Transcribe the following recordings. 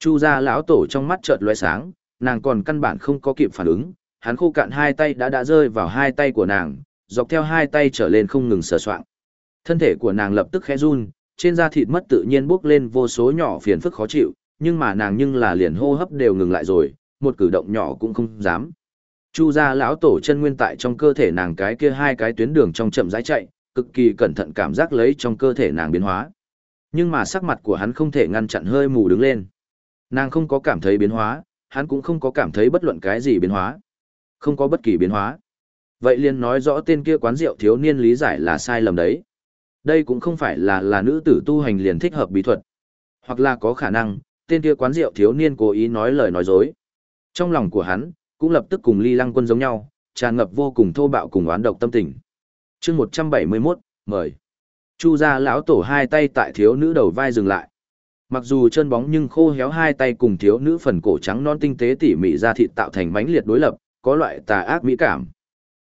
Chu gia lão tổ trong mắt chợt lóe sáng, nàng còn căn bản không có kịp phản ứng, hắn khô cạn hai tay đã đã rơi vào hai tay của nàng, dọc theo hai tay trở lên không ngừng sờ soạng. Thân thể của nàng lập tức khẽ run, trên da thịt mất tự nhiên bốc lên vô số nhỏ phiền phức khó chịu, nhưng mà nàng nhưng là liền hô hấp đều ngừng lại rồi, một cử động nhỏ cũng không dám. Chu gia lão tổ chân nguyên tại trong cơ thể nàng cái kia hai cái tuyến đường trong chậm rãi chạy, cực kỳ cẩn thận cảm giác lấy trong cơ thể nàng biến hóa. Nhưng mà sắc mặt của hắn không thể ngăn chặn hơi mù đứng lên. Nàng không có cảm thấy biến hóa, hắn cũng không có cảm thấy bất luận cái gì biến hóa. Không có bất kỳ biến hóa. Vậy liền nói rõ tên kia quán rượu thiếu niên lý giải là sai lầm đấy. Đây cũng không phải là là nữ tử tu hành liền thích hợp bí thuật. Hoặc là có khả năng, tên kia quán rượu thiếu niên cố ý nói lời nói dối. Trong lòng của hắn, cũng lập tức cùng ly lăng quân giống nhau, tràn ngập vô cùng thô bạo cùng oán độc tâm tình. chương 171, mời. Chu gia lão tổ hai tay tại thiếu nữ đầu vai dừng lại. Mặc dù chân bóng nhưng khô héo hai tay cùng thiếu nữ phần cổ trắng non tinh tế tỉ mỉ ra thịt tạo thành mánh liệt đối lập, có loại tà ác mỹ cảm.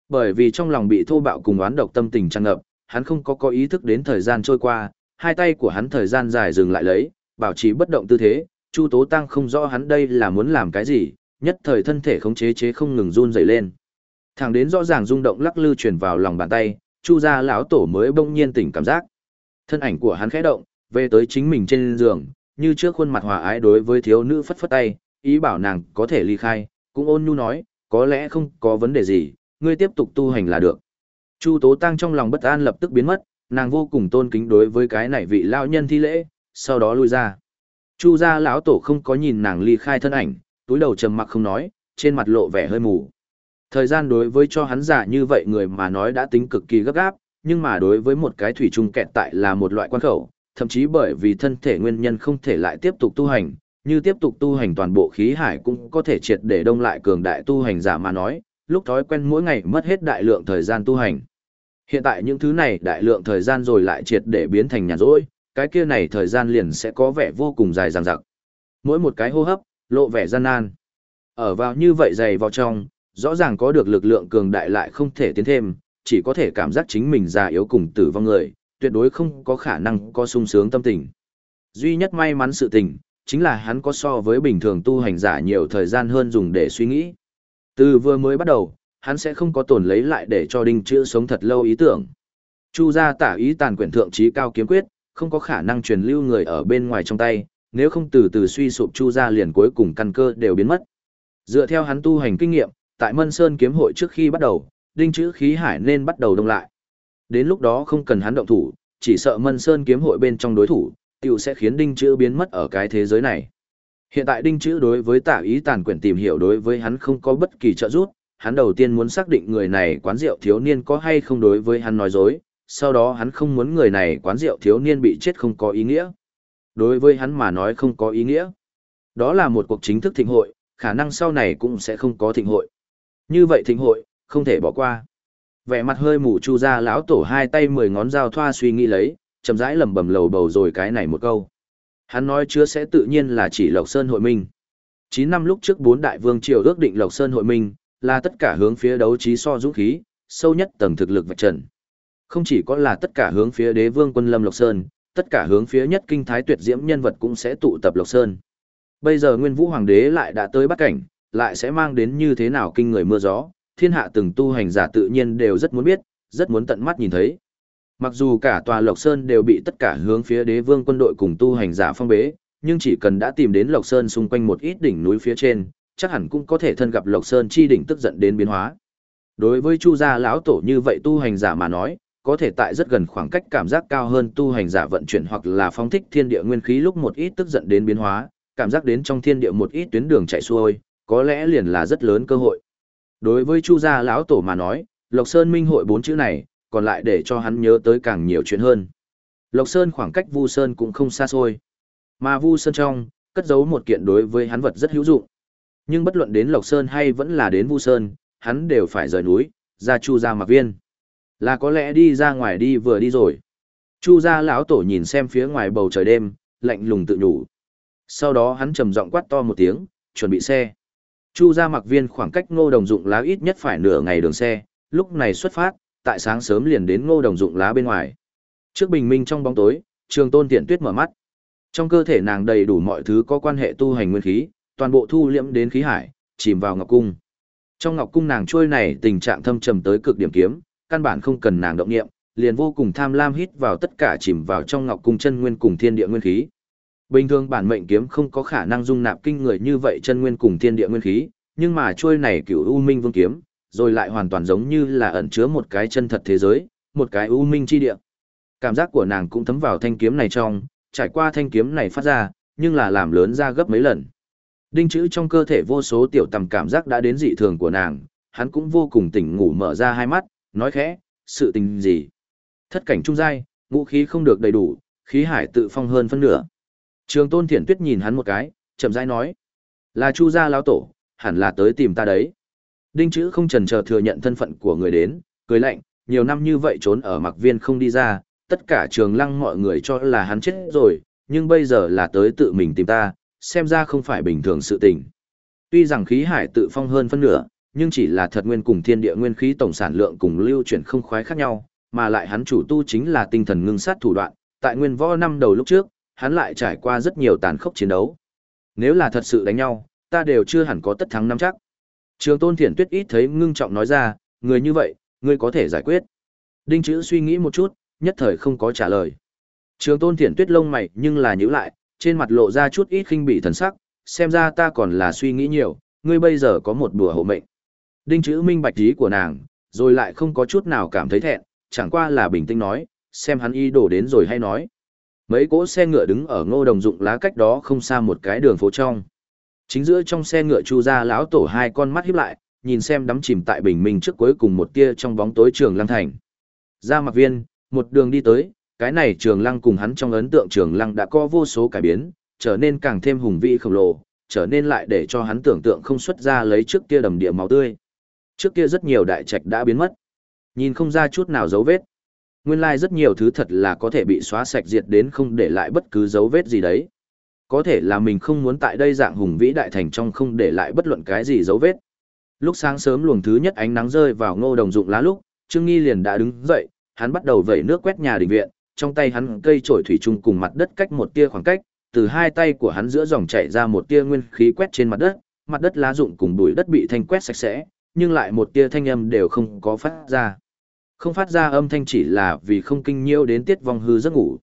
Bởi vì trong lòng bị thô bạo cùng oán độc tâm tình tràn ngập, hắn không có có ý thức đến thời gian trôi qua, hai tay của hắn thời gian dài dừng lại lấy, bảo trì bất động tư thế, Chu Tố Tăng không rõ hắn đây là muốn làm cái gì, nhất thời thân thể khống chế chế không ngừng run rẩy lên. Thẳng đến rõ ràng rung động lắc lư truyền vào lòng bàn tay, Chu gia lão tổ mới bỗng nhiên tỉnh cảm giác. Thân ảnh của hắn khẽ động, về tới chính mình trên giường, như trước khuôn mặt hòa ái đối với thiếu nữ phất phất tay, ý bảo nàng có thể ly khai, cũng ôn nhu nói, có lẽ không có vấn đề gì, ngươi tiếp tục tu hành là được. Chu Tố Tăng trong lòng bất an lập tức biến mất, nàng vô cùng tôn kính đối với cái này vị lão nhân thi lễ, sau đó lui ra. Chu gia lão tổ không có nhìn nàng ly khai thân ảnh, túi đầu trầm mặc không nói, trên mặt lộ vẻ hơi mù. Thời gian đối với cho hắn giả như vậy người mà nói đã tính cực kỳ gấp gáp, nhưng mà đối với một cái thủy chung kẹt tại là một loại quan khẩu, thậm chí bởi vì thân thể nguyên nhân không thể lại tiếp tục tu hành, như tiếp tục tu hành toàn bộ khí hải cũng có thể triệt để đông lại cường đại tu hành giả mà nói, lúc thói quen mỗi ngày mất hết đại lượng thời gian tu hành. Hiện tại những thứ này đại lượng thời gian rồi lại triệt để biến thành nhàn rỗi, cái kia này thời gian liền sẽ có vẻ vô cùng dài dằng dặc. Mỗi một cái hô hấp, lộ vẻ gian nan. Ở vào như vậy dày vào trong, rõ ràng có được lực lượng cường đại lại không thể tiến thêm, chỉ có thể cảm giác chính mình già yếu cùng tử vong người, tuyệt đối không có khả năng có sung sướng tâm tình. Duy nhất may mắn sự tình, chính là hắn có so với bình thường tu hành giả nhiều thời gian hơn dùng để suy nghĩ. Từ vừa mới bắt đầu, hắn sẽ không có tổn lấy lại để cho đinh chữ sống thật lâu ý tưởng. Chu gia tả ý tàn quyển thượng trí cao kiếm quyết, không có khả năng truyền lưu người ở bên ngoài trong tay, nếu không từ từ suy sụp chu gia liền cuối cùng căn cơ đều biến mất. Dựa theo hắn tu hành kinh nghiệm, tại Mân Sơn kiếm hội trước khi bắt đầu, đinh chữ khí hải nên bắt đầu đông lại. Đến lúc đó không cần hắn động thủ, chỉ sợ Mân Sơn kiếm hội bên trong đối thủ, tiểu sẽ khiến đinh chữ biến mất ở cái thế giới này. Hiện tại đinh chữ đối với tả ý tàn quyển tìm hiểu đối với hắn không có bất kỳ trợ giúp, hắn đầu tiên muốn xác định người này quán rượu thiếu niên có hay không đối với hắn nói dối, sau đó hắn không muốn người này quán rượu thiếu niên bị chết không có ý nghĩa. Đối với hắn mà nói không có ý nghĩa. Đó là một cuộc chính thức thịnh hội, khả năng sau này cũng sẽ không có thịnh hội. Như vậy thịnh hội, không thể bỏ qua. Vẻ mặt hơi mù chu ra lão tổ hai tay mười ngón dao thoa suy nghĩ lấy, chậm rãi lẩm bẩm lầu bầu rồi cái này một câu. Hắn nói chưa sẽ tự nhiên là chỉ Lộc Sơn hội minh. chín năm lúc trước bốn đại vương triều ước định Lộc Sơn hội minh, là tất cả hướng phía đấu trí so dũng khí, sâu nhất tầng thực lực vạch trần. Không chỉ có là tất cả hướng phía đế vương quân lâm Lộc Sơn, tất cả hướng phía nhất kinh thái tuyệt diễm nhân vật cũng sẽ tụ tập Lộc Sơn. Bây giờ Nguyên Vũ Hoàng đế lại đã tới bắt cảnh, lại sẽ mang đến như thế nào kinh người mưa gió, thiên hạ từng tu hành giả tự nhiên đều rất muốn biết, rất muốn tận mắt nhìn thấy. Mặc dù cả tòa Lộc Sơn đều bị tất cả hướng phía đế vương quân đội cùng tu hành giả phong bế, nhưng chỉ cần đã tìm đến Lộc Sơn xung quanh một ít đỉnh núi phía trên, chắc hẳn cũng có thể thân gặp Lộc Sơn chi đỉnh tức giận đến biến hóa. Đối với Chu gia lão tổ như vậy tu hành giả mà nói, có thể tại rất gần khoảng cách cảm giác cao hơn tu hành giả vận chuyển hoặc là phóng thích thiên địa nguyên khí lúc một ít tức giận đến biến hóa, cảm giác đến trong thiên địa một ít tuyến đường chạy xuôi, có lẽ liền là rất lớn cơ hội. Đối với Chu gia lão tổ mà nói, Lộc Sơn Minh hội bốn chữ này, còn lại để cho hắn nhớ tới càng nhiều chuyện hơn. Lộc Sơn khoảng cách Vu Sơn cũng không xa xôi. Mà Vu Sơn trong, cất giấu một kiện đối với hắn vật rất hữu dụng. Nhưng bất luận đến Lộc Sơn hay vẫn là đến Vu Sơn, hắn đều phải rời núi, ra Chu gia mặc viên. Là có lẽ đi ra ngoài đi vừa đi rồi. Chu gia lão tổ nhìn xem phía ngoài bầu trời đêm, lạnh lùng tự nhủ. Sau đó hắn trầm giọng quát to một tiếng, chuẩn bị xe. Chu gia mặc viên khoảng cách ngô đồng dụng lá ít nhất phải nửa ngày đường xe, lúc này xuất phát, tại sáng sớm liền đến ngô đồng dụng lá bên ngoài. Trước bình minh trong bóng tối, trường tôn tiện tuyết mở mắt. Trong cơ thể nàng đầy đủ mọi thứ có quan hệ tu hành nguyên khí, toàn bộ thu liễm đến khí hải, chìm vào ngọc cung. Trong ngọc cung nàng trôi này tình trạng thâm trầm tới cực điểm kiếm, căn bản không cần nàng động nghiệm, liền vô cùng tham lam hít vào tất cả chìm vào trong ngọc cung chân nguyên cùng thiên địa nguyên khí. Bình thường bản mệnh kiếm không có khả năng dung nạp kinh người như vậy chân nguyên cùng thiên địa nguyên khí, nhưng mà chuôi này cựu U Minh Vương kiếm, rồi lại hoàn toàn giống như là ẩn chứa một cái chân thật thế giới, một cái U Minh chi địa. Cảm giác của nàng cũng thấm vào thanh kiếm này trong, trải qua thanh kiếm này phát ra, nhưng là làm lớn ra gấp mấy lần. Đinh chữ trong cơ thể vô số tiểu tầm cảm giác đã đến dị thường của nàng, hắn cũng vô cùng tỉnh ngủ mở ra hai mắt, nói khẽ, sự tình gì? Thất cảnh trung giai, ngũ khí không được đầy đủ, khí hải tự phong hơn phân nửa. Trường tôn thiển tuyết nhìn hắn một cái, chậm rãi nói. Là chu gia lão tổ, hẳn là tới tìm ta đấy. Đinh chữ không trần chờ thừa nhận thân phận của người đến, cười lạnh, nhiều năm như vậy trốn ở mặc viên không đi ra, tất cả trường lăng mọi người cho là hắn chết rồi, nhưng bây giờ là tới tự mình tìm ta, xem ra không phải bình thường sự tình. Tuy rằng khí hải tự phong hơn phân nửa, nhưng chỉ là thật nguyên cùng thiên địa nguyên khí tổng sản lượng cùng lưu chuyển không khoái khác nhau, mà lại hắn chủ tu chính là tinh thần ngưng sát thủ đoạn, tại nguyên võ năm đầu lúc trước, hắn lại trải qua rất nhiều tàn khốc chiến đấu. Nếu là thật sự đánh nhau, ta đều chưa hẳn có tất thắng năm chắc. Trường Tôn Thiển Tuyết ít thấy ngưng trọng nói ra, người như vậy, ngươi có thể giải quyết. Đinh chữ suy nghĩ một chút, nhất thời không có trả lời. Trường Tôn Thiển Tuyết lông mày nhưng là nhíu lại, trên mặt lộ ra chút ít khinh bỉ thần sắc, xem ra ta còn là suy nghĩ nhiều, ngươi bây giờ có một đùa hộ mệnh. Đinh chữ minh bạch ý của nàng, rồi lại không có chút nào cảm thấy thẹn, chẳng qua là bình tĩnh nói, xem hắn y đổ đến rồi hay nói. Mấy cỗ xe ngựa đứng ở ngô đồng dụng lá cách đó không xa một cái đường phố trong. Chính giữa trong xe ngựa chu ra lão tổ hai con mắt híp lại, nhìn xem đắm chìm tại bình minh trước cuối cùng một tia trong bóng tối trường lăng thành. Ra mặc viên, một đường đi tới, cái này trường lăng cùng hắn trong ấn tượng trường lăng đã có vô số cải biến, trở nên càng thêm hùng vĩ khổng lồ, trở nên lại để cho hắn tưởng tượng không xuất ra lấy trước kia đầm địa máu tươi. Trước kia rất nhiều đại trạch đã biến mất, nhìn không ra chút nào dấu vết. Nguyên lai like rất nhiều thứ thật là có thể bị xóa sạch diệt đến không để lại bất cứ dấu vết gì đấy. Có thể là mình không muốn tại đây dạng hùng vĩ đại thành trong không để lại bất luận cái gì dấu vết. Lúc sáng sớm luồng thứ nhất ánh nắng rơi vào ngô đồng dụng lá lúc, Trương Nghi liền đã đứng dậy, hắn bắt đầu vẩy nước quét nhà đình viện, trong tay hắn cây trổi thủy chung cùng mặt đất cách một tia khoảng cách, từ hai tay của hắn giữa dòng chảy ra một tia nguyên khí quét trên mặt đất, mặt đất lá rụng cùng bụi đất bị thanh quét sạch sẽ, nhưng lại một tia thanh âm đều không có phát ra. Không phát ra âm thanh chỉ là vì không kinh nhiễu đến tiết vong hư giấc ngủ.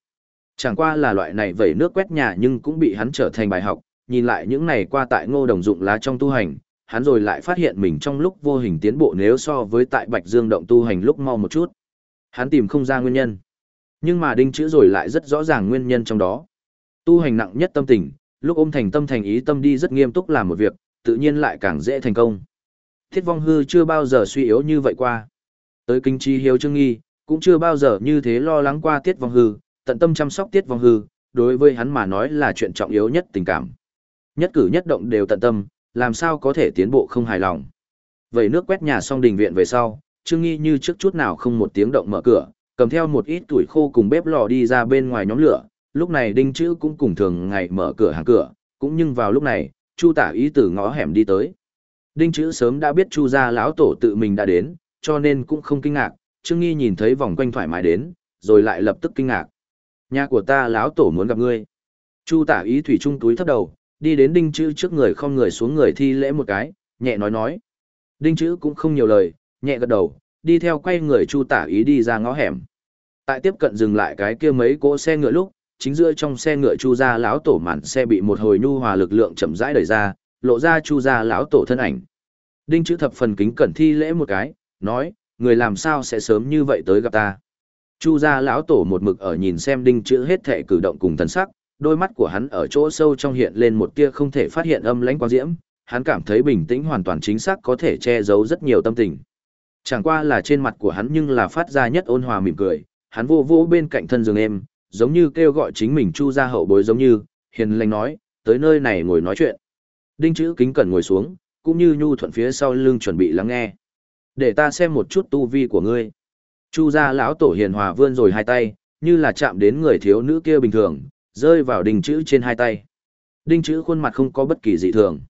Chẳng qua là loại này vẩy nước quét nhà nhưng cũng bị hắn trở thành bài học, nhìn lại những này qua tại ngô đồng dụng lá trong tu hành, hắn rồi lại phát hiện mình trong lúc vô hình tiến bộ nếu so với tại Bạch Dương động tu hành lúc mau một chút. Hắn tìm không ra nguyên nhân. Nhưng mà đinh chữ rồi lại rất rõ ràng nguyên nhân trong đó. Tu hành nặng nhất tâm tình, lúc ôm thành tâm thành ý tâm đi rất nghiêm túc làm một việc, tự nhiên lại càng dễ thành công. Thiết vong hư chưa bao giờ suy yếu như vậy qua. Tới kinh chi hiếu trương nghi, cũng chưa bao giờ như thế lo lắng qua tiết vong hư, tận tâm chăm sóc tiết vong hư, đối với hắn mà nói là chuyện trọng yếu nhất tình cảm. Nhất cử nhất động đều tận tâm, làm sao có thể tiến bộ không hài lòng. Vậy nước quét nhà xong đình viện về sau, Trương Nghi như trước chút nào không một tiếng động mở cửa, cầm theo một ít tuổi khô cùng bếp lò đi ra bên ngoài nhóm lửa, lúc này Đinh Chữ cũng cùng thường ngày mở cửa hàng cửa, cũng nhưng vào lúc này, Chu Tả ý từ ngõ hẻm đi tới. Đinh Chữ sớm đã biết Chu gia lão tổ tự mình đã đến, cho nên cũng không kinh ngạc, Trương Nghi nhìn thấy vòng quanh thoải mái đến, rồi lại lập tức kinh ngạc. Nhà của ta lão tổ muốn gặp ngươi. Chu Tả ý thủy trung túi thấp đầu, đi đến Đinh Chữ trước người không người xuống người thi lễ một cái, nhẹ nói nói. Đinh Chữ cũng không nhiều lời, nhẹ gật đầu, đi theo quay người Chu Tả ý đi ra ngõ hẻm. Tại tiếp cận dừng lại cái kia mấy cỗ xe ngựa lúc, chính giữa trong xe ngựa Chu gia lão tổ màn xe bị một hồi nhu hòa lực lượng chậm rãi đẩy ra, lộ ra Chu gia lão tổ thân ảnh. Đinh chữ thập phần kính cẩn thi lễ một cái, nói, người làm sao sẽ sớm như vậy tới gặp ta. Chu gia lão tổ một mực ở nhìn xem đinh chữ hết thể cử động cùng thần sắc, đôi mắt của hắn ở chỗ sâu trong hiện lên một tia không thể phát hiện âm lãnh quang diễm, hắn cảm thấy bình tĩnh hoàn toàn chính xác có thể che giấu rất nhiều tâm tình. Chẳng qua là trên mặt của hắn nhưng là phát ra nhất ôn hòa mỉm cười, hắn vô vô bên cạnh thân giường em, giống như kêu gọi chính mình chu ra hậu bối giống như, hiền lành nói, tới nơi này ngồi nói chuyện. Đinh chữ kính cẩn ngồi xuống, cũng như nhu thuận phía sau lưng chuẩn bị lắng nghe. Để ta xem một chút tu vi của ngươi. Chu gia lão tổ hiền hòa vươn rồi hai tay, như là chạm đến người thiếu nữ kia bình thường, rơi vào đinh chữ trên hai tay. Đinh chữ khuôn mặt không có bất kỳ dị thường.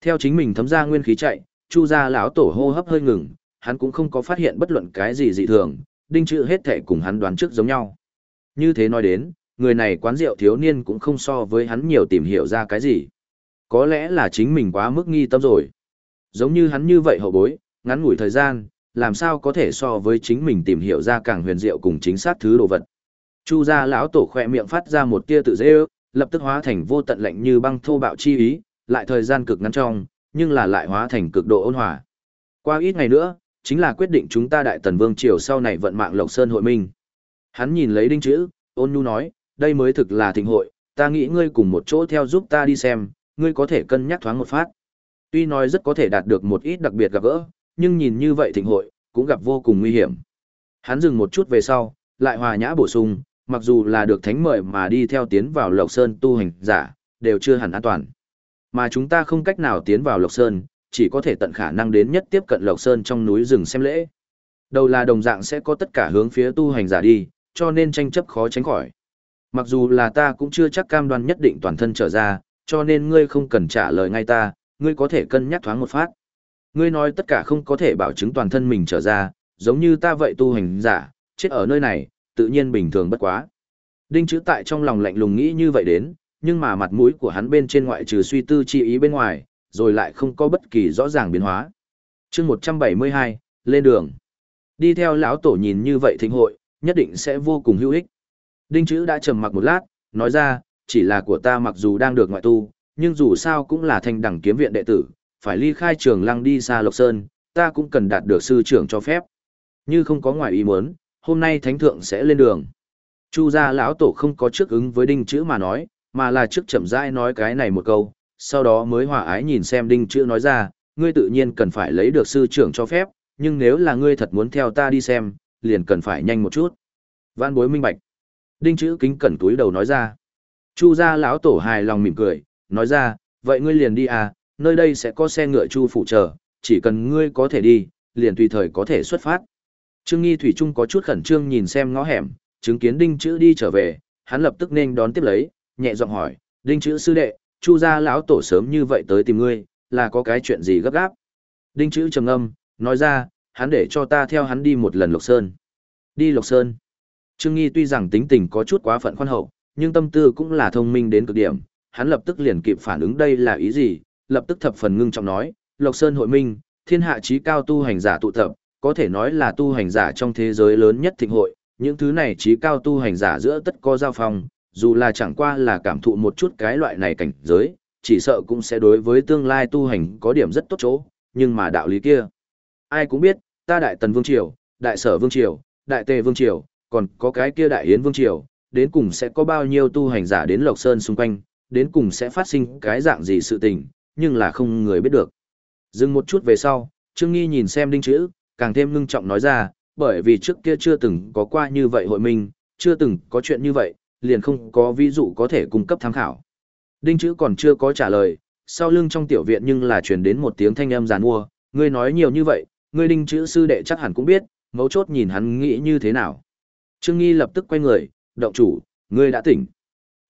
Theo chính mình thấm ra nguyên khí chạy, Chu gia lão tổ hô hấp hơi ngừng, hắn cũng không có phát hiện bất luận cái gì dị thường, đinh chữ hết thể cùng hắn đoán trước giống nhau. Như thế nói đến, người này quán rượu thiếu niên cũng không so với hắn nhiều tìm hiểu ra cái gì. Có lẽ là chính mình quá mức nghi tâm rồi. Giống như hắn như vậy hậu bối, ngắn ngủi thời gian, làm sao có thể so với chính mình tìm hiểu ra càng huyền diệu cùng chính xác thứ đồ vật. Chu gia lão tổ khỏe miệng phát ra một tia tự dễ ước, lập tức hóa thành vô tận lạnh như băng thô bạo chi ý, lại thời gian cực ngắn trong, nhưng là lại hóa thành cực độ ôn hòa. Qua ít ngày nữa, chính là quyết định chúng ta đại tần vương triều sau này vận mạng Lộc Sơn hội minh. Hắn nhìn lấy đinh chữ, ôn nhu nói, đây mới thực là thịnh hội, ta nghĩ ngươi cùng một chỗ theo giúp ta đi xem, ngươi có thể cân nhắc thoáng một phát. Tuy nói rất có thể đạt được một ít đặc biệt gặp gỡ, nhưng nhìn như vậy thịnh hội, cũng gặp vô cùng nguy hiểm. Hắn dừng một chút về sau, lại hòa nhã bổ sung, mặc dù là được thánh mời mà đi theo tiến vào Lộc Sơn tu hành giả, đều chưa hẳn an toàn. Mà chúng ta không cách nào tiến vào Lộc Sơn, chỉ có thể tận khả năng đến nhất tiếp cận Lộc Sơn trong núi rừng xem lễ. Đầu là đồng dạng sẽ có tất cả hướng phía tu hành giả đi, cho nên tranh chấp khó tránh khỏi. Mặc dù là ta cũng chưa chắc cam đoan nhất định toàn thân trở ra, cho nên ngươi không cần trả lời ngay ta, ngươi có thể cân nhắc thoáng một phát. Ngươi nói tất cả không có thể bảo chứng toàn thân mình trở ra, giống như ta vậy tu hành giả, chết ở nơi này, tự nhiên bình thường bất quá. Đinh chữ tại trong lòng lạnh lùng nghĩ như vậy đến, nhưng mà mặt mũi của hắn bên trên ngoại trừ suy tư chi ý bên ngoài, rồi lại không có bất kỳ rõ ràng biến hóa. chương 172, lên đường. Đi theo lão tổ nhìn như vậy thính hội, nhất định sẽ vô cùng hữu ích. Đinh chữ đã trầm mặc một lát, nói ra, chỉ là của ta mặc dù đang được ngoại tu, nhưng dù sao cũng là thanh đẳng kiếm viện đệ tử, phải ly khai trường lăng đi xa Lộc Sơn, ta cũng cần đạt được sư trưởng cho phép. Như không có ngoài ý muốn, hôm nay thánh thượng sẽ lên đường. Chu gia lão tổ không có trước ứng với đinh chữ mà nói, mà là trước chậm rãi nói cái này một câu, sau đó mới hòa ái nhìn xem đinh chữ nói ra, ngươi tự nhiên cần phải lấy được sư trưởng cho phép, nhưng nếu là ngươi thật muốn theo ta đi xem, liền cần phải nhanh một chút. Vãn bối minh bạch. Đinh chữ kính cẩn túi đầu nói ra. Chu gia lão tổ hài lòng mỉm cười, nói ra, vậy ngươi liền đi à, nơi đây sẽ có xe ngựa chu phụ trợ, chỉ cần ngươi có thể đi, liền tùy thời có thể xuất phát. Trương Nghi Thủy Trung có chút khẩn trương nhìn xem ngõ hẻm, chứng kiến Đinh Chữ đi trở về, hắn lập tức nên đón tiếp lấy, nhẹ giọng hỏi, Đinh Chữ sư đệ, Chu gia lão tổ sớm như vậy tới tìm ngươi, là có cái chuyện gì gấp gáp? Đinh Chữ trầm ngâm, nói ra, hắn để cho ta theo hắn đi một lần Lộc Sơn. Đi Lộc Sơn. Trương Nghi tuy rằng tính tình có chút quá phận khoan hậu, nhưng tâm tư cũng là thông minh đến cực điểm, hắn lập tức liền kịp phản ứng đây là ý gì, lập tức thập phần ngưng trọng nói, Lộc Sơn hội minh, thiên hạ trí cao tu hành giả tụ tập, có thể nói là tu hành giả trong thế giới lớn nhất thịnh hội, những thứ này trí cao tu hành giả giữa tất có giao phong, dù là chẳng qua là cảm thụ một chút cái loại này cảnh giới, chỉ sợ cũng sẽ đối với tương lai tu hành có điểm rất tốt chỗ, nhưng mà đạo lý kia. Ai cũng biết, ta đại tần vương triều, đại sở vương triều, đại tề vương triều, còn có cái kia đại yến vương triều, đến cùng sẽ có bao nhiêu tu hành giả đến Lộc Sơn xung quanh, đến cùng sẽ phát sinh cái dạng gì sự tình, nhưng là không người biết được. Dừng một chút về sau, Trương Nghi nhìn xem đinh chữ, càng thêm ngưng trọng nói ra, bởi vì trước kia chưa từng có qua như vậy hội minh, chưa từng có chuyện như vậy, liền không có ví dụ có thể cung cấp tham khảo. Đinh chữ còn chưa có trả lời, sau lưng trong tiểu viện nhưng là truyền đến một tiếng thanh âm giàn mua, ngươi nói nhiều như vậy, ngươi đinh chữ sư đệ chắc hẳn cũng biết, mấu chốt nhìn hắn nghĩ như thế nào. Trương Nghi lập tức quay người, động chủ, ngươi đã tỉnh.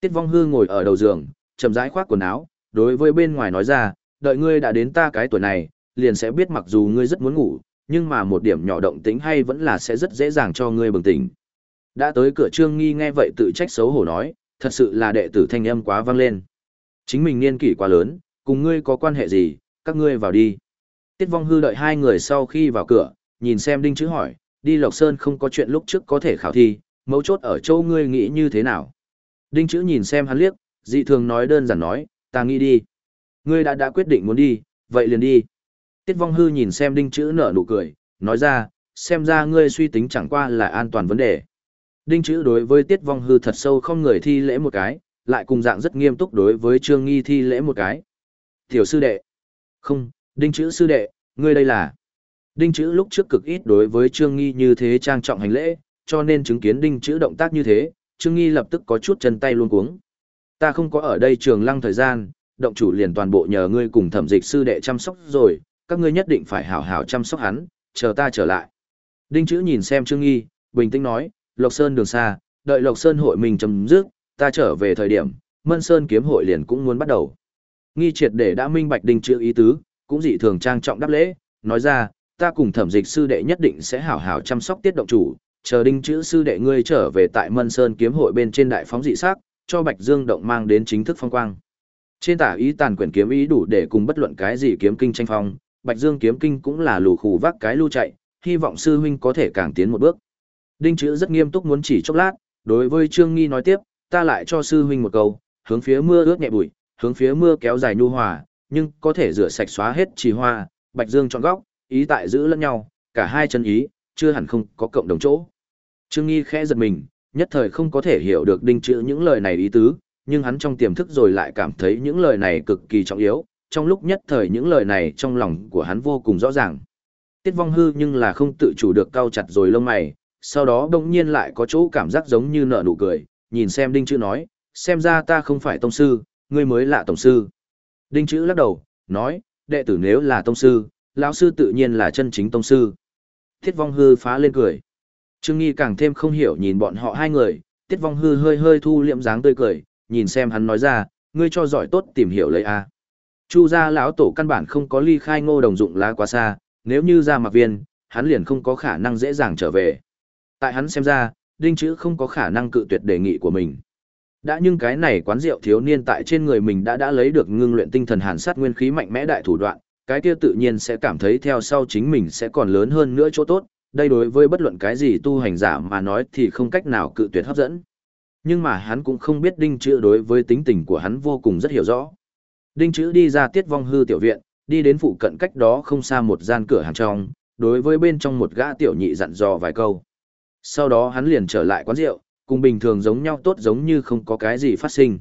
Tiết Vong Hư ngồi ở đầu giường, chậm rãi khoác quần áo, đối với bên ngoài nói ra, đợi ngươi đã đến ta cái tuổi này, liền sẽ biết mặc dù ngươi rất muốn ngủ, nhưng mà một điểm nhỏ động tính hay vẫn là sẽ rất dễ dàng cho ngươi bừng tỉnh. Đã tới cửa Trương Nghi nghe vậy tự trách xấu hổ nói, thật sự là đệ tử thanh âm quá vang lên. Chính mình niên kỷ quá lớn, cùng ngươi có quan hệ gì, các ngươi vào đi. Tiết Vong Hư đợi hai người sau khi vào cửa, nhìn xem Đinh Chữ hỏi, đi Lộc Sơn không có chuyện lúc trước có thể khảo thi, mấu chốt ở châu ngươi nghĩ như thế nào. Đinh Chữ nhìn xem hắn liếc, dị thường nói đơn giản nói, ta nghĩ đi. Ngươi đã đã quyết định muốn đi, vậy liền đi. Tiết Vong Hư nhìn xem Đinh Chữ nở nụ cười, nói ra, xem ra ngươi suy tính chẳng qua là an toàn vấn đề. Đinh Chữ đối với Tiết Vong Hư thật sâu không người thi lễ một cái, lại cùng dạng rất nghiêm túc đối với Trương Nghi thi lễ một cái. Tiểu sư đệ. Không, Đinh Chữ sư đệ, ngươi đây là. Đinh Chữ lúc trước cực ít đối với Trương Nghi như thế trang trọng hành lễ, cho nên chứng kiến Đinh Chữ động tác như thế, Trương Nghi lập tức có chút chân tay luôn cuống. Ta không có ở đây trường lăng thời gian, động chủ liền toàn bộ nhờ ngươi cùng thẩm dịch sư đệ chăm sóc rồi, các ngươi nhất định phải hảo hảo chăm sóc hắn, chờ ta trở lại. Đinh chữ nhìn xem Trương Nghi, bình tĩnh nói, Lộc Sơn đường xa, đợi Lộc Sơn hội mình chấm dứt, ta trở về thời điểm, Mân Sơn kiếm hội liền cũng muốn bắt đầu. Nghi triệt để đã minh bạch đinh chữ ý tứ, cũng dị thường trang trọng đáp lễ, nói ra, ta cùng thẩm dịch sư đệ nhất định sẽ hảo hảo chăm sóc tiết động chủ, chờ đinh chữ sư đệ ngươi trở về tại Mân Sơn kiếm hội bên trên đại phóng dị sắc, cho Bạch Dương động mang đến chính thức phong quang. Trên tả ý tàn quyển kiếm ý đủ để cùng bất luận cái gì kiếm kinh tranh phong, Bạch Dương kiếm kinh cũng là lù khù vác cái lưu chạy, hy vọng sư huynh có thể càng tiến một bước. Đinh chữ rất nghiêm túc muốn chỉ chốc lát, đối với Trương Nghi nói tiếp, ta lại cho sư huynh một câu, hướng phía mưa ướt nhẹ bụi, hướng phía mưa kéo dài nhu hòa, nhưng có thể rửa sạch xóa hết trì hoa, Bạch Dương chọn góc, ý tại giữ lẫn nhau, cả hai chân ý, chưa hẳn không có cộng đồng chỗ. Trương Nghi khẽ giật mình, nhất thời không có thể hiểu được đinh chữ những lời này ý tứ, nhưng hắn trong tiềm thức rồi lại cảm thấy những lời này cực kỳ trọng yếu, trong lúc nhất thời những lời này trong lòng của hắn vô cùng rõ ràng. Tiết vong hư nhưng là không tự chủ được cau chặt rồi lông mày, sau đó đông nhiên lại có chỗ cảm giác giống như nợ nụ cười, nhìn xem đinh chữ nói, xem ra ta không phải tông sư, ngươi mới là tổng sư. Đinh chữ lắc đầu, nói, đệ tử nếu là tông sư, lão sư tự nhiên là chân chính tông sư. Tiết vong hư phá lên cười. Trương Nghi càng thêm không hiểu nhìn bọn họ hai người, Tiết vong hư hơi hơi thu liệm dáng tươi cười, nhìn xem hắn nói ra, ngươi cho giỏi tốt tìm hiểu lấy a. Chu gia lão tổ căn bản không có ly khai ngô đồng dụng lá quá xa, nếu như ra mặt viên, hắn liền không có khả năng dễ dàng trở về. Tại hắn xem ra, đinh chữ không có khả năng cự tuyệt đề nghị của mình. Đã nhưng cái này quán rượu thiếu niên tại trên người mình đã đã lấy được ngưng luyện tinh thần hàn sát nguyên khí mạnh mẽ đại thủ đoạn, cái kia tự nhiên sẽ cảm thấy theo sau chính mình sẽ còn lớn hơn nữa chỗ tốt, đây đối với bất luận cái gì tu hành giả mà nói thì không cách nào cự tuyệt hấp dẫn. Nhưng mà hắn cũng không biết đinh chữ đối với tính tình của hắn vô cùng rất hiểu rõ. Đinh chữ đi ra tiết vong hư tiểu viện, đi đến phụ cận cách đó không xa một gian cửa hàng trong, đối với bên trong một gã tiểu nhị dặn dò vài câu. Sau đó hắn liền trở lại quán rượu, cùng bình thường giống nhau tốt giống như không có cái gì phát sinh.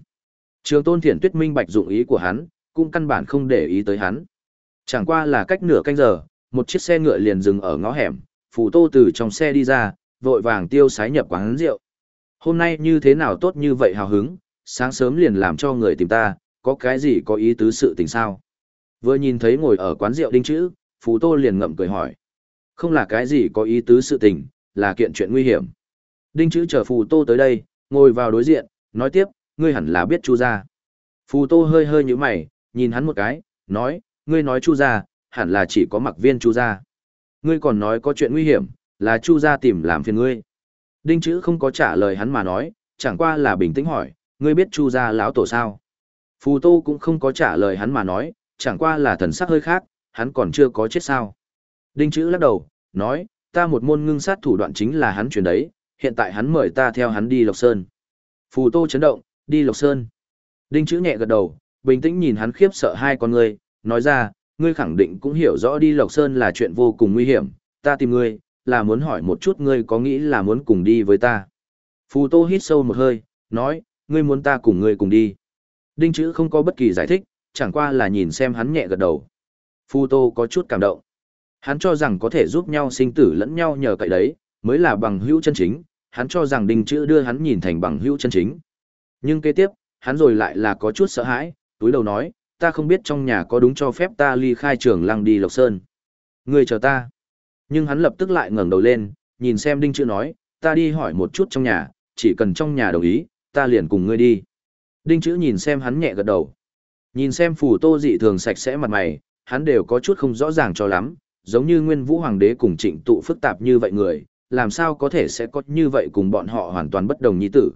Trường tôn thiển tuyết minh bạch dụng ý của hắn, cũng căn bản không để ý tới hắn. Chẳng qua là cách nửa canh giờ, một chiếc xe ngựa liền dừng ở ngõ hẻm, phù tô từ trong xe đi ra, vội vàng tiêu sái nhập quán rượu. Hôm nay như thế nào tốt như vậy hào hứng, sáng sớm liền làm cho người tìm ta, có cái gì có ý tứ sự tình sao? Vừa nhìn thấy ngồi ở quán rượu đinh chữ, phù tô liền ngậm cười hỏi. Không là cái gì có ý tứ sự tình, là kiện chuyện nguy hiểm. Đinh chữ chở phù tô tới đây, ngồi vào đối diện, nói tiếp, ngươi hẳn là biết chu gia. Phù tô hơi hơi như mày, nhìn hắn một cái, nói, ngươi nói chu gia, hẳn là chỉ có mặc viên chu gia. Ngươi còn nói có chuyện nguy hiểm, là chu gia tìm làm phiền ngươi. Đinh chữ không có trả lời hắn mà nói, chẳng qua là bình tĩnh hỏi, ngươi biết chu gia lão tổ sao? Phù tô cũng không có trả lời hắn mà nói, chẳng qua là thần sắc hơi khác, hắn còn chưa có chết sao. Đinh chữ lắc đầu, nói, ta một môn ngưng sát thủ đoạn chính là hắn chuyển đấy, hiện tại hắn mời ta theo hắn đi Lộc Sơn. Phù tô chấn động, đi Lộc Sơn. Đinh chữ nhẹ gật đầu, bình tĩnh nhìn hắn khiếp sợ hai con người, nói ra, ngươi khẳng định cũng hiểu rõ đi Lộc Sơn là chuyện vô cùng nguy hiểm, ta tìm ngươi, là muốn hỏi một chút ngươi có nghĩ là muốn cùng đi với ta. Phù Tô hít sâu một hơi, nói, ngươi muốn ta cùng ngươi cùng đi. Đinh chữ không có bất kỳ giải thích, chẳng qua là nhìn xem hắn nhẹ gật đầu. Phù Tô có chút cảm động. Hắn cho rằng có thể giúp nhau sinh tử lẫn nhau nhờ cậy đấy, mới là bằng hữu chân chính, hắn cho rằng đinh chữ đưa hắn nhìn thành bằng hữu chân chính. Nhưng kế tiếp, hắn rồi lại là có chút sợ hãi, túi đầu nói, ta không biết trong nhà có đúng cho phép ta ly khai trường lăng đi Lộc Sơn. Ngươi chờ ta. Nhưng hắn lập tức lại ngẩng đầu lên, nhìn xem Đinh Chữ nói, ta đi hỏi một chút trong nhà, chỉ cần trong nhà đồng ý, ta liền cùng ngươi đi. Đinh Chữ nhìn xem hắn nhẹ gật đầu. Nhìn xem Phù tô dị thường sạch sẽ mặt mày, hắn đều có chút không rõ ràng cho lắm, giống như nguyên vũ hoàng đế cùng trịnh tụ phức tạp như vậy người, làm sao có thể sẽ có như vậy cùng bọn họ hoàn toàn bất đồng nhi tử.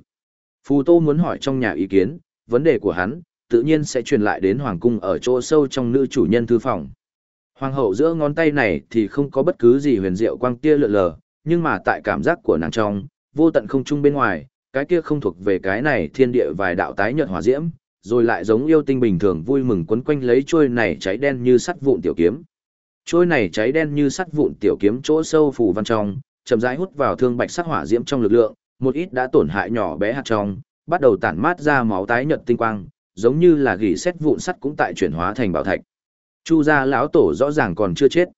Phù tô muốn hỏi trong nhà ý kiến, vấn đề của hắn, tự nhiên sẽ truyền lại đến hoàng cung ở chỗ sâu trong nữ chủ nhân thư phòng. Hoàng hậu giữa ngón tay này thì không có bất cứ gì huyền diệu quang tia lượn lờ, nhưng mà tại cảm giác của nàng trong, vô tận không trung bên ngoài, cái kia không thuộc về cái này thiên địa vài đạo tái nhợt hỏa diễm, rồi lại giống yêu tinh bình thường vui mừng quấn quanh lấy trôi này cháy đen như sắt vụn tiểu kiếm. Trôi này cháy đen như sắt vụn tiểu kiếm chỗ sâu phủ văn trong, chậm rãi hút vào thương bạch sắc hỏa diễm trong lực lượng, một ít đã tổn hại nhỏ bé hạt trong, bắt đầu tản mát ra máu tái nhợt tinh quang, giống như là gỉ xét vụn sắt cũng tại chuyển hóa thành bảo thạch. Chu gia lão tổ rõ ràng còn chưa chết.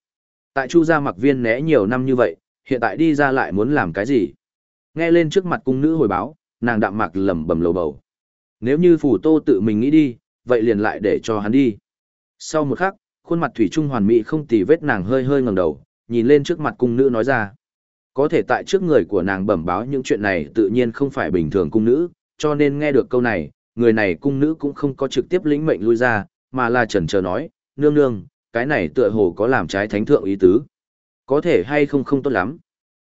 Tại Chu gia mặc viên né nhiều năm như vậy, hiện tại đi ra lại muốn làm cái gì? Nghe lên trước mặt cung nữ hồi báo, nàng đạm mạc lẩm bẩm lầu bầu. Nếu như phủ tô tự mình nghĩ đi, vậy liền lại để cho hắn đi. Sau một khắc, khuôn mặt thủy trung hoàn mỹ không tì vết nàng hơi hơi ngẩng đầu, nhìn lên trước mặt cung nữ nói ra. Có thể tại trước người của nàng bẩm báo những chuyện này tự nhiên không phải bình thường cung nữ, cho nên nghe được câu này, người này cung nữ cũng không có trực tiếp lĩnh mệnh lui ra, mà là chần chờ nói, nương nương, cái này tựa hồ có làm trái thánh thượng ý tứ. Có thể hay không không tốt lắm.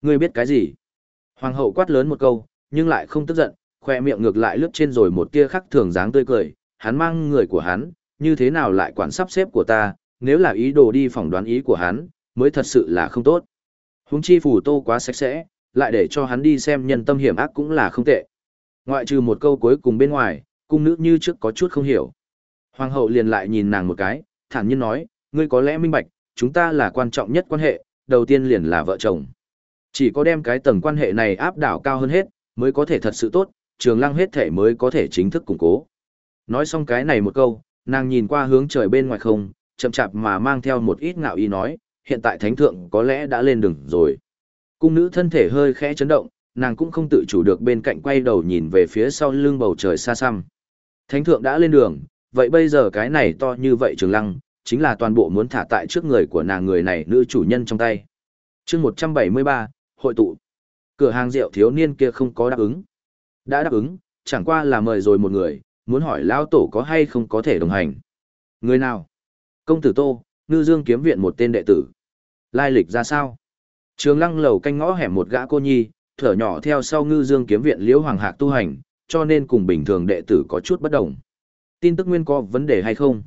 Ngươi biết cái gì? Hoàng hậu quát lớn một câu, nhưng lại không tức giận, khoe miệng ngược lại lướt trên rồi một tia khắc thường dáng tươi cười, hắn mang người của hắn, như thế nào lại quản sắp xếp của ta, nếu là ý đồ đi phỏng đoán ý của hắn, mới thật sự là không tốt. Húng chi phủ tô quá sạch sẽ, lại để cho hắn đi xem nhân tâm hiểm ác cũng là không tệ. Ngoại trừ một câu cuối cùng bên ngoài, cung nữ như trước có chút không hiểu. Hoàng hậu liền lại nhìn nàng một cái, thản nhiên nói, ngươi có lẽ minh bạch, chúng ta là quan trọng nhất quan hệ, đầu tiên liền là vợ chồng. Chỉ có đem cái tầng quan hệ này áp đảo cao hơn hết, mới có thể thật sự tốt, trường lăng hết thể mới có thể chính thức củng cố. Nói xong cái này một câu, nàng nhìn qua hướng trời bên ngoài không, chậm chạp mà mang theo một ít ngạo ý nói, hiện tại thánh thượng có lẽ đã lên đường rồi. Cung nữ thân thể hơi khẽ chấn động, nàng cũng không tự chủ được bên cạnh quay đầu nhìn về phía sau lưng bầu trời xa xăm. Thánh thượng đã lên đường, vậy bây giờ cái này to như vậy trường lăng, chính là toàn bộ muốn thả tại trước người của nàng người này nữ chủ nhân trong tay. chương 173, hội tụ. Cửa hàng rượu thiếu niên kia không có đáp ứng. Đã đáp ứng, chẳng qua là mời rồi một người, muốn hỏi lão tổ có hay không có thể đồng hành. Người nào? Công tử Tô, ngư dương kiếm viện một tên đệ tử. Lai lịch ra sao? Trường lăng lầu canh ngõ hẻm một gã cô nhi, thở nhỏ theo sau ngư dương kiếm viện liễu hoàng hạc tu hành, cho nên cùng bình thường đệ tử có chút bất đồng. Tin tức nguyên có vấn đề hay không?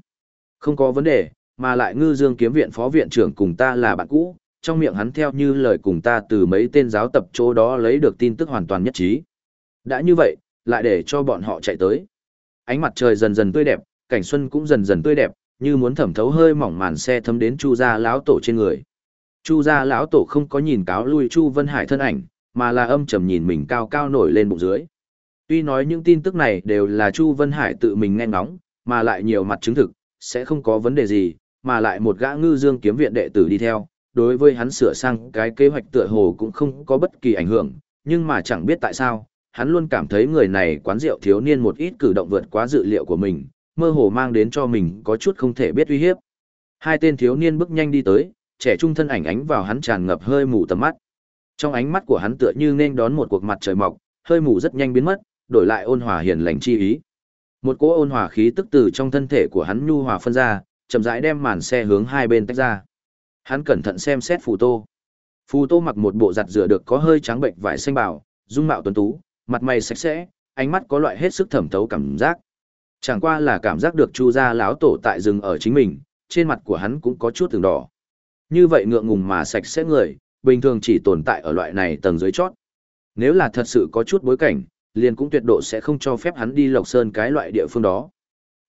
Không có vấn đề, mà lại ngư dương kiếm viện phó viện trưởng cùng ta là bạn cũ, trong miệng hắn theo như lời cùng ta từ mấy tên giáo tập chỗ đó lấy được tin tức hoàn toàn nhất trí. Đã như vậy, lại để cho bọn họ chạy tới. Ánh mặt trời dần dần tươi đẹp, cảnh xuân cũng dần dần tươi đẹp, như muốn thẩm thấu hơi mỏng màn xe thấm đến Chu gia lão tổ trên người. Chu gia lão tổ không có nhìn cáo lui Chu Vân Hải thân ảnh, mà là âm trầm nhìn mình cao cao nổi lên bụng dưới. Tuy nói những tin tức này đều là Chu Vân Hải tự mình nghe ngóng, mà lại nhiều mặt chứng thực, sẽ không có vấn đề gì, mà lại một gã ngư dương kiếm viện đệ tử đi theo, đối với hắn sửa sang cái kế hoạch tựa hồ cũng không có bất kỳ ảnh hưởng, nhưng mà chẳng biết tại sao, hắn luôn cảm thấy người này quán rượu thiếu niên một ít cử động vượt quá dự liệu của mình, mơ hồ mang đến cho mình có chút không thể biết uy hiếp. Hai tên thiếu niên bước nhanh đi tới, trẻ trung thân ảnh ánh vào hắn tràn ngập hơi mù tầm mắt. Trong ánh mắt của hắn tựa như nên đón một cuộc mặt trời mọc, hơi mù rất nhanh biến mất, đổi lại ôn hòa hiền lành chi ý. Một cỗ ôn hòa khí tức từ trong thân thể của hắn nhu hòa phân ra, chậm rãi đem màn xe hướng hai bên tách ra. Hắn cẩn thận xem xét Phù Tô. Phù Tô mặc một bộ giặt rửa được có hơi trắng bệnh vải xanh bảo, dung mạo tuấn tú, mặt mày sạch sẽ, ánh mắt có loại hết sức thẩm thấu cảm giác. Chẳng qua là cảm giác được Chu gia lão tổ tại rừng ở chính mình, trên mặt của hắn cũng có chút từng đỏ. Như vậy ngượng ngùng mà sạch sẽ người, bình thường chỉ tồn tại ở loại này tầng dưới chót. Nếu là thật sự có chút bối cảnh, liền cũng tuyệt độ sẽ không cho phép hắn đi Lộc Sơn cái loại địa phương đó.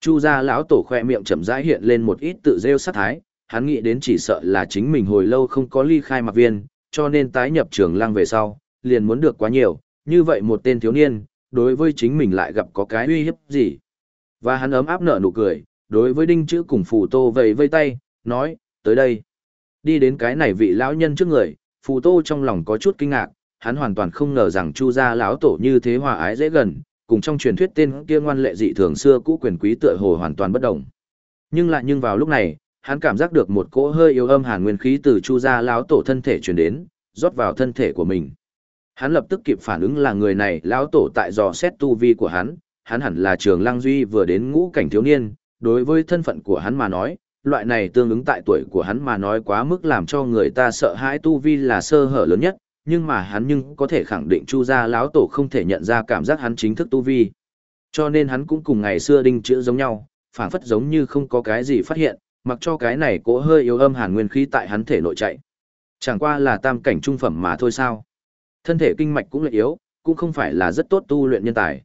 Chu gia lão tổ khoe miệng chậm rãi hiện lên một ít tự rêu sát thái, hắn nghĩ đến chỉ sợ là chính mình hồi lâu không có ly khai mặc viên, cho nên tái nhập trường lăng về sau, liền muốn được quá nhiều, như vậy một tên thiếu niên, đối với chính mình lại gặp có cái uy hiếp gì. Và hắn ấm áp nở nụ cười, đối với đinh chữ cùng phù tô vầy vây tay, nói, tới đây. Đi đến cái này vị lão nhân trước người, phù tô trong lòng có chút kinh ngạc, hắn hoàn toàn không ngờ rằng chu gia lão tổ như thế hòa ái dễ gần, cùng trong truyền thuyết tên kia ngoan lệ dị thường xưa cũ quyền quý tựa hồ hoàn toàn bất động. Nhưng lại nhưng vào lúc này, hắn cảm giác được một cỗ hơi yếu âm hàn nguyên khí từ chu gia lão tổ thân thể truyền đến, rót vào thân thể của mình. Hắn lập tức kịp phản ứng là người này lão tổ tại dò xét tu vi của hắn, hắn hẳn là trường Lang duy vừa đến ngũ cảnh thiếu niên, đối với thân phận của hắn mà nói, loại này tương ứng tại tuổi của hắn mà nói quá mức làm cho người ta sợ hãi tu vi là sơ hở lớn nhất, nhưng mà hắn nhưng có thể khẳng định chu gia lão tổ không thể nhận ra cảm giác hắn chính thức tu vi. Cho nên hắn cũng cùng ngày xưa đinh chữ giống nhau, phảng phất giống như không có cái gì phát hiện, mặc cho cái này cố hơi yếu âm hàn nguyên khí tại hắn thể nội chạy. Chẳng qua là tam cảnh trung phẩm mà thôi sao. Thân thể kinh mạch cũng là yếu, cũng không phải là rất tốt tu luyện nhân tài.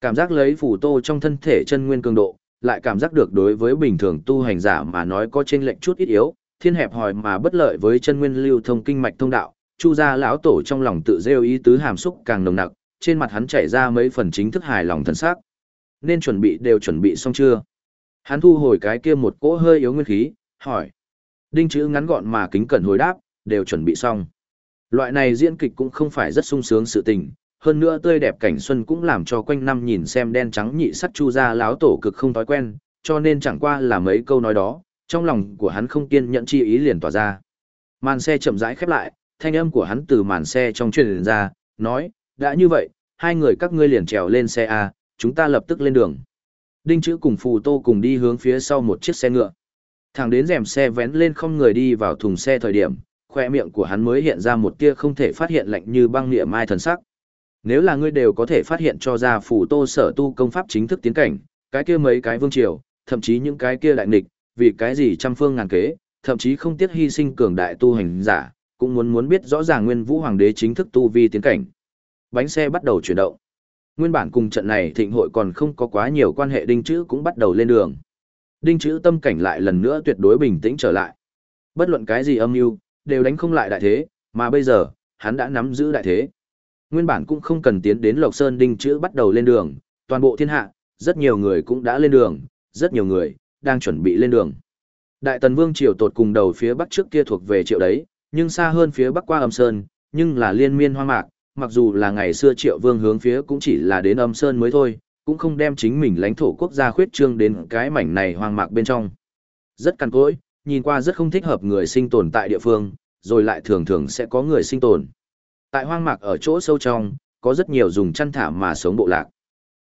Cảm giác lấy phù tô trong thân thể chân nguyên cường độ, lại cảm giác được đối với bình thường tu hành giả mà nói có trên lệnh chút ít yếu, thiên hẹp hòi mà bất lợi với chân nguyên lưu thông kinh mạch thông đạo, chu gia lão tổ trong lòng tự rêu ý tứ hàm xúc càng nồng nặc, trên mặt hắn chảy ra mấy phần chính thức hài lòng thần sắc. Nên chuẩn bị đều chuẩn bị xong chưa? Hắn thu hồi cái kia một cỗ hơi yếu nguyên khí, hỏi. Đinh chữ ngắn gọn mà kính cẩn hồi đáp, đều chuẩn bị xong. Loại này diễn kịch cũng không phải rất sung sướng sự tình, hơn nữa tươi đẹp cảnh xuân cũng làm cho quanh năm nhìn xem đen trắng nhị sắt chu ra láo tổ cực không thói quen, cho nên chẳng qua là mấy câu nói đó, trong lòng của hắn không kiên nhẫn chi ý liền tỏa ra. Màn xe chậm rãi khép lại, thanh âm của hắn từ màn xe trong truyền ra, nói, đã như vậy, hai người các ngươi liền trèo lên xe A, chúng ta lập tức lên đường. Đinh chữ cùng phù tô cùng đi hướng phía sau một chiếc xe ngựa. thằng đến rèm xe vén lên không người đi vào thùng xe thời điểm, khoe miệng của hắn mới hiện ra một tia không thể phát hiện lạnh như băng niệm mai thần sắc. Nếu là ngươi đều có thể phát hiện cho ra phủ tô sở tu công pháp chính thức tiến cảnh, cái kia mấy cái vương triều, thậm chí những cái kia đại nghịch, vì cái gì trăm phương ngàn kế, thậm chí không tiếc hy sinh cường đại tu hành giả, cũng muốn muốn biết rõ ràng Nguyên Vũ Hoàng đế chính thức tu vi tiến cảnh. Bánh xe bắt đầu chuyển động. Nguyên bản cùng trận này thịnh hội còn không có quá nhiều quan hệ đinh chữ cũng bắt đầu lên đường. Đinh chữ tâm cảnh lại lần nữa tuyệt đối bình tĩnh trở lại. Bất luận cái gì âm mưu đều đánh không lại đại thế, mà bây giờ, hắn đã nắm giữ đại thế. Nguyên bản cũng không cần tiến đến Lộc Sơn đinh chữ bắt đầu lên đường, toàn bộ thiên hạ, rất nhiều người cũng đã lên đường, rất nhiều người đang chuẩn bị lên đường. Đại Tần Vương triều tột cùng đầu phía bắc trước kia thuộc về triệu đấy, nhưng xa hơn phía bắc qua âm sơn, nhưng là liên miên hoang mạc, mặc dù là ngày xưa triệu vương hướng phía cũng chỉ là đến âm sơn mới thôi, cũng không đem chính mình lãnh thổ quốc gia khuyết trương đến cái mảnh này hoang mạc bên trong. Rất cằn cỗi, nhìn qua rất không thích hợp người sinh tồn tại địa phương, rồi lại thường thường sẽ có người sinh tồn. Tại hoang mạc ở chỗ sâu trong, có rất nhiều dùng chăn thả mà sống bộ lạc.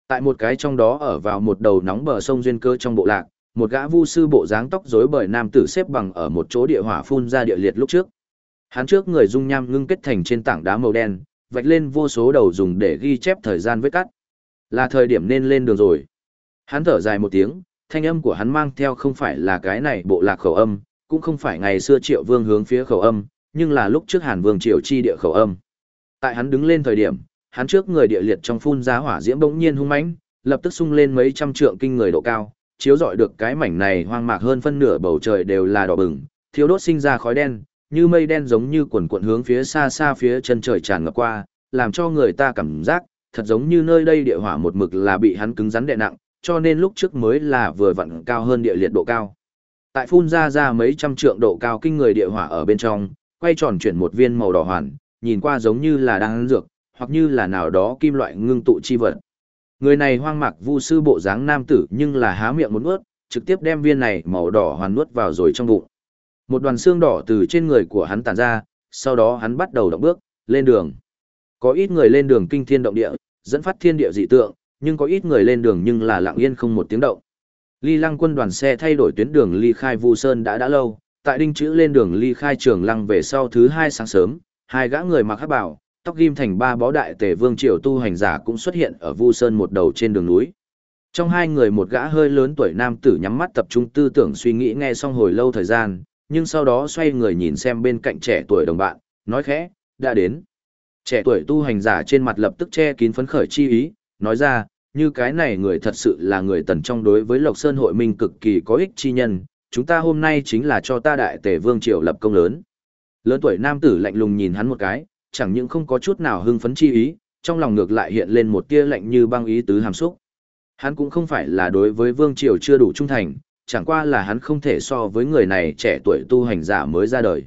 Tại một cái trong đó ở vào một đầu nóng bờ sông duyên cơ trong bộ lạc, một gã vu sư bộ dáng tóc rối bời nam tử xếp bằng ở một chỗ địa hỏa phun ra địa liệt lúc trước. Hắn trước người dung nham ngưng kết thành trên tảng đá màu đen, vạch lên vô số đầu dùng để ghi chép thời gian vết cắt. Là thời điểm nên lên đường rồi. Hắn thở dài một tiếng, thanh âm của hắn mang theo không phải là cái này bộ lạc khẩu âm, cũng không phải ngày xưa triệu vương hướng phía khẩu âm, nhưng là lúc trước hàn vương triệu chi địa khẩu âm. Tại hắn đứng lên thời điểm, hắn trước người địa liệt trong phun ra hỏa diễm bỗng nhiên hung mãnh, lập tức sung lên mấy trăm trượng kinh người độ cao, chiếu rọi được cái mảnh này hoang mạc hơn phân nửa bầu trời đều là đỏ bừng, thiếu đốt sinh ra khói đen, như mây đen giống như quần cuộn hướng phía xa xa phía chân trời tràn ngập qua, làm cho người ta cảm giác, thật giống như nơi đây địa hỏa một mực là bị hắn cứng rắn đè nặng, cho nên lúc trước mới là vừa vặn cao hơn địa liệt độ cao. Tại phun ra ra mấy trăm trượng độ cao kinh người địa hỏa ở bên trong, quay tròn chuyển một viên màu đỏ hoàn, nhìn qua giống như là đang ăn dược, hoặc như là nào đó kim loại ngưng tụ chi vật. Người này hoang mạc vu sư bộ dáng nam tử nhưng là há miệng muốn nuốt, trực tiếp đem viên này màu đỏ hoàn nuốt vào rồi trong bụng. Một đoàn xương đỏ từ trên người của hắn tản ra, sau đó hắn bắt đầu động bước, lên đường. Có ít người lên đường kinh thiên động địa, dẫn phát thiên địa dị tượng, nhưng có ít người lên đường nhưng là lặng yên không một tiếng động. Ly Lăng quân đoàn xe thay đổi tuyến đường ly khai Vu Sơn đã đã lâu, tại đinh chữ lên đường ly khai trường lăng về sau thứ hai sáng sớm, hai gã người mặc hắc bảo, tóc ghim thành ba bó đại tề vương triều tu hành giả cũng xuất hiện ở Vu Sơn một đầu trên đường núi. Trong hai người một gã hơi lớn tuổi nam tử nhắm mắt tập trung tư tưởng suy nghĩ nghe xong hồi lâu thời gian, nhưng sau đó xoay người nhìn xem bên cạnh trẻ tuổi đồng bạn, nói khẽ, đã đến. Trẻ tuổi tu hành giả trên mặt lập tức che kín phấn khởi chi ý, nói ra, như cái này người thật sự là người tần trong đối với Lộc Sơn hội minh cực kỳ có ích chi nhân, chúng ta hôm nay chính là cho ta đại tề vương triều lập công lớn. Lớn tuổi nam tử lạnh lùng nhìn hắn một cái, chẳng những không có chút nào hưng phấn chi ý, trong lòng ngược lại hiện lên một tia lạnh như băng ý tứ hàm xúc. Hắn cũng không phải là đối với vương triều chưa đủ trung thành, chẳng qua là hắn không thể so với người này trẻ tuổi tu hành giả mới ra đời.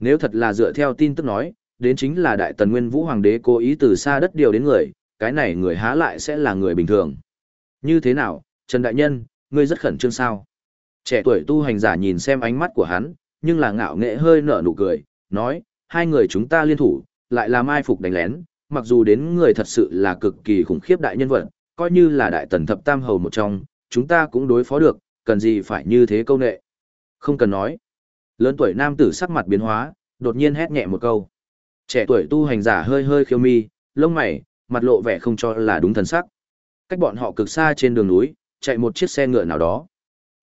Nếu thật là dựa theo tin tức nói, đến chính là đại tần nguyên vũ hoàng đế cố ý từ xa đất điều đến người, cái này người há lại sẽ là người bình thường. Như thế nào, Trần Đại Nhân, ngươi rất khẩn trương sao? Trẻ tuổi tu hành giả nhìn xem ánh mắt của hắn, nhưng là ngạo nghệ hơi nở nụ cười, nói, hai người chúng ta liên thủ, lại làm ai phục đánh lén, mặc dù đến người thật sự là cực kỳ khủng khiếp đại nhân vật, coi như là đại tần thập tam hầu một trong, chúng ta cũng đối phó được, cần gì phải như thế câu nệ. Không cần nói. Lớn tuổi nam tử sắc mặt biến hóa, đột nhiên hét nhẹ một câu. Trẻ tuổi tu hành giả hơi hơi khiêu mi, lông mày, mặt lộ vẻ không cho là đúng thần sắc. Cách bọn họ cực xa trên đường núi, chạy một chiếc xe ngựa nào đó.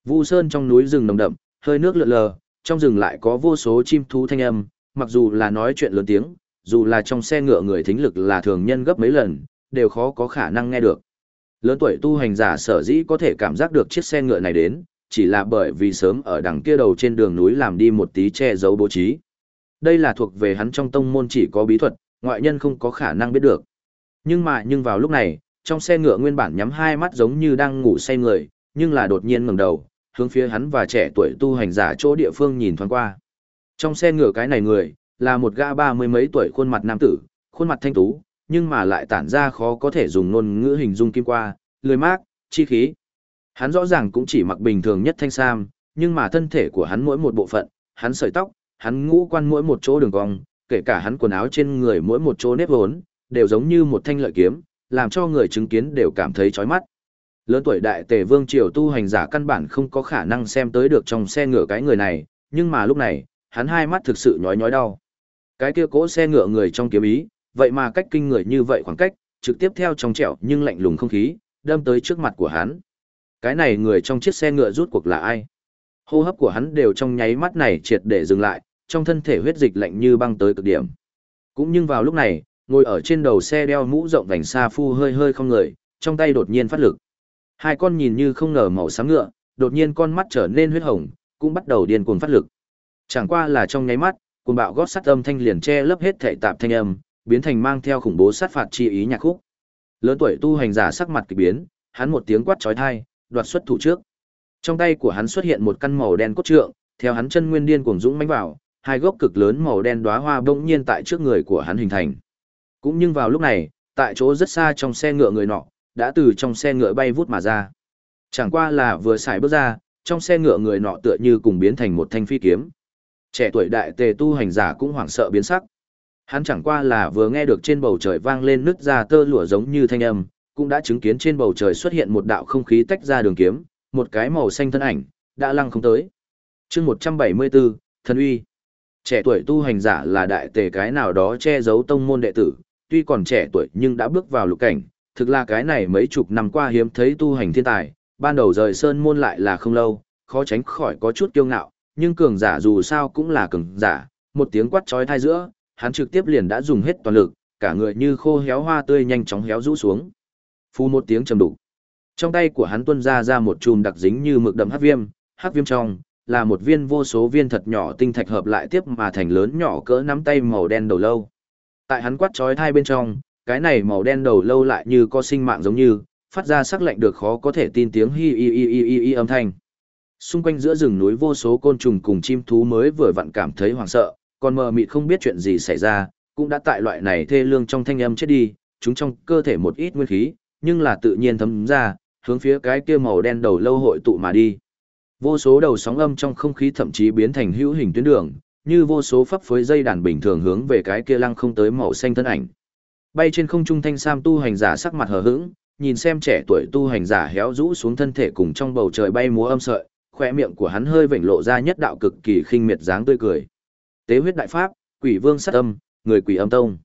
Vu Sơn trong núi rừng nồng đậm, hơi nước lượn lờ, trong rừng lại có vô số chim thú thanh âm, mặc dù là nói chuyện lớn tiếng, dù là trong xe ngựa người thính lực là thường nhân gấp mấy lần, đều khó có khả năng nghe được. Lớn tuổi tu hành giả sở dĩ có thể cảm giác được chiếc xe ngựa này đến, chỉ là bởi vì sớm ở đằng kia đầu trên đường núi làm đi một tí che giấu bố trí. Đây là thuộc về hắn trong tông môn chỉ có bí thuật, ngoại nhân không có khả năng biết được. Nhưng mà nhưng vào lúc này, trong xe ngựa nguyên bản nhắm hai mắt giống như đang ngủ say người, nhưng là đột nhiên ngẩng đầu, hướng phía hắn và trẻ tuổi tu hành giả chỗ địa phương nhìn thoáng qua. Trong xe ngựa cái này người, là một gã ba mươi mấy tuổi khuôn mặt nam tử, khuôn mặt thanh tú, nhưng mà lại tản ra khó có thể dùng ngôn ngữ hình dung kim qua, lười mát, chi khí. Hắn rõ ràng cũng chỉ mặc bình thường nhất thanh sam, nhưng mà thân thể của hắn mỗi một bộ phận, hắn sợi tóc, hắn ngũ quan mỗi một chỗ đường cong, kể cả hắn quần áo trên người mỗi một chỗ nếp vốn, đều giống như một thanh lợi kiếm, làm cho người chứng kiến đều cảm thấy chói mắt. Lớn tuổi đại tề vương triều tu hành giả căn bản không có khả năng xem tới được trong xe ngựa cái người này, nhưng mà lúc này, hắn hai mắt thực sự nhói nhói đau. Cái kia cỗ xe ngựa người trong kiếm ý, vậy mà cách kinh người như vậy khoảng cách, trực tiếp theo trong trẻo nhưng lạnh lùng không khí, đâm tới trước mặt của hắn. Cái này người trong chiếc xe ngựa rút cuộc là ai? Hô hấp của hắn đều trong nháy mắt này triệt để dừng lại, trong thân thể huyết dịch lạnh như băng tới cực điểm. Cũng nhưng vào lúc này, ngồi ở trên đầu xe đeo mũ rộng vành xa phu hơi hơi không người, trong tay đột nhiên phát lực. Hai con nhìn như không ngờ màu xám ngựa, đột nhiên con mắt trở nên huyết hồng, cũng bắt đầu điên cuồng phát lực. Chẳng qua là trong nháy mắt, cuồng bạo gót sắt âm thanh liền che lấp hết thể tạp thanh âm, biến thành mang theo khủng bố sát phạt chi ý nhạc khúc. Lớn tuổi tu hành giả sắc mặt kỳ biến, hắn một tiếng quát chói tai, đoạt xuất thủ trước. Trong tay của hắn xuất hiện một căn màu đen cốt trượng, theo hắn chân nguyên điên cuồng dũng mãnh vào, hai gốc cực lớn màu đen đóa hoa bỗng nhiên tại trước người của hắn hình thành. Cũng nhưng vào lúc này, tại chỗ rất xa trong xe ngựa người nọ, đã từ trong xe ngựa bay vút mà ra. Chẳng qua là vừa xài bước ra, trong xe ngựa người nọ tựa như cùng biến thành một thanh phi kiếm. Trẻ tuổi đại tề tu hành giả cũng hoảng sợ biến sắc. Hắn chẳng qua là vừa nghe được trên bầu trời vang lên nứt ra tơ lụa giống như thanh âm, cũng đã chứng kiến trên bầu trời xuất hiện một đạo không khí tách ra đường kiếm, một cái màu xanh thân ảnh, đã lăng không tới. chương 174, Thần Uy. Trẻ tuổi tu hành giả là đại tề cái nào đó che giấu tông môn đệ tử, tuy còn trẻ tuổi nhưng đã bước vào lục cảnh, thực là cái này mấy chục năm qua hiếm thấy tu hành thiên tài, ban đầu rời sơn môn lại là không lâu, khó tránh khỏi có chút kiêu ngạo, nhưng cường giả dù sao cũng là cường giả, một tiếng quát chói tai giữa, hắn trực tiếp liền đã dùng hết toàn lực, cả người như khô héo hoa tươi nhanh chóng héo rũ xuống. Phu một tiếng trầm đục. Trong tay của hắn tuôn ra ra một chùm đặc dính như mực đậm hắc viêm, hắc viêm trong là một viên vô số viên thật nhỏ tinh thạch hợp lại tiếp mà thành lớn nhỏ cỡ nắm tay màu đen đầu lâu. Tại hắn quát chói tai bên trong, cái này màu đen đầu lâu lại như có sinh mạng giống như, phát ra sắc lạnh được khó có thể tin tiếng hi hi hi hi hi, hi âm thanh. Xung quanh giữa rừng núi vô số côn trùng cùng chim thú mới vừa vặn cảm thấy hoảng sợ, còn mờ mịt không biết chuyện gì xảy ra, cũng đã tại loại này thê lương trong thanh âm chết đi, chúng trong cơ thể một ít nguyên khí, nhưng là tự nhiên thấm ra, hướng phía cái kia màu đen đầu lâu hội tụ mà đi. Vô số đầu sóng âm trong không khí thậm chí biến thành hữu hình tuyến đường, như vô số pháp phối dây đàn bình thường hướng về cái kia lăng không tới màu xanh thân ảnh. Bay trên không trung thanh sam tu hành giả sắc mặt hờ hững, nhìn xem trẻ tuổi tu hành giả héo rũ xuống thân thể cùng trong bầu trời bay múa âm sợi, khoe miệng của hắn hơi vểnh lộ ra nhất đạo cực kỳ khinh miệt dáng tươi cười. Tế huyết đại pháp, quỷ vương sát âm, người quỷ âm tông.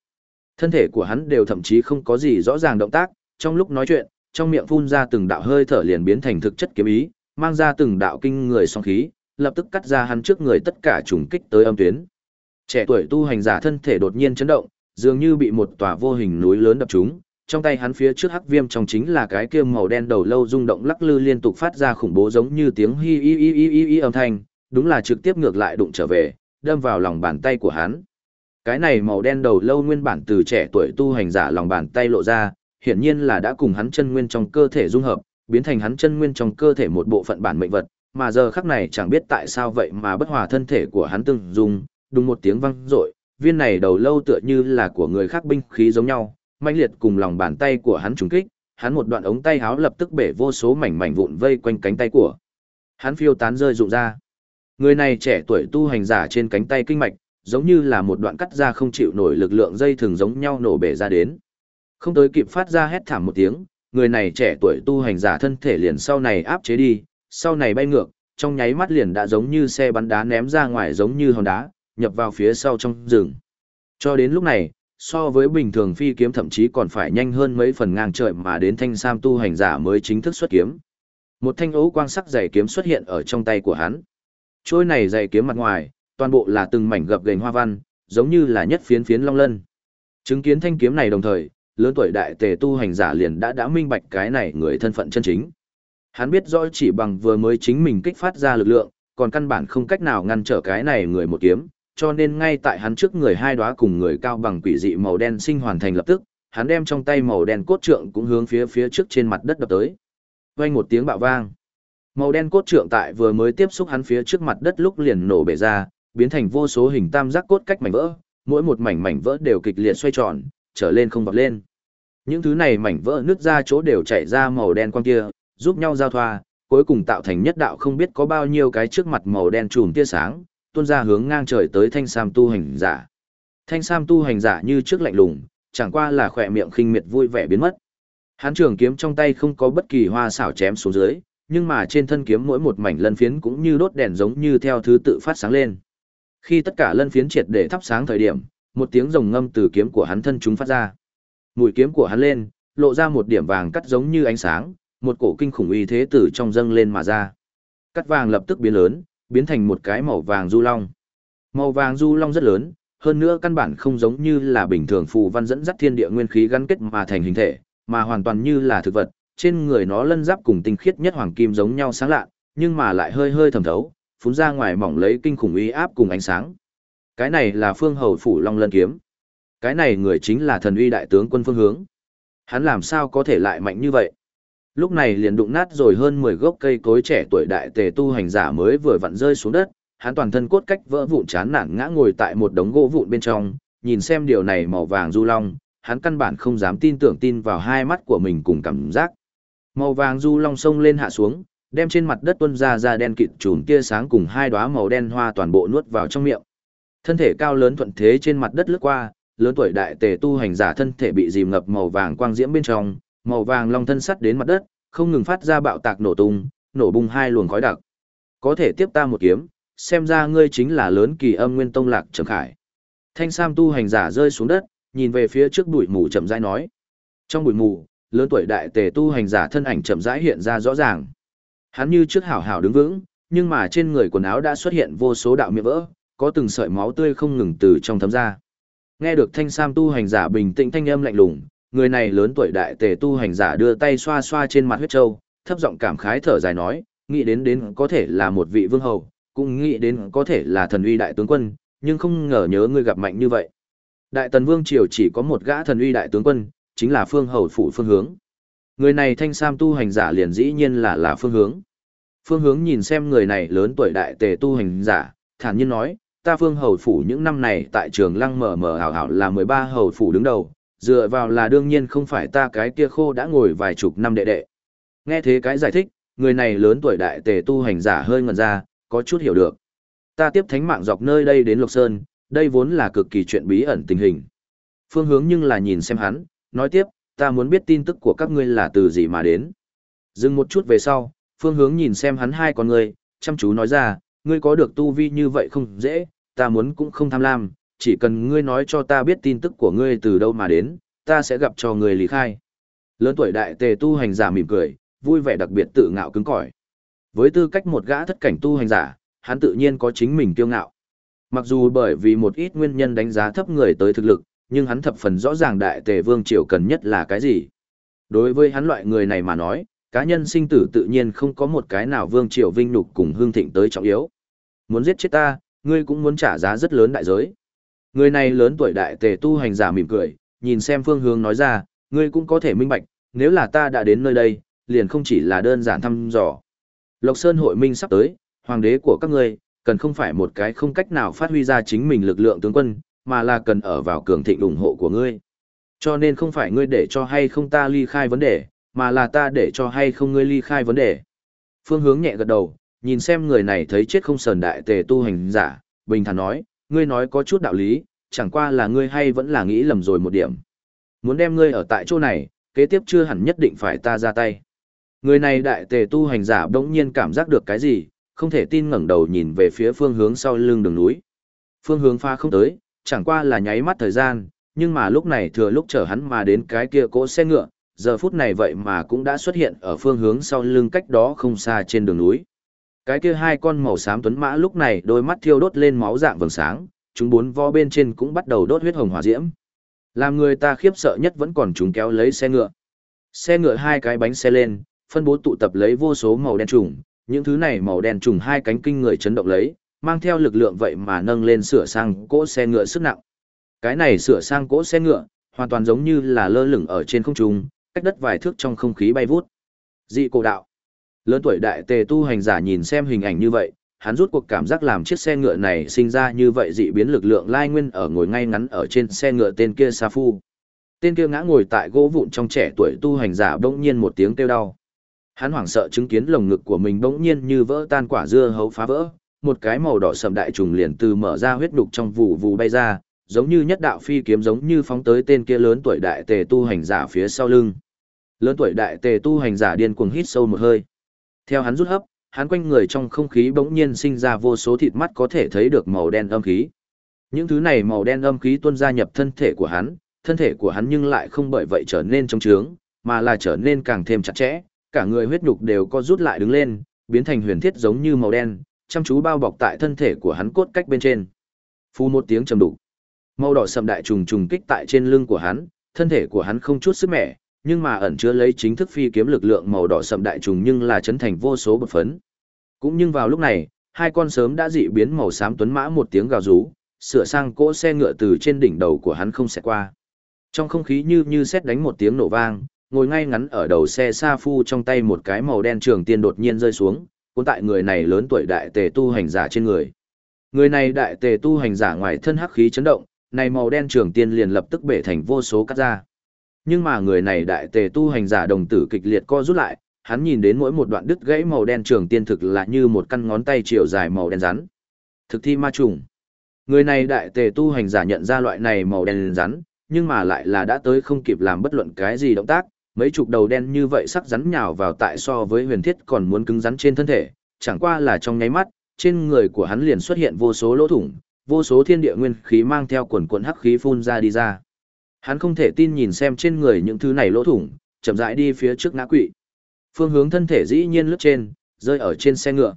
Thân thể của hắn đều thậm chí không có gì rõ ràng động tác, trong lúc nói chuyện, trong miệng phun ra từng đạo hơi thở liền biến thành thực chất kiếm ý, mang ra từng đạo kinh người song khí, lập tức cắt ra hắn trước người tất cả trùng kích tới âm tuyến. Trẻ tuổi tu hành giả thân thể đột nhiên chấn động, dường như bị một tòa vô hình núi lớn đập trúng, trong tay hắn phía trước hắc viêm trong chính là cái kia màu đen đầu lâu rung động lắc lư liên tục phát ra khủng bố giống như tiếng hi hi hi hi hi, hi âm thanh, đúng là trực tiếp ngược lại đụng trở về, đâm vào lòng bàn tay của hắn. Cái này màu đen đầu lâu nguyên bản từ trẻ tuổi tu hành giả lòng bàn tay lộ ra, hiển nhiên là đã cùng hắn chân nguyên trong cơ thể dung hợp, biến thành hắn chân nguyên trong cơ thể một bộ phận bản mệnh vật, mà giờ khắc này chẳng biết tại sao vậy mà bất hòa thân thể của hắn từng dùng đùng một tiếng vang rội, viên này đầu lâu tựa như là của người khác binh khí giống nhau, mãnh liệt cùng lòng bàn tay của hắn trùng kích, hắn một đoạn ống tay háo lập tức bể vô số mảnh mảnh vụn vây quanh cánh tay của. Hắn phiêu tán rơi rụng ra. Người này trẻ tuổi tu hành giả trên cánh tay kinh mạch, giống như là một đoạn cắt ra không chịu nổi lực lượng dây thường giống nhau nổ bể ra đến. Không tới kịp phát ra hét thảm một tiếng, người này trẻ tuổi tu hành giả thân thể liền sau này áp chế đi, sau này bay ngược, trong nháy mắt liền đã giống như xe bắn đá ném ra ngoài giống như hòn đá, nhập vào phía sau trong rừng. Cho đến lúc này, so với bình thường phi kiếm thậm chí còn phải nhanh hơn mấy phần ngang trời mà đến thanh sam tu hành giả mới chính thức xuất kiếm. Một thanh ấu quang sắc dày kiếm xuất hiện ở trong tay của hắn. Trôi này dày kiếm mặt ngoài, toàn bộ là từng mảnh gập gềnh hoa văn, giống như là nhất phiến phiến long lân. Chứng kiến thanh kiếm này đồng thời, lớn tuổi đại tề tu hành giả liền đã đã minh bạch cái này người thân phận chân chính. Hắn biết rõ chỉ bằng vừa mới chính mình kích phát ra lực lượng, còn căn bản không cách nào ngăn trở cái này người một kiếm, cho nên ngay tại hắn trước người hai đóa cùng người cao bằng quỷ dị màu đen sinh hoàn thành lập tức, hắn đem trong tay màu đen cốt trượng cũng hướng phía phía trước trên mặt đất đập tới. Vang một tiếng bạo vang. Màu đen cốt trượng tại vừa mới tiếp xúc hắn phía trước mặt đất lúc liền nổ bể ra, biến thành vô số hình tam giác cốt cách mảnh vỡ, mỗi một mảnh mảnh vỡ đều kịch liệt xoay tròn, trở lên không vọt lên. Những thứ này mảnh vỡ nứt ra chỗ đều chảy ra màu đen quang kia, giúp nhau giao thoa, cuối cùng tạo thành nhất đạo không biết có bao nhiêu cái trước mặt màu đen trùm tia sáng, tuôn ra hướng ngang trời tới thanh sam tu hành giả. Thanh sam tu hành giả như trước lạnh lùng, chẳng qua là khỏe miệng khinh miệt vui vẻ biến mất. Hán trường kiếm trong tay không có bất kỳ hoa xảo chém xuống dưới, nhưng mà trên thân kiếm mỗi một mảnh lân phiến cũng như đốt đèn giống như theo thứ tự phát sáng lên. Khi tất cả lân phiến triệt để thắp sáng thời điểm, một tiếng rồng ngâm từ kiếm của hắn thân chúng phát ra. Mũi kiếm của hắn lên, lộ ra một điểm vàng cắt giống như ánh sáng, một cổ kinh khủng uy thế từ trong dâng lên mà ra. Cắt vàng lập tức biến lớn, biến thành một cái màu vàng du long. Màu vàng du long rất lớn, hơn nữa căn bản không giống như là bình thường phù văn dẫn dắt thiên địa nguyên khí gắn kết mà thành hình thể, mà hoàn toàn như là thực vật, trên người nó lân giáp cùng tinh khiết nhất hoàng kim giống nhau sáng lạ, nhưng mà lại hơi hơi thẩm thấu, phun ra ngoài mỏng lấy kinh khủng uy áp cùng ánh sáng. Cái này là Phương Hầu phủ Long Lân kiếm. Cái này người chính là thần uy đại tướng quân Phương Hướng. Hắn làm sao có thể lại mạnh như vậy? Lúc này liền đụng nát rồi hơn 10 gốc cây cối trẻ tuổi đại tề tu hành giả mới vừa vặn rơi xuống đất, hắn toàn thân cốt cách vỡ vụn chán nản ngã ngồi tại một đống gỗ vụn bên trong, nhìn xem điều này màu vàng du long, hắn căn bản không dám tin tưởng tin vào hai mắt của mình cùng cảm giác. Màu vàng du long sông lên hạ xuống, đem trên mặt đất tuôn ra ra đen kịt chùm tia sáng cùng hai đóa màu đen hoa toàn bộ nuốt vào trong miệng. Thân thể cao lớn thuận thế trên mặt đất lướt qua, lớn tuổi đại tề tu hành giả thân thể bị dìm ngập màu vàng quang diễm bên trong, màu vàng long thân sắt đến mặt đất, không ngừng phát ra bạo tạc nổ tung, nổ bung hai luồng khói đặc. Có thể tiếp ta một kiếm, xem ra ngươi chính là lớn kỳ âm nguyên tông lạc trầm khải. Thanh Sam tu hành giả rơi xuống đất, nhìn về phía trước bụi mù chậm rãi nói. Trong bụi mù, lớn tuổi đại tề tu hành giả thân ảnh chậm rãi hiện ra rõ ràng. Hắn như trước hảo hảo đứng vững, nhưng mà trên người quần áo đã xuất hiện vô số đạo miệng vỡ, có từng sợi máu tươi không ngừng từ trong thấm ra. Nghe được Thanh Sam tu hành giả bình tĩnh thanh âm lạnh lùng, người này lớn tuổi đại tề tu hành giả đưa tay xoa xoa trên mặt huyết châu, thấp giọng cảm khái thở dài nói, nghĩ đến đến có thể là một vị vương hầu, cũng nghĩ đến có thể là thần uy đại tướng quân, nhưng không ngờ nhớ ngươi gặp mạnh như vậy. Đại tần vương triều chỉ có một gã thần uy đại tướng quân, chính là phương hầu phủ phương hướng. Người này thanh sam tu hành giả liền dĩ nhiên là là phương hướng. Phương hướng nhìn xem người này lớn tuổi đại tề tu hành giả, thản nhiên nói, ta phương hầu phủ những năm này tại trường lăng mở mở hảo hảo là 13 hầu phủ đứng đầu, dựa vào là đương nhiên không phải ta cái kia khô đã ngồi vài chục năm đệ đệ. Nghe thế cái giải thích, người này lớn tuổi đại tề tu hành giả hơi ngẩn ra, có chút hiểu được. Ta tiếp thánh mạng dọc nơi đây đến Lộc Sơn, đây vốn là cực kỳ chuyện bí ẩn tình hình. Phương hướng nhưng là nhìn xem hắn, nói tiếp, ta muốn biết tin tức của các ngươi là từ gì mà đến. Dừng một chút về sau, phương hướng nhìn xem hắn hai con người, chăm chú nói ra, ngươi có được tu vi như vậy không dễ, ta muốn cũng không tham lam, chỉ cần ngươi nói cho ta biết tin tức của ngươi từ đâu mà đến, ta sẽ gặp cho ngươi lý khai. Lớn tuổi đại tề tu hành giả mỉm cười, vui vẻ đặc biệt tự ngạo cứng cỏi. Với tư cách một gã thất cảnh tu hành giả, hắn tự nhiên có chính mình kiêu ngạo. Mặc dù bởi vì một ít nguyên nhân đánh giá thấp người tới thực lực, nhưng hắn thập phần rõ ràng đại tề vương triều cần nhất là cái gì. Đối với hắn loại người này mà nói, cá nhân sinh tử tự nhiên không có một cái nào vương triều vinh nhục cùng hương thịnh tới trọng yếu. Muốn giết chết ta, ngươi cũng muốn trả giá rất lớn đại giới. Người này lớn tuổi đại tề tu hành giả mỉm cười, nhìn xem phương hướng nói ra, ngươi cũng có thể minh bạch, nếu là ta đã đến nơi đây, liền không chỉ là đơn giản thăm dò. Lộc Sơn hội minh sắp tới, hoàng đế của các ngươi, cần không phải một cái không cách nào phát huy ra chính mình lực lượng tướng quân, mà là cần ở vào cường thịnh ủng hộ của ngươi. Cho nên không phải ngươi để cho hay không ta ly khai vấn đề, mà là ta để cho hay không ngươi ly khai vấn đề. Phương hướng nhẹ gật đầu, nhìn xem người này thấy chết không sờn đại tề tu hành giả, bình thản nói, ngươi nói có chút đạo lý, chẳng qua là ngươi hay vẫn là nghĩ lầm rồi một điểm. Muốn đem ngươi ở tại chỗ này, kế tiếp chưa hẳn nhất định phải ta ra tay. Người này đại tề tu hành giả bỗng nhiên cảm giác được cái gì, không thể tin ngẩng đầu nhìn về phía phương hướng sau lưng đường núi. Phương hướng pha không tới, chẳng qua là nháy mắt thời gian, nhưng mà lúc này thừa lúc chở hắn mà đến cái kia cỗ xe ngựa, giờ phút này vậy mà cũng đã xuất hiện ở phương hướng sau lưng cách đó không xa trên đường núi. Cái kia hai con màu xám tuấn mã lúc này đôi mắt thiêu đốt lên máu dạng vầng sáng, chúng bốn vo bên trên cũng bắt đầu đốt huyết hồng hỏa diễm. Làm người ta khiếp sợ nhất vẫn còn chúng kéo lấy xe ngựa. Xe ngựa hai cái bánh xe lên, phân bố tụ tập lấy vô số màu đen trùng, những thứ này màu đen trùng hai cánh kinh người chấn động lấy, mang theo lực lượng vậy mà nâng lên sửa sang cỗ xe ngựa sức nặng. Cái này sửa sang cỗ xe ngựa, hoàn toàn giống như là lơ lửng ở trên không trung, cách đất vài thước trong không khí bay vút. Dị cổ đạo. Lớn tuổi đại tề tu hành giả nhìn xem hình ảnh như vậy, hắn rút cuộc cảm giác làm chiếc xe ngựa này sinh ra như vậy dị biến lực lượng lai nguyên ở ngồi ngay ngắn ở trên xe ngựa tên kia Sa Phu. Tên kia ngã ngồi tại gỗ vụn trong trẻ tuổi tu hành giả bỗng nhiên một tiếng kêu đau. Hắn hoảng sợ chứng kiến lồng ngực của mình bỗng nhiên như vỡ tan quả dưa hấu phá vỡ, một cái màu đỏ sầm đại trùng liền từ mở ra huyết đục trong vụ vụ bay ra, giống như nhất đạo phi kiếm giống như phóng tới tên kia lớn tuổi đại tề tu hành giả phía sau lưng. Lớn tuổi đại tề tu hành giả điên cuồng hít sâu một hơi. Theo hắn rút hấp, hắn quanh người trong không khí bỗng nhiên sinh ra vô số thịt mắt có thể thấy được màu đen âm khí. Những thứ này màu đen âm khí tuôn ra nhập thân thể của hắn, thân thể của hắn nhưng lại không bởi vậy trở nên trống trướng, mà là trở nên càng thêm chặt chẽ, cả người huyết nhục đều co rút lại đứng lên, biến thành huyền thiết giống như màu đen, chăm chú bao bọc tại thân thể của hắn cốt cách bên trên. Phu một tiếng trầm đục. Màu đỏ sầm đại trùng trùng kích tại trên lưng của hắn, thân thể của hắn không chút sức mẻ, nhưng mà ẩn chứa lấy chính thức phi kiếm lực lượng màu đỏ sậm đại trùng nhưng là chấn thành vô số bột phấn. Cũng nhưng vào lúc này, hai con sớm đã dị biến màu xám tuấn mã một tiếng gào rú, sửa sang cỗ xe ngựa từ trên đỉnh đầu của hắn không sẽ qua. Trong không khí như như xét đánh một tiếng nổ vang, ngồi ngay ngắn ở đầu xe Sa Phu trong tay một cái màu đen trường tiên đột nhiên rơi xuống, cuốn tại người này lớn tuổi đại tề tu hành giả trên người. Người này đại tề tu hành giả ngoài thân hắc khí chấn động, này màu đen trường tiên liền lập tức bể thành vô số cắt ra. Nhưng mà người này đại tề tu hành giả đồng tử kịch liệt co rút lại, hắn nhìn đến mỗi một đoạn đứt gãy màu đen trường tiên thực là như một căn ngón tay chiều dài màu đen rắn. Thực thi ma trùng. Người này đại tề tu hành giả nhận ra loại này màu đen rắn, nhưng mà lại là đã tới không kịp làm bất luận cái gì động tác, mấy chục đầu đen như vậy sắc rắn nhào vào tại so với huyền thiết còn muốn cứng rắn trên thân thể, chẳng qua là trong nháy mắt, trên người của hắn liền xuất hiện vô số lỗ thủng, vô số thiên địa nguyên khí mang theo quần quần hắc khí phun ra đi ra. Hắn không thể tin nhìn xem trên người những thứ này lỗ thủng, chậm rãi đi phía trước ngã quỵ. Phương hướng thân thể dĩ nhiên lướt trên, rơi ở trên xe ngựa.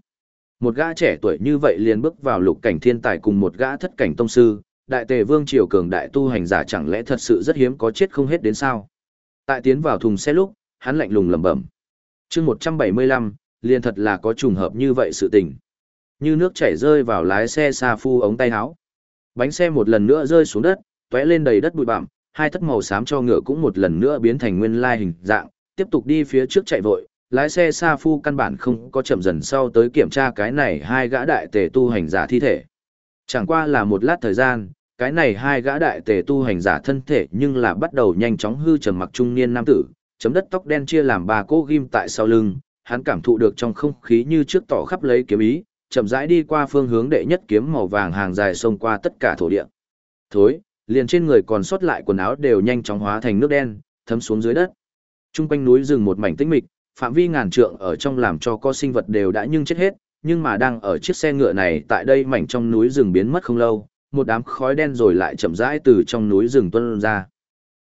Một gã trẻ tuổi như vậy liền bước vào lục cảnh thiên tài cùng một gã thất cảnh tông sư, đại tề vương triều cường đại tu hành giả chẳng lẽ thật sự rất hiếm có chết không hết đến sao? Tại tiến vào thùng xe lúc, hắn lạnh lùng lẩm bẩm. Chương 175, liền thật là có trùng hợp như vậy sự tình. Như nước chảy rơi vào lái xe xa phu ống tay áo. Bánh xe một lần nữa rơi xuống đất, tóe lên đầy đất bụi bặm, hai thất màu xám cho ngựa cũng một lần nữa biến thành nguyên lai hình dạng, tiếp tục đi phía trước chạy vội, lái xe xa phu căn bản không có chậm dần sau tới kiểm tra cái này hai gã đại tề tu hành giả thi thể. Chẳng qua là một lát thời gian, cái này hai gã đại tề tu hành giả thân thể nhưng là bắt đầu nhanh chóng hư trầm mặc trung niên nam tử, chấm đất tóc đen chia làm ba cỗ ghim tại sau lưng, hắn cảm thụ được trong không khí như trước tỏ khắp lấy kiếm ý, chậm rãi đi qua phương hướng đệ nhất kiếm màu vàng hàng dài xông qua tất cả thổ địa. Thối, liền trên người còn sót lại quần áo đều nhanh chóng hóa thành nước đen, thấm xuống dưới đất. Trung quanh núi rừng một mảnh tĩnh mịch, phạm vi ngàn trượng ở trong làm cho có sinh vật đều đã nhưng chết hết, nhưng mà đang ở chiếc xe ngựa này tại đây mảnh trong núi rừng biến mất không lâu, một đám khói đen rồi lại chậm rãi từ trong núi rừng tuôn ra.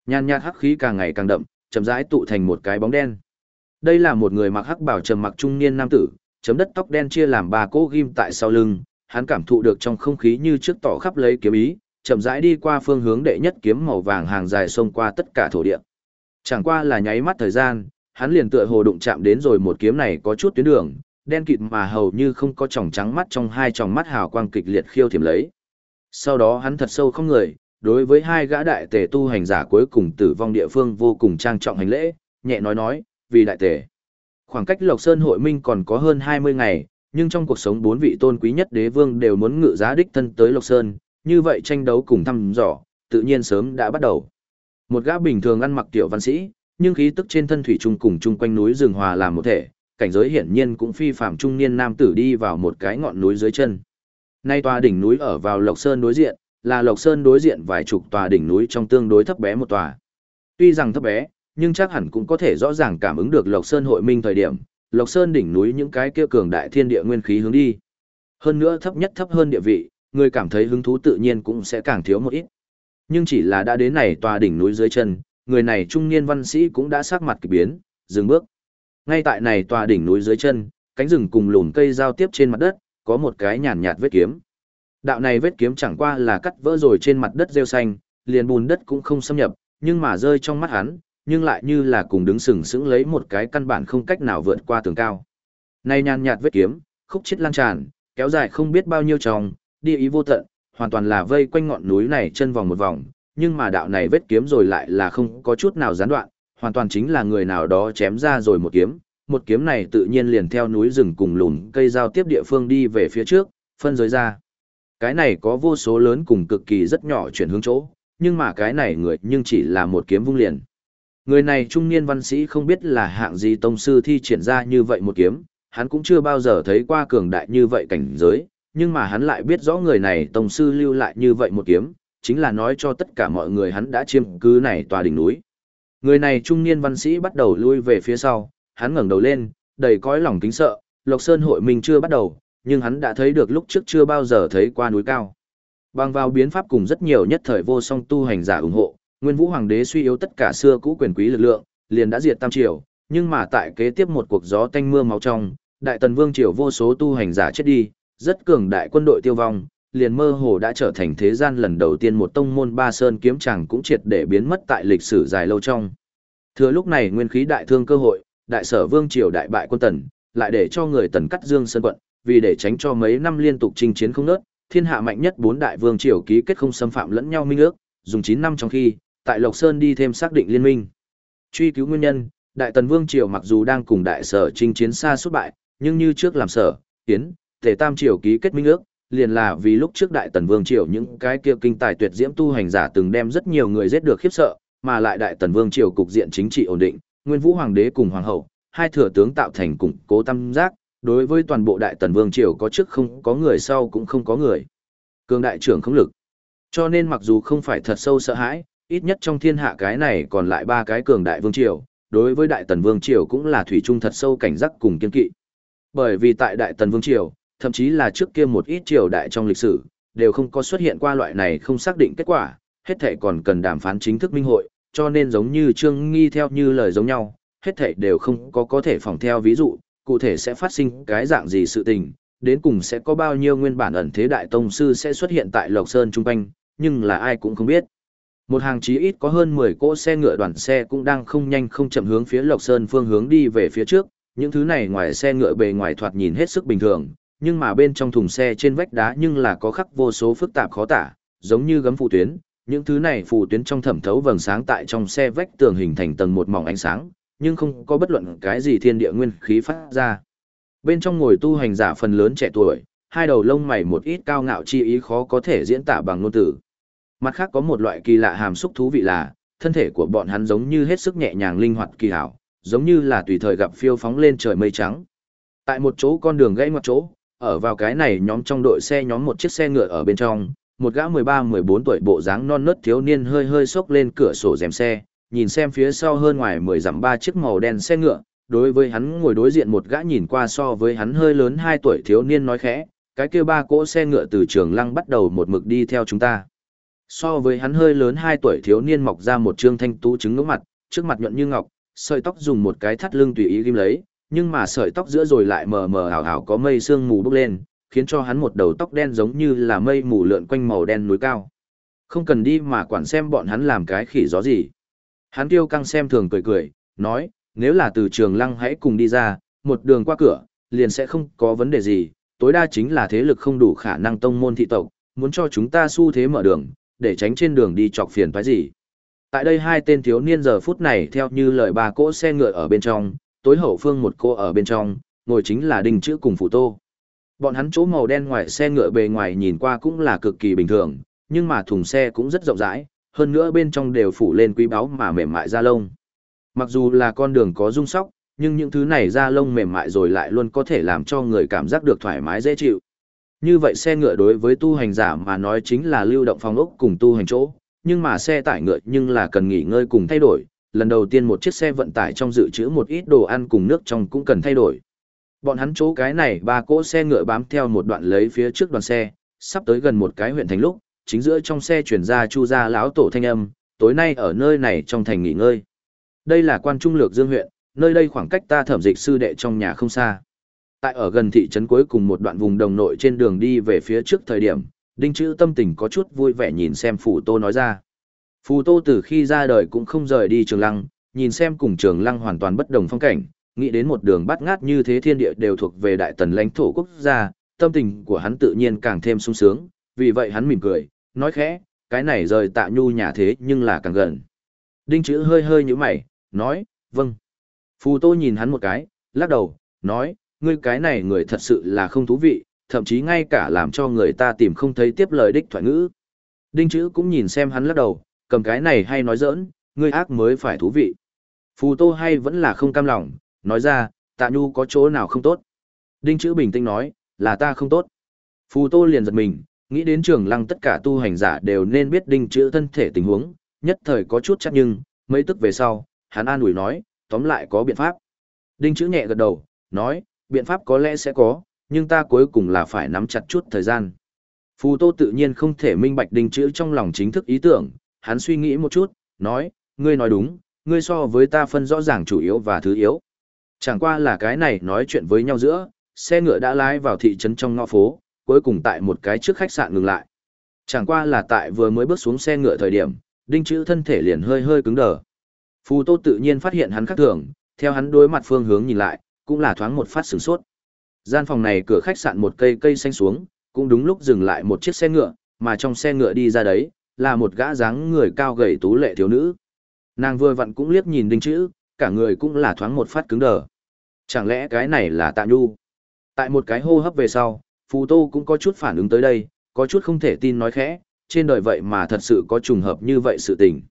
Nhan nhạt hắc khí càng ngày càng đậm, chậm rãi tụ thành một cái bóng đen. Đây là một người mặc hắc bảo trầm mặc trung niên nam tử, chấm đất tóc đen chia làm ba cỗ ghim tại sau lưng, hắn cảm thụ được trong không khí như trước tỏ khắp lấy kiếm ý, chậm rãi đi qua phương hướng đệ nhất kiếm màu vàng hàng dài xông qua tất cả thổ địa. Chẳng qua là nháy mắt thời gian, hắn liền tựa hồ đụng chạm đến rồi một kiếm này có chút tuyến đường, đen kịt mà hầu như không có tròng trắng mắt trong hai tròng mắt hào quang kịch liệt khiêu thiểm lấy. Sau đó hắn thật sâu không người, đối với hai gã đại tề tu hành giả cuối cùng tử vong địa phương vô cùng trang trọng hành lễ, nhẹ nói nói, vì đại tề. Khoảng cách Lộc Sơn hội minh còn có hơn 20 ngày, nhưng trong cuộc sống bốn vị tôn quý nhất đế vương đều muốn ngự giá đích thân tới Lộc Sơn, như vậy tranh đấu cùng thăm dò, tự nhiên sớm đã bắt đầu. Một gã bình thường ăn mặc tiểu văn sĩ, nhưng khí tức trên thân thủy trung cùng chung quanh núi rừng hòa làm một thể, cảnh giới hiển nhiên cũng phi phạm trung niên nam tử đi vào một cái ngọn núi dưới chân. Nay tòa đỉnh núi ở vào Lộc Sơn đối diện, là Lộc Sơn đối diện vài chục tòa đỉnh núi trong tương đối thấp bé một tòa. Tuy rằng thấp bé, nhưng chắc hẳn cũng có thể rõ ràng cảm ứng được Lộc Sơn hội minh thời điểm, Lộc Sơn đỉnh núi những cái kia cường đại thiên địa nguyên khí hướng đi. Hơn nữa thấp nhất thấp hơn địa vị, người cảm thấy hứng thú tự nhiên cũng sẽ càng thiếu một ít. Nhưng chỉ là đã đến này tòa đỉnh núi dưới chân, người này trung niên văn sĩ cũng đã sắc mặt kỳ biến, dừng bước. Ngay tại này tòa đỉnh núi dưới chân, cánh rừng cùng lùn cây giao tiếp trên mặt đất, có một cái nhàn nhạt vết kiếm. Đạo này vết kiếm chẳng qua là cắt vỡ rồi trên mặt đất rêu xanh, liền bùn đất cũng không xâm nhập, nhưng mà rơi trong mắt hắn, nhưng lại như là cùng đứng sừng sững lấy một cái căn bản không cách nào vượt qua tường cao. Này nhàn nhạt vết kiếm, khúc chết lan tràn, kéo dài không biết bao nhiêu tròng, đi ý vô tận, hoàn toàn là vây quanh ngọn núi này chân vòng một vòng, nhưng mà đạo này vết kiếm rồi lại là không có chút nào gián đoạn, hoàn toàn chính là người nào đó chém ra rồi một kiếm, một kiếm này tự nhiên liền theo núi rừng cùng lùn cây giao tiếp địa phương đi về phía trước, phân giới ra. Cái này có vô số lớn cùng cực kỳ rất nhỏ chuyển hướng chỗ, nhưng mà cái này người nhưng chỉ là một kiếm vung liền. Người này trung niên văn sĩ không biết là hạng gì tông sư thi triển ra như vậy một kiếm, hắn cũng chưa bao giờ thấy qua cường đại như vậy cảnh giới, nhưng mà hắn lại biết rõ người này tông sư lưu lại như vậy một kiếm, chính là nói cho tất cả mọi người hắn đã chiếm cứ này tòa đỉnh núi. Người này trung niên văn sĩ bắt đầu lui về phía sau, hắn ngẩng đầu lên, đầy cõi lòng kính sợ, Lộc Sơn hội mình chưa bắt đầu, nhưng hắn đã thấy được lúc trước chưa bao giờ thấy qua núi cao. Bằng vào biến pháp cùng rất nhiều nhất thời vô song tu hành giả ủng hộ, Nguyên Vũ Hoàng đế suy yếu tất cả xưa cũ quyền quý lực lượng, liền đã diệt Tam Triều, nhưng mà tại kế tiếp một cuộc gió tanh mưa máu trong, Đại Tần Vương Triều vô số tu hành giả chết đi, rất cường đại quân đội tiêu vong, liền mơ hồ đã trở thành thế gian lần đầu tiên một tông môn ba sơn kiếm chẳng cũng triệt để biến mất tại lịch sử dài lâu trong. Thừa lúc này nguyên khí đại thương cơ hội, đại sở vương triều đại bại quân tần, lại để cho người tần cắt dương sơn quận, vì để tránh cho mấy năm liên tục chinh chiến không nớt, thiên hạ mạnh nhất bốn đại vương triều ký kết không xâm phạm lẫn nhau minh ước, dùng 9 năm trong khi, tại Lộc Sơn đi thêm xác định liên minh. Truy cứu nguyên nhân, đại tần vương triều mặc dù đang cùng đại sở chinh chiến xa suốt bại, nhưng như trước làm sở, tiến, tề tam triều ký kết minh ước, liền là vì lúc trước đại tần vương triều những cái kia kinh tài tuyệt diễm tu hành giả từng đem rất nhiều người giết được khiếp sợ, mà lại đại tần vương triều cục diện chính trị ổn định, nguyên vũ hoàng đế cùng hoàng hậu, hai thừa tướng tạo thành củng cố tam giác, đối với toàn bộ đại tần vương triều có trước không có người sau cũng không có người. Cường đại trưởng không lực. Cho nên mặc dù không phải thật sâu sợ hãi, ít nhất trong thiên hạ cái này còn lại ba cái cường đại vương triều, đối với đại tần vương triều cũng là thủy chung thật sâu cảnh giác cùng kiên kỵ. Bởi vì tại đại tần vương triều, thậm chí là trước kia một ít triều đại trong lịch sử, đều không có xuất hiện qua loại này không xác định kết quả, hết thảy còn cần đàm phán chính thức minh hội, cho nên giống như Trương Nghi theo như lời giống nhau, hết thảy đều không có có thể phòng theo ví dụ, cụ thể sẽ phát sinh cái dạng gì sự tình, đến cùng sẽ có bao nhiêu nguyên bản ẩn thế đại tông sư sẽ xuất hiện tại Lộc Sơn trung quanh, nhưng là ai cũng không biết. Một hàng chí ít có hơn 10 cỗ xe ngựa đoàn xe cũng đang không nhanh không chậm hướng phía Lộc Sơn phương hướng đi về phía trước, những thứ này ngoài xe ngựa bề ngoài thoạt nhìn hết sức bình thường, nhưng mà bên trong thùng xe trên vách đá nhưng là có khắc vô số phức tạp khó tả, giống như gấm phù tuyến, những thứ này phù tuyến trong thẩm thấu vầng sáng tại trong xe vách tường hình thành tầng một mỏng ánh sáng, nhưng không có bất luận cái gì thiên địa nguyên khí phát ra. Bên trong ngồi tu hành giả phần lớn trẻ tuổi, hai đầu lông mày một ít cao ngạo chi ý khó có thể diễn tả bằng ngôn từ. Mặt khác có một loại kỳ lạ hàm xúc thú vị là, thân thể của bọn hắn giống như hết sức nhẹ nhàng linh hoạt kỳ hảo, giống như là tùy thời gặp phiêu phóng lên trời mây trắng. Tại một chỗ con đường gãy ngoặt chỗ, ở vào cái này nhóm trong đội xe nhóm một chiếc xe ngựa ở bên trong, một gã 13-14 tuổi bộ dáng non nớt thiếu niên hơi hơi sốc lên cửa sổ rèm xe, nhìn xem phía sau hơn ngoài 10 dặm ba chiếc màu đen xe ngựa, đối với hắn ngồi đối diện một gã nhìn qua so với hắn hơi lớn 2 tuổi thiếu niên nói khẽ, cái kia ba cỗ xe ngựa từ trường lăng bắt đầu một mực đi theo chúng ta. So với hắn hơi lớn 2 tuổi thiếu niên mọc ra một trương thanh tú trứng ngưỡng mặt, trước mặt nhuận như ngọc, sợi tóc dùng một cái thắt lưng tùy ý ghim lấy, nhưng mà sợi tóc giữa rồi lại mờ mờ ảo ảo có mây sương mù bốc lên, khiến cho hắn một đầu tóc đen giống như là mây mù lượn quanh màu đen núi cao. Không cần đi mà quản xem bọn hắn làm cái khỉ gió gì. Hắn tiêu căng xem thường cười cười, nói, nếu là từ trường lăng hãy cùng đi ra, một đường qua cửa, liền sẽ không có vấn đề gì, tối đa chính là thế lực không đủ khả năng tông môn thị tộc, muốn cho chúng ta xu thế mở đường, để tránh trên đường đi chọc phiền phải gì. Tại đây hai tên thiếu niên giờ phút này theo như lời bà cỗ xe ngựa ở bên trong, tối hậu phương một cô ở bên trong, ngồi chính là đinh chữ cùng phụ tô. Bọn hắn chỗ màu đen ngoài xe ngựa bề ngoài nhìn qua cũng là cực kỳ bình thường, nhưng mà thùng xe cũng rất rộng rãi, hơn nữa bên trong đều phủ lên quý báu mà mềm mại da lông. Mặc dù là con đường có rung sóc, nhưng những thứ này da lông mềm mại rồi lại luôn có thể làm cho người cảm giác được thoải mái dễ chịu. Như vậy xe ngựa đối với tu hành giả mà nói chính là lưu động phòng ốc cùng tu hành chỗ, nhưng mà xe tải ngựa nhưng là cần nghỉ ngơi cùng thay đổi, lần đầu tiên một chiếc xe vận tải trong dự trữ một ít đồ ăn cùng nước trong cũng cần thay đổi. Bọn hắn chỗ cái này ba cỗ xe ngựa bám theo một đoạn lấy phía trước đoàn xe, sắp tới gần một cái huyện thành lúc, chính giữa trong xe chuyển ra chu gia lão tổ thanh âm, tối nay ở nơi này trong thành nghỉ ngơi. Đây là quan trung lược dương huyện, nơi đây khoảng cách ta thẩm dịch sư đệ trong nhà không xa. Tại ở gần thị trấn cuối cùng một đoạn vùng đồng nội trên đường đi về phía trước thời điểm, đinh chữ tâm tình có chút vui vẻ nhìn xem phủ tô nói ra. Phù Tô từ khi ra đời cũng không rời đi Trường Lăng, nhìn xem cùng Trường Lăng hoàn toàn bất đồng phong cảnh, nghĩ đến một đường bắt ngát như thế thiên địa đều thuộc về đại tần lãnh thổ quốc gia, tâm tình của hắn tự nhiên càng thêm sung sướng, vì vậy hắn mỉm cười, nói khẽ, cái này rời tạ nhu nhà thế nhưng là càng gần. Đinh chữ hơi hơi như mày, nói, vâng. Phù Tô nhìn hắn một cái, lắc đầu, nói, ngươi cái này người thật sự là không thú vị, thậm chí ngay cả làm cho người ta tìm không thấy tiếp lời đích thoại ngữ. Đinh chữ cũng nhìn xem hắn lắc đầu, cầm cái này hay nói giỡn, ngươi ác mới phải thú vị. Phù Tô hay vẫn là không cam lòng, nói ra, tạ nhu có chỗ nào không tốt. Đinh chữ bình tĩnh nói, là ta không tốt. Phù Tô liền giật mình, nghĩ đến trường lăng tất cả tu hành giả đều nên biết đinh chữ thân thể tình huống, nhất thời có chút chắc nhưng, mấy tức về sau, hắn an ủi nói, tóm lại có biện pháp. Đinh chữ nhẹ gật đầu, nói, biện pháp có lẽ sẽ có, nhưng ta cuối cùng là phải nắm chặt chút thời gian. Phù Tô tự nhiên không thể minh bạch đinh chữ trong lòng chính thức ý tưởng, hắn suy nghĩ một chút, nói, ngươi nói đúng, ngươi so với ta phân rõ ràng chủ yếu và thứ yếu. Chẳng qua là cái này nói chuyện với nhau giữa, xe ngựa đã lái vào thị trấn trong ngõ phố, cuối cùng tại một cái trước khách sạn ngừng lại. Chẳng qua là tại vừa mới bước xuống xe ngựa thời điểm, đinh chữ thân thể liền hơi hơi cứng đờ. Phù Tô tự nhiên phát hiện hắn khác thường, theo hắn đối mặt phương hướng nhìn lại, cũng là thoáng một phát sửng sốt. Gian phòng này cửa khách sạn một cây cây xanh xuống, cũng đúng lúc dừng lại một chiếc xe ngựa, mà trong xe ngựa đi ra đấy, là một gã dáng người cao gầy tú lệ thiếu nữ. Nàng vừa vặn cũng liếc nhìn đinh chữ, cả người cũng là thoáng một phát cứng đờ. Chẳng lẽ cái này là tạ nhu? Tại một cái hô hấp về sau, Phù Tô cũng có chút phản ứng tới đây, có chút không thể tin nói khẽ, trên đời vậy mà thật sự có trùng hợp như vậy sự tình.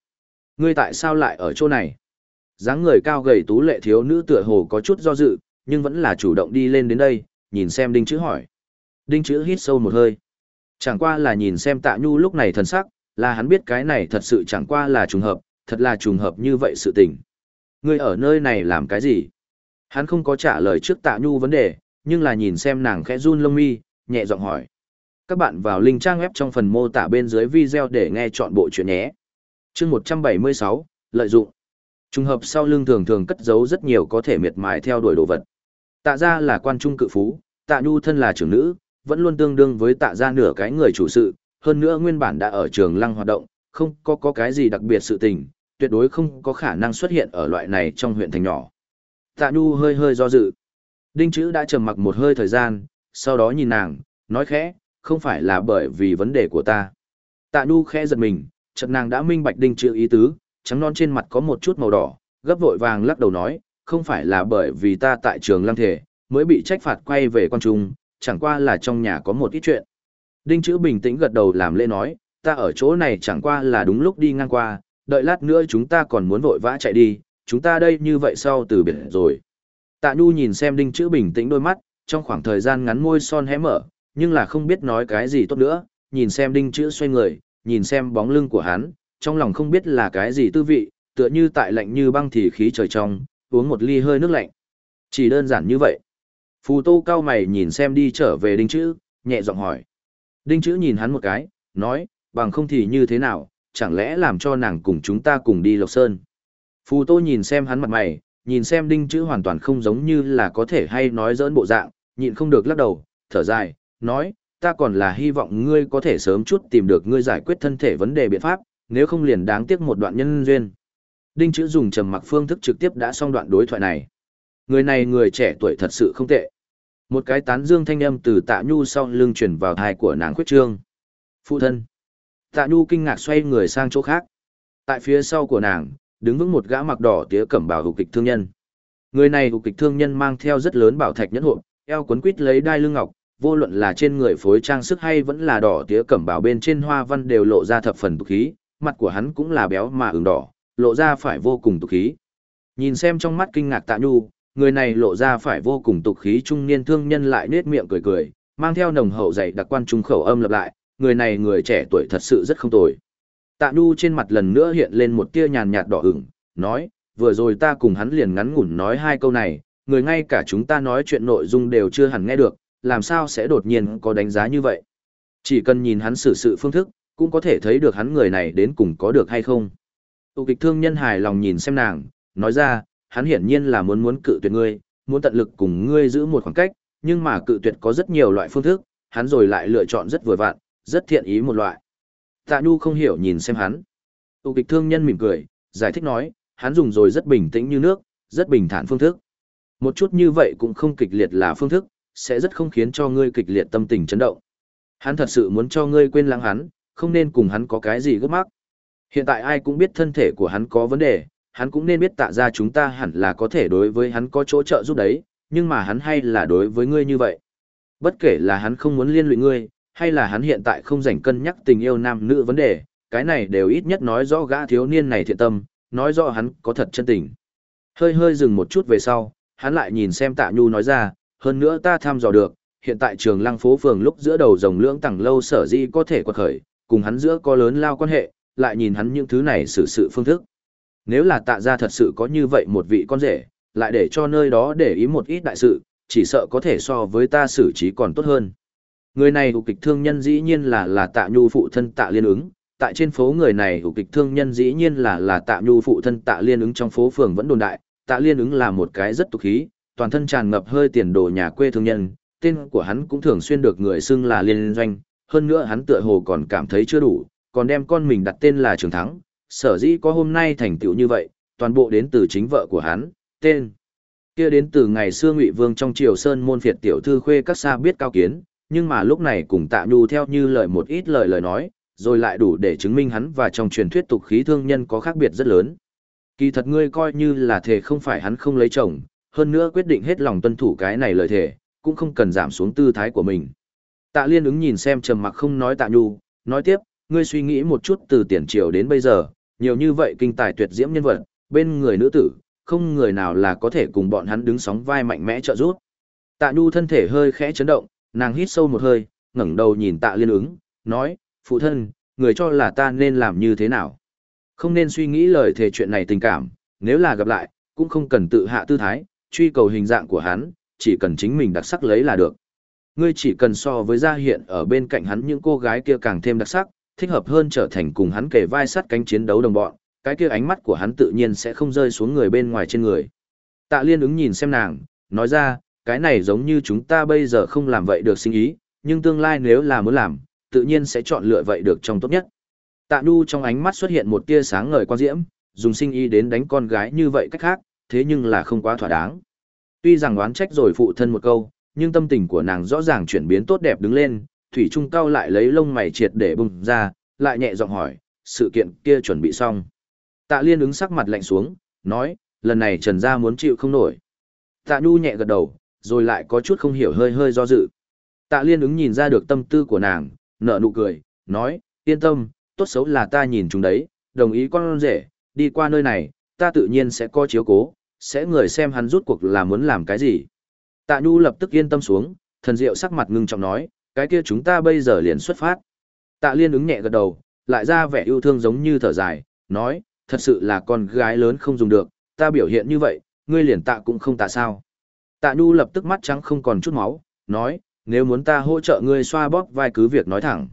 Ngươi tại sao lại ở chỗ này? dáng người cao gầy tú lệ thiếu nữ tựa hồ có chút do dự, nhưng vẫn là chủ động đi lên đến đây, nhìn xem đinh chữ hỏi. Đinh chữ hít sâu một hơi. Chẳng qua là nhìn xem tạ nhu lúc này thần sắc, là hắn biết cái này thật sự chẳng qua là trùng hợp, thật là trùng hợp như vậy sự tình. Ngươi ở nơi này làm cái gì? Hắn không có trả lời trước tạ nhu vấn đề, nhưng là nhìn xem nàng khẽ run lông mi, nhẹ giọng hỏi. Các bạn vào link trang web trong phần mô tả bên dưới video để nghe chọn bộ chuyện nhé. chương 176, lợi dụng. Trùng hợp sau lưng thường thường cất giấu rất nhiều có thể miệt mài theo đuổi đồ vật. Tạ gia là quan trung cự phú, tạ nhu thân là trưởng nữ, vẫn luôn tương đương với tạ gia nửa cái người chủ sự, hơn nữa nguyên bản đã ở trường lăng hoạt động, không có có cái gì đặc biệt sự tình, tuyệt đối không có khả năng xuất hiện ở loại này trong huyện thành nhỏ. Tạ nhu hơi hơi do dự. Đinh chữ đã trầm mặc một hơi thời gian, sau đó nhìn nàng, nói khẽ, không phải là bởi vì vấn đề của ta. Tạ nhu khẽ giật mình, chợt nàng đã minh bạch đinh chữ ý tứ, trắng non trên mặt có một chút màu đỏ, gấp vội vàng lắc đầu nói, không phải là bởi vì ta tại trường lăng thể, mới bị trách phạt quay về quan trung, chẳng qua là trong nhà có một ít chuyện. Đinh chữ bình tĩnh gật đầu làm lễ nói, ta ở chỗ này chẳng qua là đúng lúc đi ngang qua, đợi lát nữa chúng ta còn muốn vội vã chạy đi, chúng ta đây như vậy sau từ biệt rồi. Tạ Nhu nhìn xem đinh chữ bình tĩnh đôi mắt, trong khoảng thời gian ngắn môi son hé mở, nhưng là không biết nói cái gì tốt nữa, nhìn xem đinh chữ xoay người, nhìn xem bóng lưng của hắn, trong lòng không biết là cái gì tư vị, tựa như tại lạnh như băng thì khí trời trong, uống một ly hơi nước lạnh. Chỉ đơn giản như vậy. Phù tô cao mày nhìn xem đi trở về đinh chữ, nhẹ giọng hỏi. Đinh chữ nhìn hắn một cái, nói, bằng không thì như thế nào, chẳng lẽ làm cho nàng cùng chúng ta cùng đi Lộc Sơn. Phù tô nhìn xem hắn mặt mày, nhìn xem đinh chữ hoàn toàn không giống như là có thể hay nói dỡn bộ dạng, nhịn không được lắc đầu, thở dài, nói, ta còn là hy vọng ngươi có thể sớm chút tìm được ngươi giải quyết thân thể vấn đề biện pháp, nếu không liền đáng tiếc một đoạn nhân duyên. Đinh chữ dùng trầm mặc phương thức trực tiếp đã xong đoạn đối thoại này. Người này người trẻ tuổi thật sự không tệ. Một cái tán dương thanh âm từ tạ nhu sau lưng chuyển vào thai của nàng khuyết trương. Phụ thân. Tạ nhu kinh ngạc xoay người sang chỗ khác. Tại phía sau của nàng, đứng vững một gã mặc đỏ tía cẩm bảo hục kịch thương nhân. Người này hục kịch thương nhân mang theo rất lớn bảo thạch nhẫn hộp, eo quấn quít lấy đai lưng ngọc, vô luận là trên người phối trang sức hay vẫn là đỏ tía cẩm bảo bên trên hoa văn đều lộ ra thập phần tục khí, mặt của hắn cũng là béo mà ửng đỏ, lộ ra phải vô cùng tục khí. Nhìn xem trong mắt kinh ngạc Tạ Nhu, người này lộ ra phải vô cùng tục khí trung niên thương nhân lại nết miệng cười cười, mang theo nồng hậu dày đặc quan trung khẩu âm lập lại, người này người trẻ tuổi thật sự rất không tồi. Tạ Nhu trên mặt lần nữa hiện lên một tia nhàn nhạt đỏ ửng, nói, vừa rồi ta cùng hắn liền ngắn ngủn nói hai câu này, người ngay cả chúng ta nói chuyện nội dung đều chưa hẳn nghe được, làm sao sẽ đột nhiên có đánh giá như vậy. Chỉ cần nhìn hắn xử sự phương thức, cũng có thể thấy được hắn người này đến cùng có được hay không. Tụ kịch thương nhân hài lòng nhìn xem nàng, nói ra, hắn hiển nhiên là muốn muốn cự tuyệt ngươi, muốn tận lực cùng ngươi giữ một khoảng cách, nhưng mà cự tuyệt có rất nhiều loại phương thức, hắn rồi lại lựa chọn rất vừa vặn, rất thiện ý một loại. Tạ Nhu không hiểu nhìn xem hắn. Tu kịch thương nhân mỉm cười, giải thích nói, hắn dùng rồi rất bình tĩnh như nước, rất bình thản phương thức. Một chút như vậy cũng không kịch liệt là phương thức, sẽ rất không khiến cho ngươi kịch liệt tâm tình chấn động. Hắn thật sự muốn cho ngươi quên lãng hắn, không nên cùng hắn có cái gì gấp mắc. Hiện tại ai cũng biết thân thể của hắn có vấn đề, hắn cũng nên biết tạ ra chúng ta hẳn là có thể đối với hắn có chỗ trợ giúp đấy, nhưng mà hắn hay là đối với ngươi như vậy. Bất kể là hắn không muốn liên lụy ngươi, hay là hắn hiện tại không rảnh cân nhắc tình yêu nam nữ vấn đề, cái này đều ít nhất nói rõ gã thiếu niên này thiện tâm, nói rõ hắn có thật chân tình. Hơi hơi dừng một chút về sau, hắn lại nhìn xem tạ nhu nói ra, hơn nữa ta tham dò được, hiện tại trường lăng phố phường lúc giữa đầu rồng lưỡng tẳng lâu sở di có thể quật khởi, cùng hắn giữa có lớn lao quan hệ, lại nhìn hắn những thứ này xử sự phương thức. Nếu là tạ gia thật sự có như vậy một vị con rể, lại để cho nơi đó để ý một ít đại sự, chỉ sợ có thể so với ta xử trí còn tốt hơn. Người này hữu kịch thương nhân dĩ nhiên là là tạ nhu phụ thân tạ liên ứng, tại trên phố người này hữu kịch thương nhân dĩ nhiên là là tạ nhu phụ thân tạ liên ứng trong phố phường vẫn đồn đại, tạ liên ứng là một cái rất tục khí, toàn thân tràn ngập hơi tiền đồ nhà quê thương nhân, tên của hắn cũng thường xuyên được người xưng là liên doanh, hơn nữa hắn tựa hồ còn cảm thấy chưa đủ, còn đem con mình đặt tên là Trường Thắng, sở dĩ có hôm nay thành tựu như vậy, toàn bộ đến từ chính vợ của hắn, tên kia đến từ ngày xưa Ngụy Vương trong Triều Sơn môn phiệt tiểu thư khuê các xa biết cao kiến, nhưng mà lúc này cùng Tạ Nhu theo như lời một ít lời lời nói, rồi lại đủ để chứng minh hắn và trong truyền thuyết tục khí thương nhân có khác biệt rất lớn. Kỳ thật ngươi coi như là thể không phải hắn không lấy chồng, hơn nữa quyết định hết lòng tuân thủ cái này lời thể, cũng không cần giảm xuống tư thái của mình. Tạ Liên ứng nhìn xem trầm mặc không nói Tạ Nhu, nói tiếp, ngươi suy nghĩ một chút từ tiền triều đến bây giờ, nhiều như vậy kinh tài tuyệt diễm nhân vật, bên người nữ tử, không người nào là có thể cùng bọn hắn đứng sóng vai mạnh mẽ trợ giúp. Tạ Nhu thân thể hơi khẽ chấn động, nàng hít sâu một hơi, ngẩng đầu nhìn Tạ Liên ứng, nói, phụ thân, người cho là ta nên làm như thế nào? Không nên suy nghĩ lời thề chuyện này tình cảm, nếu là gặp lại, cũng không cần tự hạ tư thái, truy cầu hình dạng của hắn, chỉ cần chính mình đặc sắc lấy là được. Ngươi chỉ cần so với gia hiện ở bên cạnh hắn những cô gái kia càng thêm đặc sắc, thích hợp hơn trở thành cùng hắn kề vai sát cánh chiến đấu đồng bọn, cái kia ánh mắt của hắn tự nhiên sẽ không rơi xuống người bên ngoài trên người. Tạ Liên ứng nhìn xem nàng, nói ra, cái này giống như chúng ta bây giờ không làm vậy được sinh ý, nhưng tương lai nếu là muốn làm, tự nhiên sẽ chọn lựa vậy được trong tốt nhất. Tạ Nhu trong ánh mắt xuất hiện một tia sáng ngời quan diễm, dùng sinh ý đến đánh con gái như vậy cách khác, thế nhưng là không quá thỏa đáng. Tuy rằng oán trách rồi phụ thân một câu, nhưng tâm tình của nàng rõ ràng chuyển biến tốt đẹp đứng lên, Thủy Trung cao lại lấy lông mày triệt để bùng ra, lại nhẹ giọng hỏi, sự kiện kia chuẩn bị xong. Tạ Liên ứng sắc mặt lạnh xuống, nói, lần này Trần Gia muốn chịu không nổi. Tạ Nhu nhẹ gật đầu, rồi lại có chút không hiểu hơi hơi do dự. Tạ Liên ứng nhìn ra được tâm tư của nàng, nở nụ cười, nói, yên tâm, tốt xấu là ta nhìn chúng đấy, đồng ý con rể, đi qua nơi này, ta tự nhiên sẽ có chiếu cố, sẽ người xem hắn rút cuộc là muốn làm cái gì. Tạ Nhu lập tức yên tâm xuống, thần diệu sắc mặt ngưng trọng nói, cái kia chúng ta bây giờ liền xuất phát. Tạ Liên ứng nhẹ gật đầu, lại ra vẻ yêu thương giống như thở dài, nói, thật sự là con gái lớn không dùng được, ta biểu hiện như vậy, ngươi liền tạ cũng không tạ sao. Tạ Nhu lập tức mắt trắng không còn chút máu, nói, nếu muốn ta hỗ trợ ngươi xoa bóp vai cứ việc nói thẳng.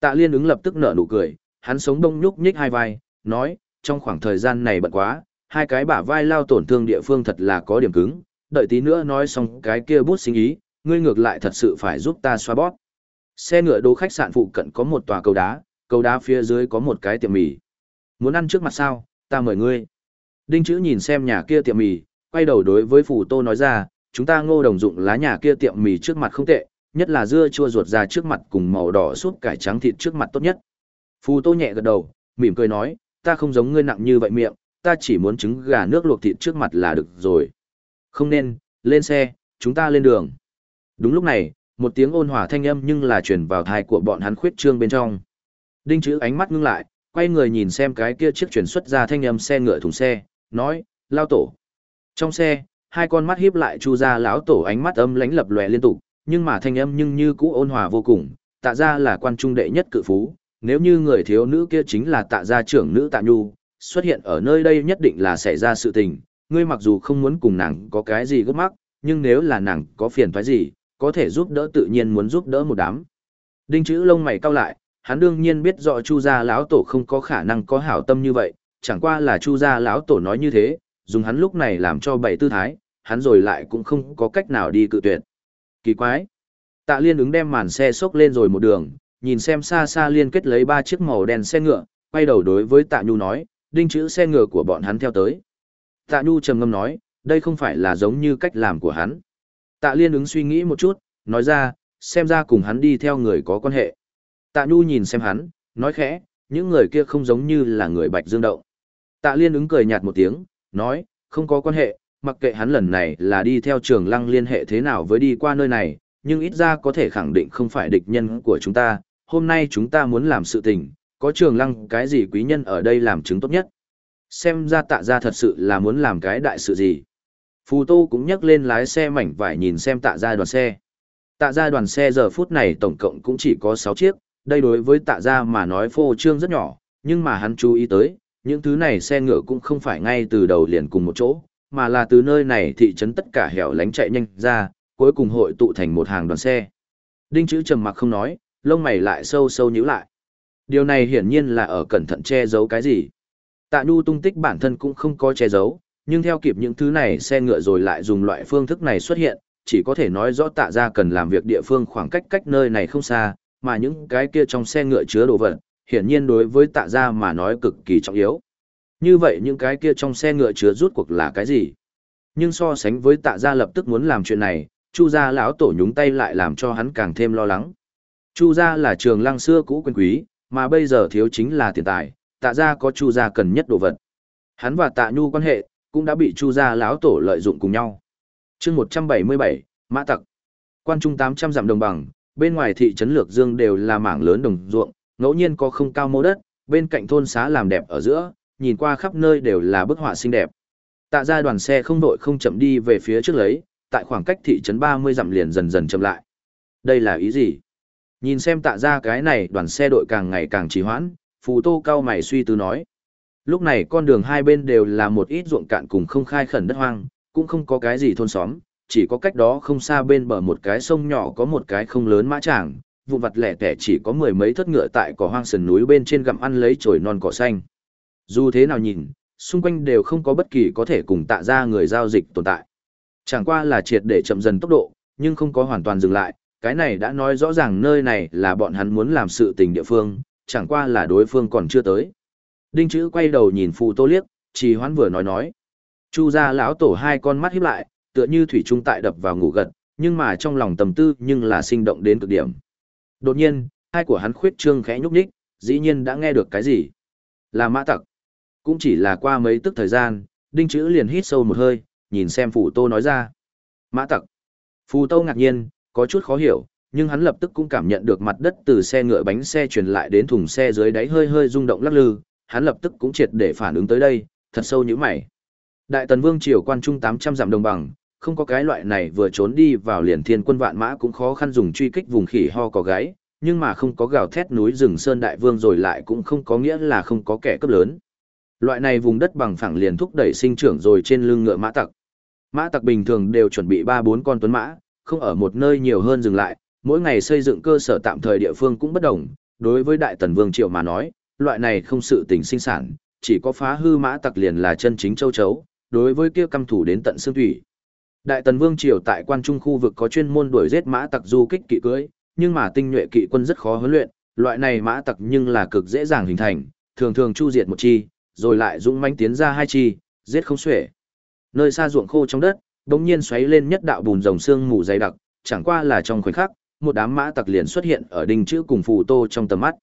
Tạ Liên ứng lập tức nở nụ cười, hắn sống đông nhúc nhích hai vai, nói, trong khoảng thời gian này bận quá, hai cái bả vai lao tổn thương địa phương thật là có điểm cứng, đợi tí nữa nói xong cái kia bút sinh ý, ngươi ngược lại thật sự phải giúp ta xoa bóp. Xe ngựa đỗ khách sạn phụ cận có một tòa cầu đá, cầu đá phía dưới có một cái tiệm mì. Muốn ăn trước mặt sao, ta mời ngươi. Đinh chữ nhìn xem nhà kia tiệm mì, quay đầu đối với phù tô nói ra, chúng ta ngô đồng dụng lá nhà kia tiệm mì trước mặt không tệ, nhất là dưa chua ruột ra trước mặt cùng màu đỏ súp cải trắng thịt trước mặt tốt nhất. Phù tô nhẹ gật đầu, mỉm cười nói, ta không giống ngươi nặng như vậy miệng, ta chỉ muốn trứng gà nước luộc thịt trước mặt là được rồi. Không nên, lên xe, chúng ta lên đường. Đúng lúc này, một tiếng ôn hòa thanh âm nhưng là truyền vào thai của bọn hắn khuyết trương bên trong. Đinh chữ ánh mắt ngưng lại, quay người nhìn xem cái kia chiếc chuyển xuất ra thanh âm xe ngựa thùng xe, nói, lao tổ. Trong xe, hai con mắt hiếp lại chu ra lão tổ ánh mắt âm lánh lập lòe liên tục, nhưng mà thanh âm nhưng như cũ ôn hòa vô cùng, tạ ra là quan trung đệ nhất cự phú, nếu như người thiếu nữ kia chính là tạ gia trưởng nữ tạ nhu, xuất hiện ở nơi đây nhất định là xảy ra sự tình, ngươi mặc dù không muốn cùng nàng có cái gì gấp mắc, nhưng nếu là nàng có phiền toái gì, có thể giúp đỡ tự nhiên muốn giúp đỡ một đám. Đinh chữ lông mày cau lại, hắn đương nhiên biết rõ Chu gia lão tổ không có khả năng có hảo tâm như vậy, chẳng qua là Chu gia lão tổ nói như thế, dùng hắn lúc này làm cho bảy tư thái, hắn rồi lại cũng không có cách nào đi cự tuyệt. Kỳ quái. Tạ Liên ứng đem màn xe xốc lên rồi một đường, nhìn xem xa xa liên kết lấy ba chiếc màu đen xe ngựa, quay đầu đối với Tạ Nhu nói, đinh chữ xe ngựa của bọn hắn theo tới. Tạ Nhu trầm ngâm nói, đây không phải là giống như cách làm của hắn. Tạ Liên ứng suy nghĩ một chút, nói ra, xem ra cùng hắn đi theo người có quan hệ. Tạ Nhu nhìn xem hắn, nói khẽ, những người kia không giống như là người Bạch Dương Động. Tạ Liên ứng cười nhạt một tiếng, nói, không có quan hệ, mặc kệ hắn lần này là đi theo trường lăng liên hệ thế nào với đi qua nơi này, nhưng ít ra có thể khẳng định không phải địch nhân của chúng ta, hôm nay chúng ta muốn làm sự tình, có trường lăng cái gì quý nhân ở đây làm chứng tốt nhất. Xem ra tạ ra thật sự là muốn làm cái đại sự gì. Phù Tô cũng nhắc lên lái xe mảnh vải nhìn xem tạ ra đoàn xe. Tạ ra đoàn xe giờ phút này tổng cộng cũng chỉ có 6 chiếc, đây đối với tạ ra mà nói phô trương rất nhỏ, nhưng mà hắn chú ý tới, những thứ này xe ngựa cũng không phải ngay từ đầu liền cùng một chỗ, mà là từ nơi này thị trấn tất cả hẻo lánh chạy nhanh ra, cuối cùng hội tụ thành một hàng đoàn xe. Đinh chữ trầm mặc không nói, lông mày lại sâu sâu nhíu lại. Điều này hiển nhiên là ở cẩn thận che giấu cái gì. Tạ Nhu tung tích bản thân cũng không có che giấu, nhưng theo kịp những thứ này xe ngựa rồi lại dùng loại phương thức này xuất hiện, chỉ có thể nói rõ tạ ra cần làm việc địa phương khoảng cách cách nơi này không xa, mà những cái kia trong xe ngựa chứa đồ vật, hiển nhiên đối với tạ ra mà nói cực kỳ trọng yếu. Như vậy những cái kia trong xe ngựa chứa rút cuộc là cái gì? Nhưng so sánh với tạ gia lập tức muốn làm chuyện này, Chu gia lão tổ nhúng tay lại làm cho hắn càng thêm lo lắng. Chu gia là trường lăng xưa cũ quyền quý, mà bây giờ thiếu chính là tiền tài, tạ gia có Chu gia cần nhất đồ vật. Hắn và tạ nhu quan hệ, cũng đã bị Chu gia lão tổ lợi dụng cùng nhau. chương 177, Mã Tặc. Quan trung 800 dặm đồng bằng, bên ngoài thị trấn Lược Dương đều là mảng lớn đồng ruộng, ngẫu nhiên có không cao mô đất, bên cạnh thôn xá làm đẹp ở giữa, nhìn qua khắp nơi đều là bức họa xinh đẹp. Tạ ra đoàn xe không đội không chậm đi về phía trước lấy, tại khoảng cách thị trấn 30 dặm liền dần dần chậm lại. Đây là ý gì? Nhìn xem tạ ra cái này đoàn xe đội càng ngày càng trì hoãn, phù tô cao mày suy tư nói. Lúc này con đường hai bên đều là một ít ruộng cạn cùng không khai khẩn đất hoang, cũng không có cái gì thôn xóm, chỉ có cách đó không xa bên bờ một cái sông nhỏ có một cái không lớn mã tràng, vụn vặt lẻ tẻ chỉ có mười mấy thất ngựa tại cỏ hoang sườn núi bên trên gặm ăn lấy chồi non cỏ xanh. Dù thế nào nhìn, xung quanh đều không có bất kỳ có thể cùng tạ ra người giao dịch tồn tại. Chẳng qua là triệt để chậm dần tốc độ, nhưng không có hoàn toàn dừng lại, cái này đã nói rõ ràng nơi này là bọn hắn muốn làm sự tình địa phương, chẳng qua là đối phương còn chưa tới. Đinh chữ quay đầu nhìn phù tô liếc, trì hoãn vừa nói nói. Chu ra lão tổ hai con mắt híp lại, tựa như thủy trung tại đập vào ngủ gật, nhưng mà trong lòng tầm tư nhưng là sinh động đến cực điểm. Đột nhiên, hai của hắn khuyết trương khẽ nhúc nhích, dĩ nhiên đã nghe được cái gì. Là mã tặc. Cũng chỉ là qua mấy tức thời gian, đinh chữ liền hít sâu một hơi, nhìn xem phù tô nói ra. Mã tặc. Phù tô ngạc nhiên, có chút khó hiểu, nhưng hắn lập tức cũng cảm nhận được mặt đất từ xe ngựa bánh xe truyền lại đến thùng xe dưới đáy hơi hơi rung động lắc lư, hắn lập tức cũng triệt để phản ứng tới đây, thật sâu như mày. Đại tần vương triều quan trung 800 dặm đồng bằng, không có cái loại này vừa trốn đi vào liền thiên quân vạn mã cũng khó khăn dùng truy kích vùng khỉ ho có gáy, nhưng mà không có gào thét núi rừng sơn đại vương rồi lại cũng không có nghĩa là không có kẻ cấp lớn. Loại này vùng đất bằng phẳng liền thúc đẩy sinh trưởng rồi trên lưng ngựa mã tặc. Mã tặc bình thường đều chuẩn bị 3-4 con tuấn mã, không ở một nơi nhiều hơn dừng lại, mỗi ngày xây dựng cơ sở tạm thời địa phương cũng bất đồng. Đối với Đại Tần Vương Triệu mà nói, loại này không sự tình sinh sản, chỉ có phá hư mã tặc liền là chân chính châu chấu, đối với kia căm thủ đến tận xương thủy. Đại Tần Vương Triều tại quan trung khu vực có chuyên môn đuổi giết mã tặc du kích kỵ cưỡi, nhưng mà tinh nhuệ kỵ quân rất khó huấn luyện, loại này mã tặc nhưng là cực dễ dàng hình thành, thường thường chu diệt một chi, rồi lại dũng mãnh tiến ra hai chi, giết không xuể. Nơi xa ruộng khô trong đất, đống nhiên xoáy lên nhất đạo bùn rồng xương mù dày đặc, chẳng qua là trong khoảnh khắc, một đám mã tặc liền xuất hiện ở đinh chữ cùng phù tô trong tầm mắt.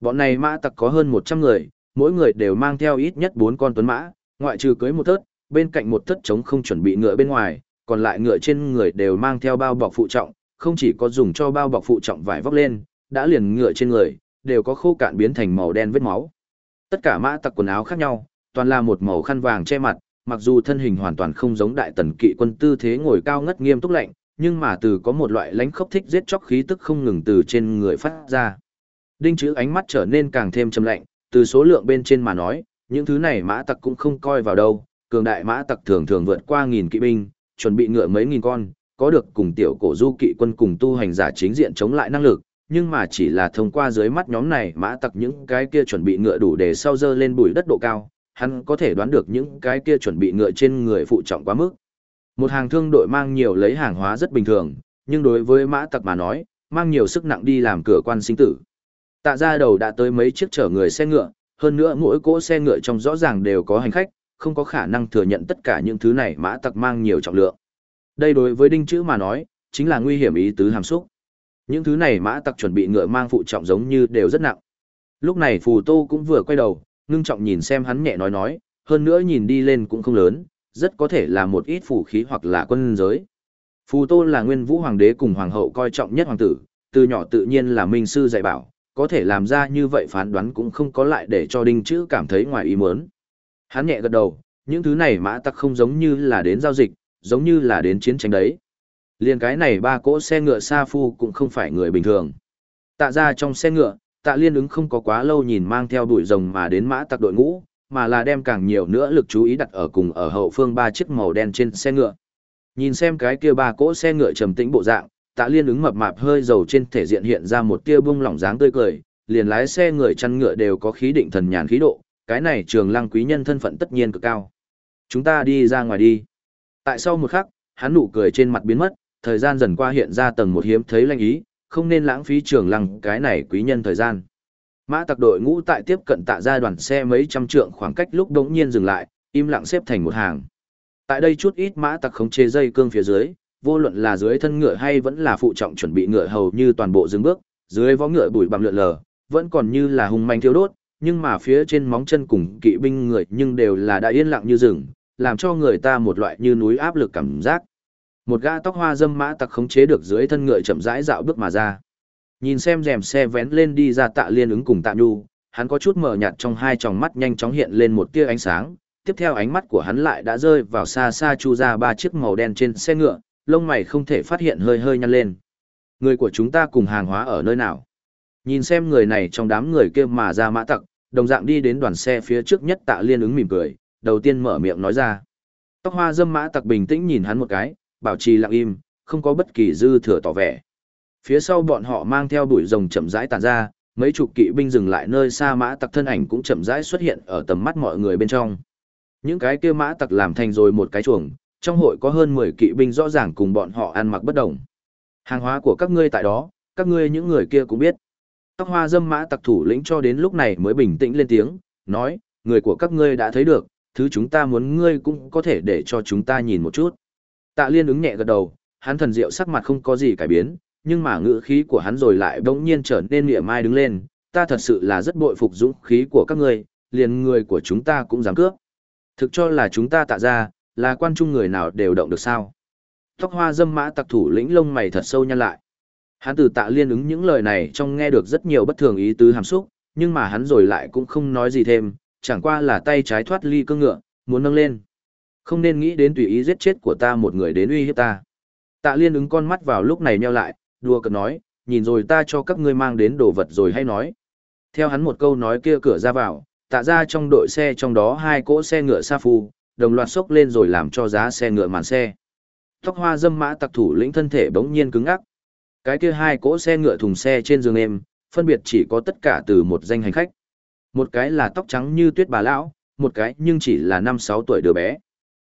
Bọn này mã tặc có hơn 100 người, mỗi người đều mang theo ít nhất 4 con tuấn mã, ngoại trừ cưới một thớt, bên cạnh một thất trống không chuẩn bị ngựa bên ngoài, còn lại ngựa trên người đều mang theo bao bọc phụ trọng, không chỉ có dùng cho bao bọc phụ trọng vải vóc lên, đã liền ngựa trên người, đều có khô cạn biến thành màu đen vết máu. Tất cả mã tặc quần áo khác nhau, toàn là một màu khăn vàng che mặt, mặc dù thân hình hoàn toàn không giống đại tần kỵ quân tư thế ngồi cao ngất nghiêm túc lạnh, nhưng mà từ có một loại lãnh khốc thích giết chóc khí tức không ngừng từ trên người phát ra. Đinh chữ ánh mắt trở nên càng thêm trầm lạnh, từ số lượng bên trên mà nói, những thứ này mã tặc cũng không coi vào đâu, cường đại mã tặc thường thường vượt qua nghìn kỵ binh, chuẩn bị ngựa mấy nghìn con, có được cùng tiểu cổ du kỵ quân cùng tu hành giả chính diện chống lại năng lực, nhưng mà chỉ là thông qua dưới mắt nhóm này mã tặc những cái kia chuẩn bị ngựa đủ để sau dơ lên bùi đất độ cao, hắn có thể đoán được những cái kia chuẩn bị ngựa trên người phụ trọng quá mức. Một hàng thương đội mang nhiều lấy hàng hóa rất bình thường, nhưng đối với mã tặc mà nói, mang nhiều sức nặng đi làm cửa quan sinh tử. Tạ ra đầu đã tới mấy chiếc chở người xe ngựa, hơn nữa mỗi cỗ xe ngựa trong rõ ràng đều có hành khách, không có khả năng thừa nhận tất cả những thứ này mã tặc mang nhiều trọng lượng. Đây đối với đinh chữ mà nói, chính là nguy hiểm ý tứ hàm xúc. Những thứ này mã tặc chuẩn bị ngựa mang phụ trọng giống như đều rất nặng. Lúc này Phù Tô cũng vừa quay đầu, ngưng trọng nhìn xem hắn nhẹ nói nói, hơn nữa nhìn đi lên cũng không lớn, rất có thể là một ít phù khí hoặc là quân giới. Phù Tô là nguyên vũ hoàng đế cùng hoàng hậu coi trọng nhất hoàng tử, từ nhỏ tự nhiên là minh sư dạy bảo, có thể làm ra như vậy phán đoán cũng không có lại để cho đinh chữ cảm thấy ngoài ý muốn. Hắn nhẹ gật đầu, những thứ này mã tặc không giống như là đến giao dịch, giống như là đến chiến tranh đấy. Liên cái này ba cỗ xe ngựa Sa Phu cũng không phải người bình thường. Tạ ra trong xe ngựa, tạ liên ứng không có quá lâu nhìn mang theo đuổi rồng mà đến mã tặc đội ngũ, mà là đem càng nhiều nữa lực chú ý đặt ở cùng ở hậu phương ba chiếc màu đen trên xe ngựa. Nhìn xem cái kia ba cỗ xe ngựa trầm tĩnh bộ dạng, tạ liên ứng mập mạp hơi dầu trên thể diện hiện ra một tia bung lỏng dáng tươi cười, liền lái xe người chăn ngựa đều có khí định thần nhàn khí độ, cái này trường lăng quý nhân thân phận tất nhiên cực cao. Chúng ta đi ra ngoài đi. Tại sau một khắc, hắn nụ cười trên mặt biến mất, thời gian dần qua hiện ra tầng một hiếm thấy lanh ý, không nên lãng phí trường lăng cái này quý nhân thời gian. Mã tặc đội ngũ tại tiếp cận tạ ra đoàn xe mấy trăm trượng khoảng cách lúc đống nhiên dừng lại, im lặng xếp thành một hàng. Tại đây chút ít mã tặc khống chế dây cương phía dưới, vô luận là dưới thân ngựa hay vẫn là phụ trọng chuẩn bị ngựa hầu như toàn bộ dừng bước, dưới vó ngựa bụi bặm lượn lờ, vẫn còn như là hung manh thiêu đốt, nhưng mà phía trên móng chân cùng kỵ binh người nhưng đều là đã yên lặng như rừng, làm cho người ta một loại như núi áp lực cảm giác. Một gã tóc hoa dâm mã tặc khống chế được dưới thân ngựa chậm rãi dạo bước mà ra. Nhìn xem rèm xe vén lên đi ra tạ liên ứng cùng tạ nhu, hắn có chút mở nhạt trong hai tròng mắt nhanh chóng hiện lên một tia ánh sáng, tiếp theo ánh mắt của hắn lại đã rơi vào xa xa chu ra ba chiếc màu đen trên xe ngựa, lông mày không thể phát hiện hơi hơi nhăn lên. Người của chúng ta cùng hàng hóa ở nơi nào? Nhìn xem người này trong đám người kia mà ra mã tặc, đồng dạng đi đến đoàn xe phía trước nhất tạ liên ứng mỉm cười, đầu tiên mở miệng nói ra. Tóc hoa dâm mã tặc bình tĩnh nhìn hắn một cái, bảo trì lặng im, không có bất kỳ dư thừa tỏ vẻ. Phía sau bọn họ mang theo bụi rồng chậm rãi tàn ra, mấy chục kỵ binh dừng lại nơi xa mã tặc thân ảnh cũng chậm rãi xuất hiện ở tầm mắt mọi người bên trong. Những cái kia mã tặc làm thành rồi một cái chuồng, trong hội có hơn 10 kỵ binh rõ ràng cùng bọn họ ăn mặc bất đồng. Hàng hóa của các ngươi tại đó, các ngươi những người kia cũng biết. Tóc hoa dâm mã tặc thủ lĩnh cho đến lúc này mới bình tĩnh lên tiếng, nói, người của các ngươi đã thấy được, thứ chúng ta muốn ngươi cũng có thể để cho chúng ta nhìn một chút. Tạ liên ứng nhẹ gật đầu, hắn thần diệu sắc mặt không có gì cải biến, nhưng mà ngữ khí của hắn rồi lại bỗng nhiên trở nên mỉa mai đứng lên, ta thật sự là rất bội phục dũng khí của các ngươi, liền người của chúng ta cũng dám cướp. Thực cho là chúng ta tạ ra, là quan trung người nào đều động được sao. Tóc hoa dâm mã tặc thủ lĩnh lông mày thật sâu nhăn lại. Hắn từ tạ liên ứng những lời này trong nghe được rất nhiều bất thường ý tứ hàm xúc, nhưng mà hắn rồi lại cũng không nói gì thêm, chẳng qua là tay trái thoát ly cương ngựa, muốn nâng lên. Không nên nghĩ đến tùy ý giết chết của ta một người đến uy hiếp ta. Tạ liên ứng con mắt vào lúc này nheo lại, đùa cợt nói, nhìn rồi ta cho các ngươi mang đến đồ vật rồi hay nói. Theo hắn một câu nói kia cửa ra vào, tạ ra trong đội xe trong đó hai cỗ xe ngựa sa phu, đồng loạt sốc lên rồi làm cho giá xe ngựa màn xe. Tóc hoa dâm mã tặc thủ lĩnh thân thể bỗng nhiên cứng ngắc. Cái kia hai cỗ xe ngựa thùng xe trên giường em, phân biệt chỉ có tất cả từ một danh hành khách. Một cái là tóc trắng như tuyết bà lão, một cái nhưng chỉ là năm sáu tuổi đứa bé.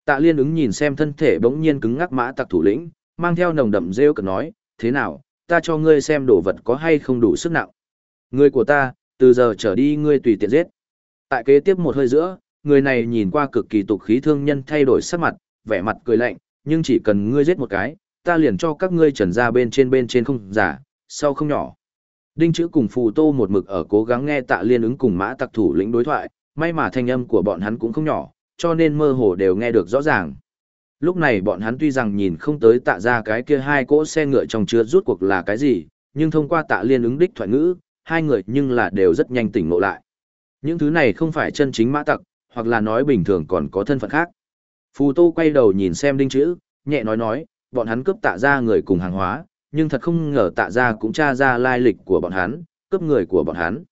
Tạ Liên ứng nhìn xem thân thể bỗng nhiên cứng ngắc mã tặc thủ lĩnh, mang theo nồng đậm rêu cực nói, thế nào, ta cho ngươi xem đồ vật có hay không đủ sức nặng. Người của ta, từ giờ trở đi ngươi tùy tiện giết. Tại kế tiếp một hơi giữa, người này nhìn qua cực kỳ tục khí thương nhân thay đổi sắc mặt, vẻ mặt cười lạnh, nhưng chỉ cần ngươi giết một cái, ta liền cho các ngươi trần ra bên trên bên trên không giả, sau không nhỏ. Đinh chữ cùng phù tô một mực ở cố gắng nghe tạ liên ứng cùng mã tặc thủ lĩnh đối thoại, may mà thanh âm của bọn hắn cũng không nhỏ, cho nên mơ hồ đều nghe được rõ ràng. Lúc này bọn hắn tuy rằng nhìn không tới tạ ra cái kia hai cỗ xe ngựa trong chứa rút cuộc là cái gì, nhưng thông qua tạ liên ứng đích thoại ngữ, hai người nhưng là đều rất nhanh tỉnh ngộ lại. Những thứ này không phải chân chính mã tặc, hoặc là nói bình thường còn có thân phận khác. Phù Tô quay đầu nhìn xem đinh chữ, nhẹ nói nói, bọn hắn cướp tạ ra người cùng hàng hóa, nhưng thật không ngờ tạ ra cũng tra ra lai lịch của bọn hắn, cướp người của bọn hắn.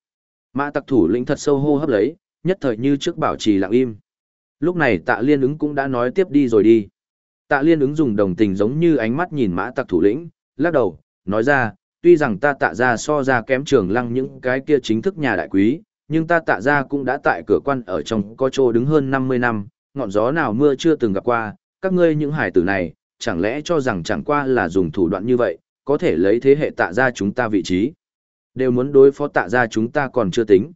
Mã tặc thủ lĩnh thật sâu hô hấp lấy, nhất thời như trước bảo trì lặng im. Lúc này tạ liên ứng cũng đã nói tiếp đi rồi đi. Tạ liên ứng dùng đồng tình giống như ánh mắt nhìn mã tặc thủ lĩnh, lắc đầu, nói ra, tuy rằng ta tạ ra so ra kém trường lăng những cái kia chính thức nhà đại quý, nhưng ta tạ ra cũng đã tại cửa quan ở trong có chỗ đứng hơn 50 năm, ngọn gió nào mưa chưa từng gặp qua, các ngươi những hải tử này, chẳng lẽ cho rằng chẳng qua là dùng thủ đoạn như vậy, có thể lấy thế hệ tạ ra chúng ta vị trí. Đều muốn đối phó tạ ra chúng ta còn chưa tính.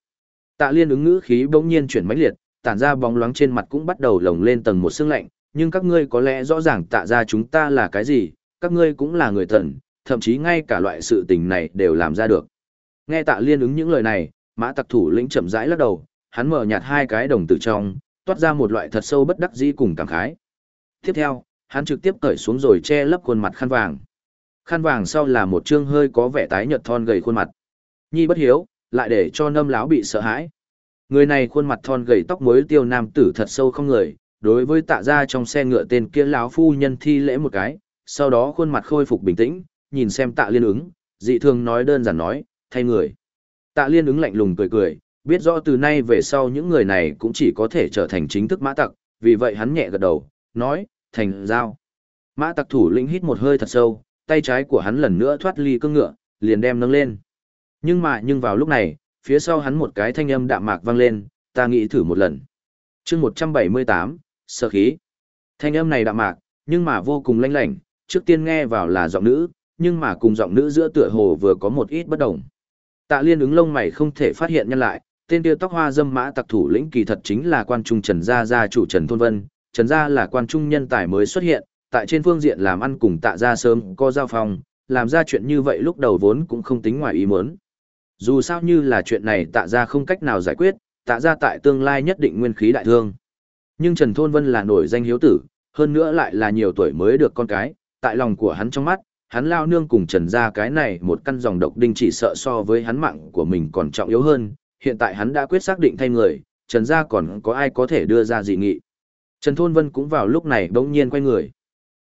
Tạ liên ứng ngữ khí bỗng nhiên chuyển mãnh liệt, tản ra bóng loáng trên mặt cũng bắt đầu lồng lên tầng một sương lạnh, nhưng các ngươi có lẽ rõ ràng tạ ra chúng ta là cái gì, các ngươi cũng là người thần, thậm chí ngay cả loại sự tình này đều làm ra được. Nghe tạ liên ứng những lời này, mã tặc thủ lĩnh chậm rãi lắc đầu, hắn mở nhạt hai cái đồng tử trong, toát ra một loại thật sâu bất đắc dĩ cùng cảm khái. Tiếp theo, hắn trực tiếp cởi xuống rồi che lấp khuôn mặt khăn vàng. Khăn vàng sau là một trương hơi có vẻ tái nhợt thon gầy khuôn mặt. Nhi bất hiếu, lại để cho nâm láo bị sợ hãi. Người này khuôn mặt thon gầy tóc mới tiêu nam tử thật sâu không người, đối với tạ ra trong xe ngựa tên kia lão phu nhân thi lễ một cái, sau đó khuôn mặt khôi phục bình tĩnh, nhìn xem tạ liên ứng, dị thường nói đơn giản nói, thay người. Tạ liên ứng lạnh lùng cười cười, biết rõ từ nay về sau những người này cũng chỉ có thể trở thành chính thức mã tặc, vì vậy hắn nhẹ gật đầu, nói, thành giao. Mã tặc thủ lĩnh hít một hơi thật sâu, tay trái của hắn lần nữa thoát ly cương ngựa, liền đem nâng lên. Nhưng mà nhưng vào lúc này, phía sau hắn một cái thanh âm đạm mạc vang lên, ta nghĩ thử một lần. chương 178, sơ khí. Thanh âm này đạm mạc, nhưng mà vô cùng lanh lảnh, trước tiên nghe vào là giọng nữ, nhưng mà cùng giọng nữ giữa tựa hồ vừa có một ít bất đồng. Tạ liên ứng lông mày không thể phát hiện nhân lại, tên kia tóc hoa dâm mã tặc thủ lĩnh kỳ thật chính là quan trung Trần Gia Gia chủ Trần Thôn Vân. Trần Gia là quan trung nhân tài mới xuất hiện, tại trên phương diện làm ăn cùng tạ gia sớm có giao phòng, làm ra chuyện như vậy lúc đầu vốn cũng không tính ngoài ý muốn. Dù sao như là chuyện này tạ gia không cách nào giải quyết, tạ gia tại tương lai nhất định nguyên khí đại thương. Nhưng Trần Thôn Vân là nổi danh hiếu tử, hơn nữa lại là nhiều tuổi mới được con cái, tại lòng của hắn trong mắt, hắn lao nương cùng Trần gia cái này một căn dòng độc đinh chỉ sợ so với hắn mạng của mình còn trọng yếu hơn, hiện tại hắn đã quyết xác định thay người, Trần gia còn có ai có thể đưa ra dị nghị. Trần Thôn Vân cũng vào lúc này bỗng nhiên quay người.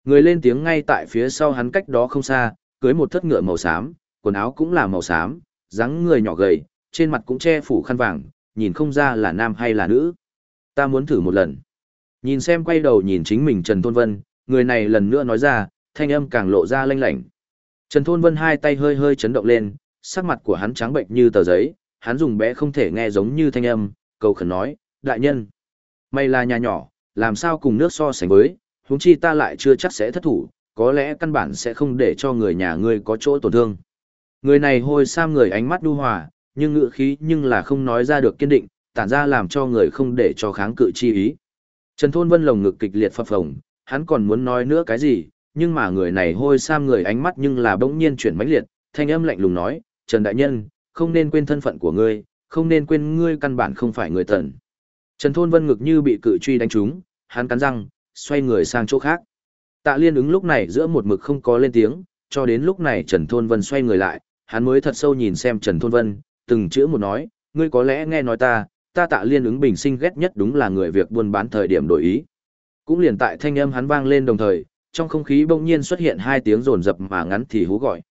Người lên tiếng ngay tại phía sau hắn cách đó không xa, cưới một thất ngựa màu xám, quần áo cũng là màu xám, dáng người nhỏ gầy, trên mặt cũng che phủ khăn vàng, nhìn không ra là nam hay là nữ. Ta muốn thử một lần. Nhìn xem quay đầu nhìn chính mình Trần Thôn Vân, người này lần nữa nói ra, thanh âm càng lộ ra lanh lảnh. Trần Thôn Vân hai tay hơi hơi chấn động lên, sắc mặt của hắn trắng bệnh như tờ giấy, hắn dùng bé không thể nghe giống như thanh âm, cầu khẩn nói, đại nhân. Mày là nhà nhỏ, làm sao cùng nước so sánh với, huống chi ta lại chưa chắc sẽ thất thủ, có lẽ căn bản sẽ không để cho người nhà ngươi có chỗ tổn thương. Người này hôi sam người ánh mắt đu hòa, nhưng ngữ khí nhưng là không nói ra được kiên định, tản ra làm cho người không để cho kháng cự chi ý. Trần Thôn Vân lồng ngực kịch liệt phập phồng, hắn còn muốn nói nữa cái gì, nhưng mà người này hôi sam người ánh mắt nhưng là bỗng nhiên chuyển mãnh liệt, thanh âm lạnh lùng nói, Trần Đại Nhân, không nên quên thân phận của ngươi, không nên quên ngươi căn bản không phải người tần. Trần Thôn Vân ngực như bị cự truy đánh trúng, hắn cắn răng, xoay người sang chỗ khác. Tạ Liên ứng lúc này giữa một mực không có lên tiếng, cho đến lúc này Trần Thôn Vân xoay người lại, hắn mới thật sâu nhìn xem Trần Thôn Vân, từng chữ một nói, ngươi có lẽ nghe nói ta, ta Tạ Liên ứng bình sinh ghét nhất đúng là người việc buôn bán thời điểm đổi ý. Cũng liền tại thanh âm hắn vang lên đồng thời, trong không khí bỗng nhiên xuất hiện hai tiếng rồn rập mà ngắn thì hú gọi.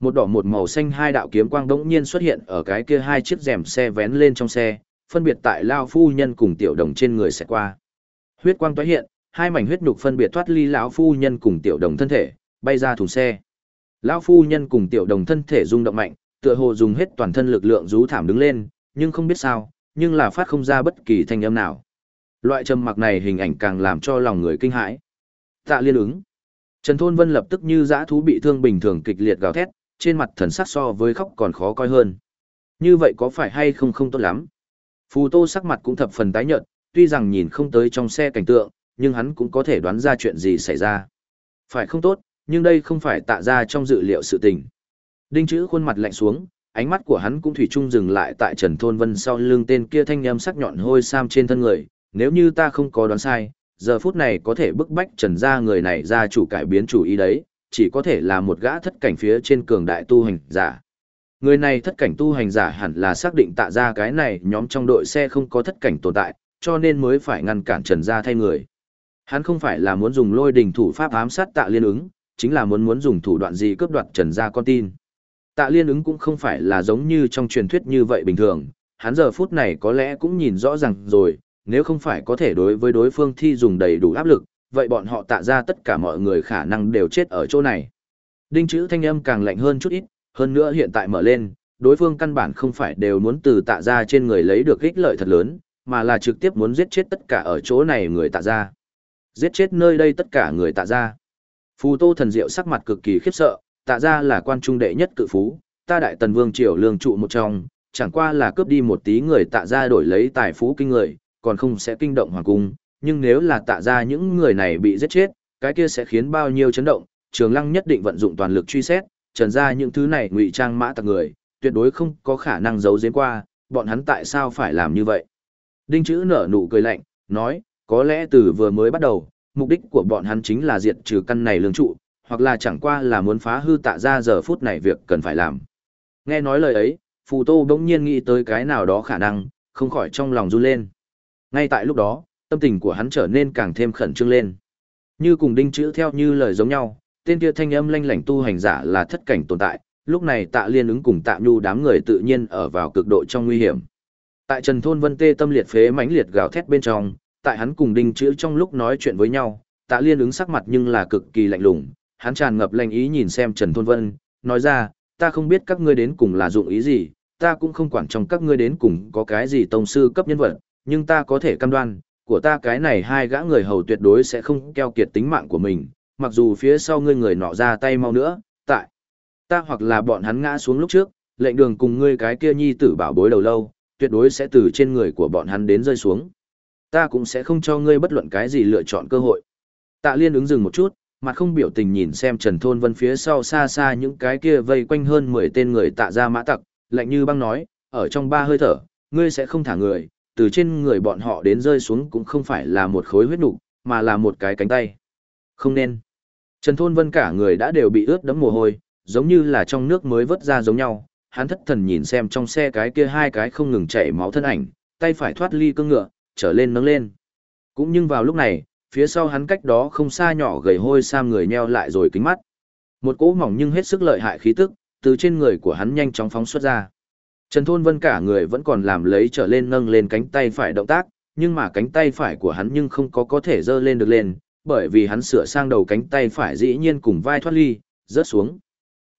Một đỏ một màu xanh hai đạo kiếm quang bỗng nhiên xuất hiện ở cái kia hai chiếc rèm xe vén lên trong xe, phân biệt tại lao phu nhân cùng tiểu đồng trên người sẽ qua. Huyết quang tái hiện, hai mảnh huyết nhục phân biệt thoát ly lão phu nhân cùng tiểu đồng thân thể, bay ra thùng xe. Lão phu nhân cùng tiểu đồng thân thể rung động mạnh, tựa hồ dùng hết toàn thân lực lượng rú thảm đứng lên, nhưng không biết sao, nhưng là phát không ra bất kỳ thanh âm nào. Loại trầm mặc này hình ảnh càng làm cho lòng người kinh hãi. Tạ liên ứng. Trần Thôn Vân lập tức như dã thú bị thương bình thường kịch liệt gào thét, trên mặt thần sắc so với khóc còn khó coi hơn. Như vậy có phải hay không không tốt lắm? Phù Tô sắc mặt cũng thập phần tái nhợt, tuy rằng nhìn không tới trong xe cảnh tượng, nhưng hắn cũng có thể đoán ra chuyện gì xảy ra. Phải không tốt, nhưng đây không phải tạ ra trong dự liệu sự tình. Đinh chữ khuôn mặt lạnh xuống, ánh mắt của hắn cũng thủy chung dừng lại tại Trần Thôn Vân sau lưng tên kia thanh âm sắc nhọn hôi sam trên thân người, nếu như ta không có đoán sai, giờ phút này có thể bức bách Trần gia người này ra chủ cải biến chủ ý đấy, chỉ có thể là một gã thất cảnh phía trên cường đại tu hành giả. Người này thất cảnh tu hành giả hẳn là xác định tạ ra cái này nhóm trong đội xe không có thất cảnh tồn tại, cho nên mới phải ngăn cản Trần gia thay người. Hắn không phải là muốn dùng lôi đình thủ pháp ám sát tạ liên ứng, chính là muốn muốn dùng thủ đoạn gì cướp đoạt Trần gia con tin. Tạ liên ứng cũng không phải là giống như trong truyền thuyết như vậy bình thường, hắn giờ phút này có lẽ cũng nhìn rõ ràng rồi, nếu không phải có thể đối với đối phương thi dùng đầy đủ áp lực, vậy bọn họ tạ ra tất cả mọi người khả năng đều chết ở chỗ này. Đinh chữ thanh âm càng lạnh hơn chút ít, hơn nữa hiện tại mở lên, đối phương căn bản không phải đều muốn từ tạ ra trên người lấy được ích lợi thật lớn, mà là trực tiếp muốn giết chết tất cả ở chỗ này người tạ ra. Giết chết nơi đây tất cả người tạ ra. Phù tô thần diệu sắc mặt cực kỳ khiếp sợ, tạ ra là quan trung đệ nhất cự phú, ta đại tần vương triều lương trụ một trong, chẳng qua là cướp đi một tí người tạ ra đổi lấy tài phú kinh người, còn không sẽ kinh động hoàng cung, nhưng nếu là tạ ra những người này bị giết chết, cái kia sẽ khiến bao nhiêu chấn động, trường lăng nhất định vận dụng toàn lực truy xét, trần ra những thứ này ngụy trang mã tặc người, tuyệt đối không có khả năng giấu giếm qua, bọn hắn tại sao phải làm như vậy. Đinh chữ nở nụ cười lạnh, nói, có lẽ từ vừa mới bắt đầu, mục đích của bọn hắn chính là diệt trừ căn này lương trụ, hoặc là chẳng qua là muốn phá hư tạ ra giờ phút này việc cần phải làm. Nghe nói lời ấy, Phù Tô bỗng nhiên nghĩ tới cái nào đó khả năng, không khỏi trong lòng run lên. Ngay tại lúc đó, tâm tình của hắn trở nên càng thêm khẩn trương lên. Như cùng đinh chữ theo như lời giống nhau, tên kia thanh âm lanh lảnh tu hành giả là thất cảnh tồn tại, lúc này tạ liên ứng cùng tạ nhu đám người tự nhiên ở vào cực độ trong nguy hiểm. Tại Trần Thôn Vân Tê tâm liệt phế mãnh liệt gào thét bên trong, tại hắn cùng đinh chữ trong lúc nói chuyện với nhau, Tạ Liên ứng sắc mặt nhưng là cực kỳ lạnh lùng, hắn tràn ngập lanh ý nhìn xem Trần Thôn Vân, nói ra, ta không biết các ngươi đến cùng là dụng ý gì, ta cũng không quản trong các ngươi đến cùng có cái gì tông sư cấp nhân vật, nhưng ta có thể cam đoan, của ta cái này hai gã người hầu tuyệt đối sẽ không keo kiệt tính mạng của mình, mặc dù phía sau ngươi người nọ ra tay mau nữa, tại ta hoặc là bọn hắn ngã xuống lúc trước, lệnh đường cùng ngươi cái kia nhi tử bảo bối đầu lâu, tuyệt đối sẽ từ trên người của bọn hắn đến rơi xuống. Ta cũng sẽ không cho ngươi bất luận cái gì lựa chọn cơ hội. Tạ Liên ứng dừng một chút, mặt không biểu tình nhìn xem Trần Thôn Vân phía sau xa xa những cái kia vây quanh hơn 10 tên người tạ ra mã tặc, lạnh như băng nói, ở trong ba hơi thở, ngươi sẽ không thả người, từ trên người bọn họ đến rơi xuống cũng không phải là một khối huyết nục, mà là một cái cánh tay. Không nên. Trần Thôn Vân cả người đã đều bị ướt đẫm mồ hôi, giống như là trong nước mới vớt ra giống nhau. Hắn thất thần nhìn xem trong xe cái kia hai cái không ngừng chảy máu thân ảnh, tay phải thoát ly cương ngựa, trở lên nâng lên. Cũng nhưng vào lúc này, phía sau hắn cách đó không xa nhỏ gầy hôi sam người nheo lại rồi kính mắt. Một cỗ mỏng nhưng hết sức lợi hại khí tức, từ trên người của hắn nhanh chóng phóng xuất ra. Trần Thôn Vân cả người vẫn còn làm lấy trở lên nâng lên cánh tay phải động tác, nhưng mà cánh tay phải của hắn nhưng không có có thể dơ lên được lên, bởi vì hắn sửa sang đầu cánh tay phải dĩ nhiên cùng vai thoát ly, rớt xuống.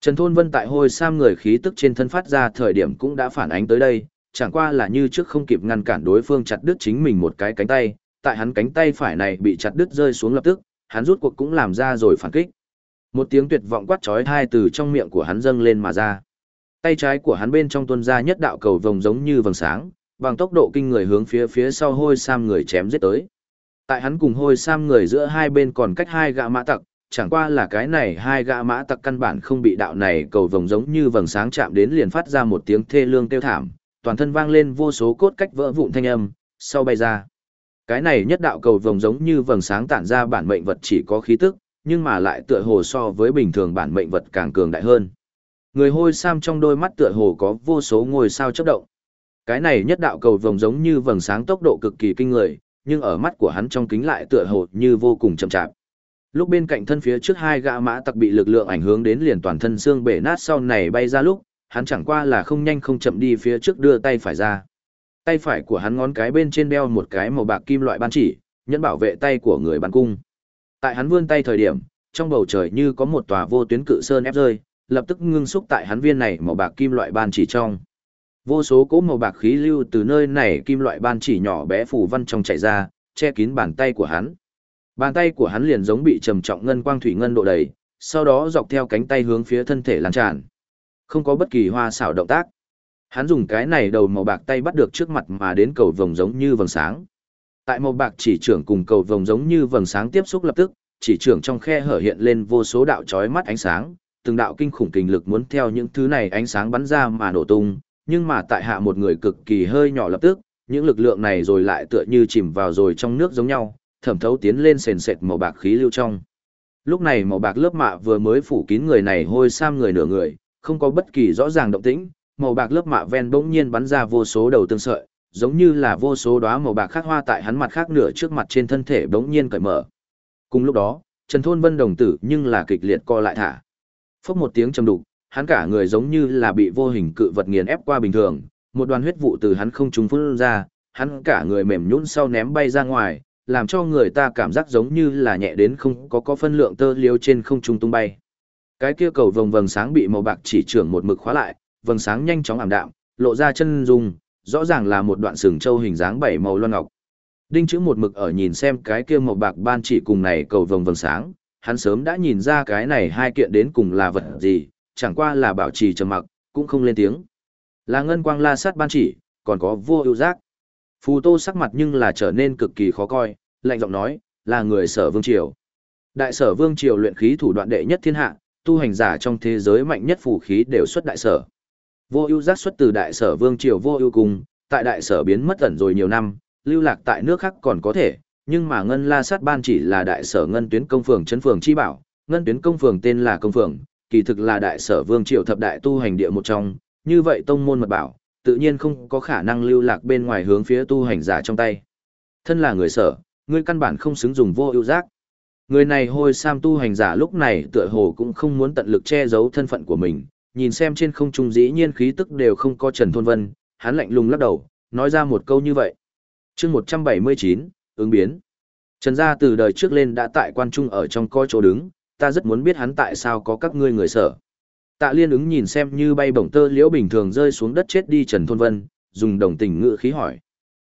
Trần Thôn Vân tại hôi sam người khí tức trên thân phát ra thời điểm cũng đã phản ánh tới đây, chẳng qua là như trước không kịp ngăn cản đối phương chặt đứt chính mình một cái cánh tay, tại hắn cánh tay phải này bị chặt đứt rơi xuống lập tức, hắn rút cuộc cũng làm ra rồi phản kích. Một tiếng tuyệt vọng quát chói thai từ trong miệng của hắn dâng lên mà ra. Tay trái của hắn bên trong tuôn ra nhất đạo cầu vồng giống như vầng sáng, bằng tốc độ kinh người hướng phía phía sau hôi sam người chém giết tới. Tại hắn cùng hôi sam người giữa hai bên còn cách hai gã mã tặc, chẳng qua là cái này hai gã mã tặc căn bản không bị đạo này cầu vồng giống như vầng sáng chạm đến liền phát ra một tiếng thê lương kêu thảm, toàn thân vang lên vô số cốt cách vỡ vụn thanh âm, sau bay ra. Cái này nhất đạo cầu vồng giống như vầng sáng tản ra bản mệnh vật chỉ có khí tức, nhưng mà lại tựa hồ so với bình thường bản mệnh vật càng cường đại hơn. Người hôi sam trong đôi mắt tựa hồ có vô số ngôi sao chớp động. Cái này nhất đạo cầu vồng giống như vầng sáng tốc độ cực kỳ kinh người, nhưng ở mắt của hắn trong kính lại tựa hồ như vô cùng chậm chạp. Lúc bên cạnh thân phía trước hai gã mã tặc bị lực lượng ảnh hưởng đến liền toàn thân xương bể nát sau này bay ra lúc, hắn chẳng qua là không nhanh không chậm đi phía trước đưa tay phải ra. Tay phải của hắn ngón cái bên trên đeo một cái màu bạc kim loại ban chỉ, nhẫn bảo vệ tay của người bắn cung. Tại hắn vươn tay thời điểm, trong bầu trời như có một tòa vô tuyến cự sơn ép rơi, lập tức ngưng xúc tại hắn viên này màu bạc kim loại ban chỉ trong. Vô số cỗ màu bạc khí lưu từ nơi này kim loại ban chỉ nhỏ bé phủ văn trong chạy ra, che kín bàn tay của hắn. Bàn tay của hắn liền giống bị trầm trọng ngân quang thủy ngân độ đầy, sau đó dọc theo cánh tay hướng phía thân thể lan tràn. Không có bất kỳ hoa xảo động tác. Hắn dùng cái này đầu màu bạc tay bắt được trước mặt mà đến cầu vồng giống như vầng sáng. Tại màu bạc chỉ trưởng cùng cầu vồng giống như vầng sáng tiếp xúc lập tức, chỉ trưởng trong khe hở hiện lên vô số đạo chói mắt ánh sáng, từng đạo kinh khủng kinh lực muốn theo những thứ này ánh sáng bắn ra mà nổ tung, nhưng mà tại hạ một người cực kỳ hơi nhỏ lập tức, những lực lượng này rồi lại tựa như chìm vào rồi trong nước giống nhau, thẩm thấu tiến lên sền sệt màu bạc khí lưu trong. Lúc này màu bạc lớp mạ vừa mới phủ kín người này hôi sam người nửa người, không có bất kỳ rõ ràng động tĩnh, màu bạc lớp mạ ven bỗng nhiên bắn ra vô số đầu tương sợi, giống như là vô số đóa màu bạc khác hoa tại hắn mặt khác nửa trước mặt trên thân thể bỗng nhiên cởi mở. Cùng lúc đó, Trần Thôn Vân đồng tử nhưng là kịch liệt co lại thả. Phốc một tiếng trầm đục, hắn cả người giống như là bị vô hình cự vật nghiền ép qua bình thường, một đoàn huyết vụ từ hắn không trùng phun ra, hắn cả người mềm nhũn sau ném bay ra ngoài, làm cho người ta cảm giác giống như là nhẹ đến không có có phân lượng tơ liêu trên không trung tung bay. Cái kia cầu vồng vầng sáng bị màu bạc chỉ trưởng một mực khóa lại, vầng sáng nhanh chóng ảm đạm, lộ ra chân dung, rõ ràng là một đoạn sừng châu hình dáng bảy màu loan ngọc. Đinh chữ một mực ở nhìn xem cái kia màu bạc ban chỉ cùng này cầu vồng vầng sáng, hắn sớm đã nhìn ra cái này hai kiện đến cùng là vật gì, chẳng qua là bảo trì trầm mặc, cũng không lên tiếng. Là ngân quang la sát ban chỉ, còn có vua ưu giác. Phù tô sắc mặt nhưng là trở nên cực kỳ khó coi, lạnh giọng nói, là người sở vương triều. Đại sở vương triều luyện khí thủ đoạn đệ nhất thiên hạ, tu hành giả trong thế giới mạnh nhất phù khí đều xuất đại sở. Vô ưu giác xuất từ đại sở vương triều vô ưu cùng, tại đại sở biến mất ẩn rồi nhiều năm, lưu lạc tại nước khác còn có thể, nhưng mà ngân la sát ban chỉ là đại sở ngân tuyến công phường chân phường chi bảo, ngân tuyến công phường tên là công phường, kỳ thực là đại sở vương triều thập đại tu hành địa một trong, như vậy tông môn mật bảo, tự nhiên không có khả năng lưu lạc bên ngoài hướng phía tu hành giả trong tay. Thân là người sở, ngươi căn bản không xứng dùng vô ưu giác. Người này hôi sam tu hành giả lúc này tựa hồ cũng không muốn tận lực che giấu thân phận của mình, nhìn xem trên không trung dĩ nhiên khí tức đều không có Trần Thôn Vân, hắn lạnh lùng lắc đầu, nói ra một câu như vậy. chương 179, ứng biến. Trần gia từ đời trước lên đã tại quan trung ở trong coi chỗ đứng, ta rất muốn biết hắn tại sao có các ngươi người sở. Tạ liên ứng nhìn xem như bay bổng tơ liễu bình thường rơi xuống đất chết đi Trần Thôn Vân, dùng đồng tình ngự khí hỏi.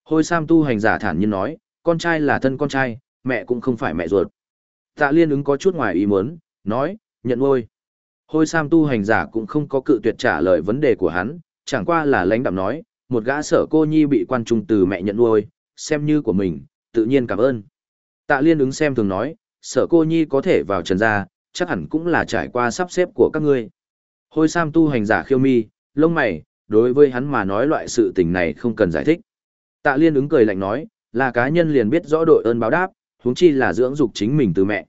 Hôi Sam tu hành giả thản nhiên nói, con trai là thân con trai, mẹ cũng không phải mẹ ruột. Tạ liên ứng có chút ngoài ý muốn, nói, nhận ngôi. Hôi Sam tu hành giả cũng không có cự tuyệt trả lời vấn đề của hắn, chẳng qua là lãnh đạm nói, một gã sở cô nhi bị quan trung từ mẹ nhận nuôi, xem như của mình, tự nhiên cảm ơn. Tạ liên ứng xem thường nói, sở cô nhi có thể vào trần gia, chắc hẳn cũng là trải qua sắp xếp của các ngươi. Hôi Sam tu hành giả khiêu mi, lông mày, đối với hắn mà nói loại sự tình này không cần giải thích. Tạ liên ứng cười lạnh nói, là cá nhân liền biết rõ đội ơn báo đáp, huống chi là dưỡng dục chính mình từ mẹ.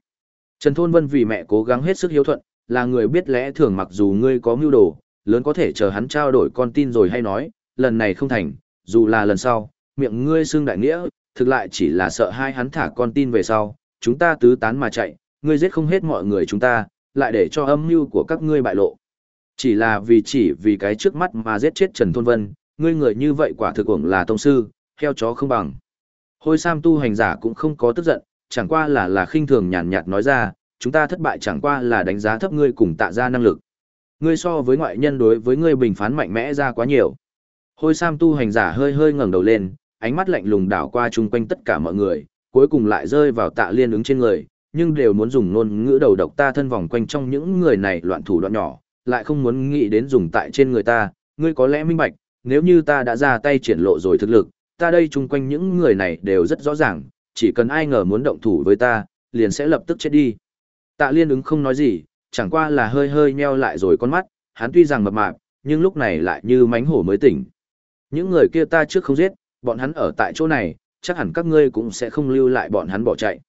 Trần Thôn Vân vì mẹ cố gắng hết sức hiếu thuận, là người biết lẽ thường mặc dù ngươi có mưu đồ, lớn có thể chờ hắn trao đổi con tin rồi hay nói, lần này không thành, dù là lần sau, miệng ngươi xương đại nghĩa, thực lại chỉ là sợ hai hắn thả con tin về sau, chúng ta tứ tán mà chạy, ngươi giết không hết mọi người chúng ta, lại để cho âm mưu của các ngươi bại lộ. Chỉ là vì chỉ vì cái trước mắt mà giết chết Trần Thôn Vân, ngươi người như vậy quả thực cũng là tông sư, theo chó không bằng. Hôi Sam tu hành giả cũng không có tức giận, chẳng qua là là khinh thường nhàn nhạt nói ra, chúng ta thất bại chẳng qua là đánh giá thấp ngươi cùng tạ ra năng lực. Ngươi so với ngoại nhân đối với ngươi bình phán mạnh mẽ ra quá nhiều. Hôi Sam tu hành giả hơi hơi ngẩng đầu lên, ánh mắt lạnh lùng đảo qua chung quanh tất cả mọi người, cuối cùng lại rơi vào tạ liên ứng trên người, nhưng đều muốn dùng ngôn ngữ đầu độc ta thân vòng quanh trong những người này loạn thủ đoạn nhỏ, lại không muốn nghĩ đến dùng tại trên người ta, ngươi có lẽ minh bạch, nếu như ta đã ra tay triển lộ rồi thực lực, ta đây chung quanh những người này đều rất rõ ràng, chỉ cần ai ngờ muốn động thủ với ta, liền sẽ lập tức chết đi. Tạ liên ứng không nói gì, chẳng qua là hơi hơi nheo lại rồi con mắt, hắn tuy rằng mập mạp, nhưng lúc này lại như mánh hổ mới tỉnh. Những người kia ta trước không giết, bọn hắn ở tại chỗ này, chắc hẳn các ngươi cũng sẽ không lưu lại bọn hắn bỏ chạy.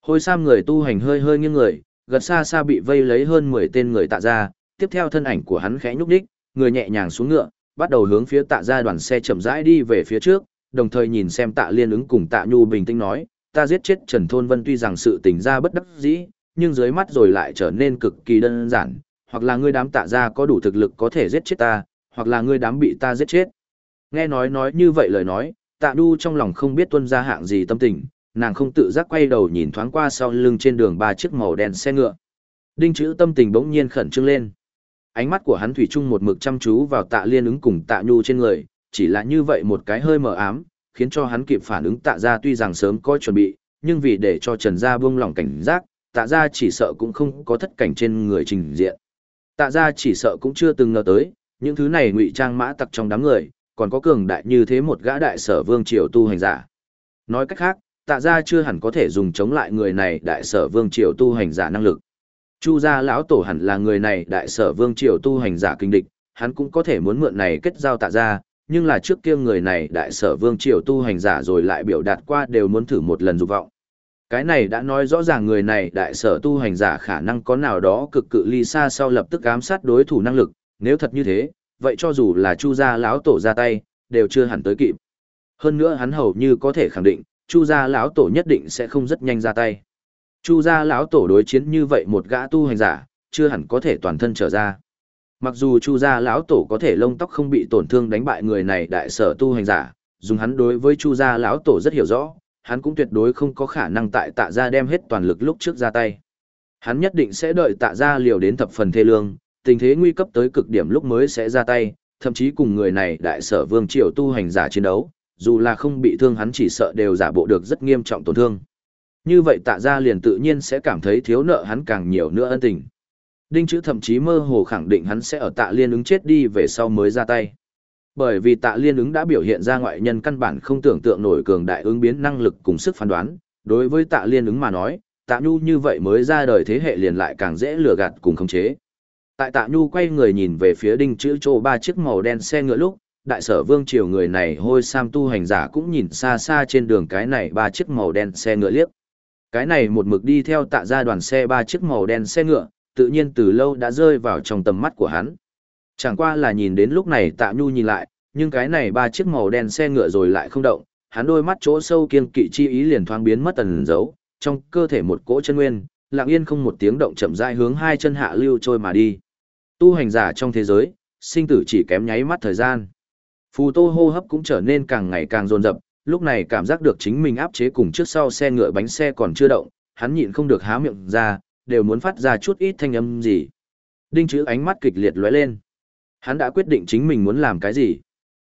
Hôi Sam người tu hành hơi hơi nghiêng người, gần xa xa bị vây lấy hơn 10 tên người tạ ra, tiếp theo thân ảnh của hắn khẽ nhúc nhích, người nhẹ nhàng xuống ngựa, bắt đầu hướng phía tạ ra đoàn xe chậm rãi đi về phía trước, đồng thời nhìn xem tạ liên ứng cùng tạ nhu bình tĩnh nói, ta giết chết Trần Thôn Vân tuy rằng sự tình ra bất đắc dĩ, nhưng dưới mắt rồi lại trở nên cực kỳ đơn giản, hoặc là ngươi đám tạ ra có đủ thực lực có thể giết chết ta, hoặc là ngươi đám bị ta giết chết. Nghe nói nói như vậy lời nói, tạ đu trong lòng không biết tuân ra hạng gì tâm tình, nàng không tự giác quay đầu nhìn thoáng qua sau lưng trên đường ba chiếc màu đen xe ngựa. Đinh chữ tâm tình bỗng nhiên khẩn trương lên. Ánh mắt của hắn thủy chung một mực chăm chú vào tạ liên ứng cùng tạ nhu trên người, chỉ là như vậy một cái hơi mờ ám, khiến cho hắn kịp phản ứng tạ ra tuy rằng sớm có chuẩn bị, nhưng vì để cho Trần Gia buông lỏng cảnh giác, tạ ra chỉ sợ cũng không có thất cảnh trên người trình diện. Tạ ra chỉ sợ cũng chưa từng ngờ tới, những thứ này ngụy trang mã tặc trong đám người, còn có cường đại như thế một gã đại sở vương triều tu hành giả. Nói cách khác, tạ gia chưa hẳn có thể dùng chống lại người này đại sở vương triều tu hành giả năng lực. Chu gia lão tổ hẳn là người này đại sở vương triều tu hành giả kinh địch, hắn cũng có thể muốn mượn này kết giao tạ gia, nhưng là trước kia người này đại sở vương triều tu hành giả rồi lại biểu đạt qua đều muốn thử một lần dục vọng. Cái này đã nói rõ ràng người này đại sở tu hành giả khả năng có nào đó cực cự ly xa sau lập tức ám sát đối thủ năng lực, nếu thật như thế, vậy cho dù là Chu gia lão tổ ra tay, đều chưa hẳn tới kịp. Hơn nữa hắn hầu như có thể khẳng định, Chu gia lão tổ nhất định sẽ không rất nhanh ra tay. Chu gia lão tổ đối chiến như vậy một gã tu hành giả, chưa hẳn có thể toàn thân trở ra. Mặc dù Chu gia lão tổ có thể lông tóc không bị tổn thương đánh bại người này đại sở tu hành giả, dùng hắn đối với Chu gia lão tổ rất hiểu rõ, hắn cũng tuyệt đối không có khả năng tại Tạ gia đem hết toàn lực lúc trước ra tay. Hắn nhất định sẽ đợi Tạ gia liều đến thập phần thê lương, tình thế nguy cấp tới cực điểm lúc mới sẽ ra tay, thậm chí cùng người này đại sở vương triều tu hành giả chiến đấu, dù là không bị thương hắn chỉ sợ đều giả bộ được rất nghiêm trọng tổn thương. Như vậy tạ gia liền tự nhiên sẽ cảm thấy thiếu nợ hắn càng nhiều nữa ân tình. Đinh chữ thậm chí mơ hồ khẳng định hắn sẽ ở tạ liên ứng chết đi về sau mới ra tay. Bởi vì tạ liên ứng đã biểu hiện ra ngoại nhân căn bản không tưởng tượng nổi cường đại ứng biến năng lực cùng sức phán đoán. Đối với tạ liên ứng mà nói, tạ nhu như vậy mới ra đời thế hệ liền lại càng dễ lừa gạt cùng khống chế. Tại tạ nhu quay người nhìn về phía đinh chữ chỗ ba chiếc màu đen xe ngựa lúc, đại sở vương triều người này hôi sam tu hành giả cũng nhìn xa xa trên đường cái này ba chiếc màu đen xe ngựa liếc. Cái này một mực đi theo tạ gia đoàn xe ba chiếc màu đen xe ngựa, tự nhiên từ lâu đã rơi vào trong tầm mắt của hắn. Chẳng qua là nhìn đến lúc này tạ nhu nhìn lại, nhưng cái này ba chiếc màu đen xe ngựa rồi lại không động, hắn đôi mắt chỗ sâu kiên kỵ chi ý liền thoáng biến mất tần dấu, trong cơ thể một cỗ chân nguyên, lặng yên không một tiếng động chậm rãi hướng hai chân hạ lưu trôi mà đi. Tu hành giả trong thế giới, sinh tử chỉ kém nháy mắt thời gian. Phù Tô hô hấp cũng trở nên càng ngày càng rồn rập. lúc này cảm giác được chính mình áp chế cùng trước sau xe ngựa bánh xe còn chưa động, hắn nhịn không được há miệng ra, đều muốn phát ra chút ít thanh âm gì. Đinh chữ ánh mắt kịch liệt lóe lên. Hắn đã quyết định chính mình muốn làm cái gì.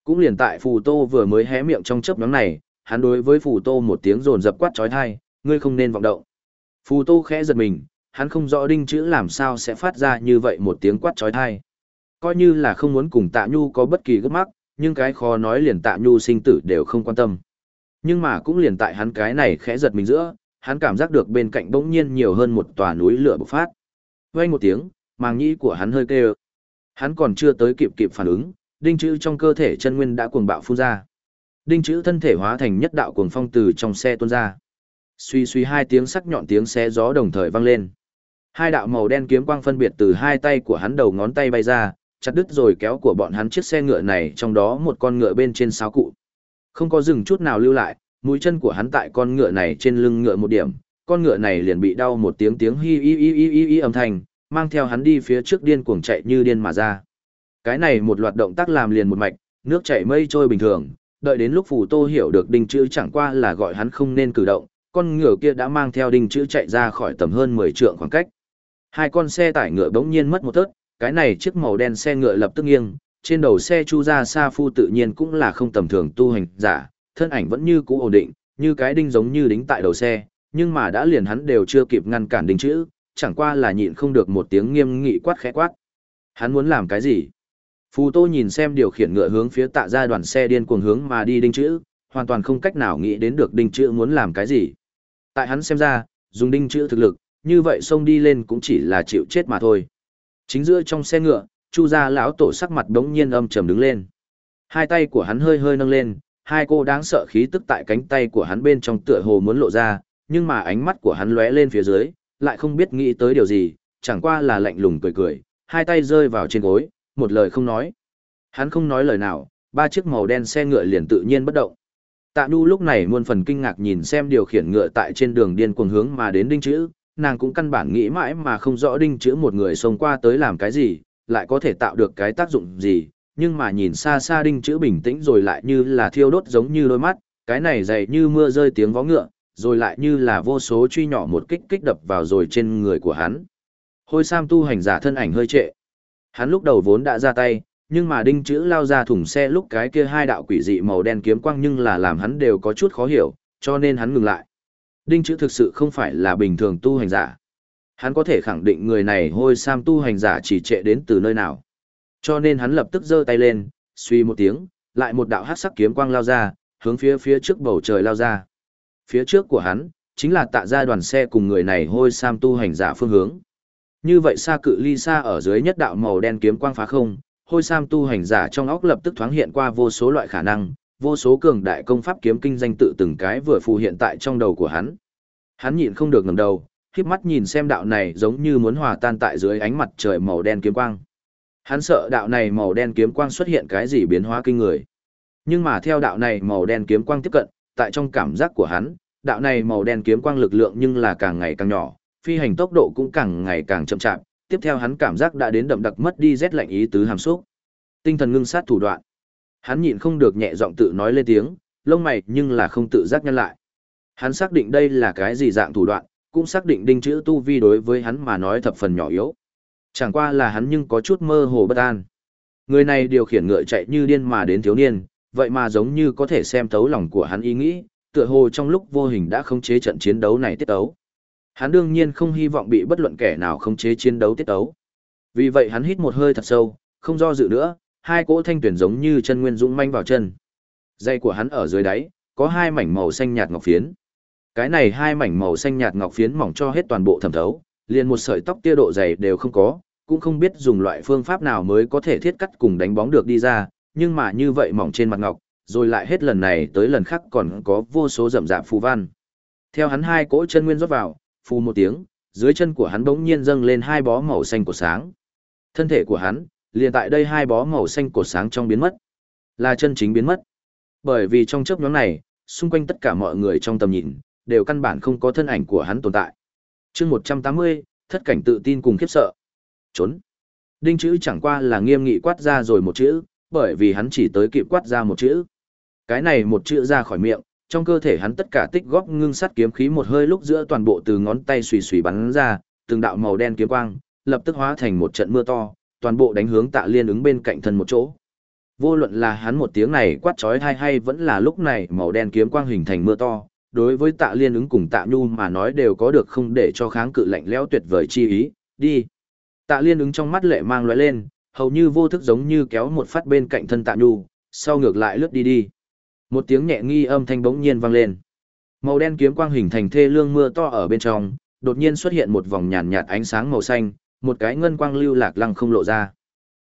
Cũng liền tại phù tô vừa mới hé miệng trong chớp nhóm này, hắn đối với phù tô một tiếng rồn rập quát trói thai, ngươi không nên vọng động. Phù tô khẽ giật mình, hắn không rõ đinh chữ làm sao sẽ phát ra như vậy một tiếng quát trói thai. Coi như là không muốn cùng tạ nhu có bất kỳ gấp mắc, nhưng cái khó nói liền tạ nhu sinh tử đều không quan tâm. Nhưng mà cũng liền tại hắn cái này khẽ giật mình giữa, hắn cảm giác được bên cạnh bỗng nhiên nhiều hơn một tòa núi lửa bộc phát. Vang một tiếng, màng nhĩ của hắn hơi kêu. Hắn còn chưa tới kịp kịp phản ứng, đinh chữ trong cơ thể chân nguyên đã cuồng bạo phun ra. Đinh chữ thân thể hóa thành nhất đạo cuồng phong từ trong xe tuôn ra. Suy suy hai tiếng sắc nhọn tiếng xé gió đồng thời vang lên. Hai đạo màu đen kiếm quang phân biệt từ hai tay của hắn đầu ngón tay bay ra, chặt đứt rồi kéo của bọn hắn chiếc xe ngựa này trong đó một con ngựa bên trên sáu cụ. Không có dừng chút nào lưu lại, mũi chân của hắn tại con ngựa này trên lưng ngựa một điểm, con ngựa này liền bị đau một tiếng tiếng hi hi hi hi hi, hi âm thanh, mang theo hắn đi phía trước điên cuồng chạy như điên mà ra. Cái này một loạt động tác làm liền một mạch, nước chảy mây trôi bình thường, đợi đến lúc Phù Tô hiểu được đinh chữ chẳng qua là gọi hắn không nên cử động, con ngựa kia đã mang theo đinh chữ chạy ra khỏi tầm hơn 10 trượng khoảng cách. Hai con xe tải ngựa bỗng nhiên mất một tớt, cái này chiếc màu đen xe ngựa lập tức nghiêng, trên đầu xe Chu Gia Sa Phu tự nhiên cũng là không tầm thường tu hành giả, thân ảnh vẫn như cũ ổn định, như cái đinh giống như đính tại đầu xe, nhưng mà đã liền hắn đều chưa kịp ngăn cản đinh chữ, chẳng qua là nhịn không được một tiếng nghiêm nghị quát khẽ quát. Hắn muốn làm cái gì? Phù Tô nhìn xem điều khiển ngựa hướng phía tạ ra đoàn xe điên cuồng hướng mà đi đinh chữ, hoàn toàn không cách nào nghĩ đến được đinh chữ muốn làm cái gì. Tại hắn xem ra, dùng đinh chữ thực lực, như vậy xông đi lên cũng chỉ là chịu chết mà thôi. Chính giữa trong xe ngựa, Chu gia lão tổ sắc mặt đống nhiên âm trầm đứng lên. Hai tay của hắn hơi hơi nâng lên, hai cô đáng sợ khí tức tại cánh tay của hắn bên trong tựa hồ muốn lộ ra, nhưng mà ánh mắt của hắn lóe lên phía dưới, lại không biết nghĩ tới điều gì, chẳng qua là lạnh lùng cười cười, hai tay rơi vào trên gối, một lời không nói. Hắn không nói lời nào, ba chiếc màu đen xe ngựa liền tự nhiên bất động. Tạ Nhu lúc này muôn phần kinh ngạc nhìn xem điều khiển ngựa tại trên đường điên cuồng hướng mà đến đinh chữ, nàng cũng căn bản nghĩ mãi mà không rõ đinh chữ một người xông qua tới làm cái gì, lại có thể tạo được cái tác dụng gì, nhưng mà nhìn xa xa đinh chữ bình tĩnh rồi lại như là thiêu đốt giống như đôi mắt, cái này dày như mưa rơi tiếng vó ngựa, rồi lại như là vô số truy nhỏ một kích kích đập vào rồi trên người của hắn. Hôi Sam tu hành giả thân ảnh hơi trệ. Hắn lúc đầu vốn đã ra tay, nhưng mà đinh chữ lao ra thùng xe lúc cái kia hai đạo quỷ dị màu đen kiếm quang nhưng là làm hắn đều có chút khó hiểu, cho nên hắn ngừng lại. Đinh chữ thực sự không phải là bình thường tu hành giả. Hắn có thể khẳng định người này hôi sam tu hành giả chỉ trệ đến từ nơi nào. Cho nên hắn lập tức giơ tay lên, suy một tiếng, lại một đạo hắc sắc kiếm quang lao ra, hướng phía phía trước bầu trời lao ra. Phía trước của hắn, chính là tạ ra đoàn xe cùng người này hôi sam tu hành giả phương hướng. Như vậy xa cự ly xa ở dưới nhất đạo màu đen kiếm quang phá không, hôi sam tu hành giả trong óc lập tức thoáng hiện qua vô số loại khả năng, vô số cường đại công pháp kiếm kinh danh tự từng cái vừa phù hiện tại trong đầu của hắn. Hắn nhịn không được ngẩng đầu, khép mắt nhìn xem đạo này giống như muốn hòa tan tại dưới ánh mặt trời màu đen kiếm quang. Hắn sợ đạo này màu đen kiếm quang xuất hiện cái gì biến hóa kinh người. Nhưng mà theo đạo này màu đen kiếm quang tiếp cận, tại trong cảm giác của hắn, đạo này màu đen kiếm quang lực lượng nhưng là càng ngày càng nhỏ, phi hành tốc độ cũng càng ngày càng chậm chạp, tiếp theo hắn cảm giác đã đến đậm đặc mất đi rét lạnh ý tứ hàm xúc. Tinh thần ngưng sát thủ đoạn. Hắn nhịn không được nhẹ giọng tự nói lên tiếng, lông mày nhưng là không tự giác nhân lại. Hắn xác định đây là cái gì dạng thủ đoạn, cũng xác định đinh chữ tu vi đối với hắn mà nói thập phần nhỏ yếu. Chẳng qua là hắn nhưng có chút mơ hồ bất an. Người này điều khiển ngựa chạy như điên mà đến thiếu niên, vậy mà giống như có thể xem thấu lòng của hắn ý nghĩ, tựa hồ trong lúc vô hình đã khống chế trận chiến đấu này tiết tấu. Hắn đương nhiên không hy vọng bị bất luận kẻ nào khống chế chiến đấu tiết tấu. Vì vậy hắn hít một hơi thật sâu, không do dự nữa, hai cỗ thanh tuyển giống như chân nguyên dũng manh vào chân. Dây của hắn ở dưới đáy, có hai mảnh màu xanh nhạt ngọc phiến. Cái này hai mảnh màu xanh nhạt ngọc phiến mỏng cho hết toàn bộ thẩm thấu, liền một sợi tóc tia độ dày đều không có, cũng không biết dùng loại phương pháp nào mới có thể thiết cắt cùng đánh bóng được đi ra, nhưng mà như vậy mỏng trên mặt ngọc, rồi lại hết lần này tới lần khác còn có vô số rậm rạp phù văn. Theo hắn hai cỗ chân nguyên rót vào, phù một tiếng, dưới chân của hắn bỗng nhiên dâng lên hai bó màu xanh của sáng. Thân thể của hắn, liền tại đây hai bó màu xanh của sáng trong biến mất. Là chân chính biến mất. Bởi vì trong chớp nhoáng này, xung quanh tất cả mọi người trong tầm nhìn, đều căn bản không có thân ảnh của hắn tồn tại. chương 180, thất cảnh tự tin cùng khiếp sợ. Trốn. Đinh chữ chẳng qua là nghiêm nghị quát ra rồi một chữ, bởi vì hắn chỉ tới kịp quát ra một chữ. Cái này một chữ ra khỏi miệng, trong cơ thể hắn tất cả tích góp ngưng sắt kiếm khí một hơi lúc giữa toàn bộ từ ngón tay xùy xùy bắn ra, từng đạo màu đen kiếm quang, lập tức hóa thành một trận mưa to, toàn bộ đánh hướng Tạ Liên ứng bên cạnh thân một chỗ. Vô luận là hắn một tiếng này quát chói hay hay vẫn là lúc này màu đen kiếm quang hình thành mưa to, đối với Tạ Liên ứng cùng Tạ Nhu mà nói đều có được không để cho kháng cự lạnh lẽo tuyệt vời chi ý, đi. Tạ Liên ứng trong mắt lệ mang lóe lên, hầu như vô thức giống như kéo một phát bên cạnh thân Tạ Nhu, sau ngược lại lướt đi đi. Một tiếng nhẹ nghi âm thanh bỗng nhiên vang lên. Màu đen kiếm quang hình thành thê lương mưa to ở bên trong, đột nhiên xuất hiện một vòng nhàn nhạt ánh sáng màu xanh, một cái ngân quang lưu lạc lăng không lộ ra.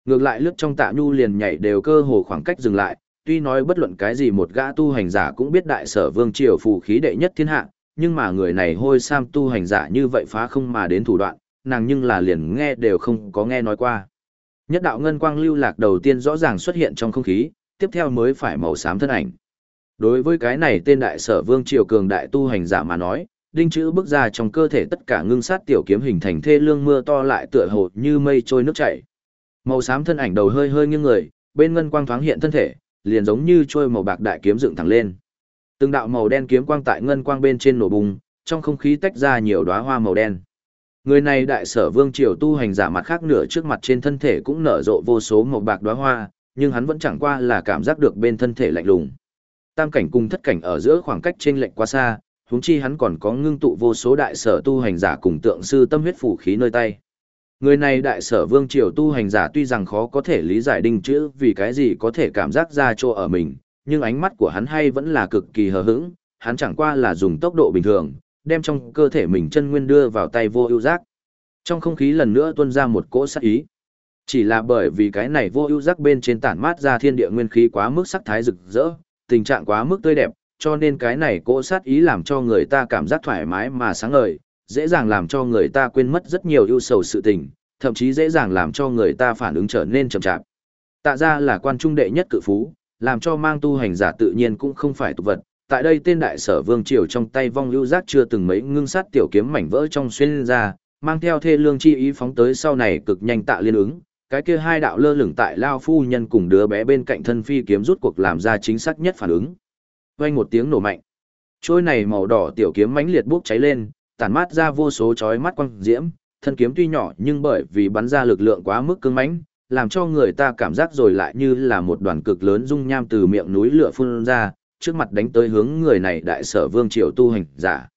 Ngược lại lướt trong Tạ Nhu liền nhảy đều cơ hồ khoảng cách dừng lại, tuy nói bất luận cái gì một gã tu hành giả cũng biết đại sở vương triều phù khí đệ nhất thiên hạ, nhưng mà người này hôi sam tu hành giả như vậy phá không mà đến thủ đoạn, nàng nhưng là liền nghe đều không có nghe nói qua. Nhất đạo ngân quang lưu lạc đầu tiên rõ ràng xuất hiện trong không khí, tiếp theo mới phải màu xám thân ảnh. Đối với cái này tên đại sở vương triều cường đại tu hành giả mà nói, đinh chữ bước ra trong cơ thể tất cả ngưng sát tiểu kiếm hình thành thê lương mưa to lại tựa hồ như mây trôi nước chảy. Màu xám thân ảnh đầu hơi hơi nghiêng người, bên ngân quang thoáng hiện thân thể, liền giống như trôi màu bạc đại kiếm dựng thẳng lên. Từng đạo màu đen kiếm quang tại ngân quang bên trên nổ bùng, trong không khí tách ra nhiều đóa hoa màu đen. Người này đại sở vương triều tu hành giả mặt khác nửa trước mặt trên thân thể cũng nở rộ vô số màu bạc đóa hoa, nhưng hắn vẫn chẳng qua là cảm giác được bên thân thể lạnh lùng. Tam cảnh cùng thất cảnh ở giữa khoảng cách trên lệch quá xa, huống chi hắn còn có ngưng tụ vô số đại sở tu hành giả cùng tượng sư tâm huyết phủ khí nơi tay. Người này đại sở vương triều tu hành giả tuy rằng khó có thể lý giải đinh chữ vì cái gì có thể cảm giác ra chỗ ở mình, nhưng ánh mắt của hắn hay vẫn là cực kỳ hờ hững, hắn chẳng qua là dùng tốc độ bình thường, đem trong cơ thể mình chân nguyên đưa vào tay vô ưu giác. Trong không khí lần nữa tuôn ra một cỗ sát ý. Chỉ là bởi vì cái này vô ưu giác bên trên tản mát ra thiên địa nguyên khí quá mức sắc thái rực rỡ, tình trạng quá mức tươi đẹp, cho nên cái này cỗ sát ý làm cho người ta cảm giác thoải mái mà sáng ngời, dễ dàng làm cho người ta quên mất rất nhiều ưu sầu sự tình, thậm chí dễ dàng làm cho người ta phản ứng trở nên chậm chạp. Tạ ra là quan trung đệ nhất cự phú, làm cho mang tu hành giả tự nhiên cũng không phải tục vật. Tại đây tên đại sở vương triều trong tay vong lưu giác chưa từng mấy ngưng sát tiểu kiếm mảnh vỡ trong xuyên ra, mang theo thê lương chi ý phóng tới sau này cực nhanh tạ liên ứng. Cái kia hai đạo lơ lửng tại lao phu nhân cùng đứa bé bên cạnh thân phi kiếm rút cuộc làm ra chính xác nhất phản ứng. Vang một tiếng nổ mạnh. Trôi này màu đỏ tiểu kiếm mãnh liệt bốc cháy lên, tản mát ra vô số chói mắt quang diễm, thân kiếm tuy nhỏ nhưng bởi vì bắn ra lực lượng quá mức cứng mãnh, làm cho người ta cảm giác rồi lại như là một đoàn cực lớn dung nham từ miệng núi lửa phun ra, trước mặt đánh tới hướng người này đại sở vương triều tu hành giả.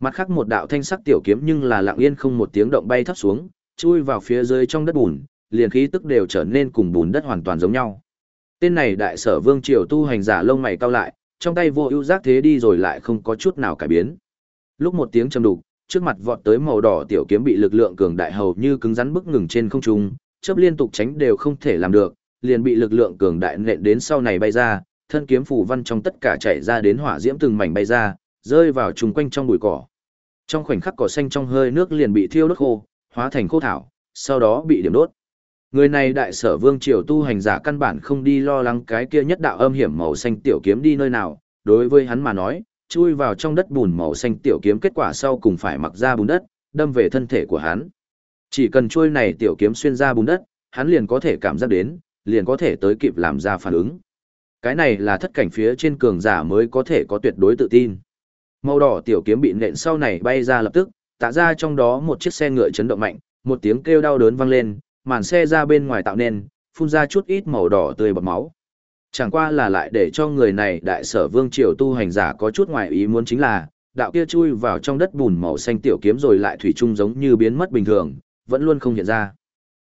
Mặt khác một đạo thanh sắc tiểu kiếm nhưng là lặng yên không một tiếng động bay thấp xuống, chui vào phía dưới trong đất bùn, liền khí tức đều trở nên cùng bùn đất hoàn toàn giống nhau. Tên này đại sở vương triều tu hành giả lông mày cao lại, trong tay vô ưu giác thế đi rồi lại không có chút nào cải biến. Lúc một tiếng trầm đục, trước mặt vọt tới màu đỏ tiểu kiếm bị lực lượng cường đại hầu như cứng rắn bức ngừng trên không trung, chớp liên tục tránh đều không thể làm được, liền bị lực lượng cường đại nện đến sau này bay ra, thân kiếm phủ văn trong tất cả chạy ra đến hỏa diễm từng mảnh bay ra, rơi vào trùng quanh trong bụi cỏ. Trong khoảnh khắc cỏ xanh trong hơi nước liền bị thiêu đốt khô, hóa thành khô thảo, sau đó bị điểm đốt. Người này đại sở vương triều tu hành giả căn bản không đi lo lắng cái kia nhất đạo âm hiểm màu xanh tiểu kiếm đi nơi nào, đối với hắn mà nói, chui vào trong đất bùn màu xanh tiểu kiếm kết quả sau cùng phải mặc ra bùn đất, đâm về thân thể của hắn. Chỉ cần chui này tiểu kiếm xuyên ra bùn đất, hắn liền có thể cảm giác đến, liền có thể tới kịp làm ra phản ứng. Cái này là thất cảnh phía trên cường giả mới có thể có tuyệt đối tự tin. Màu đỏ tiểu kiếm bị nện sau này bay ra lập tức, tạ ra trong đó một chiếc xe ngựa chấn động mạnh, một tiếng kêu đau đớn vang lên, màn xe ra bên ngoài tạo nên, phun ra chút ít màu đỏ tươi bọt máu. Chẳng qua là lại để cho người này đại sở vương triều tu hành giả có chút ngoài ý muốn chính là, đạo kia chui vào trong đất bùn màu xanh tiểu kiếm rồi lại thủy chung giống như biến mất bình thường, vẫn luôn không hiện ra.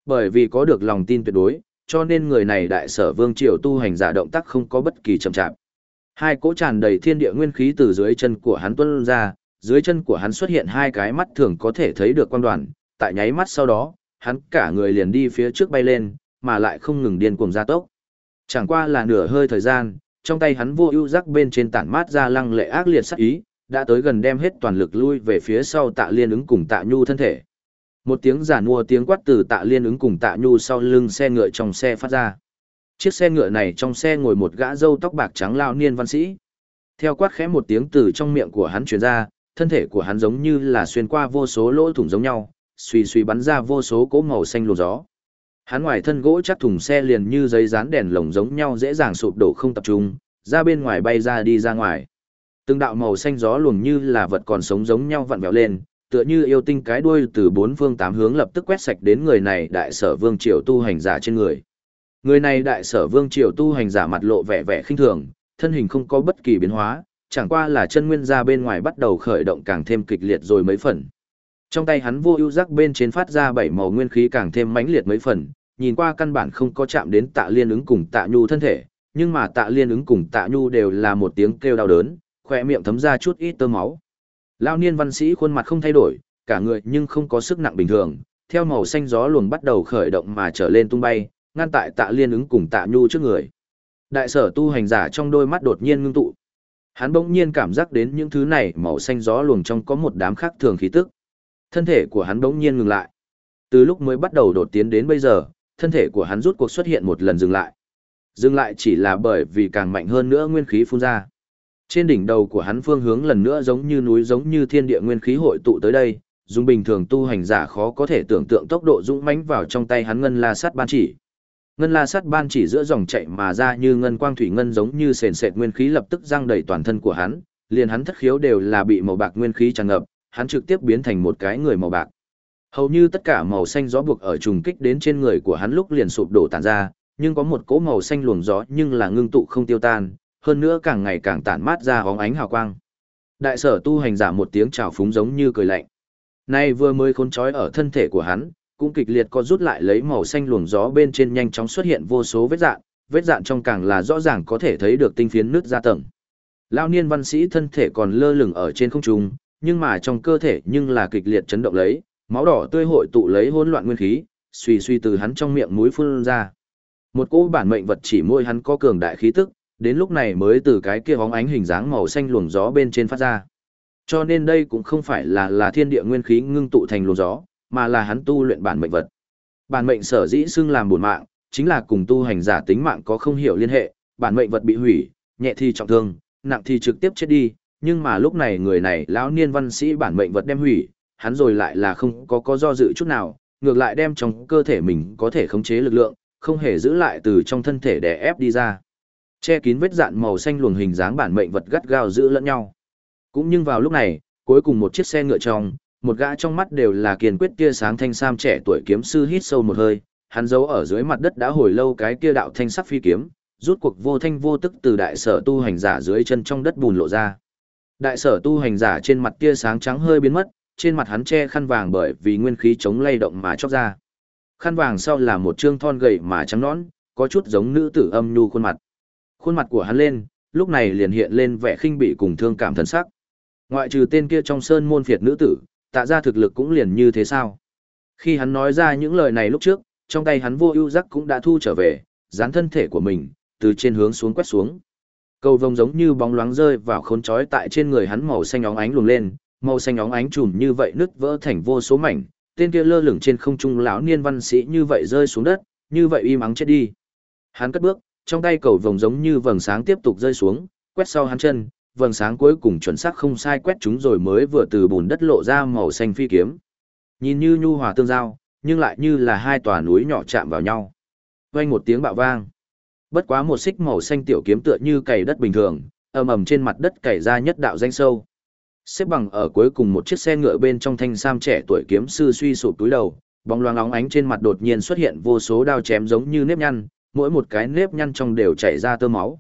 Bởi vì có được lòng tin tuyệt đối, cho nên người này đại sở vương triều tu hành giả động tác không có bất kỳ chậm chạp. Hai cỗ tràn đầy thiên địa nguyên khí từ dưới chân của hắn tuôn ra, dưới chân của hắn xuất hiện hai cái mắt thường có thể thấy được quang đoàn, tại nháy mắt sau đó, hắn cả người liền đi phía trước bay lên, mà lại không ngừng điên cuồng gia tốc. Chẳng qua là nửa hơi thời gian, trong tay hắn vô ưu giác bên trên tản mát ra lăng lệ ác liệt sắc ý, đã tới gần đem hết toàn lực lui về phía sau tạ liên ứng cùng tạ nhu thân thể. Một tiếng giả mua tiếng quát từ tạ liên ứng cùng tạ nhu sau lưng xe ngựa trong xe phát ra. Chiếc xe ngựa này trong xe ngồi một gã râu tóc bạc trắng lao niên văn sĩ. Theo quát khẽ một tiếng từ trong miệng của hắn truyền ra, thân thể của hắn giống như là xuyên qua vô số lỗ thủng giống nhau, suy suy bắn ra vô số cỗ màu xanh luồng gió. Hắn ngoài thân gỗ chắc thùng xe liền như giấy dán đèn lồng giống nhau dễ dàng sụp đổ không tập trung, ra bên ngoài bay ra đi ra ngoài. Từng đạo màu xanh gió luồng như là vật còn sống giống nhau vặn vẹo lên, tựa như yêu tinh cái đuôi từ bốn phương tám hướng lập tức quét sạch đến người này đại sở vương triều tu hành giả trên người. Người này đại sở vương triều tu hành giả mặt lộ vẻ vẻ khinh thường, thân hình không có bất kỳ biến hóa, chẳng qua là chân nguyên ra bên ngoài bắt đầu khởi động càng thêm kịch liệt rồi mấy phần. Trong tay hắn vô ưu giác bên trên phát ra bảy màu nguyên khí càng thêm mãnh liệt mấy phần, nhìn qua căn bản không có chạm đến tạ liên ứng cùng tạ nhu thân thể, nhưng mà tạ liên ứng cùng tạ nhu đều là một tiếng kêu đau đớn, khỏe miệng thấm ra chút ít tơ máu. Lao niên văn sĩ khuôn mặt không thay đổi, cả người nhưng không có sức nặng bình thường, theo màu xanh gió luồng bắt đầu khởi động mà trở lên tung bay, ngăn tại tạ liên ứng cùng tạ nhu trước người. Đại sở tu hành giả trong đôi mắt đột nhiên ngưng tụ. Hắn bỗng nhiên cảm giác đến những thứ này màu xanh gió luồng trong có một đám khác thường khí tức. Thân thể của hắn bỗng nhiên ngừng lại. Từ lúc mới bắt đầu đột tiến đến bây giờ, thân thể của hắn rút cuộc xuất hiện một lần dừng lại. Dừng lại chỉ là bởi vì càng mạnh hơn nữa nguyên khí phun ra. Trên đỉnh đầu của hắn phương hướng lần nữa giống như núi giống như thiên địa nguyên khí hội tụ tới đây, dùng bình thường tu hành giả khó có thể tưởng tượng tốc độ dũng mãnh vào trong tay hắn ngân la sắt ban chỉ. Ngân la sắt ban chỉ giữa dòng chạy mà ra như ngân quang thủy ngân giống như sền sệt nguyên khí lập tức giăng đầy toàn thân của hắn, liền hắn thất khiếu đều là bị màu bạc nguyên khí tràn ngập, hắn trực tiếp biến thành một cái người màu bạc. Hầu như tất cả màu xanh gió buộc ở trùng kích đến trên người của hắn lúc liền sụp đổ tàn ra, nhưng có một cỗ màu xanh luồng gió nhưng là ngưng tụ không tiêu tan, hơn nữa càng ngày càng tản mát ra hóng ánh hào quang. Đại sở tu hành giả một tiếng chào phúng giống như cười lạnh. Nay vừa mới khốn trói ở thân thể của hắn, cũng kịch liệt co rút lại lấy màu xanh luồng gió bên trên nhanh chóng xuất hiện vô số vết dạn, vết dạn trong càng là rõ ràng có thể thấy được tinh phiến nước ra tầng. Lao niên văn sĩ thân thể còn lơ lửng ở trên không trung, nhưng mà trong cơ thể nhưng là kịch liệt chấn động lấy, máu đỏ tươi hội tụ lấy hỗn loạn nguyên khí, suy suy từ hắn trong miệng mũi phun ra. Một cỗ bản mệnh vật chỉ môi hắn có cường đại khí tức, đến lúc này mới từ cái kia bóng ánh hình dáng màu xanh luồng gió bên trên phát ra. Cho nên đây cũng không phải là là thiên địa nguyên khí ngưng tụ thành luồng gió, mà là hắn tu luyện bản mệnh vật. Bản mệnh sở dĩ xưng làm bổn mạng, chính là cùng tu hành giả tính mạng có không hiểu liên hệ, bản mệnh vật bị hủy, nhẹ thì trọng thương, nặng thì trực tiếp chết đi, nhưng mà lúc này người này lão niên văn sĩ bản mệnh vật đem hủy, hắn rồi lại là không có có do dự chút nào, ngược lại đem trong cơ thể mình có thể khống chế lực lượng, không hề giữ lại từ trong thân thể để ép đi ra. Che kín vết dạn màu xanh luồng hình dáng bản mệnh vật gắt gao giữ lẫn nhau. Cũng nhưng vào lúc này, cuối cùng một chiếc xe ngựa trong, một gã trong mắt đều là kiên quyết tia sáng thanh sam trẻ tuổi kiếm sư hít sâu một hơi, hắn giấu ở dưới mặt đất đã hồi lâu cái kia đạo thanh sắc phi kiếm, rút cuộc vô thanh vô tức từ đại sở tu hành giả dưới chân trong đất bùn lộ ra. Đại sở tu hành giả trên mặt tia sáng trắng hơi biến mất, trên mặt hắn che khăn vàng bởi vì nguyên khí chống lay động mà chóc ra. Khăn vàng sau là một trương thon gầy mà trắng nõn, có chút giống nữ tử âm nhu khuôn mặt. Khuôn mặt của hắn lên, lúc này liền hiện lên vẻ khinh bỉ cùng thương cảm thần sắc. Ngoại trừ tên kia trong sơn môn phiệt nữ tử, tạ ra thực lực cũng liền như thế sao. Khi hắn nói ra những lời này lúc trước, trong tay hắn vô ưu giác cũng đã thu trở về, dán thân thể của mình, từ trên hướng xuống quét xuống. Cầu vồng giống như bóng loáng rơi vào khốn trói tại trên người hắn màu xanh óng ánh luồng lên, màu xanh óng ánh trùm như vậy nứt vỡ thành vô số mảnh, tên kia lơ lửng trên không trung lão niên văn sĩ như vậy rơi xuống đất, như vậy im ắng chết đi. Hắn cất bước, trong tay cầu vồng giống như vầng sáng tiếp tục rơi xuống, quét sau hắn chân, vầng sáng cuối cùng chuẩn xác không sai quét chúng rồi mới vừa từ bùn đất lộ ra màu xanh phi kiếm. Nhìn như nhu hòa tương giao, nhưng lại như là hai tòa núi nhỏ chạm vào nhau. Vang một tiếng bạo vang. Bất quá một xích màu xanh tiểu kiếm tựa như cày đất bình thường, ầm ầm trên mặt đất cày ra nhất đạo danh sâu. Xếp bằng ở cuối cùng một chiếc xe ngựa bên trong thanh sam trẻ tuổi kiếm sư suy sụp túi đầu, bóng loáng óng ánh trên mặt đột nhiên xuất hiện vô số đao chém giống như nếp nhăn, mỗi một cái nếp nhăn trong đều chảy ra tơ máu.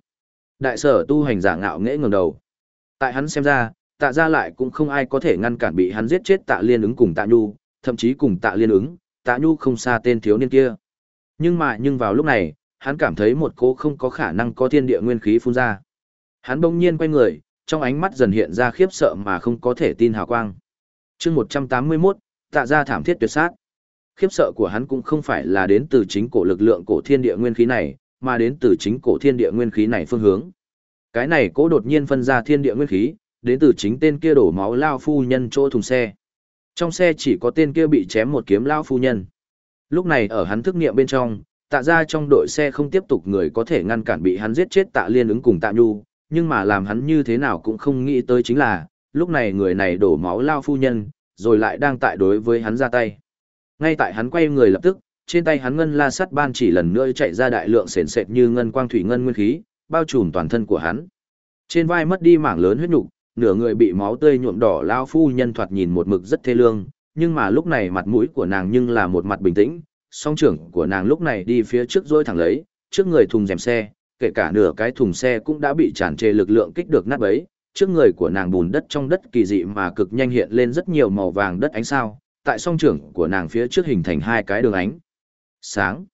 Đại sở tu hành giả ngạo nghễ ngẩng đầu. Tại hắn xem ra, tạ ra lại cũng không ai có thể ngăn cản bị hắn giết chết tạ liên ứng cùng tạ nhu, thậm chí cùng tạ liên ứng, tạ nhu không xa tên thiếu niên kia. Nhưng mà nhưng vào lúc này, hắn cảm thấy một cô không có khả năng có thiên địa nguyên khí phun ra. Hắn bỗng nhiên quay người, trong ánh mắt dần hiện ra khiếp sợ mà không có thể tin hào quang. chương 181, tạ ra thảm thiết tuyệt sát. Khiếp sợ của hắn cũng không phải là đến từ chính cổ lực lượng cổ thiên địa nguyên khí này, mà đến từ chính cổ thiên địa nguyên khí này phương hướng. Cái này cố đột nhiên phân ra thiên địa nguyên khí, đến từ chính tên kia đổ máu lao phu nhân chỗ thùng xe. Trong xe chỉ có tên kia bị chém một kiếm lao phu nhân. Lúc này ở hắn thức nghiệm bên trong, tạ ra trong đội xe không tiếp tục người có thể ngăn cản bị hắn giết chết tạ liên ứng cùng tạ nhu, nhưng mà làm hắn như thế nào cũng không nghĩ tới chính là, lúc này người này đổ máu lao phu nhân, rồi lại đang tại đối với hắn ra tay. Ngay tại hắn quay người lập tức, trên tay hắn ngân la sắt ban chỉ lần nữa chạy ra đại lượng sền sệt như ngân quang thủy ngân nguyên khí, bao trùm toàn thân của hắn. Trên vai mất đi mảng lớn huyết nhục, nửa người bị máu tươi nhuộm đỏ lao phu nhân thoạt nhìn một mực rất thê lương, nhưng mà lúc này mặt mũi của nàng nhưng là một mặt bình tĩnh, song trưởng của nàng lúc này đi phía trước dôi thẳng lấy, trước người thùng rèm xe, kể cả nửa cái thùng xe cũng đã bị tràn trề lực lượng kích được nát bấy, trước người của nàng bùn đất trong đất kỳ dị mà cực nhanh hiện lên rất nhiều màu vàng đất ánh sao, tại song trưởng của nàng phía trước hình thành hai cái đường ánh sáng.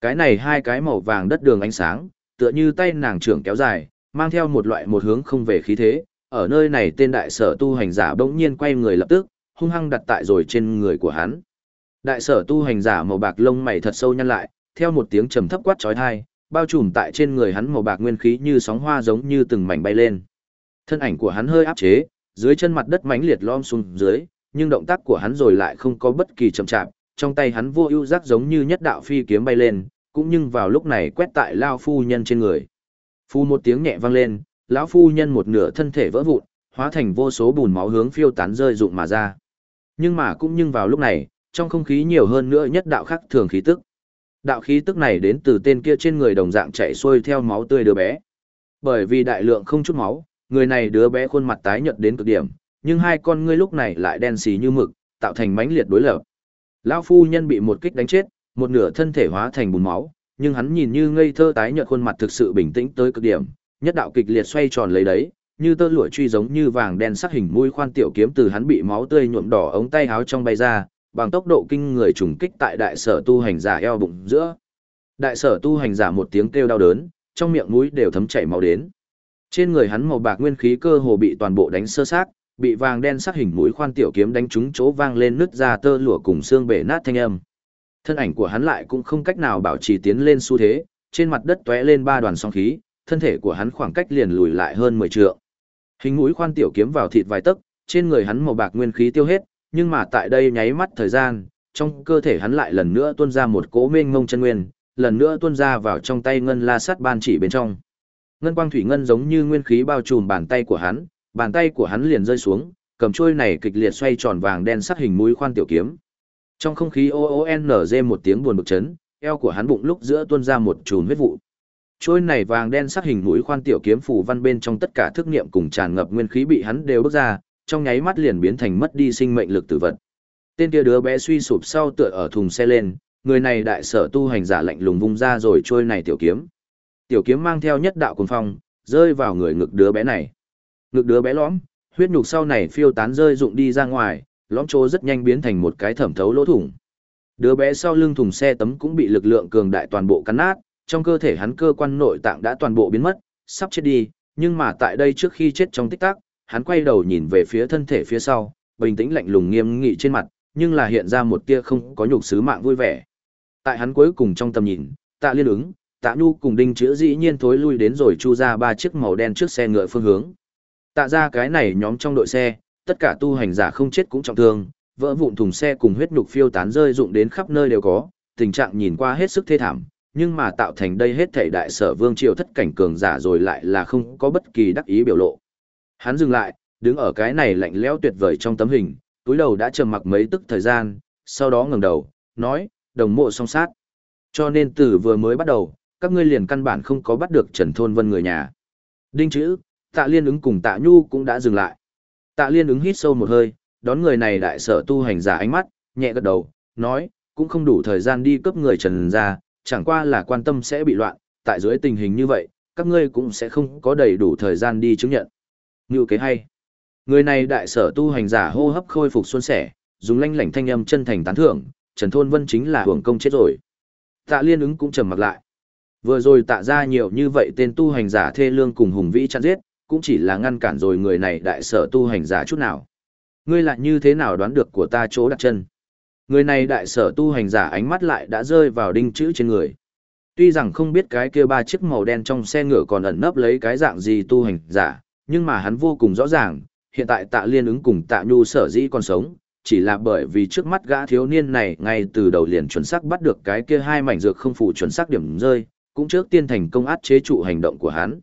Cái này hai cái màu vàng đất đường ánh sáng, tựa như tay nàng trưởng kéo dài, mang theo một loại một hướng không về khí thế, ở nơi này tên đại sở tu hành giả bỗng nhiên quay người lập tức, hung hăng đặt tại rồi trên người của hắn. Đại sở tu hành giả màu bạc lông mày thật sâu nhăn lại, theo một tiếng trầm thấp quát chói tai, bao trùm tại trên người hắn màu bạc nguyên khí như sóng hoa giống như từng mảnh bay lên. Thân ảnh của hắn hơi áp chế, dưới chân mặt đất mãnh liệt lom xuống dưới, nhưng động tác của hắn rồi lại không có bất kỳ chậm chạp, trong tay hắn vô ưu giác giống như nhất đạo phi kiếm bay lên, cũng nhưng vào lúc này quét tại lao phu nhân trên người. Phu một tiếng nhẹ vang lên, lão phu nhân một nửa thân thể vỡ vụn, hóa thành vô số bùn máu hướng phiêu tán rơi rụng mà ra. Nhưng mà cũng nhưng vào lúc này, trong không khí nhiều hơn nữa nhất đạo khắc thường khí tức. Đạo khí tức này đến từ tên kia trên người đồng dạng chạy xuôi theo máu tươi đứa bé. Bởi vì đại lượng không chút máu, người này đứa bé khuôn mặt tái nhợt đến cực điểm, nhưng hai con ngươi lúc này lại đen xì như mực, tạo thành mãnh liệt đối lập. Lão phu nhân bị một kích đánh chết, một nửa thân thể hóa thành bùn máu, nhưng hắn nhìn như ngây thơ tái nhợt khuôn mặt thực sự bình tĩnh tới cực điểm, nhất đạo kịch liệt xoay tròn lấy đấy, như tơ lụa truy giống như vàng đen sắc hình mũi khoan tiểu kiếm từ hắn bị máu tươi nhuộm đỏ ống tay áo trong bay ra, bằng tốc độ kinh người trùng kích tại đại sở tu hành giả eo bụng giữa. Đại sở tu hành giả một tiếng kêu đau đớn, trong miệng mũi đều thấm chảy máu đến. Trên người hắn màu bạc nguyên khí cơ hồ bị toàn bộ đánh sơ xác, bị vàng đen sắc hình mũi khoan tiểu kiếm đánh trúng chỗ vang lên nứt ra tơ lụa cùng xương bể nát thanh âm. Thân ảnh của hắn lại cũng không cách nào bảo trì tiến lên xu thế, trên mặt đất tóe lên ba đoàn sóng khí, thân thể của hắn khoảng cách liền lùi lại hơn 10 trượng. Hình mũi khoan tiểu kiếm vào thịt vài tấc, trên người hắn màu bạc nguyên khí tiêu hết, nhưng mà tại đây nháy mắt thời gian, trong cơ thể hắn lại lần nữa tuôn ra một cỗ mênh ngông chân nguyên, lần nữa tuôn ra vào trong tay ngân la sắt ban chỉ bên trong. Ngân quang thủy ngân giống như nguyên khí bao trùm bàn tay của hắn, bàn tay của hắn liền rơi xuống, cầm trôi này kịch liệt xoay tròn vàng đen sắc hình mũi khoan tiểu kiếm. Trong không khí o o n g một tiếng buồn bực chấn, eo của hắn bụng lúc giữa tuôn ra một chùm huyết vụ. Trôi này vàng đen sắc hình mũi khoan tiểu kiếm phủ văn bên trong tất cả thức niệm cùng tràn ngập nguyên khí bị hắn đều bước ra, trong nháy mắt liền biến thành mất đi sinh mệnh lực tử vật. Tên kia đứa bé suy sụp sau tựa ở thùng xe lên, người này đại sở tu hành giả lạnh lùng vung ra rồi trôi này tiểu kiếm. Tiểu kiếm mang theo nhất đạo cuồng phong, rơi vào người ngực đứa bé này. Ngực đứa bé lõm, huyết nhục sau này phiêu tán rơi rụng đi ra ngoài, lõm chỗ rất nhanh biến thành một cái thẩm thấu lỗ thủng. Đứa bé sau lưng thùng xe tấm cũng bị lực lượng cường đại toàn bộ cắn nát, trong cơ thể hắn cơ quan nội tạng đã toàn bộ biến mất, sắp chết đi, nhưng mà tại đây trước khi chết trong tích tắc, hắn quay đầu nhìn về phía thân thể phía sau, bình tĩnh lạnh lùng nghiêm nghị trên mặt, nhưng là hiện ra một tia không có nhục sứ mạng vui vẻ. Tại hắn cuối cùng trong tầm nhìn, Tạ Liên ứng, Tạ Nhu cùng Đinh Chữ dĩ nhiên thối lui đến rồi chu ra ba chiếc màu đen trước xe ngựa phương hướng. Tạ ra cái này nhóm trong đội xe, tất cả tu hành giả không chết cũng trọng thương, vỡ vụn thùng xe cùng huyết nhục phiêu tán rơi rụng đến khắp nơi đều có, tình trạng nhìn qua hết sức thê thảm, nhưng mà tạo thành đây hết thảy đại sở vương triều thất cảnh cường giả rồi lại là không có bất kỳ đắc ý biểu lộ. Hắn dừng lại, đứng ở cái này lạnh lẽo tuyệt vời trong tấm hình, túi đầu đã trầm mặc mấy tức thời gian, sau đó ngẩng đầu, nói, đồng mộ song sát. Cho nên từ vừa mới bắt đầu, các ngươi liền căn bản không có bắt được Trần Thôn Vân người nhà. Đinh chữ, tạ liên ứng cùng tạ nhu cũng đã dừng lại. Tạ liên ứng hít sâu một hơi, đón người này đại sở tu hành giả ánh mắt, nhẹ gật đầu, nói, cũng không đủ thời gian đi cướp người Trần ra, chẳng qua là quan tâm sẽ bị loạn, tại dưới tình hình như vậy, các ngươi cũng sẽ không có đầy đủ thời gian đi chứng nhận. Ngưu kế hay. Người này đại sở tu hành giả hô hấp khôi phục xuân sẻ, dùng lanh lảnh thanh âm chân thành tán thưởng, Trần Thôn Vân chính là hưởng công chết rồi. Tạ Liên ứng cũng trầm mặt lại. Vừa rồi tạ ra nhiều như vậy tên tu hành giả thê lương cùng hùng vĩ chặn giết, cũng chỉ là ngăn cản rồi người này đại sở tu hành giả chút nào. Ngươi lại như thế nào đoán được của ta chỗ đặt chân? Người này đại sở tu hành giả ánh mắt lại đã rơi vào đinh chữ trên người. Tuy rằng không biết cái kia ba chiếc màu đen trong xe ngựa còn ẩn nấp lấy cái dạng gì tu hành giả, nhưng mà hắn vô cùng rõ ràng, hiện tại tạ liên ứng cùng tạ nhu sở dĩ còn sống, chỉ là bởi vì trước mắt gã thiếu niên này ngay từ đầu liền chuẩn xác bắt được cái kia hai mảnh dược không phủ chuẩn xác điểm rơi, cũng trước tiên thành công át chế trụ hành động của hắn.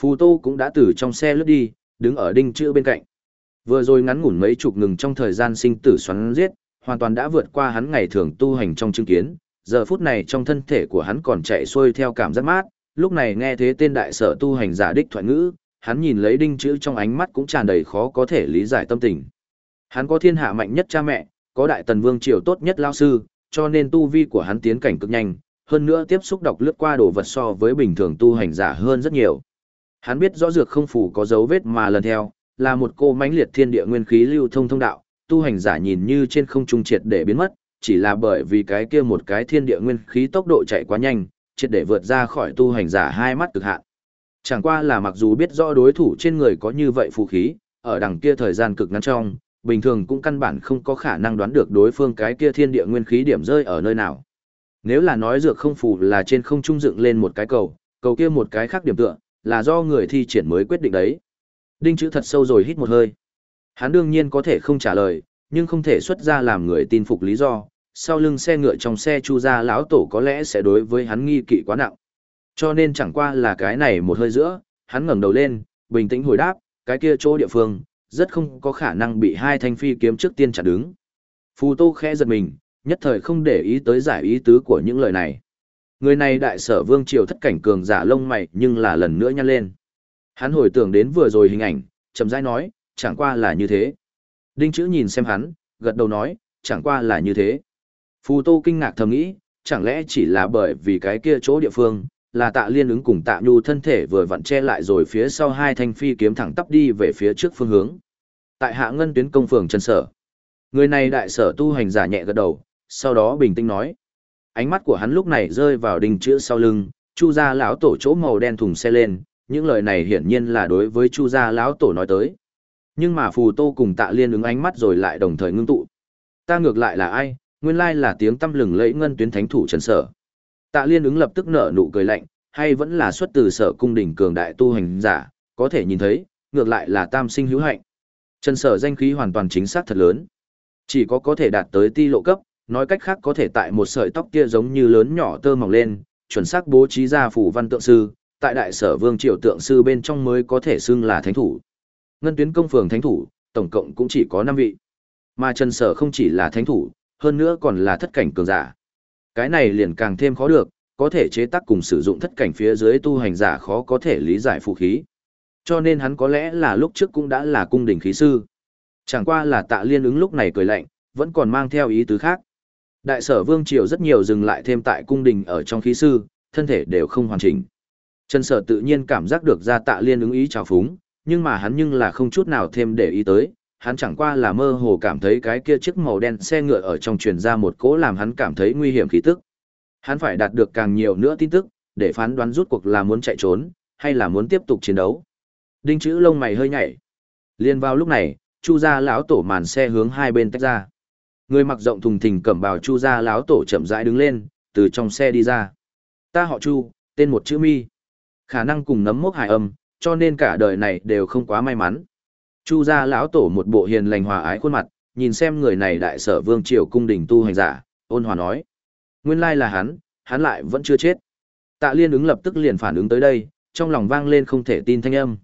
Phù Tô cũng đã từ trong xe lướt đi, đứng ở đinh chữ bên cạnh. Vừa rồi ngắn ngủn mấy chục ngừng trong thời gian sinh tử xoắn giết, hoàn toàn đã vượt qua hắn ngày thường tu hành trong chứng kiến, giờ phút này trong thân thể của hắn còn chạy xuôi theo cảm giác mát, lúc này nghe thế tên đại sở tu hành giả đích thoại ngữ, hắn nhìn lấy đinh chữ trong ánh mắt cũng tràn đầy khó có thể lý giải tâm tình. Hắn có thiên hạ mạnh nhất cha mẹ, có đại tần vương triều tốt nhất lao sư, cho nên tu vi của hắn tiến cảnh cực nhanh, hơn nữa tiếp xúc đọc lướt qua đồ vật so với bình thường tu hành giả hơn rất nhiều. Hắn biết rõ dược không phủ có dấu vết mà lần theo, là một cô mãnh liệt thiên địa nguyên khí lưu thông thông đạo, tu hành giả nhìn như trên không trung triệt để biến mất, chỉ là bởi vì cái kia một cái thiên địa nguyên khí tốc độ chạy quá nhanh, triệt để vượt ra khỏi tu hành giả hai mắt cực hạn. Chẳng qua là mặc dù biết rõ đối thủ trên người có như vậy phù khí, ở đằng kia thời gian cực ngắn trong, bình thường cũng căn bản không có khả năng đoán được đối phương cái kia thiên địa nguyên khí điểm rơi ở nơi nào. Nếu là nói dược không phù là trên không trung dựng lên một cái cầu, cầu kia một cái khác điểm tựa, là do người thi triển mới quyết định đấy. Đinh chữ thật sâu rồi hít một hơi. Hắn đương nhiên có thể không trả lời, nhưng không thể xuất ra làm người tin phục lý do, sau lưng xe ngựa trong xe chu gia lão tổ có lẽ sẽ đối với hắn nghi kỵ quá nặng. Cho nên chẳng qua là cái này một hơi giữa, hắn ngẩng đầu lên, bình tĩnh hồi đáp, cái kia chỗ địa phương, rất không có khả năng bị hai thanh phi kiếm trước tiên chặn đứng. Phù Tô khẽ giật mình, nhất thời không để ý tới giải ý tứ của những lời này. Người này đại sở vương triều thất cảnh cường giả lông mày nhưng là lần nữa nhăn lên. Hắn hồi tưởng đến vừa rồi hình ảnh, chậm rãi nói, chẳng qua là như thế. Đinh chữ nhìn xem hắn, gật đầu nói, chẳng qua là như thế. Phù Tô kinh ngạc thầm nghĩ, chẳng lẽ chỉ là bởi vì cái kia chỗ địa phương, là tạ liên ứng cùng tạ nhu thân thể vừa vặn che lại rồi phía sau hai thanh phi kiếm thẳng tắp đi về phía trước phương hướng. Tại hạ ngân tuyến công phường chân sở. Người này đại sở tu hành giả nhẹ gật đầu, sau đó bình tĩnh nói. Ánh mắt của hắn lúc này rơi vào đình chữ sau lưng, chu gia lão tổ chỗ màu đen thùng xe lên, những lời này hiển nhiên là đối với chu gia lão tổ nói tới. Nhưng mà phù tô cùng tạ liên ứng ánh mắt rồi lại đồng thời ngưng tụ. Ta ngược lại là ai, nguyên lai là tiếng tâm lừng lẫy ngân tuyến thánh thủ trần sở. Tạ liên ứng lập tức nở nụ cười lạnh, hay vẫn là xuất từ sở cung đỉnh cường đại tu hành giả, có thể nhìn thấy, ngược lại là tam sinh hữu hạnh. Trần sở danh khí hoàn toàn chính xác thật lớn. Chỉ có có thể đạt tới ti lộ cấp, nói cách khác có thể tại một sợi tóc kia giống như lớn nhỏ tơ mỏng lên, chuẩn xác bố trí ra phủ văn tượng sư, tại đại sở vương triều tượng sư bên trong mới có thể xưng là thánh thủ. Ngân tuyến công phường thánh thủ, tổng cộng cũng chỉ có 5 vị. Mà Trần Sở không chỉ là thánh thủ, hơn nữa còn là thất cảnh cường giả. Cái này liền càng thêm khó được, có thể chế tác cùng sử dụng thất cảnh phía dưới tu hành giả khó có thể lý giải phù khí. Cho nên hắn có lẽ là lúc trước cũng đã là cung đỉnh khí sư. Chẳng qua là tạ liên ứng lúc này cười lạnh, vẫn còn mang theo ý tứ khác. Đại sở vương triều rất nhiều dừng lại thêm tại cung đình ở trong khí sư, thân thể đều không hoàn chỉnh. Trần sở tự nhiên cảm giác được ra tạ liên ứng ý trào phúng, nhưng mà hắn nhưng là không chút nào thêm để ý tới, hắn chẳng qua là mơ hồ cảm thấy cái kia chiếc màu đen xe ngựa ở trong truyền ra một cỗ làm hắn cảm thấy nguy hiểm khí tức. Hắn phải đạt được càng nhiều nữa tin tức, để phán đoán rút cuộc là muốn chạy trốn, hay là muốn tiếp tục chiến đấu. Đinh chữ lông mày hơi nhảy. Liên vào lúc này, Chu gia lão tổ màn xe hướng hai bên tách ra. Người mặc rộng thùng thình cẩm bào Chu gia lão tổ chậm rãi đứng lên, từ trong xe đi ra. Ta họ Chu, tên một chữ Mi. Khả năng cùng nấm mốc hài âm, cho nên cả đời này đều không quá may mắn. Chu gia lão tổ một bộ hiền lành hòa ái khuôn mặt, nhìn xem người này đại sở vương triều cung đình tu hành giả, ôn hòa nói. Nguyên lai là hắn, hắn lại vẫn chưa chết. Tạ liên ứng lập tức liền phản ứng tới đây, trong lòng vang lên không thể tin thanh âm.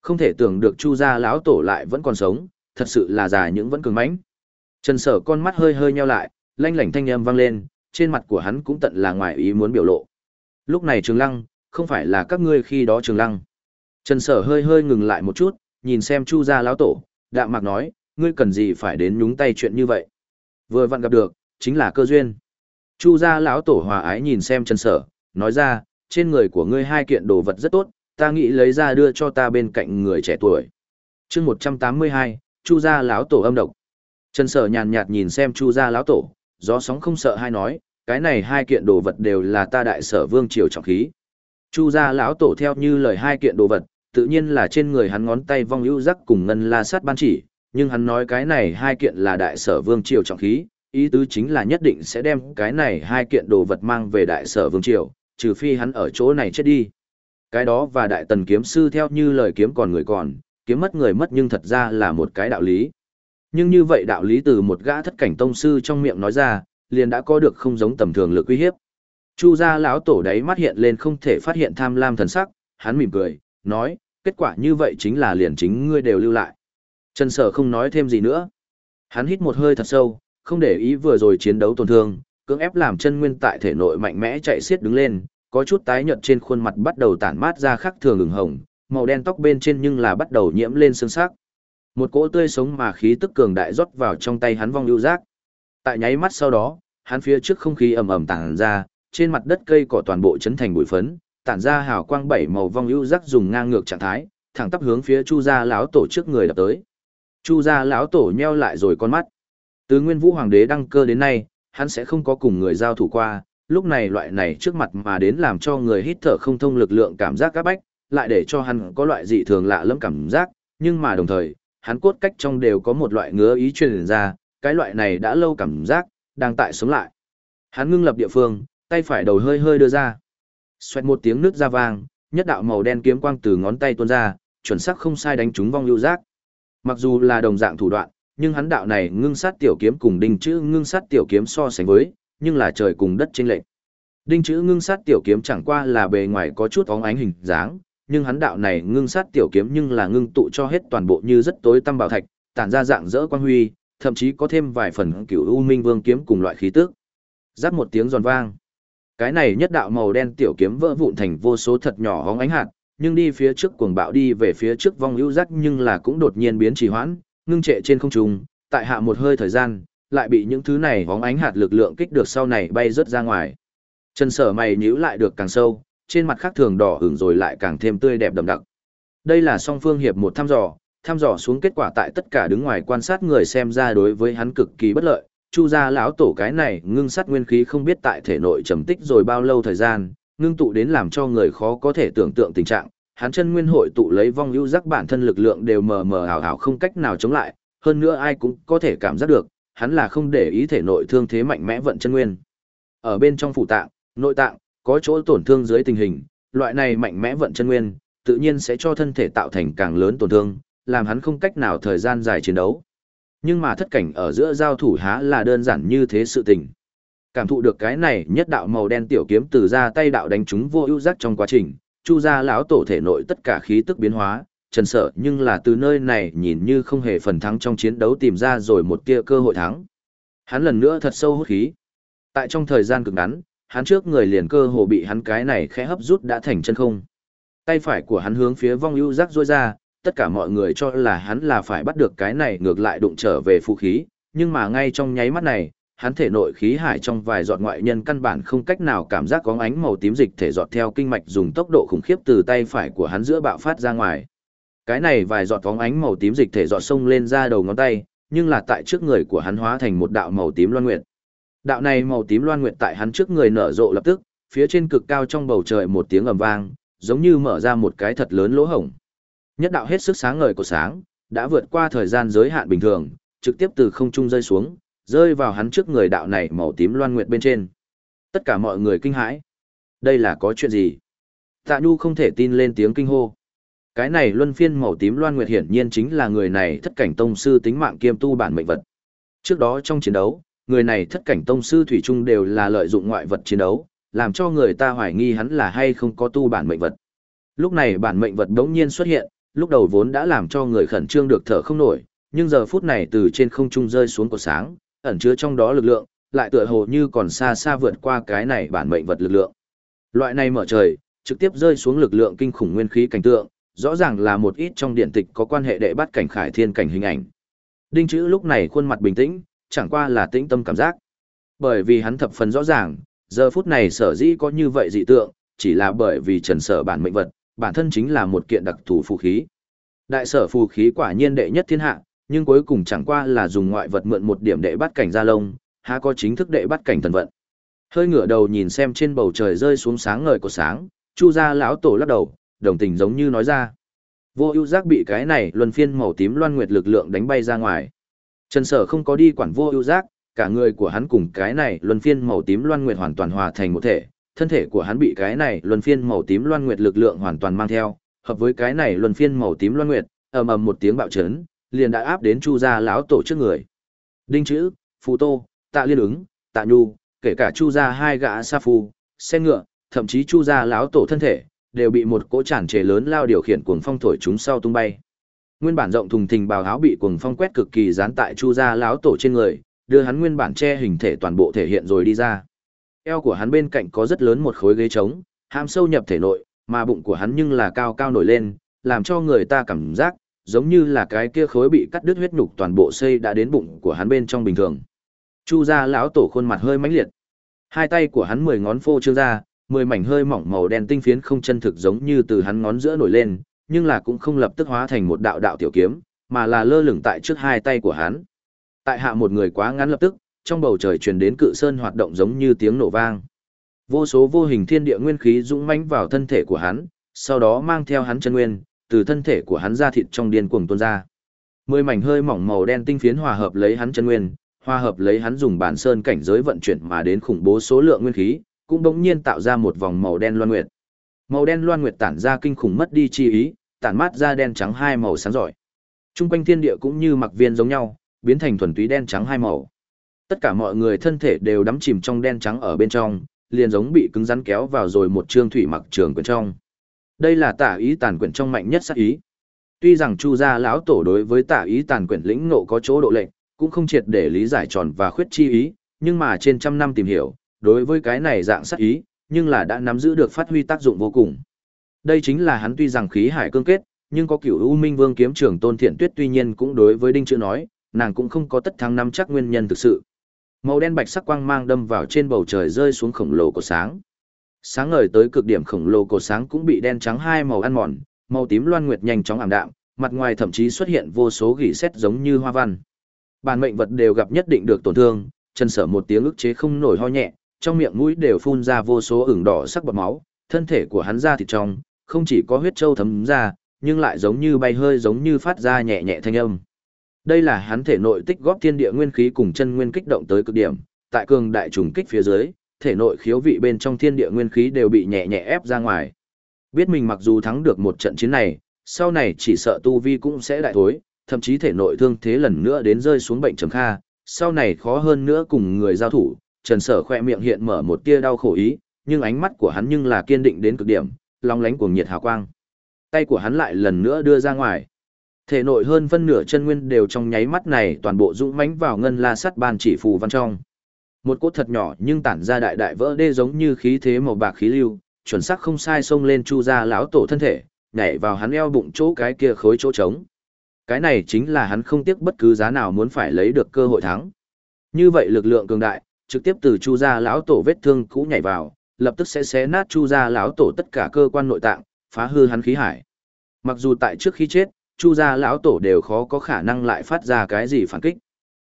Không thể tưởng được chu gia lão tổ lại vẫn còn sống, thật sự là già những vẫn cường mãnh. Trần sở con mắt hơi hơi nheo lại, lanh lảnh thanh âm vang lên, trên mặt của hắn cũng tận là ngoài ý muốn biểu lộ. Lúc này trường lăng, không phải là các ngươi khi đó trường lăng. Trần sở hơi hơi ngừng lại một chút, nhìn xem chu gia lão tổ, đạm mạc nói, ngươi cần gì phải đến nhúng tay chuyện như vậy. Vừa vặn gặp được, chính là cơ duyên. Chu gia lão tổ hòa ái nhìn xem Trần Sở, nói ra, trên người của ngươi hai kiện đồ vật rất tốt, ta nghĩ lấy ra đưa cho ta bên cạnh người trẻ tuổi. Chương 182, Chu gia lão tổ âm độc. Trần Sở nhàn nhạt nhìn xem Chu gia lão tổ, gió sóng không sợ hay nói, cái này hai kiện đồ vật đều là ta đại sở vương triều trọng khí. Chu gia lão tổ theo như lời hai kiện đồ vật, tự nhiên là trên người hắn ngón tay vong ưu rắc cùng ngân la sát ban chỉ, nhưng hắn nói cái này hai kiện là đại sở vương triều trọng khí, ý tứ chính là nhất định sẽ đem cái này hai kiện đồ vật mang về đại sở vương triều, trừ phi hắn ở chỗ này chết đi. Cái đó và đại tần kiếm sư theo như lời kiếm còn người còn, kiếm mất người mất nhưng thật ra là một cái đạo lý. Nhưng như vậy đạo lý từ một gã thất cảnh tông sư trong miệng nói ra, liền đã có được không giống tầm thường lực uy hiếp. Chu gia lão tổ đấy mắt hiện lên không thể phát hiện tham lam thần sắc, hắn mỉm cười, nói, kết quả như vậy chính là liền chính ngươi đều lưu lại. Trần sở không nói thêm gì nữa. Hắn hít một hơi thật sâu, không để ý vừa rồi chiến đấu tổn thương, cưỡng ép làm chân nguyên tại thể nội mạnh mẽ chạy xiết đứng lên, có chút tái nhợt trên khuôn mặt bắt đầu tản mát ra khắc thường ửng hồng, màu đen tóc bên trên nhưng là bắt đầu nhiễm lên xương sắc. Một cỗ tươi sống mà khí tức cường đại rót vào trong tay hắn vong lưu giác. Tại nháy mắt sau đó, hắn phía trước không khí ầm ầm tản ra, trên mặt đất cây cỏ toàn bộ chấn thành bụi phấn, tản ra hào quang bảy màu vong ưu giác dùng ngang ngược trạng thái, thẳng tắp hướng phía Chu gia lão tổ trước người đập tới. Chu gia lão tổ nheo lại rồi con mắt. Từ Nguyên Vũ hoàng đế đăng cơ đến nay, hắn sẽ không có cùng người giao thủ qua, lúc này loại này trước mặt mà đến làm cho người hít thở không thông lực lượng cảm giác các bách, lại để cho hắn có loại dị thường lạ lẫm cảm giác, nhưng mà đồng thời, hắn cốt cách trong đều có một loại ngứa ý truyền ra, cái loại này đã lâu cảm giác, đang tại sống lại. Hắn ngưng lập địa phương, tay phải đầu hơi hơi đưa ra. Xoẹt một tiếng nước ra vang, nhất đạo màu đen kiếm quang từ ngón tay tuôn ra, chuẩn xác không sai đánh trúng vong lưu giác. Mặc dù là đồng dạng thủ đoạn, nhưng hắn đạo này ngưng sát tiểu kiếm cùng đinh chữ ngưng sát tiểu kiếm so sánh với, nhưng là trời cùng đất chênh lệch. Đinh chữ ngưng sát tiểu kiếm chẳng qua là bề ngoài có chút óng ánh hình dáng, nhưng hắn đạo này ngưng sát tiểu kiếm nhưng là ngưng tụ cho hết toàn bộ như rất tối tăm bảo thạch, tản ra dạng dỡ quang huy, thậm chí có thêm vài phần cựu u minh vương kiếm cùng loại khí tức. Giáp một tiếng giòn vang. Cái này nhất đạo màu đen tiểu kiếm vỡ vụn thành vô số thật nhỏ hóng ánh hạt, nhưng đi phía trước cuồng bạo đi về phía trước vong hữu giác nhưng là cũng đột nhiên biến trì hoãn, ngưng trệ trên không trung, tại hạ một hơi thời gian, lại bị những thứ này hóng ánh hạt lực lượng kích được sau này bay rớt ra ngoài. Chân sở mày nhíu lại được càng sâu, trên mặt khác thường đỏ hưởng rồi lại càng thêm tươi đẹp đậm đặc. Đây là song phương hiệp một thăm dò, thăm dò xuống kết quả tại tất cả đứng ngoài quan sát người xem ra đối với hắn cực kỳ bất lợi. Chu gia lão tổ cái này ngưng sát nguyên khí không biết tại thể nội trầm tích rồi bao lâu thời gian, ngưng tụ đến làm cho người khó có thể tưởng tượng tình trạng. Hắn chân nguyên hội tụ lấy vong ưu giác bản thân lực lượng đều mờ mờ ảo ảo không cách nào chống lại, hơn nữa ai cũng có thể cảm giác được, hắn là không để ý thể nội thương thế mạnh mẽ vận chân nguyên. Ở bên trong phủ tạng, nội tạng, có chỗ tổn thương dưới tình hình, loại này mạnh mẽ vận chân nguyên, tự nhiên sẽ cho thân thể tạo thành càng lớn tổn thương, làm hắn không cách nào thời gian dài chiến đấu. Nhưng mà thất cảnh ở giữa giao thủ há là đơn giản như thế sự tình. Cảm thụ được cái này, nhất đạo màu đen tiểu kiếm từ ra tay đạo đánh chúng vô ưu giác trong quá trình, chu gia lão tổ thể nội tất cả khí tức biến hóa, trần sợ nhưng là từ nơi này nhìn như không hề phần thắng trong chiến đấu tìm ra rồi một tia cơ hội thắng. Hắn lần nữa thật sâu hút khí. Tại trong thời gian cực ngắn, hắn trước người liền cơ hồ bị hắn cái này khẽ hấp rút đã thành chân không. Tay phải của hắn hướng phía vong ưu giác rôi ra, tất cả mọi người cho là hắn là phải bắt được cái này ngược lại đụng trở về phụ khí, nhưng mà ngay trong nháy mắt này, hắn thể nội khí hải trong vài giọt ngoại nhân căn bản không cách nào cảm giác có ánh màu tím dịch thể giọt theo kinh mạch dùng tốc độ khủng khiếp từ tay phải của hắn giữa bạo phát ra ngoài. Cái này vài giọt bóng ánh màu tím dịch thể giọt sông lên ra đầu ngón tay, nhưng là tại trước người của hắn hóa thành một đạo màu tím loan nguyệt. Đạo này màu tím loan nguyệt tại hắn trước người nở rộ lập tức, phía trên cực cao trong bầu trời một tiếng ầm vang, giống như mở ra một cái thật lớn lỗ hổng. Nhất đạo hết sức sáng ngời của sáng, đã vượt qua thời gian giới hạn bình thường, trực tiếp từ không trung rơi xuống, rơi vào hắn trước người đạo này màu tím loan nguyệt bên trên. Tất cả mọi người kinh hãi. Đây là có chuyện gì? Tạ Nhu không thể tin lên tiếng kinh hô. Cái này luân phiên màu tím loan nguyệt hiển nhiên chính là người này thất cảnh tông sư tính mạng kiêm tu bản mệnh vật. Trước đó trong chiến đấu, người này thất cảnh tông sư thủy chung đều là lợi dụng ngoại vật chiến đấu, làm cho người ta hoài nghi hắn là hay không có tu bản mệnh vật. Lúc này bản mệnh vật đống nhiên xuất hiện, lúc đầu vốn đã làm cho người khẩn trương được thở không nổi, nhưng giờ phút này từ trên không trung rơi xuống của sáng, ẩn chứa trong đó lực lượng, lại tựa hồ như còn xa xa vượt qua cái này bản mệnh vật lực lượng. Loại này mở trời, trực tiếp rơi xuống lực lượng kinh khủng nguyên khí cảnh tượng, rõ ràng là một ít trong điện tịch có quan hệ đệ bắt cảnh khải thiên cảnh hình ảnh. Đinh chữ lúc này khuôn mặt bình tĩnh, chẳng qua là tĩnh tâm cảm giác. Bởi vì hắn thập phần rõ ràng, giờ phút này sở dĩ có như vậy dị tượng, chỉ là bởi vì trần sở bản mệnh vật, bản thân chính là một kiện đặc thù phù khí. Đại sở phù khí quả nhiên đệ nhất thiên hạ, nhưng cuối cùng chẳng qua là dùng ngoại vật mượn một điểm đệ bắt cảnh gia lông, há có chính thức đệ bắt cảnh thần vận. Hơi ngửa đầu nhìn xem trên bầu trời rơi xuống sáng ngời của sáng, Chu gia lão tổ lắc đầu, đồng tình giống như nói ra. Vô ưu giác bị cái này luân phiên màu tím loan nguyệt lực lượng đánh bay ra ngoài. Trần Sở không có đi quản vô ưu giác, cả người của hắn cùng cái này luân phiên màu tím loan nguyệt hoàn toàn hòa thành một thể, thân thể của hắn bị cái này luân phiên màu tím loan nguyệt lực lượng hoàn toàn mang theo, hợp với cái này luân phiên màu tím loan nguyệt, ầm ầm một tiếng bạo chấn, liền đã áp đến Chu gia lão tổ trước người. Đinh chữ, Phù Tô, Tạ Liên ứng, Tạ Nhu, kể cả Chu gia hai gã sa phu, xe ngựa, thậm chí Chu gia lão tổ thân thể, đều bị một cỗ tràn trề lớn lao điều khiển cuồng phong thổi chúng sau tung bay. Nguyên bản rộng thùng thình bào áo bị cuồng phong quét cực kỳ dán tại Chu gia lão tổ trên người, đưa hắn nguyên bản che hình thể toàn bộ thể hiện rồi đi ra. Eo của hắn bên cạnh có rất lớn một khối ghế trống, ham sâu nhập thể nội, mà bụng của hắn nhưng là cao cao nổi lên, làm cho người ta cảm giác giống như là cái kia khối bị cắt đứt huyết nhục toàn bộ xây đã đến bụng của hắn bên trong bình thường. Chu gia lão tổ khuôn mặt hơi mãnh liệt. Hai tay của hắn mười ngón phô trương ra, mười mảnh hơi mỏng màu đen tinh phiến không chân thực giống như từ hắn ngón giữa nổi lên, nhưng là cũng không lập tức hóa thành một đạo đạo tiểu kiếm, mà là lơ lửng tại trước hai tay của hắn. Tại hạ một người quá ngắn lập tức, trong bầu trời truyền đến cự sơn hoạt động giống như tiếng nổ vang. Vô số vô hình thiên địa nguyên khí dũng mãnh vào thân thể của hắn, sau đó mang theo hắn chân nguyên, từ thân thể của hắn ra thịt trong điên cuồng tuôn ra. Mười mảnh hơi mỏng màu đen tinh phiến hòa hợp lấy hắn chân nguyên, hòa hợp lấy hắn dùng bản sơn cảnh giới vận chuyển mà đến khủng bố số lượng nguyên khí, cũng bỗng nhiên tạo ra một vòng màu đen loan nguyệt. Màu đen loan nguyệt tản ra kinh khủng mất đi chi ý, tản mát ra đen trắng hai màu sáng rọi. Trung quanh thiên địa cũng như mặc viên giống nhau, biến thành thuần túy đen trắng hai màu. Tất cả mọi người thân thể đều đắm chìm trong đen trắng ở bên trong, liền giống bị cứng rắn kéo vào rồi một trương thủy mặc trường quyển trong. Đây là tả ý tàn quyển trong mạnh nhất sát ý. Tuy rằng Chu gia lão tổ đối với tả ý tàn quyển lĩnh ngộ có chỗ độ lệnh, cũng không triệt để lý giải tròn và khuyết chi ý, nhưng mà trên trăm năm tìm hiểu, đối với cái này dạng sát ý, nhưng là đã nắm giữ được phát huy tác dụng vô cùng. Đây chính là hắn tuy rằng khí hải cương kết, nhưng có cửu U Minh Vương kiếm trưởng Tôn Thiện Tuyết tuy nhiên cũng đối với Đinh Chữ nói, nàng cũng không có tất thắng năm chắc nguyên nhân thực sự. Màu đen bạch sắc quang mang đâm vào trên bầu trời rơi xuống khổng lồ của sáng. Sáng ngời tới cực điểm khổng lồ của sáng cũng bị đen trắng hai màu ăn mòn, màu tím loan nguyệt nhanh chóng ảm đạm, mặt ngoài thậm chí xuất hiện vô số gỉ xét giống như hoa văn. Bản mệnh vật đều gặp nhất định được tổn thương, chân sở một tiếng ức chế không nổi ho nhẹ, trong miệng mũi đều phun ra vô số ửng đỏ sắc bọt máu, thân thể của hắn ra thịt trong, không chỉ có huyết châu thấm ra, nhưng lại giống như bay hơi giống như phát ra nhẹ nhẹ thanh âm. Đây là hắn thể nội tích góp thiên địa nguyên khí cùng chân nguyên kích động tới cực điểm, tại cường đại trùng kích phía dưới, thể nội khiếu vị bên trong thiên địa nguyên khí đều bị nhẹ nhẹ ép ra ngoài. Biết mình mặc dù thắng được một trận chiến này, sau này chỉ sợ tu vi cũng sẽ đại thối, thậm chí thể nội thương thế lần nữa đến rơi xuống bệnh trầm kha, sau này khó hơn nữa cùng người giao thủ, Trần Sở khoe miệng hiện mở một tia đau khổ ý, nhưng ánh mắt của hắn nhưng là kiên định đến cực điểm, long lánh cuồng nhiệt hào quang. Tay của hắn lại lần nữa đưa ra ngoài. Thể nội hơn phân nửa chân nguyên đều trong nháy mắt này toàn bộ dũng mãnh vào ngân la sắt ban chỉ phù văn trong. Một cốt thật nhỏ nhưng tản ra đại đại vỡ đê giống như khí thế màu bạc khí lưu, chuẩn xác không sai xông lên chu ra lão tổ thân thể, nhảy vào hắn eo bụng chỗ cái kia khối chỗ trống. Cái này chính là hắn không tiếc bất cứ giá nào muốn phải lấy được cơ hội thắng. Như vậy lực lượng cường đại, trực tiếp từ chu gia lão tổ vết thương cũ nhảy vào, lập tức sẽ xé nát chu gia lão tổ tất cả cơ quan nội tạng, phá hư hắn khí hải. Mặc dù tại trước khi chết, chu gia lão tổ đều khó có khả năng lại phát ra cái gì phản kích.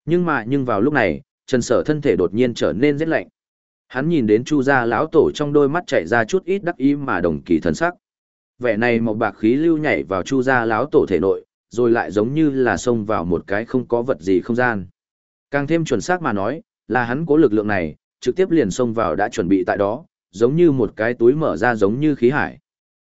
Nhưng mà nhưng vào lúc này, Trần Sở thân thể đột nhiên trở nên rất lạnh. Hắn nhìn đến chu gia lão tổ trong đôi mắt chảy ra chút ít đắc ý mà đồng kỳ thần sắc. Vẻ này một bạc khí lưu nhảy vào chu gia lão tổ thể nội, rồi lại giống như là xông vào một cái không có vật gì không gian. Càng thêm chuẩn xác mà nói, là hắn cố lực lượng này, trực tiếp liền xông vào đã chuẩn bị tại đó, giống như một cái túi mở ra giống như khí hải.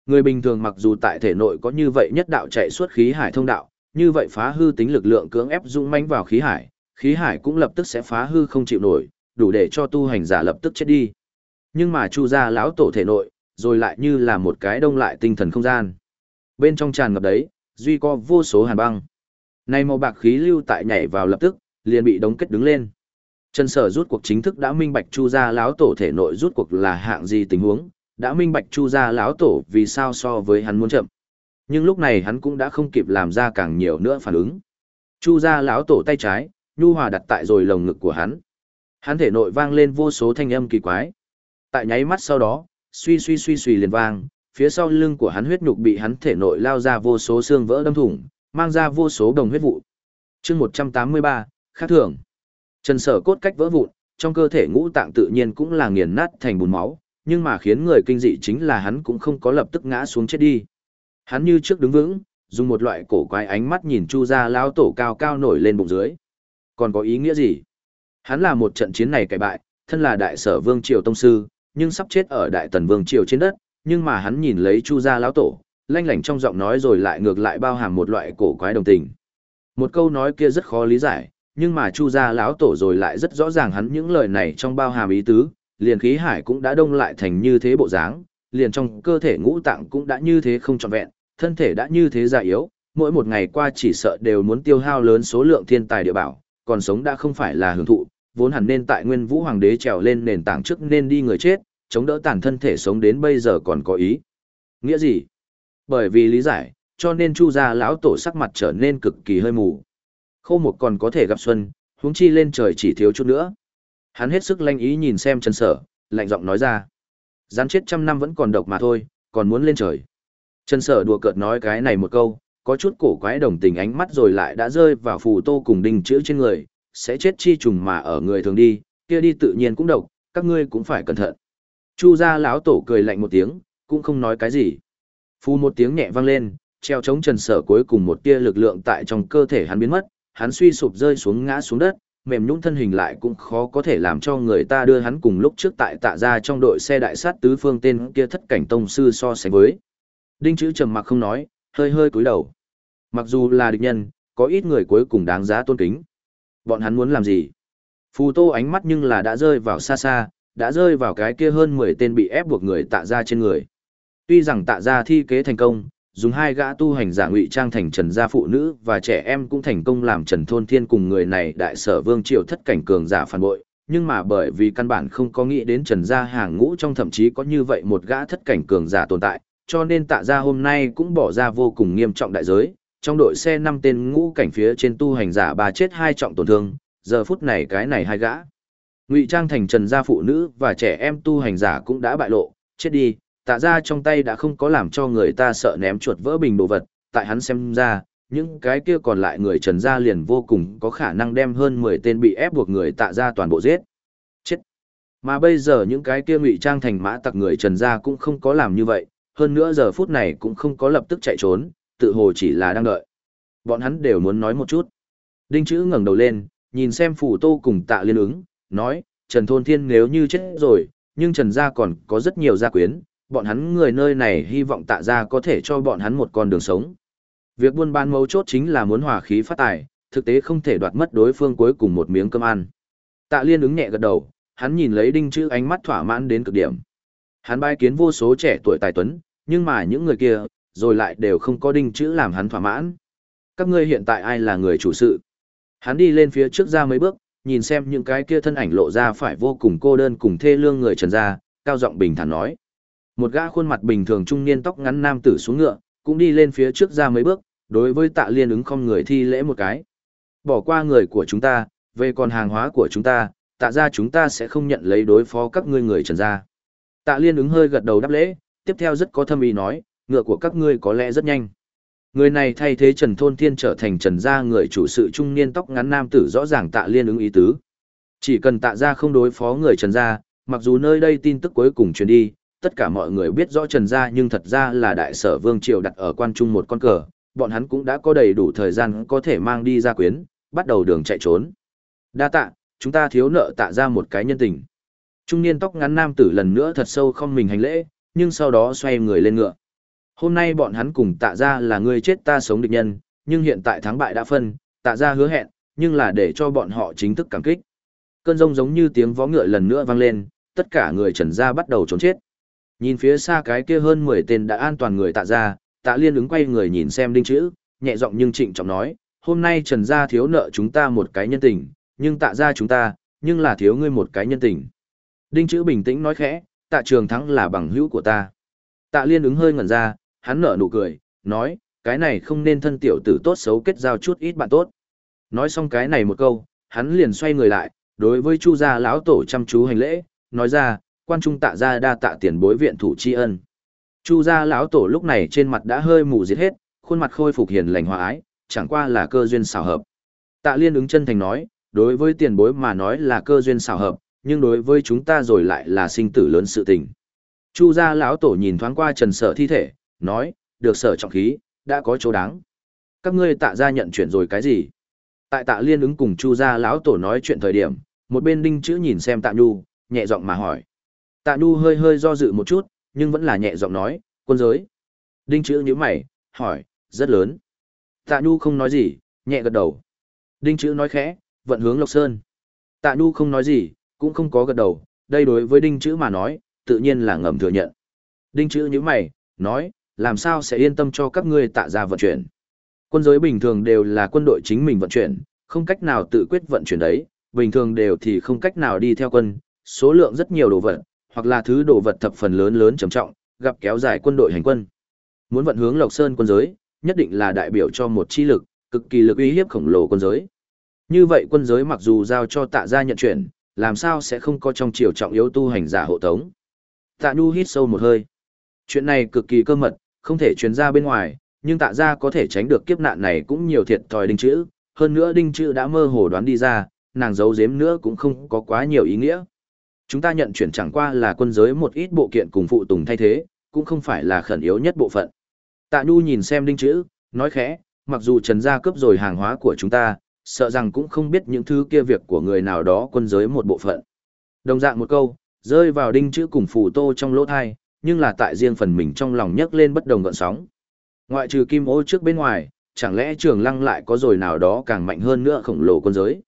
Người bình thường mặc dù tại thể nội có như vậy nhất đạo chạy suốt khí hải thông đạo, như vậy phá hư tính lực lượng cưỡng ép dũng mãnh vào khí hải, khí hải cũng lập tức sẽ phá hư không chịu nổi, đủ để cho tu hành giả lập tức chết đi. Nhưng mà Chu gia lão tổ thể nội, rồi lại như là một cái đông lại tinh thần không gian. Bên trong tràn ngập đấy, duy có vô số hàn băng. nay màu bạc khí lưu tại nhảy vào lập tức, liền bị đóng kết đứng lên. Trần Sở rút cuộc chính thức đã minh bạch Chu gia lão tổ thể nội rút cuộc là hạng gì tình huống, đã minh bạch Chu gia lão tổ vì sao so với hắn muốn chậm. Nhưng lúc này hắn cũng đã không kịp làm ra càng nhiều nữa phản ứng. Chu gia lão tổ tay trái, nhu hòa đặt tại rồi lồng ngực của hắn. Hắn thể nội vang lên vô số thanh âm kỳ quái. Tại nháy mắt sau đó, suy suy suy suy liền vang, phía sau lưng của hắn huyết nhục bị hắn thể nội lao ra vô số xương vỡ đâm thủng, mang ra vô số đồng huyết vụ. Chương 183, khác thường. Trần Sở cốt cách vỡ vụn, trong cơ thể ngũ tạng tự nhiên cũng là nghiền nát thành bùn máu, nhưng mà khiến người kinh dị chính là hắn cũng không có lập tức ngã xuống chết đi. Hắn như trước đứng vững, dùng một loại cổ quái ánh mắt nhìn Chu gia lão tổ cao cao nổi lên bụng dưới. Còn có ý nghĩa gì? Hắn là một trận chiến này cải bại, thân là đại sở vương triều tông sư, nhưng sắp chết ở đại tần vương triều trên đất, nhưng mà hắn nhìn lấy Chu gia lão tổ, lanh lảnh trong giọng nói rồi lại ngược lại bao hàm một loại cổ quái đồng tình. Một câu nói kia rất khó lý giải, nhưng mà Chu gia lão tổ rồi lại rất rõ ràng hắn những lời này trong bao hàm ý tứ, liền khí hải cũng đã đông lại thành như thế bộ dáng, liền trong cơ thể ngũ tạng cũng đã như thế không trọn vẹn, thân thể đã như thế già yếu, mỗi một ngày qua chỉ sợ đều muốn tiêu hao lớn số lượng thiên tài địa bảo, còn sống đã không phải là hưởng thụ, vốn hẳn nên tại Nguyên Vũ Hoàng đế trèo lên nền tảng trước nên đi người chết, chống đỡ tàn thân thể sống đến bây giờ còn có ý. Nghĩa gì? Bởi vì lý giải, cho nên chu gia lão tổ sắc mặt trở nên cực kỳ hơi mù. Khô một còn có thể gặp xuân, huống chi lên trời chỉ thiếu chút nữa. Hắn hết sức lanh ý nhìn xem Trần Sở, lạnh giọng nói ra. Rắn chết trăm năm vẫn còn độc mà thôi, còn muốn lên trời. Trần Sở đùa cợt nói cái này một câu, có chút cổ quái đồng tình ánh mắt rồi lại đã rơi vào phù tô cùng đinh chữ trên người, sẽ chết chi trùng mà ở người thường đi, kia đi tự nhiên cũng độc, các ngươi cũng phải cẩn thận. Chu gia lão tổ cười lạnh một tiếng, cũng không nói cái gì. Phù một tiếng nhẹ vang lên, treo chống Trần Sở cuối cùng một tia lực lượng tại trong cơ thể hắn biến mất, hắn suy sụp rơi xuống ngã xuống đất, mềm nhũn thân hình lại cũng khó có thể làm cho người ta đưa hắn cùng lúc trước tại tạ ra trong đội xe đại sát tứ phương tên kia thất cảnh tông sư so sánh với. Đinh chữ trầm mặc không nói, hơi hơi cúi đầu. Mặc dù là địch nhân, có ít người cuối cùng đáng giá tôn kính. Bọn hắn muốn làm gì? Phù tô ánh mắt nhưng là đã rơi vào xa xa, đã rơi vào cái kia hơn 10 tên bị ép buộc người tạ ra trên người. Tuy rằng tạ ra thi kế thành công, dùng hai gã tu hành giả ngụy trang thành trần gia phụ nữ và trẻ em cũng thành công làm trần thôn thiên cùng người này đại sở vương triều thất cảnh cường giả phản bội. Nhưng mà bởi vì căn bản không có nghĩ đến trần gia hàng ngũ trong thậm chí có như vậy một gã thất cảnh cường giả tồn tại, cho nên tạ gia hôm nay cũng bỏ ra vô cùng nghiêm trọng đại giới. Trong đội xe năm tên ngũ cảnh phía trên tu hành giả bà chết hai trọng tổn thương, giờ phút này cái này hai gã. Ngụy trang thành trần gia phụ nữ và trẻ em tu hành giả cũng đã bại lộ, chết đi tạ ra trong tay đã không có làm cho người ta sợ ném chuột vỡ bình đồ vật, tại hắn xem ra, những cái kia còn lại người trần gia liền vô cùng có khả năng đem hơn 10 tên bị ép buộc người tạ ra toàn bộ giết. Chết! Mà bây giờ những cái kia ngụy trang thành mã tặc người trần gia cũng không có làm như vậy, hơn nữa giờ phút này cũng không có lập tức chạy trốn, tự hồ chỉ là đang đợi. Bọn hắn đều muốn nói một chút. Đinh chữ ngẩng đầu lên, nhìn xem phủ tô cùng tạ liên ứng, nói, Trần Thôn Thiên nếu như chết rồi, nhưng Trần gia còn có rất nhiều gia quyến, bọn hắn người nơi này hy vọng tạ ra có thể cho bọn hắn một con đường sống. Việc buôn bán mấu chốt chính là muốn hòa khí phát tài, thực tế không thể đoạt mất đối phương cuối cùng một miếng cơm ăn. Tạ Liên ứng nhẹ gật đầu, hắn nhìn lấy đinh chữ ánh mắt thỏa mãn đến cực điểm. Hắn bái kiến vô số trẻ tuổi tài tuấn, nhưng mà những người kia, rồi lại đều không có đinh chữ làm hắn thỏa mãn. Các ngươi hiện tại ai là người chủ sự? Hắn đi lên phía trước ra mấy bước, nhìn xem những cái kia thân ảnh lộ ra phải vô cùng cô đơn cùng thê lương người trần ra, cao giọng bình thản nói. Một gã khuôn mặt bình thường trung niên tóc ngắn nam tử xuống ngựa, cũng đi lên phía trước ra mấy bước, đối với tạ liên ứng không người thi lễ một cái. Bỏ qua người của chúng ta, về còn hàng hóa của chúng ta, tạ ra chúng ta sẽ không nhận lấy đối phó các ngươi người trần gia. Tạ liên ứng hơi gật đầu đáp lễ, tiếp theo rất có thâm ý nói, ngựa của các ngươi có lẽ rất nhanh. Người này thay thế Trần Thôn Thiên trở thành Trần gia người chủ sự trung niên tóc ngắn nam tử rõ ràng tạ liên ứng ý tứ. Chỉ cần tạ ra không đối phó người Trần gia, mặc dù nơi đây tin tức cuối cùng truyền đi, tất cả mọi người biết rõ Trần Gia nhưng thật ra là đại sở vương triều đặt ở quan trung một con cờ, bọn hắn cũng đã có đầy đủ thời gian có thể mang đi ra quyến, bắt đầu đường chạy trốn. Đa tạ, chúng ta thiếu nợ tạ ra một cái nhân tình. Trung niên tóc ngắn nam tử lần nữa thật sâu không mình hành lễ, nhưng sau đó xoay người lên ngựa. Hôm nay bọn hắn cùng tạ ra là người chết ta sống địch nhân, nhưng hiện tại thắng bại đã phân, tạ ra hứa hẹn, nhưng là để cho bọn họ chính thức cảm kích. Cơn rông giống như tiếng vó ngựa lần nữa vang lên, tất cả người trần gia bắt đầu trốn chết. Nhìn phía xa cái kia hơn 10 tên đã an toàn người tạ ra, tạ liên ứng quay người nhìn xem đinh chữ, nhẹ giọng nhưng trịnh trọng nói, hôm nay trần gia thiếu nợ chúng ta một cái nhân tình, nhưng tạ ra chúng ta, nhưng là thiếu ngươi một cái nhân tình. Đinh chữ bình tĩnh nói khẽ, tạ trường thắng là bằng hữu của ta. Tạ liên ứng hơi ngẩn ra, hắn nở nụ cười, nói, cái này không nên thân tiểu tử tốt xấu kết giao chút ít bạn tốt. Nói xong cái này một câu, hắn liền xoay người lại, đối với chu gia lão tổ chăm chú hành lễ, nói ra, quan trung tạ ra đa tạ tiền bối viện thủ tri ân. Chu gia lão tổ lúc này trên mặt đã hơi mù diệt hết, khuôn mặt khôi phục hiền lành hòa ái, chẳng qua là cơ duyên xảo hợp. Tạ Liên ứng chân thành nói, đối với tiền bối mà nói là cơ duyên xảo hợp, nhưng đối với chúng ta rồi lại là sinh tử lớn sự tình. Chu gia lão tổ nhìn thoáng qua Trần Sở thi thể, nói, được sở trọng khí, đã có chỗ đáng. Các ngươi tạ gia nhận chuyện rồi cái gì? Tại Tạ Liên ứng cùng Chu gia lão tổ nói chuyện thời điểm, một bên đinh chữ nhìn xem Tạ Nhu, nhẹ giọng mà hỏi. Tạ Nhu hơi hơi do dự một chút, nhưng vẫn là nhẹ giọng nói, quân giới. Đinh chữ nhíu mày, hỏi, rất lớn. Tạ Nhu không nói gì, nhẹ gật đầu. Đinh chữ nói khẽ, vận hướng Lộc Sơn. Tạ Nhu không nói gì, cũng không có gật đầu, đây đối với đinh chữ mà nói, tự nhiên là ngầm thừa nhận. Đinh chữ nhíu mày, nói, làm sao sẽ yên tâm cho các ngươi tạ ra vận chuyển. Quân giới bình thường đều là quân đội chính mình vận chuyển, không cách nào tự quyết vận chuyển đấy, bình thường đều thì không cách nào đi theo quân, số lượng rất nhiều đồ vật, hoặc là thứ đồ vật thập phần lớn lớn trầm trọng, gặp kéo dài quân đội hành quân. Muốn vận hướng Lộc Sơn quân giới, nhất định là đại biểu cho một chi lực, cực kỳ lực uy hiếp khổng lồ quân giới. Như vậy quân giới mặc dù giao cho tạ gia nhận chuyển, làm sao sẽ không có trong chiều trọng yếu tu hành giả hộ tống. Tạ Nhu hít sâu một hơi. Chuyện này cực kỳ cơ mật, không thể truyền ra bên ngoài, nhưng tạ gia có thể tránh được kiếp nạn này cũng nhiều thiệt thòi đinh chữ, hơn nữa đinh chữ đã mơ hồ đoán đi ra, nàng giấu giếm nữa cũng không có quá nhiều ý nghĩa. Chúng ta nhận chuyển chẳng qua là quân giới một ít bộ kiện cùng phụ tùng thay thế, cũng không phải là khẩn yếu nhất bộ phận. Tạ Nhu nhìn xem đinh chữ, nói khẽ, mặc dù Trần Gia cướp rồi hàng hóa của chúng ta, sợ rằng cũng không biết những thứ kia việc của người nào đó quân giới một bộ phận. Đồng dạng một câu, rơi vào đinh chữ cùng phù tô trong lỗ thai, nhưng là tại riêng phần mình trong lòng nhấc lên bất đồng gợn sóng. Ngoại trừ kim ô trước bên ngoài, chẳng lẽ trường lăng lại có rồi nào đó càng mạnh hơn nữa khổng lồ quân giới.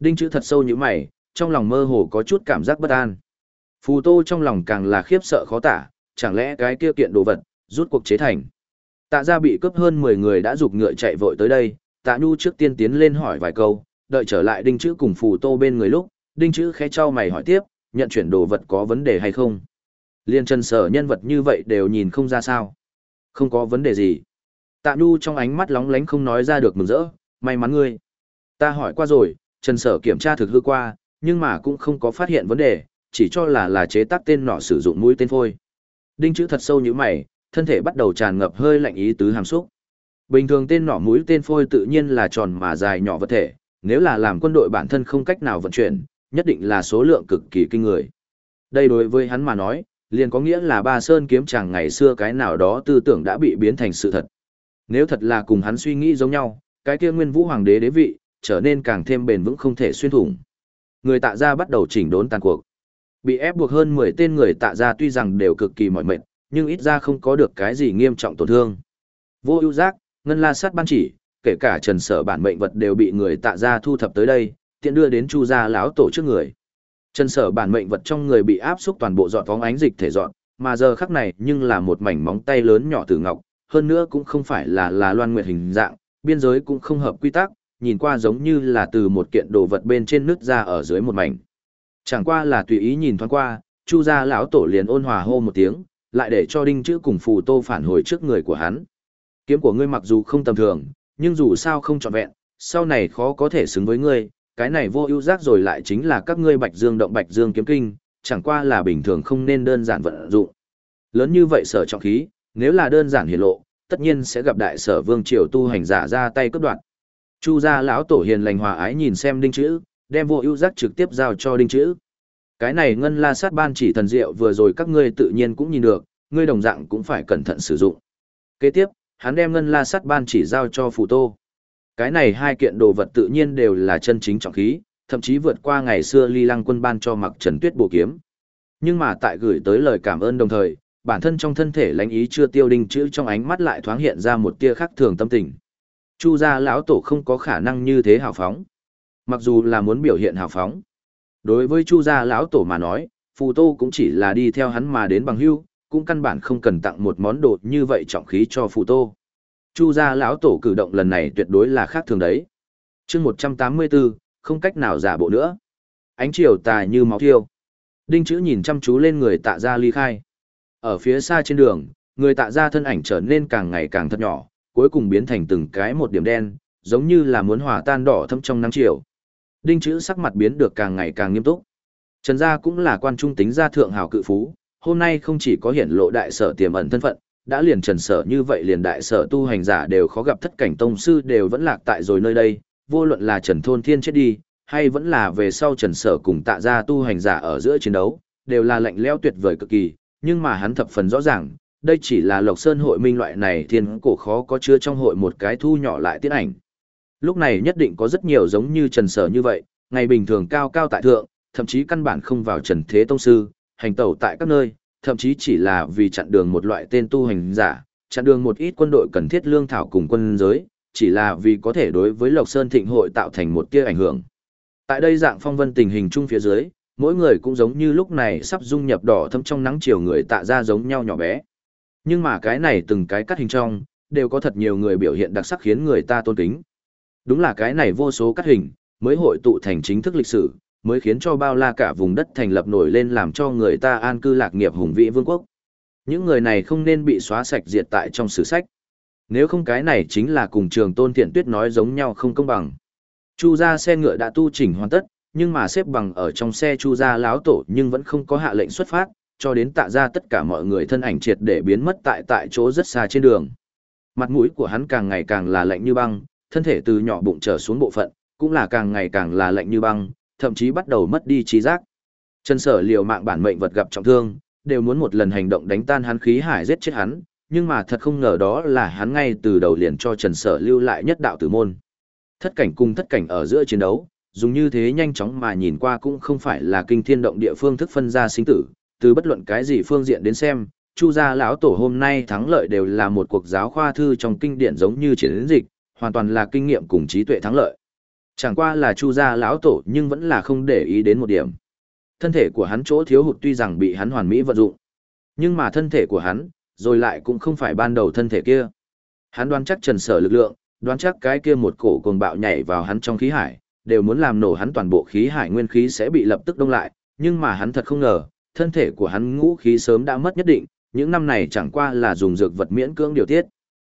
Đinh chữ thật sâu như mày, trong lòng mơ hồ có chút cảm giác bất an. Phù tô trong lòng càng là khiếp sợ khó tả, chẳng lẽ cái kia kiện đồ vật, rút cuộc chế thành. Tạ ra bị cướp hơn 10 người đã rục ngựa chạy vội tới đây, tạ nhu trước tiên tiến lên hỏi vài câu, đợi trở lại đinh chữ cùng phù tô bên người lúc, đinh chữ khẽ trao mày hỏi tiếp, nhận chuyển đồ vật có vấn đề hay không. Liên chân sở nhân vật như vậy đều nhìn không ra sao. Không có vấn đề gì. Tạ nhu trong ánh mắt lóng lánh không nói ra được mừng rỡ, may mắn ngươi. Ta hỏi qua rồi, trần sở kiểm tra thực hư qua, nhưng mà cũng không có phát hiện vấn đề, chỉ cho là là chế tác tên nọ sử dụng mũi tên phôi. Đinh chữ thật sâu như mày, thân thể bắt đầu tràn ngập hơi lạnh ý tứ hàm xúc. Bình thường tên nỏ mũi tên phôi tự nhiên là tròn mà dài nhỏ vật thể, nếu là làm quân đội bản thân không cách nào vận chuyển, nhất định là số lượng cực kỳ kinh người. Đây đối với hắn mà nói, liền có nghĩa là ba sơn kiếm chàng ngày xưa cái nào đó tư tưởng đã bị biến thành sự thật. Nếu thật là cùng hắn suy nghĩ giống nhau, cái kia nguyên vũ hoàng đế đế vị, trở nên càng thêm bền vững không thể xuyên thủng. Người tạ gia bắt đầu chỉnh đốn tàn cuộc. Bị ép buộc hơn 10 tên người tạ gia tuy rằng đều cực kỳ mỏi mệt, nhưng ít ra không có được cái gì nghiêm trọng tổn thương. Vô ưu giác, ngân la sát ban chỉ, kể cả trần sở bản mệnh vật đều bị người tạ gia thu thập tới đây, tiện đưa đến chu gia lão tổ trước người. Trần sở bản mệnh vật trong người bị áp xúc toàn bộ dọn phóng ánh dịch thể dọn, mà giờ khắc này nhưng là một mảnh móng tay lớn nhỏ từ ngọc, hơn nữa cũng không phải là là loan nguyệt hình dạng, biên giới cũng không hợp quy tắc, nhìn qua giống như là từ một kiện đồ vật bên trên nước ra ở dưới một mảnh. Chẳng qua là tùy ý nhìn thoáng qua, Chu gia lão tổ liền ôn hòa hô một tiếng, lại để cho đinh chữ cùng phù tô phản hồi trước người của hắn. Kiếm của ngươi mặc dù không tầm thường, nhưng dù sao không trọn vẹn, sau này khó có thể xứng với ngươi, cái này vô ưu giác rồi lại chính là các ngươi Bạch Dương động Bạch Dương kiếm kinh, chẳng qua là bình thường không nên đơn giản vận dụng. Lớn như vậy sở trọng khí, nếu là đơn giản hiển lộ, tất nhiên sẽ gặp đại sở vương triều tu hành giả ra tay cướp đoạt. Chu gia lão tổ hiền lành hòa ái nhìn xem đinh chữ, đem vô ưu giác trực tiếp giao cho đinh chữ. Cái này ngân la sát ban chỉ thần diệu vừa rồi các ngươi tự nhiên cũng nhìn được, ngươi đồng dạng cũng phải cẩn thận sử dụng. Kế tiếp, hắn đem ngân la sát ban chỉ giao cho phù tô. Cái này hai kiện đồ vật tự nhiên đều là chân chính trọng khí, thậm chí vượt qua ngày xưa ly lăng quân ban cho mặc trần tuyết bổ kiếm. Nhưng mà tại gửi tới lời cảm ơn đồng thời, bản thân trong thân thể lãnh ý chưa tiêu đinh chữ trong ánh mắt lại thoáng hiện ra một tia khác thường tâm tình. Chu gia lão tổ không có khả năng như thế hào phóng. Mặc dù là muốn biểu hiện hào phóng. Đối với Chu gia lão tổ mà nói, Phù Tô cũng chỉ là đi theo hắn mà đến bằng hưu, cũng căn bản không cần tặng một món đồ như vậy trọng khí cho Phù Tô. Chu gia lão tổ cử động lần này tuyệt đối là khác thường đấy. Chương 184, không cách nào giả bộ nữa. Ánh chiều tà như máu thiêu. Đinh chữ nhìn chăm chú lên người tạ gia ly khai. Ở phía xa trên đường, người tạ gia thân ảnh trở nên càng ngày càng thật nhỏ, cuối cùng biến thành từng cái một điểm đen, giống như là muốn hòa tan đỏ thâm trong nắng chiều. Đinh chữ sắc mặt biến được càng ngày càng nghiêm túc. Trần gia cũng là quan trung tính gia thượng hào cự phú, hôm nay không chỉ có hiển lộ đại sở tiềm ẩn thân phận, đã liền trần sở như vậy liền đại sở tu hành giả đều khó gặp thất cảnh tông sư đều vẫn lạc tại rồi nơi đây, vô luận là trần thôn thiên chết đi, hay vẫn là về sau trần sở cùng tạ gia tu hành giả ở giữa chiến đấu, đều là lạnh lẽo tuyệt vời cực kỳ, nhưng mà hắn thập phần rõ ràng, đây chỉ là Lộc Sơn hội minh loại này thiên cổ khó có chứa trong hội một cái thu nhỏ lại tiết ảnh. Lúc này nhất định có rất nhiều giống như Trần Sở như vậy, ngày bình thường cao cao tại thượng, thậm chí căn bản không vào Trần Thế Tông Sư, hành tẩu tại các nơi, thậm chí chỉ là vì chặn đường một loại tên tu hành giả, chặn đường một ít quân đội cần thiết lương thảo cùng quân giới, chỉ là vì có thể đối với Lộc Sơn Thịnh hội tạo thành một tia ảnh hưởng. Tại đây dạng phong vân tình hình chung phía dưới, mỗi người cũng giống như lúc này sắp dung nhập đỏ thâm trong nắng chiều người tạ ra giống nhau nhỏ bé. Nhưng mà cái này từng cái cắt hình trong, đều có thật nhiều người biểu hiện đặc sắc khiến người ta tôn kính. Đúng là cái này vô số cắt hình, mới hội tụ thành chính thức lịch sử, mới khiến cho bao la cả vùng đất thành lập nổi lên làm cho người ta an cư lạc nghiệp hùng vĩ vương quốc. Những người này không nên bị xóa sạch diệt tại trong sử sách. Nếu không cái này chính là cùng trường tôn thiện tuyết nói giống nhau không công bằng. Chu gia xe ngựa đã tu chỉnh hoàn tất, nhưng mà xếp bằng ở trong xe chu gia láo tổ nhưng vẫn không có hạ lệnh xuất phát, cho đến tạ ra tất cả mọi người thân ảnh triệt để biến mất tại tại chỗ rất xa trên đường. Mặt mũi của hắn càng ngày càng là lạnh như băng, thân thể từ nhỏ bụng trở xuống bộ phận, cũng là càng ngày càng là lạnh như băng, thậm chí bắt đầu mất đi trí giác. Trần Sở liều mạng bản mệnh vật gặp trọng thương, đều muốn một lần hành động đánh tan hắn khí hải giết chết hắn, nhưng mà thật không ngờ đó là hắn ngay từ đầu liền cho Trần Sở lưu lại nhất đạo tử môn. Thất cảnh cùng thất cảnh ở giữa chiến đấu, dùng như thế nhanh chóng mà nhìn qua cũng không phải là kinh thiên động địa phương thức phân ra sinh tử, từ bất luận cái gì phương diện đến xem, Chu gia lão tổ hôm nay thắng lợi đều là một cuộc giáo khoa thư trong kinh điển giống như chiến dịch, hoàn toàn là kinh nghiệm cùng trí tuệ thắng lợi. Chẳng qua là Chu gia lão tổ nhưng vẫn là không để ý đến một điểm. Thân thể của hắn chỗ thiếu hụt tuy rằng bị hắn hoàn mỹ vận dụng, nhưng mà thân thể của hắn, rồi lại cũng không phải ban đầu thân thể kia. Hắn đoán chắc Trần Sở lực lượng, đoán chắc cái kia một cổ cuồng bạo nhảy vào hắn trong khí hải, đều muốn làm nổ hắn toàn bộ khí hải nguyên khí sẽ bị lập tức đông lại, nhưng mà hắn thật không ngờ, thân thể của hắn ngũ khí sớm đã mất nhất định, những năm này chẳng qua là dùng dược vật miễn cưỡng điều tiết.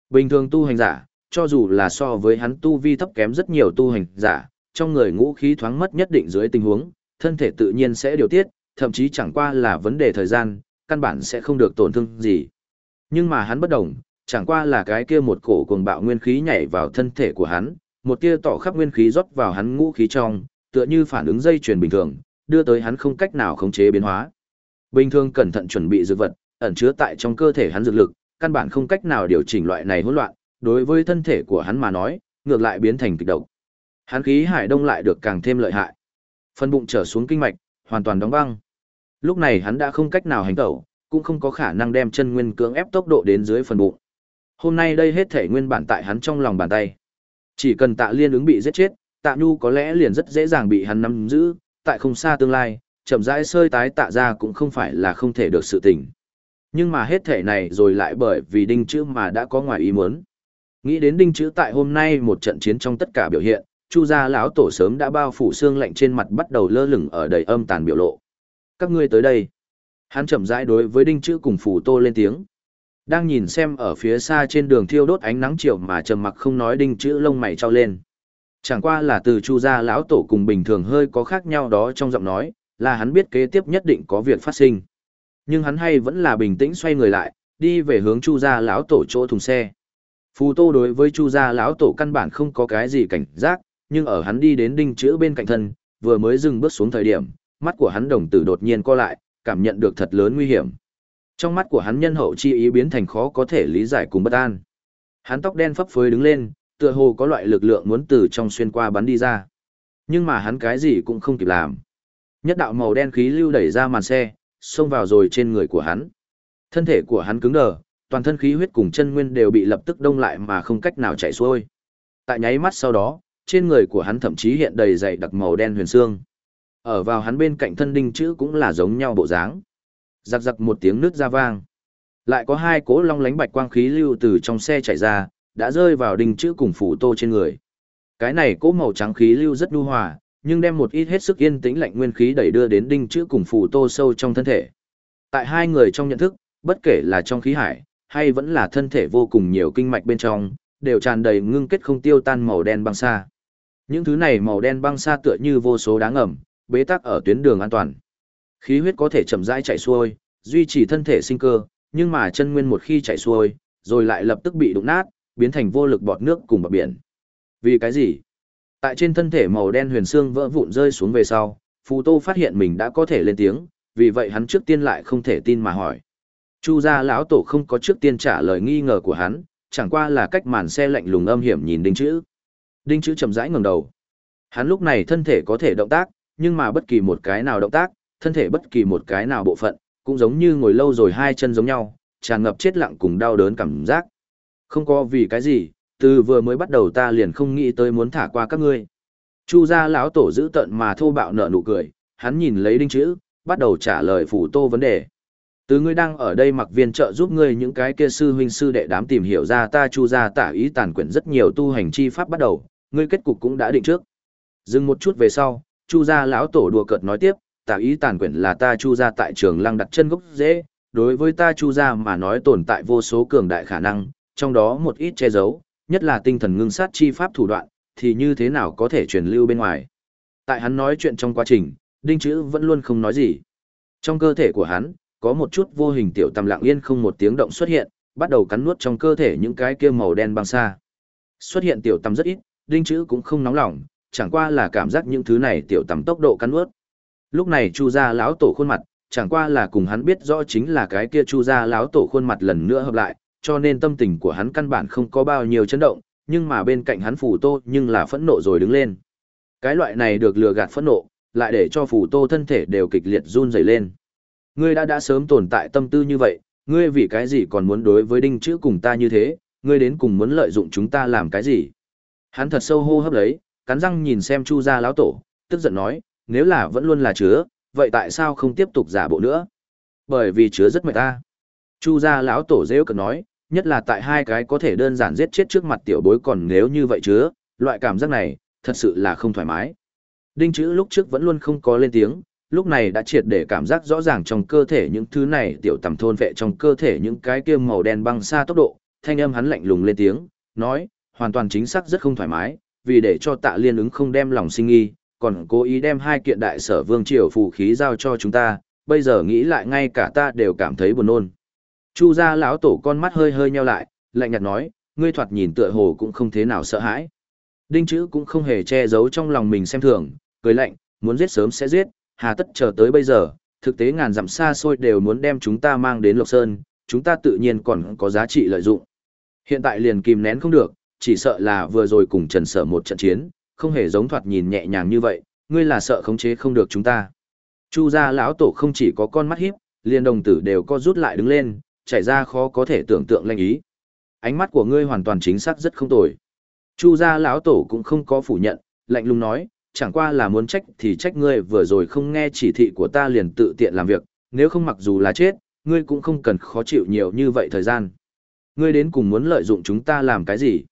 Bình thường tu hành giả, cho dù là so với hắn tu vi thấp kém rất nhiều tu hành giả, trong người ngũ khí thoáng mất nhất định dưới tình huống, thân thể tự nhiên sẽ điều tiết, thậm chí chẳng qua là vấn đề thời gian, căn bản sẽ không được tổn thương gì. Nhưng mà hắn bất đồng, chẳng qua là cái kia một cổ cuồng bạo nguyên khí nhảy vào thân thể của hắn, một tia tỏ khắp nguyên khí rót vào hắn ngũ khí trong, tựa như phản ứng dây chuyền bình thường, đưa tới hắn không cách nào khống chế biến hóa. Bình thường cẩn thận chuẩn bị dược vật, ẩn chứa tại trong cơ thể hắn dược lực, căn bản không cách nào điều chỉnh loại này hỗn loạn, đối với thân thể của hắn mà nói, ngược lại biến thành kịch độc. Hắn khí hải đông lại được càng thêm lợi hại. Phân bụng trở xuống kinh mạch, hoàn toàn đóng băng. Lúc này hắn đã không cách nào hành tẩu, cũng không có khả năng đem chân nguyên cưỡng ép tốc độ đến dưới phần bụng. Hôm nay đây hết thể nguyên bản tại hắn trong lòng bàn tay. Chỉ cần tạ liên ứng bị giết chết, tạ nhu có lẽ liền rất dễ dàng bị hắn nắm giữ, tại không xa tương lai, chậm rãi sơi tái tạ ra cũng không phải là không thể được sự tình. Nhưng mà hết thể này rồi lại bởi vì đinh chữ mà đã có ngoài ý muốn. Nghĩ đến đinh chữ tại hôm nay một trận chiến trong tất cả biểu hiện, chu gia lão tổ sớm đã bao phủ xương lạnh trên mặt bắt đầu lơ lửng ở đầy âm tàn biểu lộ. Các ngươi tới đây. Hắn chậm rãi đối với đinh chữ cùng phủ tô lên tiếng. Đang nhìn xem ở phía xa trên đường thiêu đốt ánh nắng chiều mà trầm mặc không nói đinh chữ lông mày trao lên. Chẳng qua là từ chu gia lão tổ cùng bình thường hơi có khác nhau đó trong giọng nói, là hắn biết kế tiếp nhất định có việc phát sinh. Nhưng hắn hay vẫn là bình tĩnh xoay người lại, đi về hướng chu gia lão tổ chỗ thùng xe. Phù Tô đối với Chu gia lão tổ căn bản không có cái gì cảnh giác, nhưng ở hắn đi đến đinh chữ bên cạnh thân, vừa mới dừng bước xuống thời điểm, mắt của hắn đồng tử đột nhiên co lại, cảm nhận được thật lớn nguy hiểm. Trong mắt của hắn nhân hậu chi ý biến thành khó có thể lý giải cùng bất an. Hắn tóc đen phấp phới đứng lên, tựa hồ có loại lực lượng muốn từ trong xuyên qua bắn đi ra. Nhưng mà hắn cái gì cũng không kịp làm. Nhất đạo màu đen khí lưu đẩy ra màn xe, xông vào rồi trên người của hắn. Thân thể của hắn cứng đờ, toàn thân khí huyết cùng chân nguyên đều bị lập tức đông lại mà không cách nào chạy xuôi. Tại nháy mắt sau đó, trên người của hắn thậm chí hiện đầy dày đặc màu đen huyền xương. Ở vào hắn bên cạnh thân đinh chữ cũng là giống nhau bộ dáng. Giặc giặc một tiếng nước ra vang. Lại có hai cỗ long lánh bạch quang khí lưu từ trong xe chạy ra, đã rơi vào đinh chữ cùng phủ tô trên người. Cái này cỗ màu trắng khí lưu rất nhu hòa, nhưng đem một ít hết sức yên tĩnh lạnh nguyên khí đẩy đưa đến đinh chữ cùng phủ tô sâu trong thân thể. Tại hai người trong nhận thức, bất kể là trong khí hải, hay vẫn là thân thể vô cùng nhiều kinh mạch bên trong, đều tràn đầy ngưng kết không tiêu tan màu đen băng xa. Những thứ này màu đen băng xa tựa như vô số đáng ẩm, bế tắc ở tuyến đường an toàn. Khí huyết có thể chậm rãi chạy xuôi, duy trì thân thể sinh cơ, nhưng mà chân nguyên một khi chạy xuôi, rồi lại lập tức bị đụng nát, biến thành vô lực bọt nước cùng bọt biển. Vì cái gì? Tại trên thân thể màu đen huyền xương vỡ vụn rơi xuống về sau, Phù Tô phát hiện mình đã có thể lên tiếng, vì vậy hắn trước tiên lại không thể tin mà hỏi. Chu gia lão tổ không có trước tiên trả lời nghi ngờ của hắn, chẳng qua là cách màn xe lạnh lùng âm hiểm nhìn Đinh Chữ. Đinh Chữ chậm rãi ngẩng đầu. Hắn lúc này thân thể có thể động tác, nhưng mà bất kỳ một cái nào động tác, thân thể bất kỳ một cái nào bộ phận, cũng giống như ngồi lâu rồi hai chân giống nhau, tràn ngập chết lặng cùng đau đớn cảm giác. Không có vì cái gì, từ vừa mới bắt đầu ta liền không nghĩ tới muốn thả qua các ngươi. Chu gia lão tổ giữ tận mà thô bạo nở nụ cười, hắn nhìn lấy đinh chữ, bắt đầu trả lời phủ tô vấn đề. Từ ngươi đang ở đây mặc viên trợ giúp ngươi những cái kia sư huynh sư đệ đám tìm hiểu ra ta chu gia tả ý tàn quyển rất nhiều tu hành chi pháp bắt đầu, ngươi kết cục cũng đã định trước. Dừng một chút về sau, chu gia lão tổ đùa cợt nói tiếp tả ý tàn quyển là ta chu gia tại trường lăng đặt chân gốc dễ đối với ta chu gia mà nói tồn tại vô số cường đại khả năng trong đó một ít che giấu nhất là tinh thần ngưng sát chi pháp thủ đoạn, thì như thế nào có thể truyền lưu bên ngoài? Tại hắn nói chuyện trong quá trình, đinh chữ vẫn luôn không nói gì. Trong cơ thể của hắn, có một chút vô hình tiểu tầm lặng yên không một tiếng động xuất hiện, bắt đầu cắn nuốt trong cơ thể những cái kia màu đen băng xa xuất hiện tiểu tầm rất ít, đinh chữ cũng không nóng lòng, chẳng qua là cảm giác những thứ này tiểu tầm tốc độ cắn nuốt. Lúc này chu gia lão tổ khuôn mặt, chẳng qua là cùng hắn biết rõ chính là cái kia chu gia lão tổ khuôn mặt lần nữa hợp lại cho nên tâm tình của hắn căn bản không có bao nhiêu chấn động nhưng mà bên cạnh hắn phủ tô nhưng là phẫn nộ rồi đứng lên cái loại này được lừa gạt phẫn nộ lại để cho phủ tô thân thể đều kịch liệt run rẩy lên ngươi đã đã sớm tồn tại tâm tư như vậy ngươi vì cái gì còn muốn đối với đinh chữ cùng ta như thế ngươi đến cùng muốn lợi dụng chúng ta làm cái gì hắn thật sâu hô hấp lấy cắn răng nhìn xem chu gia lão tổ tức giận nói nếu là vẫn luôn là chứa, vậy tại sao không tiếp tục giả bộ nữa? Bởi vì chứa rất mệt ta. Chu gia lão tổ rêu cực nói, nhất là tại hai cái có thể đơn giản giết chết trước mặt tiểu bối còn nếu như vậy chứa, loại cảm giác này, thật sự là không thoải mái. Đinh chữ lúc trước vẫn luôn không có lên tiếng, lúc này đã triệt để cảm giác rõ ràng trong cơ thể những thứ này tiểu tầm thôn vệ trong cơ thể những cái kia màu đen băng xa tốc độ, thanh âm hắn lạnh lùng lên tiếng, nói, hoàn toàn chính xác rất không thoải mái, vì để cho tạ liên ứng không đem lòng sinh nghi, còn cố ý đem hai kiện đại sở vương triều phù khí giao cho chúng ta, bây giờ nghĩ lại ngay cả ta đều cảm thấy buồn nôn. Chu gia lão tổ con mắt hơi hơi nheo lại, lạnh nhạt nói, ngươi thoạt nhìn tựa hồ cũng không thế nào sợ hãi. Đinh chữ cũng không hề che giấu trong lòng mình xem thường, cười lạnh, muốn giết sớm sẽ giết, hà tất chờ tới bây giờ, thực tế ngàn dặm xa xôi đều muốn đem chúng ta mang đến Lộc Sơn, chúng ta tự nhiên còn có giá trị lợi dụng. Hiện tại liền kìm nén không được, chỉ sợ là vừa rồi cùng Trần Sở một trận chiến, không hề giống thoạt nhìn nhẹ nhàng như vậy, ngươi là sợ khống chế không được chúng ta. Chu gia lão tổ không chỉ có con mắt hiếp, liền đồng tử đều co rút lại đứng lên, chảy ra khó có thể tưởng tượng lanh ý. Ánh mắt của ngươi hoàn toàn chính xác rất không tồi. Chu gia lão tổ cũng không có phủ nhận, lạnh lùng nói, chẳng qua là muốn trách thì trách ngươi vừa rồi không nghe chỉ thị của ta liền tự tiện làm việc, nếu không mặc dù là chết, ngươi cũng không cần khó chịu nhiều như vậy thời gian. Ngươi đến cùng muốn lợi dụng chúng ta làm cái gì?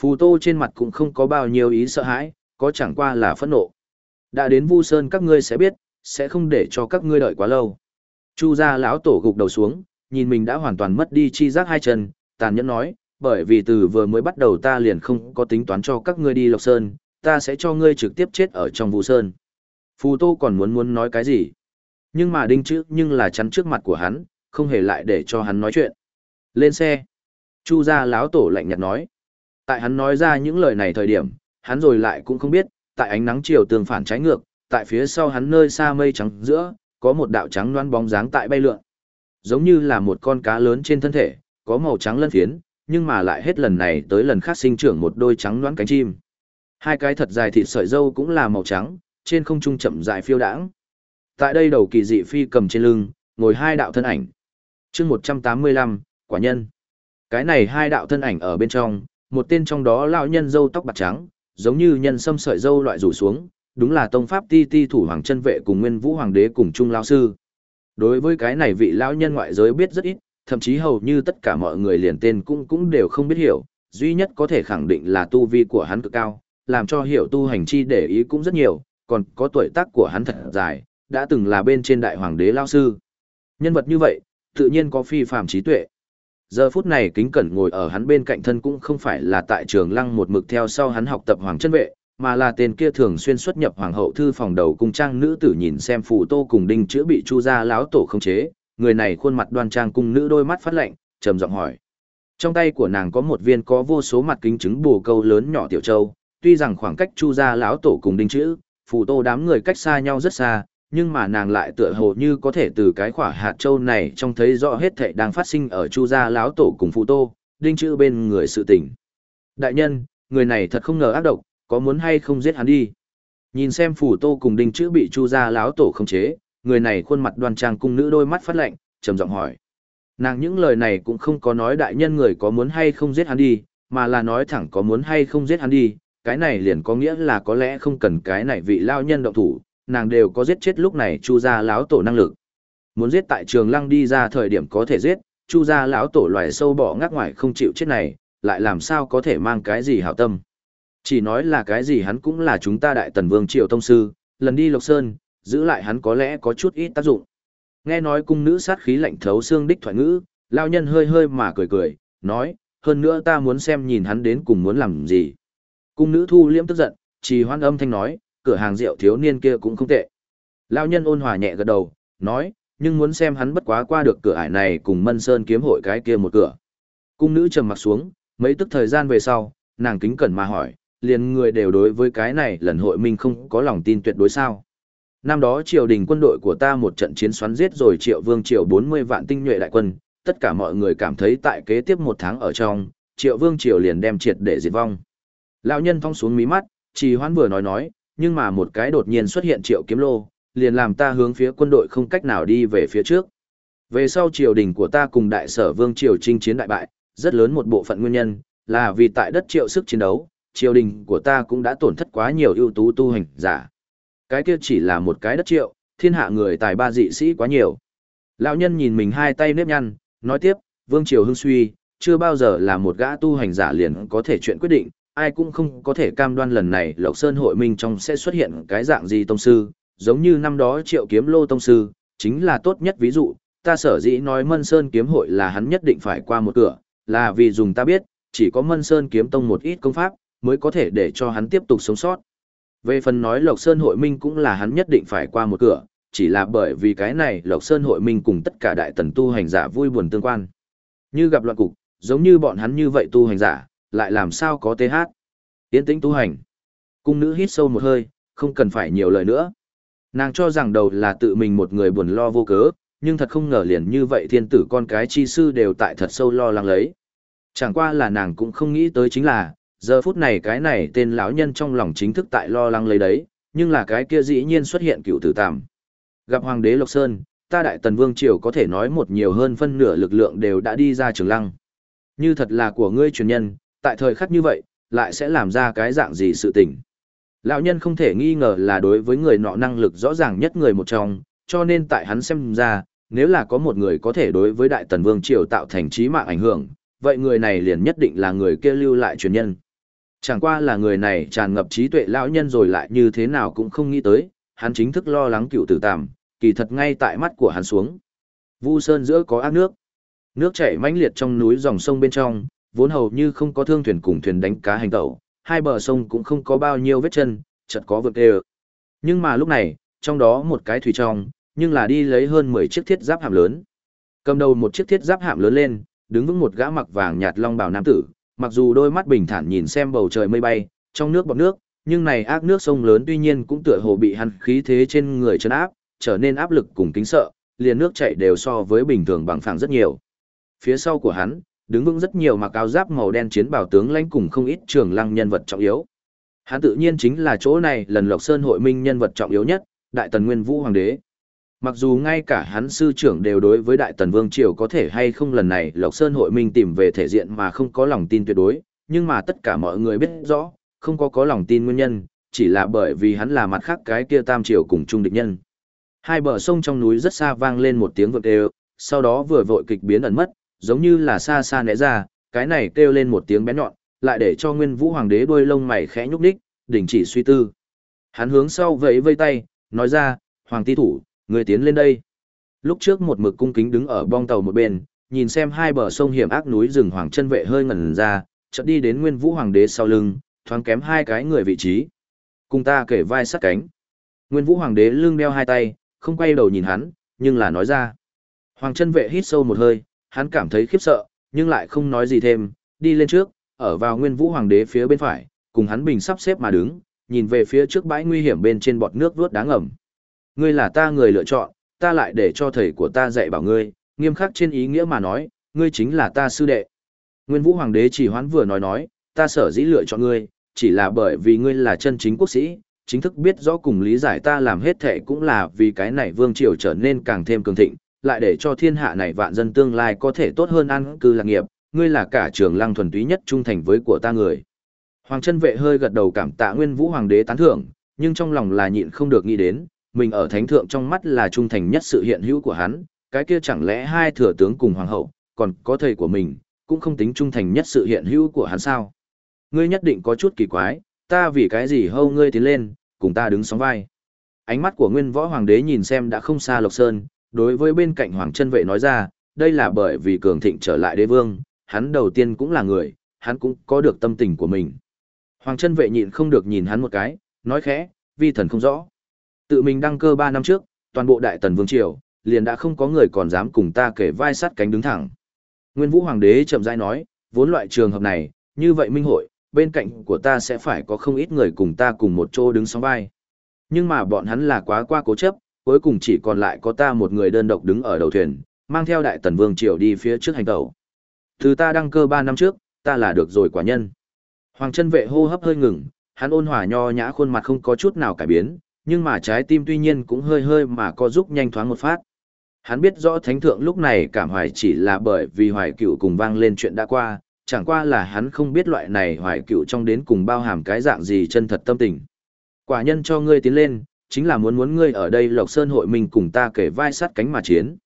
Phù Tô trên mặt cũng không có bao nhiêu ý sợ hãi, có chẳng qua là phẫn nộ. Đã đến Vu Sơn các ngươi sẽ biết, sẽ không để cho các ngươi đợi quá lâu. Chu gia lão tổ gục đầu xuống, nhìn mình đã hoàn toàn mất đi chi giác hai chân, tàn nhẫn nói, bởi vì từ vừa mới bắt đầu ta liền không có tính toán cho các ngươi đi Lộc Sơn, ta sẽ cho ngươi trực tiếp chết ở trong vũ Sơn. Phù Tô còn muốn muốn nói cái gì? Nhưng mà đinh chữ nhưng là chắn trước mặt của hắn, không hề lại để cho hắn nói chuyện. Lên xe. Chu gia lão tổ lạnh nhạt nói. Tại hắn nói ra những lời này thời điểm, hắn rồi lại cũng không biết, tại ánh nắng chiều tường phản trái ngược, tại phía sau hắn nơi xa mây trắng giữa, có một đạo trắng loan bóng dáng tại bay lượn. Giống như là một con cá lớn trên thân thể, có màu trắng lân phiến, nhưng mà lại hết lần này tới lần khác sinh trưởng một đôi trắng loãng cánh chim. Hai cái thật dài thịt sợi dâu cũng là màu trắng, trên không trung chậm dài phiêu đãng. Tại đây đầu kỳ dị phi cầm trên lưng, ngồi hai đạo thân ảnh. chương 185, quả nhân. Cái này hai đạo thân ảnh ở bên trong, một tên trong đó lão nhân râu tóc bạc trắng, giống như nhân sâm sợi râu loại rủ xuống, đúng là tông pháp ti ti thủ hoàng chân vệ cùng nguyên vũ hoàng đế cùng chung lão sư. Đối với cái này vị lão nhân ngoại giới biết rất ít, thậm chí hầu như tất cả mọi người liền tên cũng cũng đều không biết hiểu, duy nhất có thể khẳng định là tu vi của hắn cực cao, làm cho hiểu tu hành chi để ý cũng rất nhiều, còn có tuổi tác của hắn thật dài, đã từng là bên trên đại hoàng đế lão sư. Nhân vật như vậy, tự nhiên có phi phàm trí tuệ. Giờ phút này kính cẩn ngồi ở hắn bên cạnh thân cũng không phải là tại trường lăng một mực theo sau hắn học tập hoàng chân vệ, mà là tên kia thường xuyên xuất nhập hoàng hậu thư phòng đầu cung trang nữ tử nhìn xem phù tô cùng đinh chữa bị chu gia láo tổ không chế, người này khuôn mặt đoan trang cung nữ đôi mắt phát lạnh, trầm giọng hỏi. Trong tay của nàng có một viên có vô số mặt kính chứng bù câu lớn nhỏ tiểu châu, tuy rằng khoảng cách chu gia láo tổ cùng đinh chữ, phù tô đám người cách xa nhau rất xa, nhưng mà nàng lại tựa hồ như có thể từ cái khỏa hạt châu này trông thấy rõ hết thảy đang phát sinh ở chu gia lão tổ cùng phụ tô, đinh chữ bên người sự tình. Đại nhân, người này thật không ngờ ác độc, có muốn hay không giết hắn đi. Nhìn xem phủ tô cùng đinh chữ bị chu gia lão tổ không chế, người này khuôn mặt đoan trang cung nữ đôi mắt phát lạnh, trầm giọng hỏi. Nàng những lời này cũng không có nói đại nhân người có muốn hay không giết hắn đi, mà là nói thẳng có muốn hay không giết hắn đi, cái này liền có nghĩa là có lẽ không cần cái này vị lao nhân động thủ, nàng đều có giết chết lúc này chu gia lão tổ năng lực muốn giết tại trường lăng đi ra thời điểm có thể giết chu gia lão tổ loài sâu bỏ ngắc ngoài không chịu chết này lại làm sao có thể mang cái gì hảo tâm chỉ nói là cái gì hắn cũng là chúng ta đại tần vương triều tông sư lần đi Lộc Sơn, giữ lại hắn có lẽ có chút ít tác dụng. Nghe nói cung nữ sát khí lạnh thấu xương đích thoại ngữ, lao nhân hơi hơi mà cười cười, nói, hơn nữa ta muốn xem nhìn hắn đến cùng muốn làm gì. Cung nữ thu liễm tức giận, trì hoan âm thanh nói, cửa hàng rượu thiếu niên kia cũng không tệ. Lao nhân ôn hòa nhẹ gật đầu, nói, nhưng muốn xem hắn bất quá qua được cửa ải này cùng Mân Sơn kiếm hội cái kia một cửa. Cung nữ trầm mặt xuống, mấy tức thời gian về sau, nàng kính cẩn mà hỏi, liền người đều đối với cái này lần hội minh không có lòng tin tuyệt đối sao. Năm đó triều đình quân đội của ta một trận chiến xoắn giết rồi triệu vương triều 40 vạn tinh nhuệ đại quân, tất cả mọi người cảm thấy tại kế tiếp một tháng ở trong, triệu vương triều liền đem triệt để diệt vong. Lão nhân thong xuống mí mắt, trì hoãn vừa nói nói, nhưng mà một cái đột nhiên xuất hiện triệu kiếm lô, liền làm ta hướng phía quân đội không cách nào đi về phía trước. Về sau triều đình của ta cùng đại sở vương triều chinh chiến đại bại, rất lớn một bộ phận nguyên nhân, là vì tại đất triệu sức chiến đấu, triều đình của ta cũng đã tổn thất quá nhiều ưu tú tu hành giả. Cái kia chỉ là một cái đất triệu, thiên hạ người tài ba dị sĩ quá nhiều. Lão nhân nhìn mình hai tay nếp nhăn, nói tiếp, vương triều hưng suy, chưa bao giờ là một gã tu hành giả liền có thể chuyện quyết định, ai cũng không có thể cam đoan lần này Lộc Sơn hội minh trong sẽ xuất hiện cái dạng gì tông sư, giống như năm đó triệu kiếm lô tông sư, chính là tốt nhất ví dụ, ta sở dĩ nói Mân Sơn kiếm hội là hắn nhất định phải qua một cửa, là vì dùng ta biết, chỉ có Mân Sơn kiếm tông một ít công pháp, mới có thể để cho hắn tiếp tục sống sót. Về phần nói Lộc Sơn hội minh cũng là hắn nhất định phải qua một cửa, chỉ là bởi vì cái này Lộc Sơn hội minh cùng tất cả đại tần tu hành giả vui buồn tương quan. Như gặp loạn cục, giống như bọn hắn như vậy tu hành giả, lại làm sao có TH. Tiến tĩnh tu hành. Cung nữ hít sâu một hơi, không cần phải nhiều lời nữa. Nàng cho rằng đầu là tự mình một người buồn lo vô cớ, nhưng thật không ngờ liền như vậy thiên tử con cái chi sư đều tại thật sâu lo lắng lấy. Chẳng qua là nàng cũng không nghĩ tới chính là, giờ phút này cái này tên lão nhân trong lòng chính thức tại lo lắng lấy đấy, nhưng là cái kia dĩ nhiên xuất hiện cựu tử tàm. Gặp hoàng đế Lộc Sơn, ta đại tần vương triều có thể nói một nhiều hơn phân nửa lực lượng đều đã đi ra trường lăng. Như thật là của ngươi truyền nhân, tại thời khắc như vậy, lại sẽ làm ra cái dạng gì sự tình. Lão nhân không thể nghi ngờ là đối với người nọ năng lực rõ ràng nhất người một trong, cho nên tại hắn xem ra, nếu là có một người có thể đối với Đại Tần Vương Triều tạo thành trí mạng ảnh hưởng, vậy người này liền nhất định là người kia lưu lại truyền nhân. Chẳng qua là người này tràn ngập trí tuệ lão nhân rồi lại như thế nào cũng không nghĩ tới, hắn chính thức lo lắng cựu tử tàm, kỳ thật ngay tại mắt của hắn xuống. Vu Sơn giữa có ác nước. Nước chảy mãnh liệt trong núi dòng sông bên trong, vốn hầu như không có thương thuyền cùng thuyền đánh cá hành tẩu, hai bờ sông cũng không có bao nhiêu vết chân, chợt có vượt đều. Nhưng mà lúc này, trong đó một cái thủy trong, nhưng là đi lấy hơn 10 chiếc thiết giáp hạm lớn. Cầm đầu một chiếc thiết giáp hạm lớn lên, đứng vững một gã mặc vàng nhạt long bào nam tử, mặc dù đôi mắt bình thản nhìn xem bầu trời mây bay, trong nước bọt nước, nhưng này ác nước sông lớn tuy nhiên cũng tựa hồ bị hắn khí thế trên người chấn áp, trở nên áp lực cùng kính sợ, liền nước chảy đều so với bình thường bằng phẳng rất nhiều. Phía sau của hắn, đứng vững rất nhiều mặc áo giáp màu đen chiến bảo tướng lãnh cùng không ít trường lăng nhân vật trọng yếu. Hắn tự nhiên chính là chỗ này lần Lộc Sơn hội minh nhân vật trọng yếu nhất, Đại Tần Nguyên Vũ Hoàng đế. Mặc dù ngay cả hắn sư trưởng đều đối với Đại Tần Vương Triều có thể hay không lần này Lộc Sơn hội minh tìm về thể diện mà không có lòng tin tuyệt đối, nhưng mà tất cả mọi người biết rõ, không có có lòng tin nguyên nhân, chỉ là bởi vì hắn là mặt khác cái kia tam triều cùng chung địch nhân. Hai bờ sông trong núi rất xa vang lên một tiếng vượt đều, sau đó vừa vội kịch biến ẩn mất, giống như là xa xa né ra, cái này kêu lên một tiếng bén nhọn, lại để cho Nguyên Vũ Hoàng đế đuôi lông mày khẽ nhúc nhích, đình chỉ suy tư. Hắn hướng sau vẫy vây tay, nói ra, Hoàng ti thủ, người tiến lên đây. Lúc trước một mực cung kính đứng ở bong tàu một bên, nhìn xem hai bờ sông hiểm ác núi rừng hoàng chân vệ hơi ngẩn ra, chợt đi đến Nguyên Vũ Hoàng đế sau lưng, thoáng kém hai cái người vị trí. Cùng ta kể vai sát cánh. Nguyên Vũ Hoàng đế lưng đeo hai tay, không quay đầu nhìn hắn, nhưng là nói ra. Hoàng chân vệ hít sâu một hơi, hắn cảm thấy khiếp sợ, nhưng lại không nói gì thêm, đi lên trước, ở vào nguyên vũ hoàng đế phía bên phải, cùng hắn bình sắp xếp mà đứng, nhìn về phía trước bãi nguy hiểm bên trên bọt nước vuốt đáng ẩm. Ngươi là ta người lựa chọn, ta lại để cho thầy của ta dạy bảo ngươi, nghiêm khắc trên ý nghĩa mà nói, ngươi chính là ta sư đệ. Nguyên vũ hoàng đế chỉ hoán vừa nói nói, ta sở dĩ lựa chọn ngươi, chỉ là bởi vì ngươi là chân chính quốc sĩ, chính thức biết rõ cùng lý giải ta làm hết thệ cũng là vì cái này vương triều trở nên càng thêm cường thịnh, lại để cho thiên hạ này vạn dân tương lai có thể tốt hơn ăn cư lạc nghiệp, ngươi là cả trường lăng thuần túy nhất trung thành với của ta người. Hoàng chân vệ hơi gật đầu cảm tạ nguyên vũ hoàng đế tán thưởng, nhưng trong lòng là nhịn không được nghĩ đến, mình ở thánh thượng trong mắt là trung thành nhất sự hiện hữu của hắn, cái kia chẳng lẽ hai thừa tướng cùng hoàng hậu, còn có thầy của mình, cũng không tính trung thành nhất sự hiện hữu của hắn sao. Ngươi nhất định có chút kỳ quái, ta vì cái gì hâu ngươi tiến lên, cùng ta đứng sóng vai. Ánh mắt của Nguyên Võ Hoàng đế nhìn xem đã không xa Lộc Sơn, đối với bên cạnh Hoàng chân vệ nói ra, đây là bởi vì cường thịnh trở lại đế vương, hắn đầu tiên cũng là người, hắn cũng có được tâm tình của mình. Hoàng chân vệ nhịn không được nhìn hắn một cái, nói khẽ, vi thần không rõ. Tự mình đăng cơ 3 năm trước, toàn bộ đại tần vương triều, liền đã không có người còn dám cùng ta kể vai sát cánh đứng thẳng. Nguyên Vũ Hoàng đế chậm rãi nói, vốn loại trường hợp này, như vậy minh hội, bên cạnh của ta sẽ phải có không ít người cùng ta cùng một chỗ đứng song vai. Nhưng mà bọn hắn là quá qua cố chấp, cuối cùng chỉ còn lại có ta một người đơn độc đứng ở đầu thuyền, mang theo đại tần vương triều đi phía trước hành tẩu. Từ ta đăng cơ 3 năm trước, ta là được rồi quả nhân. Hoàng chân vệ hô hấp hơi ngừng, hắn ôn hòa nho nhã khuôn mặt không có chút nào cải biến, nhưng mà trái tim tuy nhiên cũng hơi hơi mà co giúp nhanh thoáng một phát. Hắn biết rõ thánh thượng lúc này cảm hoài chỉ là bởi vì hoài cựu cùng vang lên chuyện đã qua, chẳng qua là hắn không biết loại này hoài cựu trong đến cùng bao hàm cái dạng gì chân thật tâm tình. Quả nhân cho ngươi tiến lên, chính là muốn muốn ngươi ở đây Lộc Sơn hội mình cùng ta kể vai sát cánh mà chiến.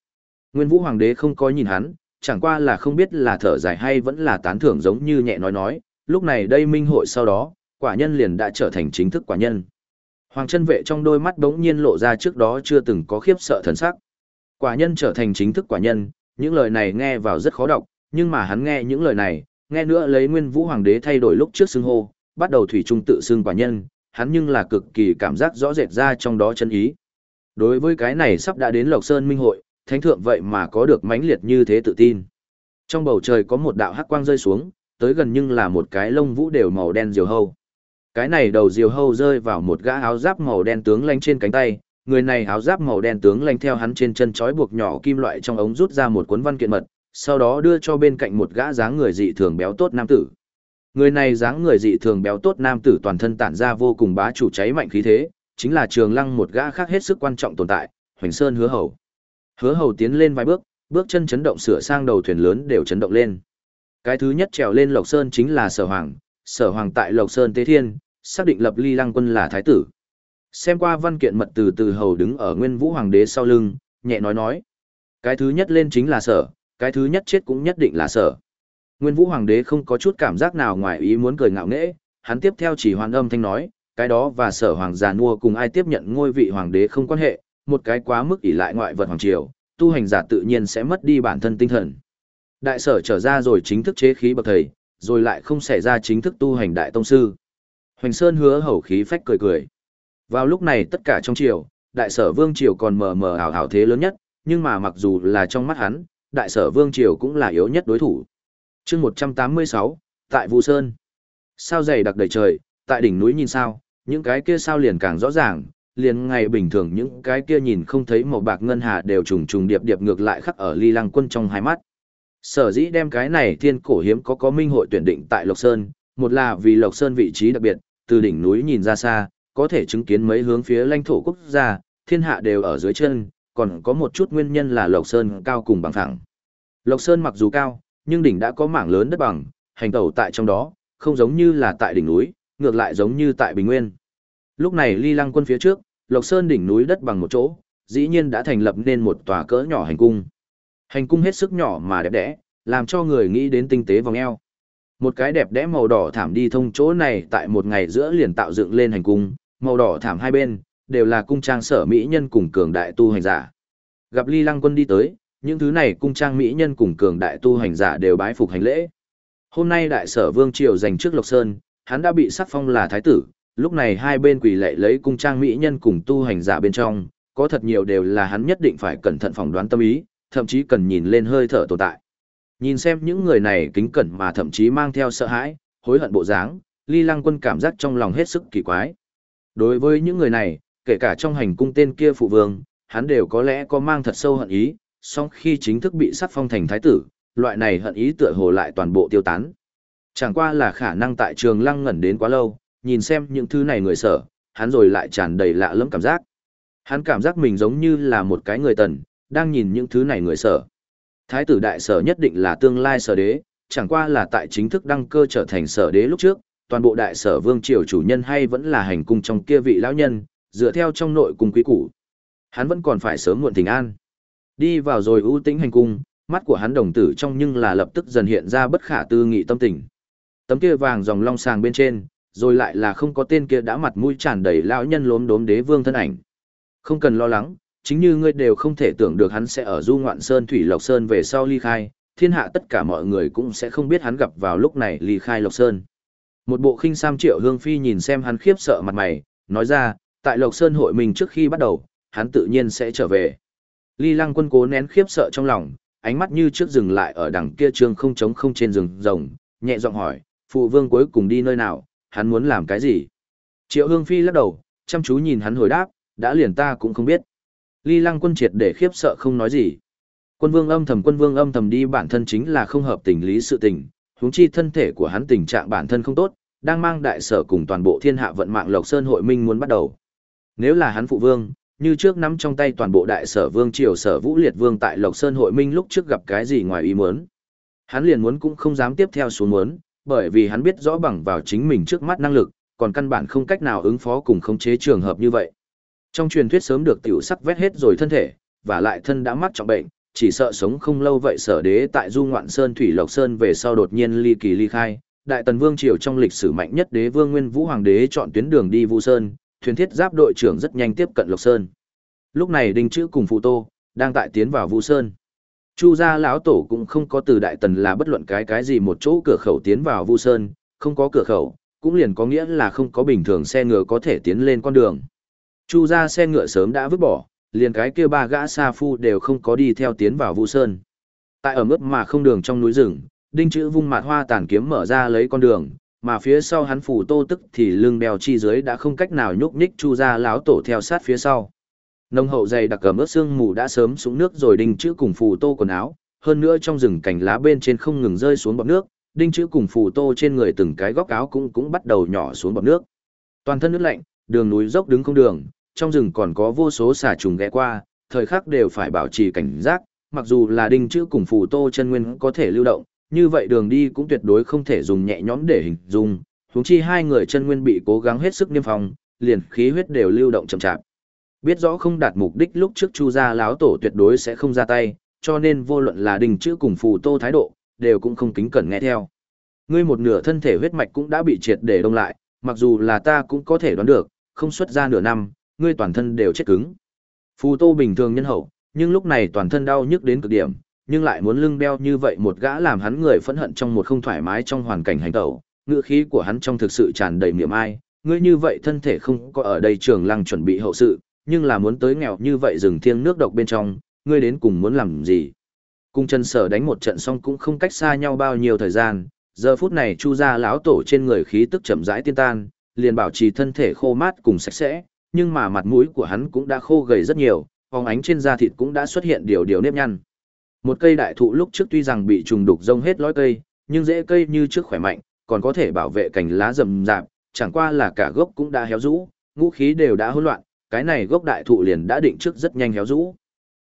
Nguyên Vũ Hoàng đế không có nhìn hắn, chẳng qua là không biết là thở dài hay vẫn là tán thưởng giống như nhẹ nói nói, lúc này đây minh hội sau đó, quả nhân liền đã trở thành chính thức quả nhân. Hoàng chân vệ trong đôi mắt bỗng nhiên lộ ra trước đó chưa từng có khiếp sợ thần sắc. Quả nhân trở thành chính thức quả nhân, những lời này nghe vào rất khó đọc, nhưng mà hắn nghe những lời này, nghe nữa lấy nguyên vũ hoàng đế thay đổi lúc trước xưng hô, bắt đầu thủy trung tự xưng quả nhân, hắn nhưng là cực kỳ cảm giác rõ rệt ra trong đó chân ý. Đối với cái này sắp đã đến Lộc Sơn Minh hội, thánh thượng vậy mà có được mãnh liệt như thế tự tin. Trong bầu trời có một đạo hắc quang rơi xuống, tới gần nhưng là một cái lông vũ đều màu đen diều hâu. Cái này đầu diều hâu rơi vào một gã áo giáp màu đen tướng lanh trên cánh tay, người này áo giáp màu đen tướng lanh theo hắn trên chân trói buộc nhỏ kim loại trong ống rút ra một cuốn văn kiện mật, sau đó đưa cho bên cạnh một gã dáng người dị thường béo tốt nam tử. Người này dáng người dị thường béo tốt nam tử toàn thân tản ra vô cùng bá chủ cháy mạnh khí thế, chính là Trường Lăng một gã khác hết sức quan trọng tồn tại, Hoành Sơn Hứa Hầu. Hứa Hầu tiến lên vài bước, bước chân chấn động sửa sang đầu thuyền lớn đều chấn động lên. Cái thứ nhất trèo lên Lộc Sơn chính là Sở Hoàng, Sở Hoàng tại Lộc Sơn Tế Thiên, xác định lập Ly Lăng Quân là thái tử. Xem qua văn kiện mật từ từ hầu đứng ở Nguyên Vũ Hoàng đế sau lưng, nhẹ nói nói: "Cái thứ nhất lên chính là Sở, cái thứ nhất chết cũng nhất định là Sở." Nguyên Vũ Hoàng đế không có chút cảm giác nào ngoài ý muốn cười ngạo nghễ, hắn tiếp theo chỉ hoàn âm thanh nói: "Cái đó và Sở Hoàng già nua cùng ai tiếp nhận ngôi vị hoàng đế không quan hệ, một cái quá mức ỷ lại ngoại vật hoàng triều, tu hành giả tự nhiên sẽ mất đi bản thân tinh thần." Đại sở trở ra rồi chính thức chế khí bậc thầy, rồi lại không xảy ra chính thức tu hành đại tông sư. Hoành Sơn hứa hầu khí phách cười cười. Vào lúc này tất cả trong triều, đại sở vương triều còn mờ mờ ảo ảo thế lớn nhất, nhưng mà mặc dù là trong mắt hắn, đại sở vương triều cũng là yếu nhất đối thủ. chương 186, tại Vũ Sơn. Sao dày đặc đầy trời, tại đỉnh núi nhìn sao, những cái kia sao liền càng rõ ràng, liền ngày bình thường những cái kia nhìn không thấy màu bạc ngân hà đều trùng trùng điệp điệp ngược lại khắc ở ly lăng quân trong hai mắt. Sở dĩ đem cái này thiên cổ hiếm có có minh hội tuyển định tại Lộc Sơn, một là vì Lộc Sơn vị trí đặc biệt, từ đỉnh núi nhìn ra xa, có thể chứng kiến mấy hướng phía lãnh thổ quốc gia, thiên hạ đều ở dưới chân, còn có một chút nguyên nhân là Lộc Sơn cao cùng bằng phẳng. Lộc Sơn mặc dù cao, nhưng đỉnh đã có mảng lớn đất bằng, hành tẩu tại trong đó, không giống như là tại đỉnh núi, ngược lại giống như tại Bình Nguyên. Lúc này Ly Lăng quân phía trước, Lộc Sơn đỉnh núi đất bằng một chỗ, dĩ nhiên đã thành lập nên một tòa cỡ nhỏ hành cung. Hành cung hết sức nhỏ mà đẹp đẽ, làm cho người nghĩ đến tinh tế vòng eo. Một cái đẹp đẽ màu đỏ thảm đi thông chỗ này tại một ngày giữa liền tạo dựng lên hành cung, màu đỏ thảm hai bên, đều là cung trang sở mỹ nhân cùng cường đại tu hành giả. Gặp Ly Lăng Quân đi tới, những thứ này cung trang mỹ nhân cùng cường đại tu hành giả đều bái phục hành lễ. Hôm nay đại sở Vương Triều giành trước Lộc Sơn, hắn đã bị sắc phong là thái tử, lúc này hai bên quỳ lệ lấy cung trang mỹ nhân cùng tu hành giả bên trong, có thật nhiều đều là hắn nhất định phải cẩn thận phỏng đoán tâm ý, thậm chí cần nhìn lên hơi thở tồn tại. Nhìn xem những người này kính cẩn mà thậm chí mang theo sợ hãi, hối hận bộ dáng, Ly Lăng Quân cảm giác trong lòng hết sức kỳ quái. Đối với những người này, kể cả trong hành cung tên kia phụ vương, hắn đều có lẽ có mang thật sâu hận ý, song khi chính thức bị sắc phong thành thái tử, loại này hận ý tựa hồ lại toàn bộ tiêu tán. Chẳng qua là khả năng tại trường lăng ngẩn đến quá lâu, nhìn xem những thứ này người sợ, hắn rồi lại tràn đầy lạ lẫm cảm giác. Hắn cảm giác mình giống như là một cái người tần, đang nhìn những thứ này người sở. Thái tử đại sở nhất định là tương lai sở đế, chẳng qua là tại chính thức đăng cơ trở thành sở đế lúc trước, toàn bộ đại sở vương triều chủ nhân hay vẫn là hành cung trong kia vị lão nhân, dựa theo trong nội cung quý củ. Hắn vẫn còn phải sớm muộn tình an. Đi vào rồi ưu tĩnh hành cung, mắt của hắn đồng tử trong nhưng là lập tức dần hiện ra bất khả tư nghị tâm tình. Tấm kia vàng dòng long sàng bên trên, rồi lại là không có tên kia đã mặt mũi tràn đầy lão nhân lốm đốm đế vương thân ảnh. Không cần lo lắng, chính như ngươi đều không thể tưởng được hắn sẽ ở du ngoạn sơn thủy lộc sơn về sau ly khai, thiên hạ tất cả mọi người cũng sẽ không biết hắn gặp vào lúc này ly khai lộc sơn. Một bộ khinh sam triệu hương phi nhìn xem hắn khiếp sợ mặt mày, nói ra, tại lộc sơn hội mình trước khi bắt đầu, hắn tự nhiên sẽ trở về. Ly lăng quân cố nén khiếp sợ trong lòng, ánh mắt như trước dừng lại ở đằng kia trương không trống không trên rừng rồng, nhẹ giọng hỏi, phụ vương cuối cùng đi nơi nào, hắn muốn làm cái gì? Triệu hương phi lắc đầu, chăm chú nhìn hắn hồi đáp, đã liền ta cũng không biết. Ly lăng quân triệt để khiếp sợ không nói gì. Quân vương âm thầm quân vương âm thầm đi bản thân chính là không hợp tình lý sự tình, huống chi thân thể của hắn tình trạng bản thân không tốt, đang mang đại sở cùng toàn bộ thiên hạ vận mạng Lộc Sơn hội minh muốn bắt đầu. Nếu là hắn phụ vương, như trước nắm trong tay toàn bộ đại sở vương triều sở vũ liệt vương tại Lộc Sơn hội minh lúc trước gặp cái gì ngoài ý muốn. Hắn liền muốn cũng không dám tiếp theo xuống muốn, bởi vì hắn biết rõ bằng vào chính mình trước mắt năng lực, còn căn bản không cách nào ứng phó cùng khống chế trường hợp như vậy. Trong truyền thuyết sớm được tiểu sắc vét hết rồi thân thể, và lại thân đã mắc trọng bệnh, chỉ sợ sống không lâu vậy sở đế tại du ngoạn sơn thủy lộc sơn về sau đột nhiên ly kỳ ly khai. Đại tần vương triều trong lịch sử mạnh nhất đế vương nguyên vũ hoàng đế chọn tuyến đường đi vu sơn thuyền thiết giáp đội trưởng rất nhanh tiếp cận lộc sơn. Lúc này đinh chữ cùng phụ tô đang tại tiến vào vu sơn. Chu gia lão tổ cũng không có từ đại tần là bất luận cái cái gì một chỗ cửa khẩu tiến vào vu sơn không có cửa khẩu cũng liền có nghĩa là không có bình thường xe ngựa có thể tiến lên con đường chu Ra xe ngựa sớm đã vứt bỏ liền cái kia ba gã sa phu đều không có đi theo tiến vào Vu Sơn. Tại ở mức mà không đường trong núi rừng, đinh chữ vung mạt hoa tàn kiếm mở ra lấy con đường, mà phía sau hắn phủ tô tức thì lưng đèo chi dưới đã không cách nào nhúc nhích chu ra láo tổ theo sát phía sau. Nông hậu dày đặc cầm ướt sương mù đã sớm xuống nước rồi đinh chữ cùng Phủ tô quần áo, hơn nữa trong rừng cành lá bên trên không ngừng rơi xuống bọt nước, đinh chữ cùng Phủ tô trên người từng cái góc áo cũng cũng bắt đầu nhỏ xuống bọt nước. Toàn thân nước lạnh, đường núi dốc đứng không đường, trong rừng còn có vô số xà trùng ghé qua, thời khắc đều phải bảo trì cảnh giác, mặc dù là đinh chữ cùng phù tô chân nguyên có thể lưu động, như vậy đường đi cũng tuyệt đối không thể dùng nhẹ nhõm để hình dung, huống chi hai người chân nguyên bị cố gắng hết sức niêm phong, liền khí huyết đều lưu động chậm chạp. Biết rõ không đạt mục đích lúc trước Chu gia láo tổ tuyệt đối sẽ không ra tay, cho nên vô luận là đinh chữ cùng phù tô thái độ, đều cũng không kính cẩn nghe theo. Ngươi một nửa thân thể huyết mạch cũng đã bị triệt để đông lại, mặc dù là ta cũng có thể đoán được, không xuất ra nửa năm, ngươi toàn thân đều chết cứng. Phù Tô bình thường nhân hậu, nhưng lúc này toàn thân đau nhức đến cực điểm, nhưng lại muốn lưng đeo như vậy một gã làm hắn người phẫn hận trong một không thoải mái trong hoàn cảnh hành tẩu, ngựa khí của hắn trong thực sự tràn đầy miệng ai, ngươi như vậy thân thể không có ở đây trường lăng chuẩn bị hậu sự, nhưng là muốn tới nghèo như vậy rừng thiêng nước độc bên trong, ngươi đến cùng muốn làm gì? Cung chân sở đánh một trận xong cũng không cách xa nhau bao nhiêu thời gian, giờ phút này chu ra lão tổ trên người khí tức chậm rãi tiên tan, liền bảo trì thân thể khô mát cùng sạch sẽ, nhưng mà mặt mũi của hắn cũng đã khô gầy rất nhiều, phóng ánh trên da thịt cũng đã xuất hiện điều điều nếp nhăn. Một cây đại thụ lúc trước tuy rằng bị trùng đục rông hết lõi cây, nhưng rễ cây như trước khỏe mạnh, còn có thể bảo vệ cành lá rậm rạp, chẳng qua là cả gốc cũng đã héo rũ, ngũ khí đều đã hỗn loạn, cái này gốc đại thụ liền đã định trước rất nhanh héo rũ.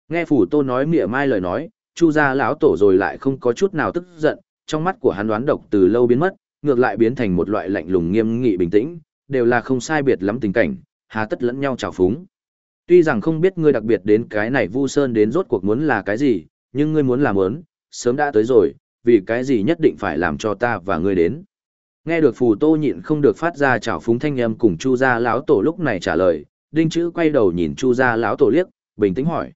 Nghe phủ Tô nói mỉa mai lời nói, Chu gia lão tổ rồi lại không có chút nào tức giận, trong mắt của hắn đoán độc từ lâu biến mất, ngược lại biến thành một loại lạnh lùng nghiêm nghị bình tĩnh, đều là không sai biệt lắm tình cảnh, hà tất lẫn nhau trào phúng. Tuy rằng không biết ngươi đặc biệt đến cái này Vu Sơn đến rốt cuộc muốn là cái gì, nhưng ngươi muốn làm muốn, sớm đã tới rồi, vì cái gì nhất định phải làm cho ta và ngươi đến. Nghe được Phù Tô nhịn không được phát ra trào phúng thanh âm cùng Chu gia lão tổ lúc này trả lời, Đinh Chữ quay đầu nhìn Chu gia lão tổ liếc, bình tĩnh hỏi.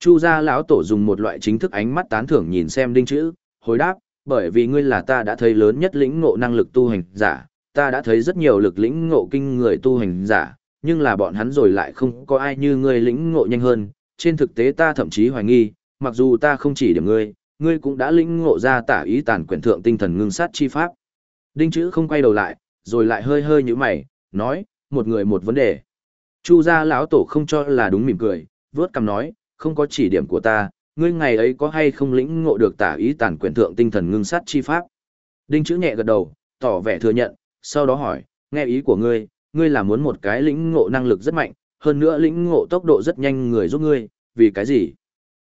Chu gia lão tổ dùng một loại chính thức ánh mắt tán thưởng nhìn xem Đinh Chữ, hồi đáp, bởi vì ngươi là ta đã thấy lớn nhất lĩnh ngộ năng lực tu hành giả, ta đã thấy rất nhiều lực lĩnh ngộ kinh người tu hành giả, nhưng là bọn hắn rồi lại không có ai như ngươi lĩnh ngộ nhanh hơn. Trên thực tế ta thậm chí hoài nghi, mặc dù ta không chỉ điểm ngươi, ngươi cũng đã lĩnh ngộ ra tả ý tàn quyển thượng tinh thần ngưng sát chi pháp. Đinh chữ không quay đầu lại, rồi lại hơi hơi như mày, nói, một người một vấn đề. Chu gia lão tổ không cho là đúng mỉm cười, vớt cằm nói, không có chỉ điểm của ta, ngươi ngày ấy có hay không lĩnh ngộ được tả ý tàn quyển thượng tinh thần ngưng sát chi pháp. Đinh chữ nhẹ gật đầu, tỏ vẻ thừa nhận, sau đó hỏi, nghe ý của ngươi, ngươi là muốn một cái lĩnh ngộ năng lực rất mạnh, hơn nữa lĩnh ngộ tốc độ rất nhanh người giúp ngươi, vì cái gì?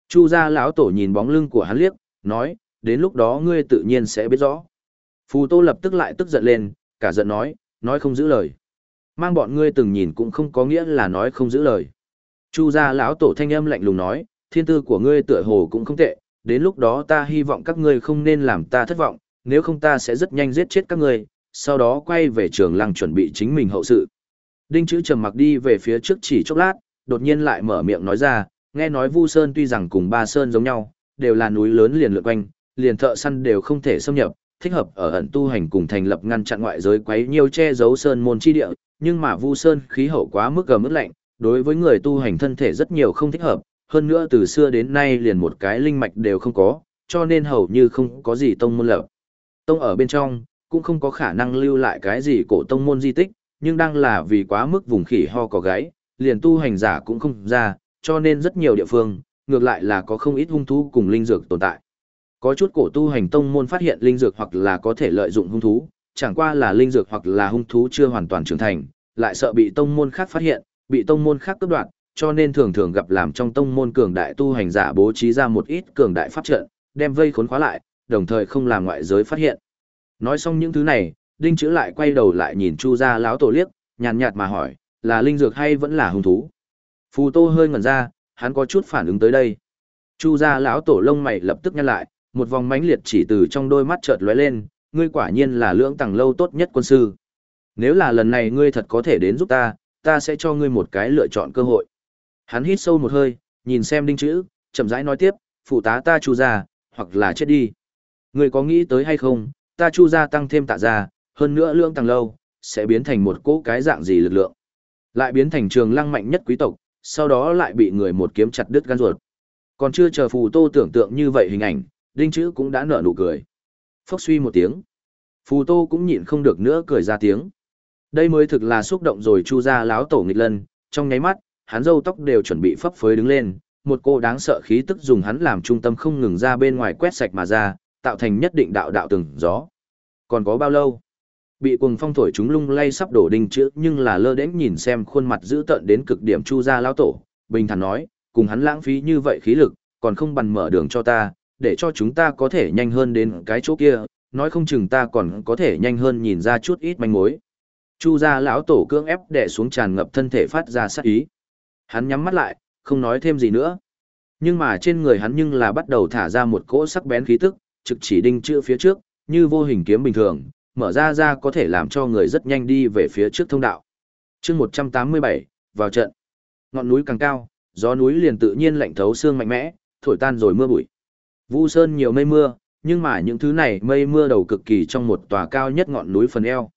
Chu gia lão tổ nhìn bóng lưng của hắn liếc, nói, đến lúc đó ngươi tự nhiên sẽ biết rõ. Phù Tô lập tức lại tức giận lên, cả giận nói, nói không giữ lời. Mang bọn ngươi từng nhìn cũng không có nghĩa là nói không giữ lời. Chu gia lão tổ thanh âm lạnh lùng nói, thiên tư của ngươi tựa hồ cũng không tệ, đến lúc đó ta hy vọng các ngươi không nên làm ta thất vọng, nếu không ta sẽ rất nhanh giết chết các ngươi, sau đó quay về trường lăng chuẩn bị chính mình hậu sự. Đinh chữ trầm mặc đi về phía trước chỉ chốc lát, đột nhiên lại mở miệng nói ra, nghe nói Vu Sơn tuy rằng cùng Ba Sơn giống nhau, đều là núi lớn liền lượn quanh, liền thợ săn đều không thể xâm nhập, thích hợp ở ẩn tu hành cùng thành lập ngăn chặn ngoại giới quấy nhiều che giấu sơn môn chi địa, nhưng mà Vu Sơn khí hậu quá mức gầm mức lạnh, đối với người tu hành thân thể rất nhiều không thích hợp, hơn nữa từ xưa đến nay liền một cái linh mạch đều không có, cho nên hầu như không có gì tông môn lập. Tông ở bên trong, cũng không có khả năng lưu lại cái gì cổ tông môn di tích, nhưng đang là vì quá mức vùng khỉ ho có gáy, liền tu hành giả cũng không ra, cho nên rất nhiều địa phương, ngược lại là có không ít hung thú cùng linh dược tồn tại. Có chút cổ tu hành tông môn phát hiện linh dược hoặc là có thể lợi dụng hung thú, chẳng qua là linh dược hoặc là hung thú chưa hoàn toàn trưởng thành, lại sợ bị tông môn khác phát hiện, bị tông môn khác cướp đoạt, cho nên thường thường gặp làm trong tông môn cường đại tu hành giả bố trí ra một ít cường đại pháp trận, đem vây khốn khóa lại, đồng thời không làm ngoại giới phát hiện. Nói xong những thứ này, Đinh Chữ lại quay đầu lại nhìn Chu gia lão tổ liếc, nhàn nhạt mà hỏi, là linh dược hay vẫn là hung thú? Phù Tô hơi ngẩn ra, hắn có chút phản ứng tới đây. Chu gia lão tổ lông mày lập tức nhăn lại, một vòng mãnh liệt chỉ từ trong đôi mắt chợt lóe lên, ngươi quả nhiên là lưỡng tầng lâu tốt nhất quân sư. Nếu là lần này ngươi thật có thể đến giúp ta, ta sẽ cho ngươi một cái lựa chọn cơ hội. Hắn hít sâu một hơi, nhìn xem đinh chữ, chậm rãi nói tiếp, phụ tá ta chu gia, hoặc là chết đi. Ngươi có nghĩ tới hay không, ta chu gia tăng thêm tạ gia, hơn nữa lưỡng tăng lâu, sẽ biến thành một cỗ cái dạng gì lực lượng. Lại biến thành trường lăng mạnh nhất quý tộc, sau đó lại bị người một kiếm chặt đứt gan ruột. Còn chưa chờ phù tô tưởng tượng như vậy hình ảnh, đinh chữ cũng đã nở nụ cười. Phốc suy một tiếng. Phù tô cũng nhịn không được nữa cười ra tiếng. Đây mới thực là xúc động rồi chu ra láo tổ nghịch lân, trong nháy mắt, hắn râu tóc đều chuẩn bị phấp phới đứng lên, một cô đáng sợ khí tức dùng hắn làm trung tâm không ngừng ra bên ngoài quét sạch mà ra, tạo thành nhất định đạo đạo từng gió. Còn có bao lâu? Bị cuồng phong thổi chúng lung lay sắp đổ đinh chữ nhưng là lơ đến nhìn xem khuôn mặt dữ tợn đến cực điểm chu ra lão tổ, bình thản nói, cùng hắn lãng phí như vậy khí lực, còn không bằng mở đường cho ta, để cho chúng ta có thể nhanh hơn đến cái chỗ kia, nói không chừng ta còn có thể nhanh hơn nhìn ra chút ít manh mối. Chu gia lão tổ cưỡng ép đè xuống tràn ngập thân thể phát ra sát ý. Hắn nhắm mắt lại, không nói thêm gì nữa. Nhưng mà trên người hắn nhưng là bắt đầu thả ra một cỗ sắc bén khí tức, trực chỉ đinh chữ phía trước, như vô hình kiếm bình thường, mở ra ra có thể làm cho người rất nhanh đi về phía trước thông đạo. chương 187, vào trận. Ngọn núi càng cao, gió núi liền tự nhiên lạnh thấu xương mạnh mẽ, thổi tan rồi mưa bụi. Vu Sơn nhiều mây mưa, nhưng mà những thứ này mây mưa đầu cực kỳ trong một tòa cao nhất ngọn núi phần eo.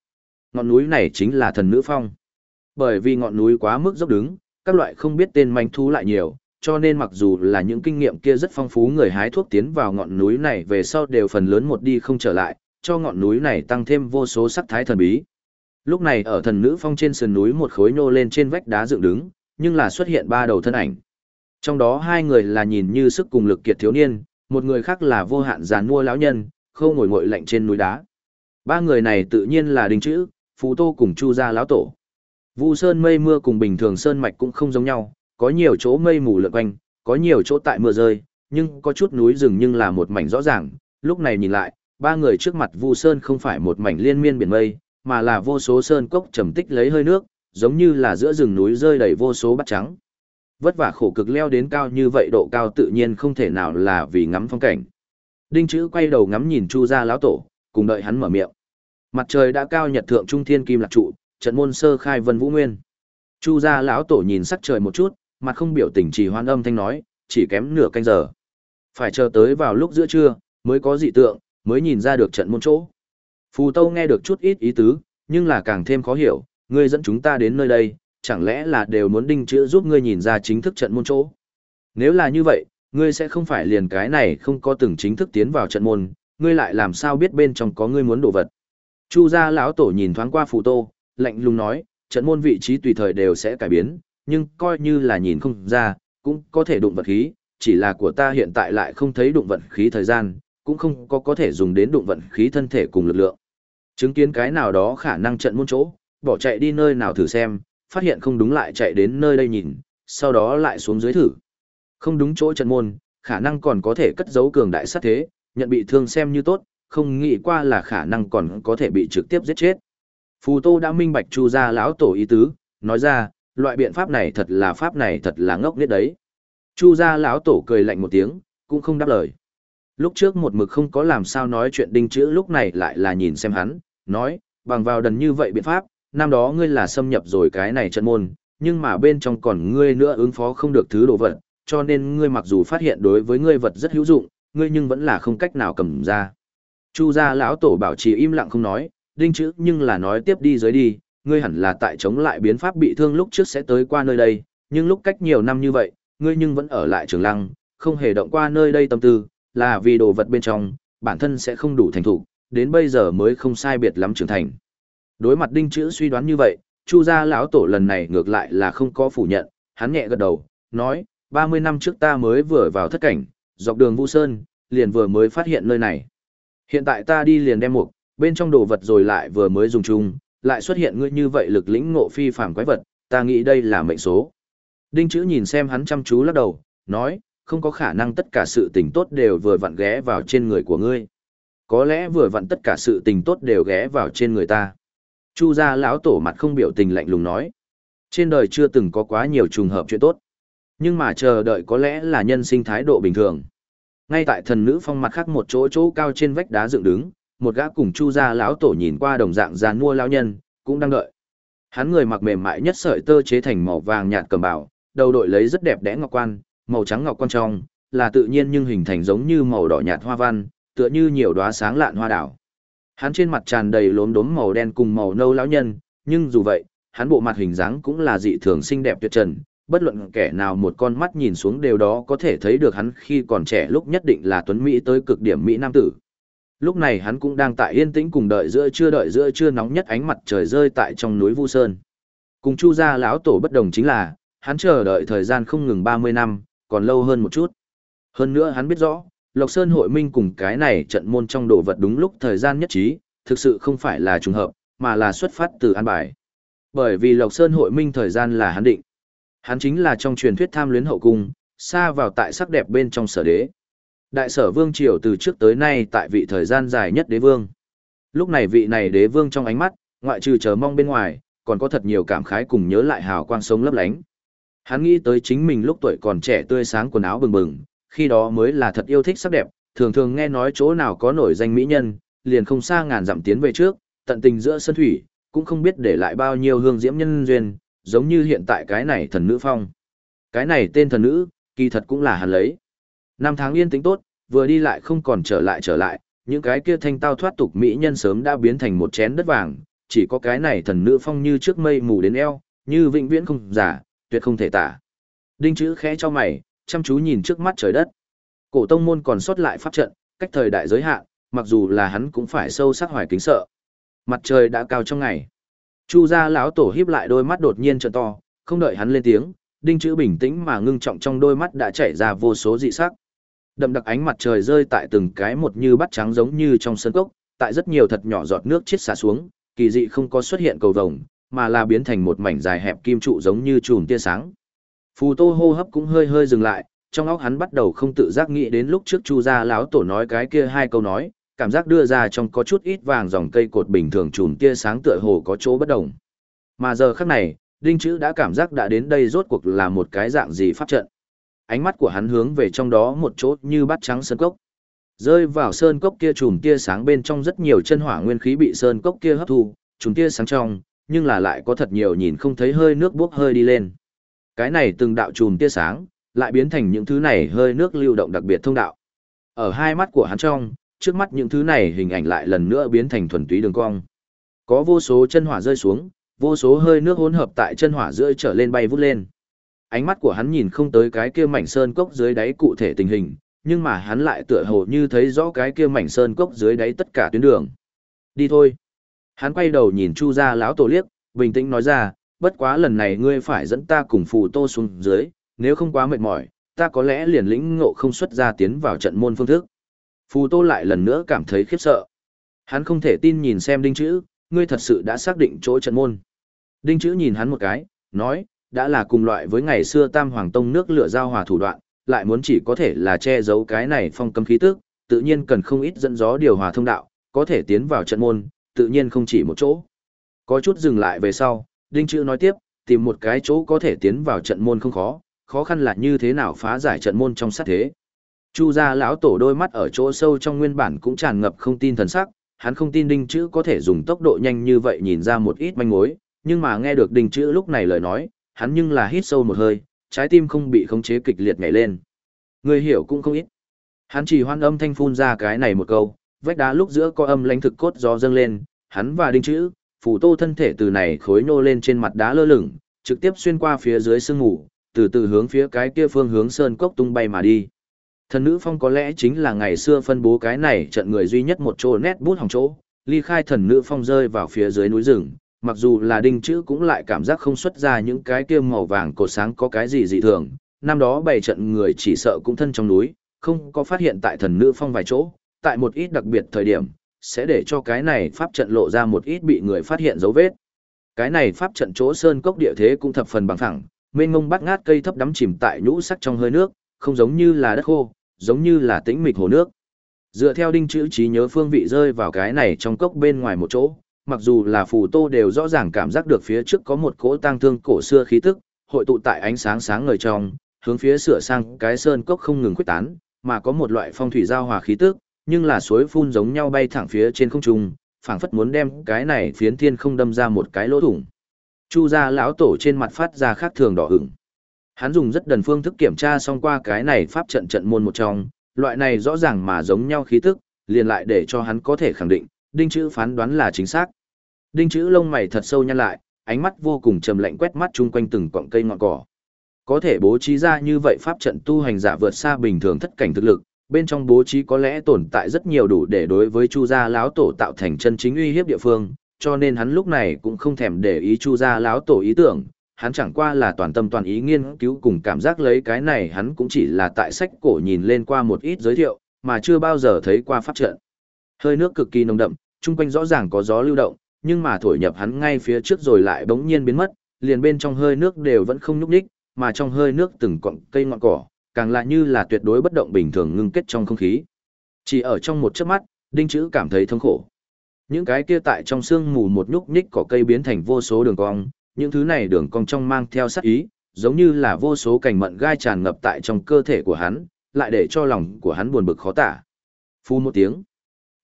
Ngọn núi này chính là thần nữ phong. Bởi vì ngọn núi quá mức dốc đứng, các loại không biết tên manh thú lại nhiều, cho nên mặc dù là những kinh nghiệm kia rất phong phú người hái thuốc tiến vào ngọn núi này về sau đều phần lớn một đi không trở lại, cho ngọn núi này tăng thêm vô số sắc thái thần bí. Lúc này ở thần nữ phong trên sườn núi một khối nô lên trên vách đá dựng đứng, nhưng là xuất hiện ba đầu thân ảnh. Trong đó hai người là nhìn như sức cùng lực kiệt thiếu niên, một người khác là vô hạn giàn mua lão nhân, khâu ngồi ngồi lạnh trên núi đá. Ba người này tự nhiên là đình Chữ, Phú Tô cùng Chu gia lão tổ. Vu sơn mây mưa cùng bình thường sơn mạch cũng không giống nhau, có nhiều chỗ mây mù lượn quanh, có nhiều chỗ tại mưa rơi, nhưng có chút núi rừng nhưng là một mảnh rõ ràng, lúc này nhìn lại, ba người trước mặt Vu Sơn không phải một mảnh liên miên biển mây, mà là vô số sơn cốc trầm tích lấy hơi nước, giống như là giữa rừng núi rơi đầy vô số bát trắng. Vất vả khổ cực leo đến cao như vậy độ cao tự nhiên không thể nào là vì ngắm phong cảnh. Đinh chữ quay đầu ngắm nhìn Chu gia lão tổ, cùng đợi hắn mở miệng. Mặt trời đã cao nhật thượng trung thiên kim lạc trụ, trận môn sơ khai vân vũ nguyên. Chu gia lão tổ nhìn sắc trời một chút, mặt không biểu tình chỉ hoan âm thanh nói, chỉ kém nửa canh giờ. Phải chờ tới vào lúc giữa trưa, mới có dị tượng, mới nhìn ra được trận môn chỗ. Phù Tâu nghe được chút ít ý tứ, nhưng là càng thêm khó hiểu, ngươi dẫn chúng ta đến nơi đây, chẳng lẽ là đều muốn đinh chữ giúp ngươi nhìn ra chính thức trận môn chỗ. Nếu là như vậy, ngươi sẽ không phải liền cái này không có từng chính thức tiến vào trận môn, ngươi lại làm sao biết bên trong có ngươi muốn đồ vật. Chu gia lão tổ nhìn thoáng qua Phù Tô, lạnh lùng nói, trận môn vị trí tùy thời đều sẽ cải biến, nhưng coi như là nhìn không ra, cũng có thể đụng vật khí, chỉ là của ta hiện tại lại không thấy đụng vận khí thời gian, cũng không có có thể dùng đến đụng vận khí thân thể cùng lực lượng. Chứng kiến cái nào đó khả năng trận môn chỗ, bỏ chạy đi nơi nào thử xem, phát hiện không đúng lại chạy đến nơi đây nhìn, sau đó lại xuống dưới thử. Không đúng chỗ trận môn, khả năng còn có thể cất giấu cường đại sát thế, nhận bị thương xem như tốt, không nghĩ qua là khả năng còn có thể bị trực tiếp giết chết. Phù Tô đã minh bạch Chu gia lão tổ ý tứ, nói ra, loại biện pháp này thật là pháp này thật là ngốc nghếch đấy. Chu gia lão tổ cười lạnh một tiếng, cũng không đáp lời. Lúc trước một mực không có làm sao nói chuyện đinh chữ lúc này lại là nhìn xem hắn, nói, bằng vào đần như vậy biện pháp, năm đó ngươi là xâm nhập rồi cái này trận môn, nhưng mà bên trong còn ngươi nữa ứng phó không được thứ đồ vật, cho nên ngươi mặc dù phát hiện đối với ngươi vật rất hữu dụng, ngươi nhưng vẫn là không cách nào cầm ra. Chu gia lão tổ bảo trì im lặng không nói, đinh chữ nhưng là nói tiếp đi dưới đi, ngươi hẳn là tại chống lại biến pháp bị thương lúc trước sẽ tới qua nơi đây, nhưng lúc cách nhiều năm như vậy, ngươi nhưng vẫn ở lại trường lăng, không hề động qua nơi đây tâm tư, là vì đồ vật bên trong, bản thân sẽ không đủ thành thủ, đến bây giờ mới không sai biệt lắm trưởng thành. Đối mặt đinh chữ suy đoán như vậy, Chu gia lão tổ lần này ngược lại là không có phủ nhận, hắn nhẹ gật đầu, nói, 30 năm trước ta mới vừa vào thất cảnh, dọc đường Vu Sơn, liền vừa mới phát hiện nơi này. Hiện tại ta đi liền đem mục, bên trong đồ vật rồi lại vừa mới dùng chung, lại xuất hiện ngươi như vậy lực lĩnh ngộ phi phàm quái vật, ta nghĩ đây là mệnh số. Đinh chữ nhìn xem hắn chăm chú lắc đầu, nói, không có khả năng tất cả sự tình tốt đều vừa vặn ghé vào trên người của ngươi. Có lẽ vừa vặn tất cả sự tình tốt đều ghé vào trên người ta. Chu gia lão tổ mặt không biểu tình lạnh lùng nói. Trên đời chưa từng có quá nhiều trùng hợp chuyện tốt. Nhưng mà chờ đợi có lẽ là nhân sinh thái độ bình thường. Ngay tại thần nữ phong mặt khác một chỗ chỗ cao trên vách đá dựng đứng, một gã cùng chu gia lão tổ nhìn qua đồng dạng dàn mua lão nhân, cũng đang đợi. Hắn người mặc mềm mại nhất sợi tơ chế thành màu vàng nhạt cầm bảo, đầu đội lấy rất đẹp đẽ ngọc quan, màu trắng ngọc quan trong, là tự nhiên nhưng hình thành giống như màu đỏ nhạt hoa văn, tựa như nhiều đóa sáng lạn hoa đảo. Hắn trên mặt tràn đầy lốm đốm màu đen cùng màu nâu lão nhân, nhưng dù vậy, hắn bộ mặt hình dáng cũng là dị thường xinh đẹp tuyệt trần, bất luận kẻ nào một con mắt nhìn xuống đều đó có thể thấy được hắn khi còn trẻ lúc nhất định là tuấn Mỹ tới cực điểm Mỹ Nam tử. Lúc này hắn cũng đang tại yên tĩnh cùng đợi giữa chưa đợi giữa chưa nóng nhất ánh mặt trời rơi tại trong núi Vu Sơn. Cùng Chu gia lão tổ bất đồng chính là, hắn chờ đợi thời gian không ngừng 30 năm, còn lâu hơn một chút. Hơn nữa hắn biết rõ, Lộc Sơn hội minh cùng cái này trận môn trong đồ vật đúng lúc thời gian nhất trí, thực sự không phải là trùng hợp, mà là xuất phát từ an bài. Bởi vì Lộc Sơn hội minh thời gian là hắn định. Hắn chính là trong truyền thuyết tham luyến hậu cung, xa vào tại sắc đẹp bên trong sở đế. Đại sở vương triều từ trước tới nay tại vị thời gian dài nhất đế vương. Lúc này vị này đế vương trong ánh mắt, ngoại trừ chờ mong bên ngoài, còn có thật nhiều cảm khái cùng nhớ lại hào quang sống lấp lánh. Hắn nghĩ tới chính mình lúc tuổi còn trẻ tươi sáng quần áo bừng bừng, khi đó mới là thật yêu thích sắc đẹp, thường thường nghe nói chỗ nào có nổi danh mỹ nhân, liền không xa ngàn dặm tiến về trước, tận tình giữa sân thủy, cũng không biết để lại bao nhiêu hương diễm nhân duyên, giống như hiện tại cái này thần nữ phong. Cái này tên thần nữ, kỳ thật cũng là hắn lấy. Năm tháng yên tĩnh tốt, vừa đi lại không còn trở lại trở lại, những cái kia thanh tao thoát tục mỹ nhân sớm đã biến thành một chén đất vàng, chỉ có cái này thần nữ phong như trước mây mù đến eo, như vĩnh viễn không giả, tuyệt không thể tả. Đinh chữ khẽ cho mày, chăm chú nhìn trước mắt trời đất. Cổ tông môn còn sót lại pháp trận, cách thời đại giới hạn, mặc dù là hắn cũng phải sâu sắc hoài kính sợ. Mặt trời đã cao trong ngày. Chu gia lão tổ híp lại đôi mắt đột nhiên trợn to, không đợi hắn lên tiếng, đinh chữ bình tĩnh mà ngưng trọng trong đôi mắt đã chảy ra vô số dị sắc. Đậm đặc ánh mặt trời rơi tại từng cái một như bắt trắng giống như trong sân cốc, tại rất nhiều thật nhỏ giọt nước chết xả xuống, kỳ dị không có xuất hiện cầu vồng, mà là biến thành một mảnh dài hẹp kim trụ giống như chùm tia sáng. Phù Tô hô hấp cũng hơi hơi dừng lại, trong óc hắn bắt đầu không tự giác nghĩ đến lúc trước Chu gia lão tổ nói cái kia hai câu nói, cảm giác đưa ra trong có chút ít vàng dòng cây cột bình thường chùm tia sáng tựa hồ có chỗ bất đồng. Mà giờ khắc này, Đinh Chữ đã cảm giác đã đến đây rốt cuộc là một cái dạng gì pháp trận. Ánh mắt của hắn hướng về trong đó một chỗ như bát trắng sơn cốc. Rơi vào sơn cốc kia chùm tia sáng bên trong rất nhiều chân hỏa nguyên khí bị sơn cốc kia hấp thu, chùm tia sáng trong, nhưng là lại có thật nhiều nhìn không thấy hơi nước bốc hơi đi lên. Cái này từng đạo chùm tia sáng, lại biến thành những thứ này hơi nước lưu động đặc biệt thông đạo. Ở hai mắt của hắn trong, trước mắt những thứ này hình ảnh lại lần nữa biến thành thuần túy đường cong. Có vô số chân hỏa rơi xuống, vô số hơi nước hỗn hợp tại chân hỏa rơi trở lên bay vút lên. Ánh mắt của hắn nhìn không tới cái kia mảnh sơn cốc dưới đáy cụ thể tình hình, nhưng mà hắn lại tựa hồ như thấy rõ cái kia mảnh sơn cốc dưới đáy tất cả tuyến đường. Đi thôi. Hắn quay đầu nhìn Chu gia lão tổ liếc, bình tĩnh nói ra, bất quá lần này ngươi phải dẫn ta cùng phù tô xuống dưới, nếu không quá mệt mỏi, ta có lẽ liền lĩnh ngộ không xuất ra tiến vào trận môn phương thức. Phù tô lại lần nữa cảm thấy khiếp sợ. Hắn không thể tin nhìn xem đinh chữ, ngươi thật sự đã xác định chỗ trận môn. Đinh chữ nhìn hắn một cái, nói, đã là cùng loại với ngày xưa tam hoàng tông nước lửa giao hòa thủ đoạn, lại muốn chỉ có thể là che giấu cái này phong cấm khí tức, tự nhiên cần không ít dẫn gió điều hòa thông đạo, có thể tiến vào trận môn, tự nhiên không chỉ một chỗ. Có chút dừng lại về sau, Đinh Chữ nói tiếp, tìm một cái chỗ có thể tiến vào trận môn không khó, khó khăn là như thế nào phá giải trận môn trong sát thế. Chu gia lão tổ đôi mắt ở chỗ sâu trong nguyên bản cũng tràn ngập không tin thần sắc, hắn không tin Đinh Chữ có thể dùng tốc độ nhanh như vậy nhìn ra một ít manh mối, nhưng mà nghe được Đinh Chữ lúc này lời nói, hắn nhưng là hít sâu một hơi, trái tim không bị khống chế kịch liệt nhảy lên. Người hiểu cũng không ít. Hắn chỉ hoan âm thanh phun ra cái này một câu, vách đá lúc giữa có âm lãnh thực cốt gió dâng lên, hắn và đinh chữ, phủ tô thân thể từ này khối nô lên trên mặt đá lơ lửng, trực tiếp xuyên qua phía dưới sương mù, từ từ hướng phía cái kia phương hướng sơn cốc tung bay mà đi. Thần nữ phong có lẽ chính là ngày xưa phân bố cái này trận người duy nhất một chỗ nét bút hỏng chỗ, ly khai thần nữ phong rơi vào phía dưới núi rừng, mặc dù là đinh chữ cũng lại cảm giác không xuất ra những cái kia màu vàng cột sáng có cái gì dị thường, năm đó bảy trận người chỉ sợ cũng thân trong núi, không có phát hiện tại thần nữ phong vài chỗ, tại một ít đặc biệt thời điểm, sẽ để cho cái này pháp trận lộ ra một ít bị người phát hiện dấu vết. Cái này pháp trận chỗ sơn cốc địa thế cũng thập phần bằng phẳng, mênh mông bắt ngát cây thấp đắm chìm tại nhũ sắc trong hơi nước, không giống như là đất khô, giống như là tĩnh mịch hồ nước. Dựa theo đinh chữ trí nhớ phương vị rơi vào cái này trong cốc bên ngoài một chỗ, mặc dù là phù tô đều rõ ràng cảm giác được phía trước có một cỗ tang thương cổ xưa khí tức, hội tụ tại ánh sáng sáng ngời trong, hướng phía sửa sang cái sơn cốc không ngừng khuếch tán, mà có một loại phong thủy giao hòa khí tức, nhưng là suối phun giống nhau bay thẳng phía trên không trung, phảng phất muốn đem cái này phiến thiên không đâm ra một cái lỗ thủng. Chu gia lão tổ trên mặt phát ra khác thường đỏ ửng. Hắn dùng rất đần phương thức kiểm tra xong qua cái này pháp trận trận môn một trong, loại này rõ ràng mà giống nhau khí tức, liền lại để cho hắn có thể khẳng định, đinh chữ phán đoán là chính xác. Đinh chữ lông mày thật sâu nhăn lại, ánh mắt vô cùng trầm lạnh quét mắt chung quanh từng cọng cây ngọn cỏ. Có thể bố trí ra như vậy pháp trận tu hành giả vượt xa bình thường thất cảnh thực lực, bên trong bố trí có lẽ tồn tại rất nhiều đủ để đối với Chu gia lão tổ tạo thành chân chính uy hiếp địa phương, cho nên hắn lúc này cũng không thèm để ý Chu gia lão tổ ý tưởng, hắn chẳng qua là toàn tâm toàn ý nghiên cứu cùng cảm giác lấy cái này hắn cũng chỉ là tại sách cổ nhìn lên qua một ít giới thiệu, mà chưa bao giờ thấy qua pháp trận. Hơi nước cực kỳ nồng đậm, chung quanh rõ ràng có gió lưu động, nhưng mà thổi nhập hắn ngay phía trước rồi lại bỗng nhiên biến mất, liền bên trong hơi nước đều vẫn không nhúc nhích, mà trong hơi nước từng cọng cây ngọn cỏ, càng lại như là tuyệt đối bất động bình thường ngưng kết trong không khí. Chỉ ở trong một chớp mắt, Đinh Chữ cảm thấy thống khổ. Những cái kia tại trong sương mù một nhúc nhích cỏ cây biến thành vô số đường cong, những thứ này đường cong trong mang theo sát ý, giống như là vô số cành mận gai tràn ngập tại trong cơ thể của hắn, lại để cho lòng của hắn buồn bực khó tả. Phu một tiếng,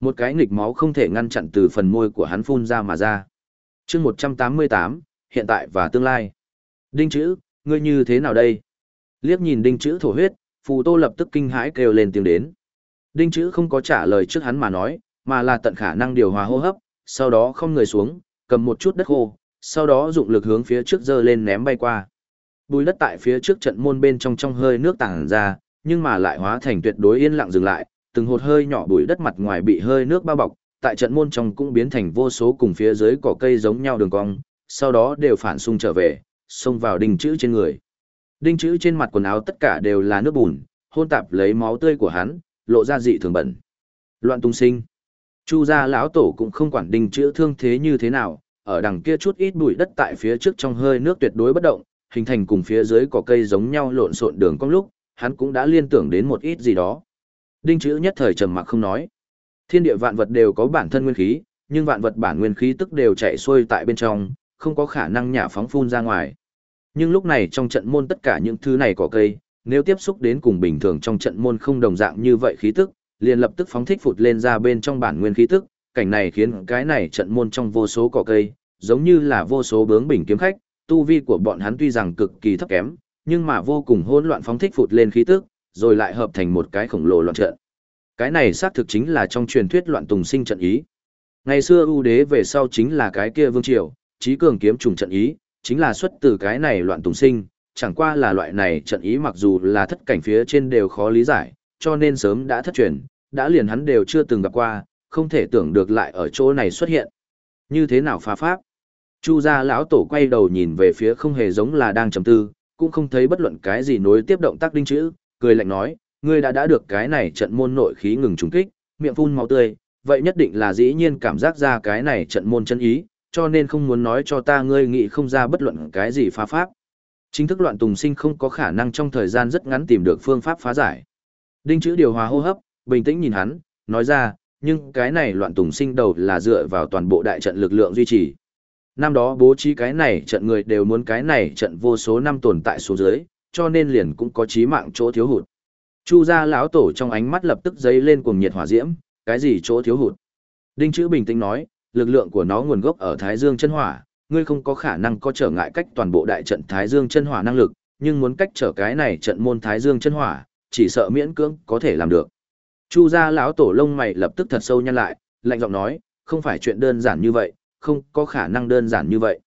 một cái nghịch máu không thể ngăn chặn từ phần môi của hắn phun ra mà ra. chương 188, hiện tại và tương lai. Đinh chữ, ngươi như thế nào đây? Liếc nhìn đinh chữ thổ huyết, phù tô lập tức kinh hãi kêu lên tiếng đến. Đinh chữ không có trả lời trước hắn mà nói, mà là tận khả năng điều hòa hô hấp, sau đó không người xuống, cầm một chút đất khô, sau đó dụng lực hướng phía trước dơ lên ném bay qua. Bùi đất tại phía trước trận môn bên trong trong hơi nước tàng ra, nhưng mà lại hóa thành tuyệt đối yên lặng dừng lại, từng hột hơi nhỏ bụi đất mặt ngoài bị hơi nước bao bọc, tại trận môn trong cũng biến thành vô số cùng phía dưới cỏ cây giống nhau đường cong, sau đó đều phản xung trở về, xông vào đinh chữ trên người. Đinh chữ trên mặt quần áo tất cả đều là nước bùn, hôn tạp lấy máu tươi của hắn, lộ ra dị thường bẩn. Loạn tung sinh. Chu gia lão tổ cũng không quản đinh chữ thương thế như thế nào, ở đằng kia chút ít bụi đất tại phía trước trong hơi nước tuyệt đối bất động, hình thành cùng phía dưới cỏ cây giống nhau lộn xộn đường cong lúc, hắn cũng đã liên tưởng đến một ít gì đó. Đinh chữ nhất thời trầm mặc không nói. Thiên địa vạn vật đều có bản thân nguyên khí, nhưng vạn vật bản nguyên khí tức đều chạy xuôi tại bên trong, không có khả năng nhả phóng phun ra ngoài. Nhưng lúc này trong trận môn tất cả những thứ này cỏ cây, nếu tiếp xúc đến cùng bình thường trong trận môn không đồng dạng như vậy khí tức, liền lập tức phóng thích phụt lên ra bên trong bản nguyên khí tức, cảnh này khiến cái này trận môn trong vô số cỏ cây, giống như là vô số bướng bình kiếm khách, tu vi của bọn hắn tuy rằng cực kỳ thấp kém, nhưng mà vô cùng hỗn loạn phóng thích phụt lên khí tức, rồi lại hợp thành một cái khổng lồ loạn trận. Cái này xác thực chính là trong truyền thuyết loạn tùng sinh trận ý. Ngày xưa ưu đế về sau chính là cái kia vương triều, trí cường kiếm trùng trận ý, chính là xuất từ cái này loạn tùng sinh, chẳng qua là loại này trận ý mặc dù là thất cảnh phía trên đều khó lý giải, cho nên sớm đã thất truyền, đã liền hắn đều chưa từng gặp qua, không thể tưởng được lại ở chỗ này xuất hiện. Như thế nào phá pháp? Chu gia lão tổ quay đầu nhìn về phía không hề giống là đang trầm tư, cũng không thấy bất luận cái gì nối tiếp động tác đinh chữ, cười lạnh nói, ngươi đã đã được cái này trận môn nội khí ngừng trùng kích, miệng phun máu tươi, vậy nhất định là dĩ nhiên cảm giác ra cái này trận môn chân ý, cho nên không muốn nói cho ta ngươi nghĩ không ra bất luận cái gì phá pháp. Chính thức loạn tùng sinh không có khả năng trong thời gian rất ngắn tìm được phương pháp phá giải. Đinh chữ điều hòa hô hấp, bình tĩnh nhìn hắn, nói ra, nhưng cái này loạn tùng sinh đầu là dựa vào toàn bộ đại trận lực lượng duy trì. Năm đó bố trí cái này trận người đều muốn cái này trận vô số năm tồn tại số dưới, cho nên liền cũng có chí mạng chỗ thiếu hụt. Chu gia lão tổ trong ánh mắt lập tức dấy lên cuồng nhiệt hỏa diễm, cái gì chỗ thiếu hụt? Đinh chữ bình tĩnh nói, lực lượng của nó nguồn gốc ở Thái Dương chân hỏa, ngươi không có khả năng có trở ngại cách toàn bộ đại trận Thái Dương chân hỏa năng lực, nhưng muốn cách trở cái này trận môn Thái Dương chân hỏa, chỉ sợ miễn cưỡng có thể làm được. Chu gia lão tổ lông mày lập tức thật sâu nhăn lại, lạnh giọng nói, không phải chuyện đơn giản như vậy, không có khả năng đơn giản như vậy.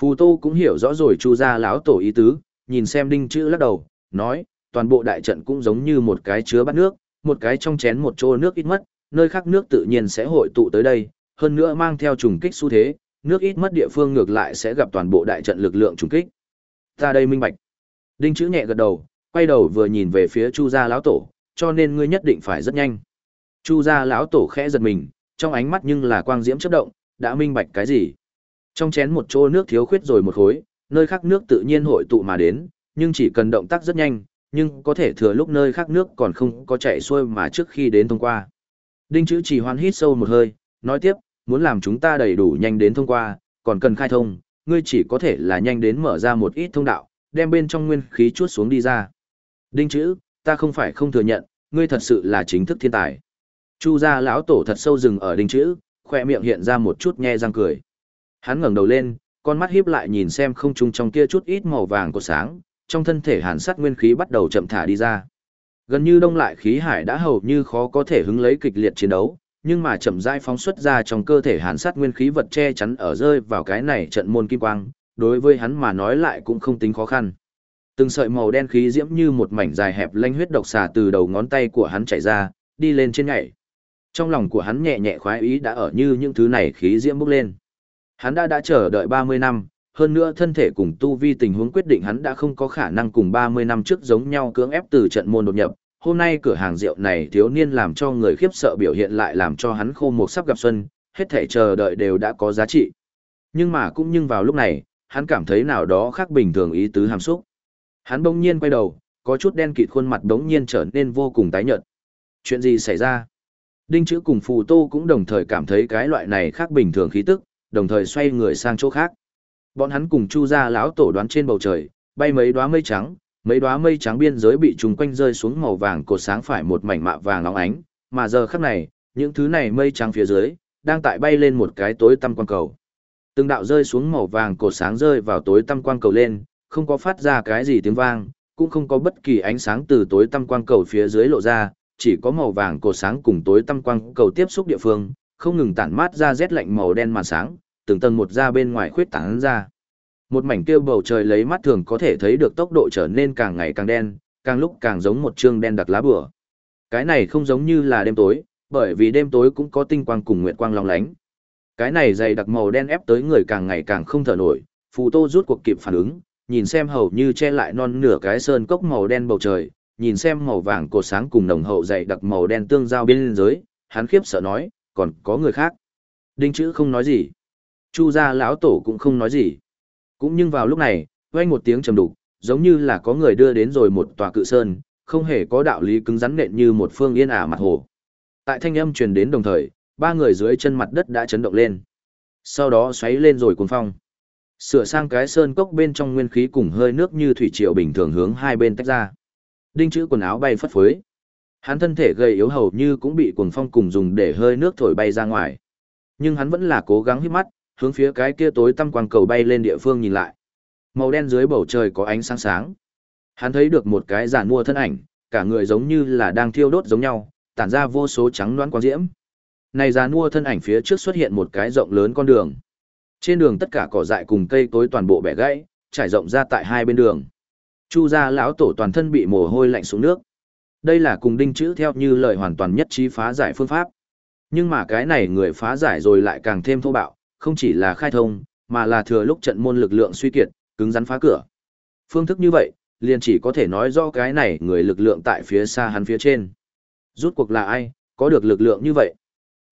Phù Tô cũng hiểu rõ rồi Chu gia lão tổ ý tứ, nhìn xem đinh chữ lắc đầu, nói, toàn bộ đại trận cũng giống như một cái chứa bát nước, một cái trong chén một chỗ nước ít mất, nơi khác nước tự nhiên sẽ hội tụ tới đây, hơn nữa mang theo trùng kích xu thế, nước ít mất địa phương ngược lại sẽ gặp toàn bộ đại trận lực lượng trùng kích. Ta đây minh bạch. Đinh chữ nhẹ gật đầu, quay đầu vừa nhìn về phía Chu gia lão tổ, cho nên ngươi nhất định phải rất nhanh. Chu gia lão tổ khẽ giật mình, trong ánh mắt nhưng là quang diễm chớp động, đã minh bạch cái gì? Trong chén một chỗ nước thiếu khuyết rồi một khối, nơi khác nước tự nhiên hội tụ mà đến, nhưng chỉ cần động tác rất nhanh, nhưng có thể thừa lúc nơi khác nước còn không có chạy xuôi mà trước khi đến thông qua. Đinh chữ chỉ hoan hít sâu một hơi, nói tiếp, muốn làm chúng ta đầy đủ nhanh đến thông qua, còn cần khai thông, ngươi chỉ có thể là nhanh đến mở ra một ít thông đạo, đem bên trong nguyên khí chuốt xuống đi ra. Đinh chữ, ta không phải không thừa nhận, ngươi thật sự là chính thức thiên tài. Chu gia lão tổ thật sâu rừng ở đinh chữ, khoe miệng hiện ra một chút nhe răng cười. Hắn ngẩng đầu lên, con mắt híp lại nhìn xem không trung trong kia chút ít màu vàng của sáng, trong thân thể hàn sát nguyên khí bắt đầu chậm thả đi ra. Gần như đông lại khí hải đã hầu như khó có thể hứng lấy kịch liệt chiến đấu, nhưng mà chậm rãi phóng xuất ra trong cơ thể hàn sát nguyên khí vật che chắn ở rơi vào cái này trận môn kim quang, đối với hắn mà nói lại cũng không tính khó khăn. Từng sợi màu đen khí diễm như một mảnh dài hẹp lanh huyết độc xà từ đầu ngón tay của hắn chảy ra, đi lên trên nhảy. Trong lòng của hắn nhẹ nhẹ khoái ý đã ở như những thứ này khí diễm bốc lên. Hắn đã đã chờ đợi 30 năm, hơn nữa thân thể cùng tu vi tình huống quyết định hắn đã không có khả năng cùng 30 năm trước giống nhau cưỡng ép từ trận môn đột nhập. Hôm nay cửa hàng rượu này thiếu niên làm cho người khiếp sợ biểu hiện lại làm cho hắn khô một sắp gặp xuân, hết thể chờ đợi đều đã có giá trị. Nhưng mà cũng nhưng vào lúc này, hắn cảm thấy nào đó khác bình thường ý tứ hàm xúc. Hắn bỗng nhiên quay đầu, có chút đen kịt khuôn mặt bỗng nhiên trở nên vô cùng tái nhợt. Chuyện gì xảy ra? Đinh chữ cùng phù tô cũng đồng thời cảm thấy cái loại này khác bình thường khí tức, đồng thời xoay người sang chỗ khác. Bọn hắn cùng chu ra lão tổ đoán trên bầu trời, bay mấy đóa mây trắng, mấy đóa mây trắng biên giới bị trùng quanh rơi xuống màu vàng cột sáng phải một mảnh mạ vàng óng ánh, mà giờ khắc này, những thứ này mây trắng phía dưới, đang tại bay lên một cái tối tăm quang cầu. Từng đạo rơi xuống màu vàng cột sáng rơi vào tối tăm quang cầu lên, không có phát ra cái gì tiếng vang, cũng không có bất kỳ ánh sáng từ tối tăm quang cầu phía dưới lộ ra, chỉ có màu vàng cột sáng cùng tối tăm quang cầu tiếp xúc địa phương, không ngừng tản mát ra rét lạnh màu đen màn sáng, từng tầng một ra bên ngoài khuyết tán ra. Một mảnh kia bầu trời lấy mắt thường có thể thấy được tốc độ trở nên càng ngày càng đen, càng lúc càng giống một chương đen đặc lá bùa. Cái này không giống như là đêm tối, bởi vì đêm tối cũng có tinh quang cùng nguyệt quang long lánh. Cái này dày đặc màu đen ép tới người càng ngày càng không thở nổi, Phù Tô rút cuộc kịp phản ứng, nhìn xem hầu như che lại non nửa cái sơn cốc màu đen bầu trời, nhìn xem màu vàng cột sáng cùng nồng hậu dày đặc màu đen tương giao bên dưới, hắn khiếp sợ nói, còn có người khác. Đinh chữ không nói gì. Chu gia lão tổ cũng không nói gì. Cũng nhưng vào lúc này, vang một tiếng trầm đục, giống như là có người đưa đến rồi một tòa cự sơn, không hề có đạo lý cứng rắn nện như một phương yên ả mặt hồ. Tại thanh âm truyền đến đồng thời, ba người dưới chân mặt đất đã chấn động lên. Sau đó xoáy lên rồi cuồng phong. Sửa sang cái sơn cốc bên trong nguyên khí cùng hơi nước như thủy triều bình thường hướng hai bên tách ra. Đinh chữ quần áo bay phất phới. Hắn thân thể gầy yếu hầu như cũng bị cuồng phong cùng dùng để hơi nước thổi bay ra ngoài. Nhưng hắn vẫn là cố gắng hít mắt, hướng phía cái kia tối tăm quang cầu bay lên địa phương nhìn lại. Màu đen dưới bầu trời có ánh sáng sáng. Hắn thấy được một cái giản mua thân ảnh, cả người giống như là đang thiêu đốt giống nhau, tản ra vô số trắng loãng quang diễm. Này giản mua thân ảnh phía trước xuất hiện một cái rộng lớn con đường. Trên đường tất cả cỏ dại cùng cây tối toàn bộ bẻ gãy, trải rộng ra tại hai bên đường. Chu gia lão tổ toàn thân bị mồ hôi lạnh xuống nước. Đây là cùng đinh chữ theo như lời hoàn toàn nhất trí phá giải phương pháp. Nhưng mà cái này người phá giải rồi lại càng thêm thô bạo, không chỉ là khai thông, mà là thừa lúc trận môn lực lượng suy kiệt, cứng rắn phá cửa. Phương thức như vậy, liền chỉ có thể nói do cái này người lực lượng tại phía xa hắn phía trên. Rút cuộc là ai, có được lực lượng như vậy?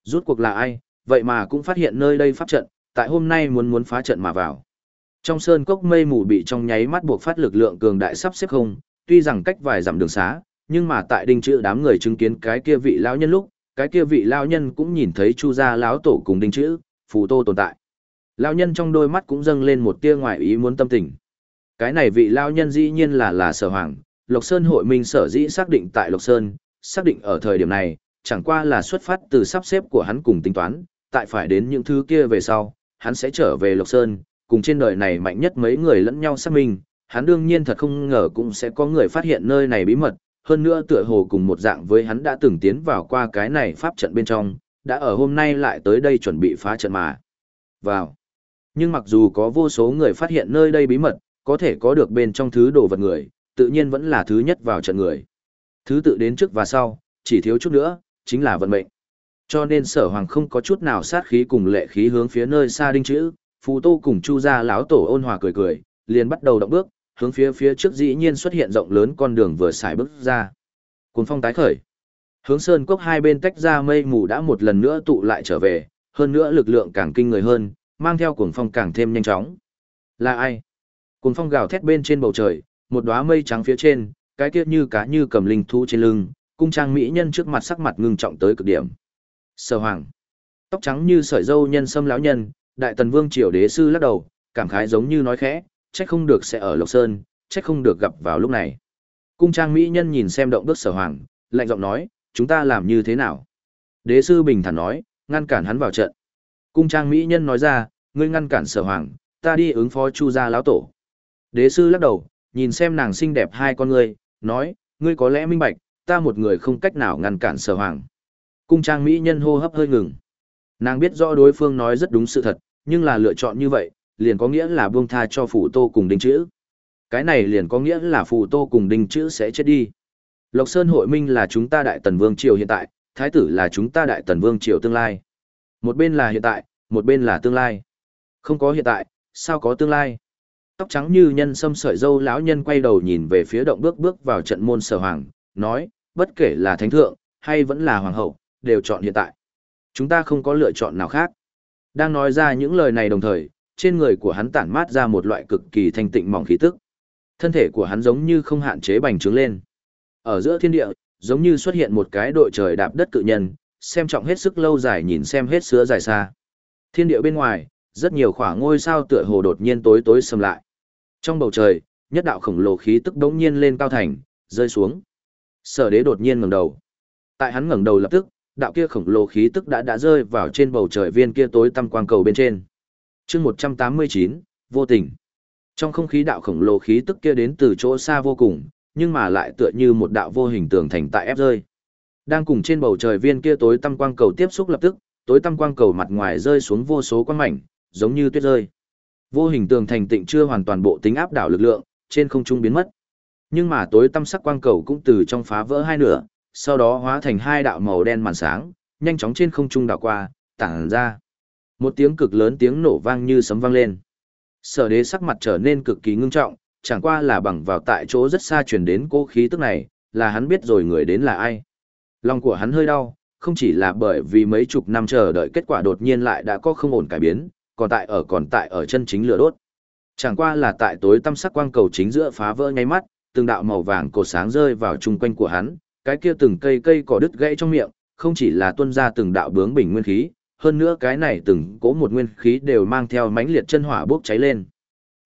Rút cuộc là ai, vậy mà cũng phát hiện nơi đây pháp trận, tại hôm nay muốn muốn phá trận mà vào. Trong sơn cốc mây mù bị trong nháy mắt buộc phát lực lượng cường đại sắp xếp không, tuy rằng cách vài dặm đường xá, nhưng mà tại đinh chữ đám người chứng kiến cái kia vị lão nhân lúc, cái kia vị lão nhân cũng nhìn thấy chu gia lão tổ cùng đinh chữ, phù tô tồn tại. Lão nhân trong đôi mắt cũng dâng lên một tia ngoại ý muốn tâm tình. Cái này vị lão nhân dĩ nhiên là là sở hoàng, Lộc Sơn hội minh sở dĩ xác định tại Lộc Sơn, xác định ở thời điểm này, chẳng qua là xuất phát từ sắp xếp của hắn cùng tính toán, tại phải đến những thứ kia về sau, hắn sẽ trở về Lộc Sơn, cùng trên đời này mạnh nhất mấy người lẫn nhau xác minh, hắn đương nhiên thật không ngờ cũng sẽ có người phát hiện nơi này bí mật, hơn nữa tựa hồ cùng một dạng với hắn đã từng tiến vào qua cái này pháp trận bên trong, đã ở hôm nay lại tới đây chuẩn bị phá trận mà. Vào. Nhưng mặc dù có vô số người phát hiện nơi đây bí mật, có thể có được bên trong thứ đồ vật người, tự nhiên vẫn là thứ nhất vào trận người. Thứ tự đến trước và sau, chỉ thiếu chút nữa, chính là vận mệnh. Cho nên sở hoàng không có chút nào sát khí cùng lệ khí hướng phía nơi xa đinh chữ, phù tô cùng chu gia lão tổ ôn hòa cười cười, liền bắt đầu động bước, hướng phía phía trước dĩ nhiên xuất hiện rộng lớn con đường vừa xài bước ra. cuốn phong tái khởi. Hướng sơn cốc hai bên tách ra mây mù đã một lần nữa tụ lại trở về, hơn nữa lực lượng càng kinh người hơn, mang theo cuồng phong càng thêm nhanh chóng. Là ai? Cuồng phong gào thét bên trên bầu trời, một đóa mây trắng phía trên, cái kia như cá như cầm linh thú trên lưng, cung trang mỹ nhân trước mặt sắc mặt ngưng trọng tới cực điểm. Sở Hoàng, tóc trắng như sợi dâu nhân sâm lão nhân, đại tần vương triều đế sư lắc đầu, cảm khái giống như nói khẽ, trách không được sẽ ở Lộc Sơn, trách không được gặp vào lúc này. Cung trang mỹ nhân nhìn xem động bước Sở Hoàng, lạnh giọng nói, chúng ta làm như thế nào? Đế sư bình thản nói, ngăn cản hắn vào trận. Cung trang mỹ nhân nói ra, ngươi ngăn cản Sở Hoàng, ta đi ứng phó Chu gia lão tổ. Đế sư lắc đầu, nhìn xem nàng xinh đẹp hai con ngươi, nói, ngươi có lẽ minh bạch, ta một người không cách nào ngăn cản sở hoàng. Cung trang mỹ nhân hô hấp hơi ngừng. Nàng biết rõ đối phương nói rất đúng sự thật, nhưng là lựa chọn như vậy, liền có nghĩa là buông tha cho phủ tô cùng đinh chữ. Cái này liền có nghĩa là phủ tô cùng đinh chữ sẽ chết đi. Lộc Sơn hội minh là chúng ta đại tần vương triều hiện tại, thái tử là chúng ta đại tần vương triều tương lai. Một bên là hiện tại, một bên là tương lai. Không có hiện tại, sao có tương lai? tóc trắng như nhân sâm sợi dâu lão nhân quay đầu nhìn về phía động bước bước vào trận môn sở hoàng, nói, bất kể là thánh thượng, hay vẫn là hoàng hậu, đều chọn hiện tại. Chúng ta không có lựa chọn nào khác. Đang nói ra những lời này đồng thời, trên người của hắn tản mát ra một loại cực kỳ thanh tịnh mỏng khí tức. Thân thể của hắn giống như không hạn chế bành trướng lên. Ở giữa thiên địa, giống như xuất hiện một cái đội trời đạp đất cự nhân, xem trọng hết sức lâu dài nhìn xem hết sữa dài xa. Thiên địa bên ngoài, rất nhiều khoảng ngôi sao tựa hồ đột nhiên tối tối sầm lại. Trong bầu trời, nhất đạo khổng lồ khí tức đống nhiên lên cao thành, rơi xuống. Sở đế đột nhiên ngẩng đầu. Tại hắn ngẩng đầu lập tức, đạo kia khổng lồ khí tức đã đã rơi vào trên bầu trời viên kia tối tăm quang cầu bên trên. chương 189, vô tình. Trong không khí đạo khổng lồ khí tức kia đến từ chỗ xa vô cùng, nhưng mà lại tựa như một đạo vô hình tường thành tại ép rơi. Đang cùng trên bầu trời viên kia tối tăm quang cầu tiếp xúc lập tức, tối tăm quang cầu mặt ngoài rơi xuống vô số quang mảnh, giống như tuyết rơi. Vô hình tường thành tịnh chưa hoàn toàn bộ tính áp đảo lực lượng, trên không trung biến mất. Nhưng mà tối tăm sắc quang cầu cũng từ trong phá vỡ hai nửa, sau đó hóa thành hai đạo màu đen màn sáng, nhanh chóng trên không trung đảo qua, tản ra. Một tiếng cực lớn tiếng nổ vang như sấm vang lên. Sở đế sắc mặt trở nên cực kỳ ngưng trọng, chẳng qua là bằng vào tại chỗ rất xa truyền đến cô khí tức này, là hắn biết rồi người đến là ai. Lòng của hắn hơi đau, không chỉ là bởi vì mấy chục năm chờ đợi kết quả đột nhiên lại đã có không ổn cải biến, còn tại ở còn tại ở chân chính lửa đốt. Chẳng qua là tại tối tâm sắc quang cầu chính giữa phá vỡ ngay mắt, từng đạo màu vàng cột sáng rơi vào chung quanh của hắn, cái kia từng cây cây cỏ đứt gãy trong miệng, không chỉ là tuôn ra từng đạo bướng bình nguyên khí, hơn nữa cái này từng cỗ một nguyên khí đều mang theo mãnh liệt chân hỏa bốc cháy lên.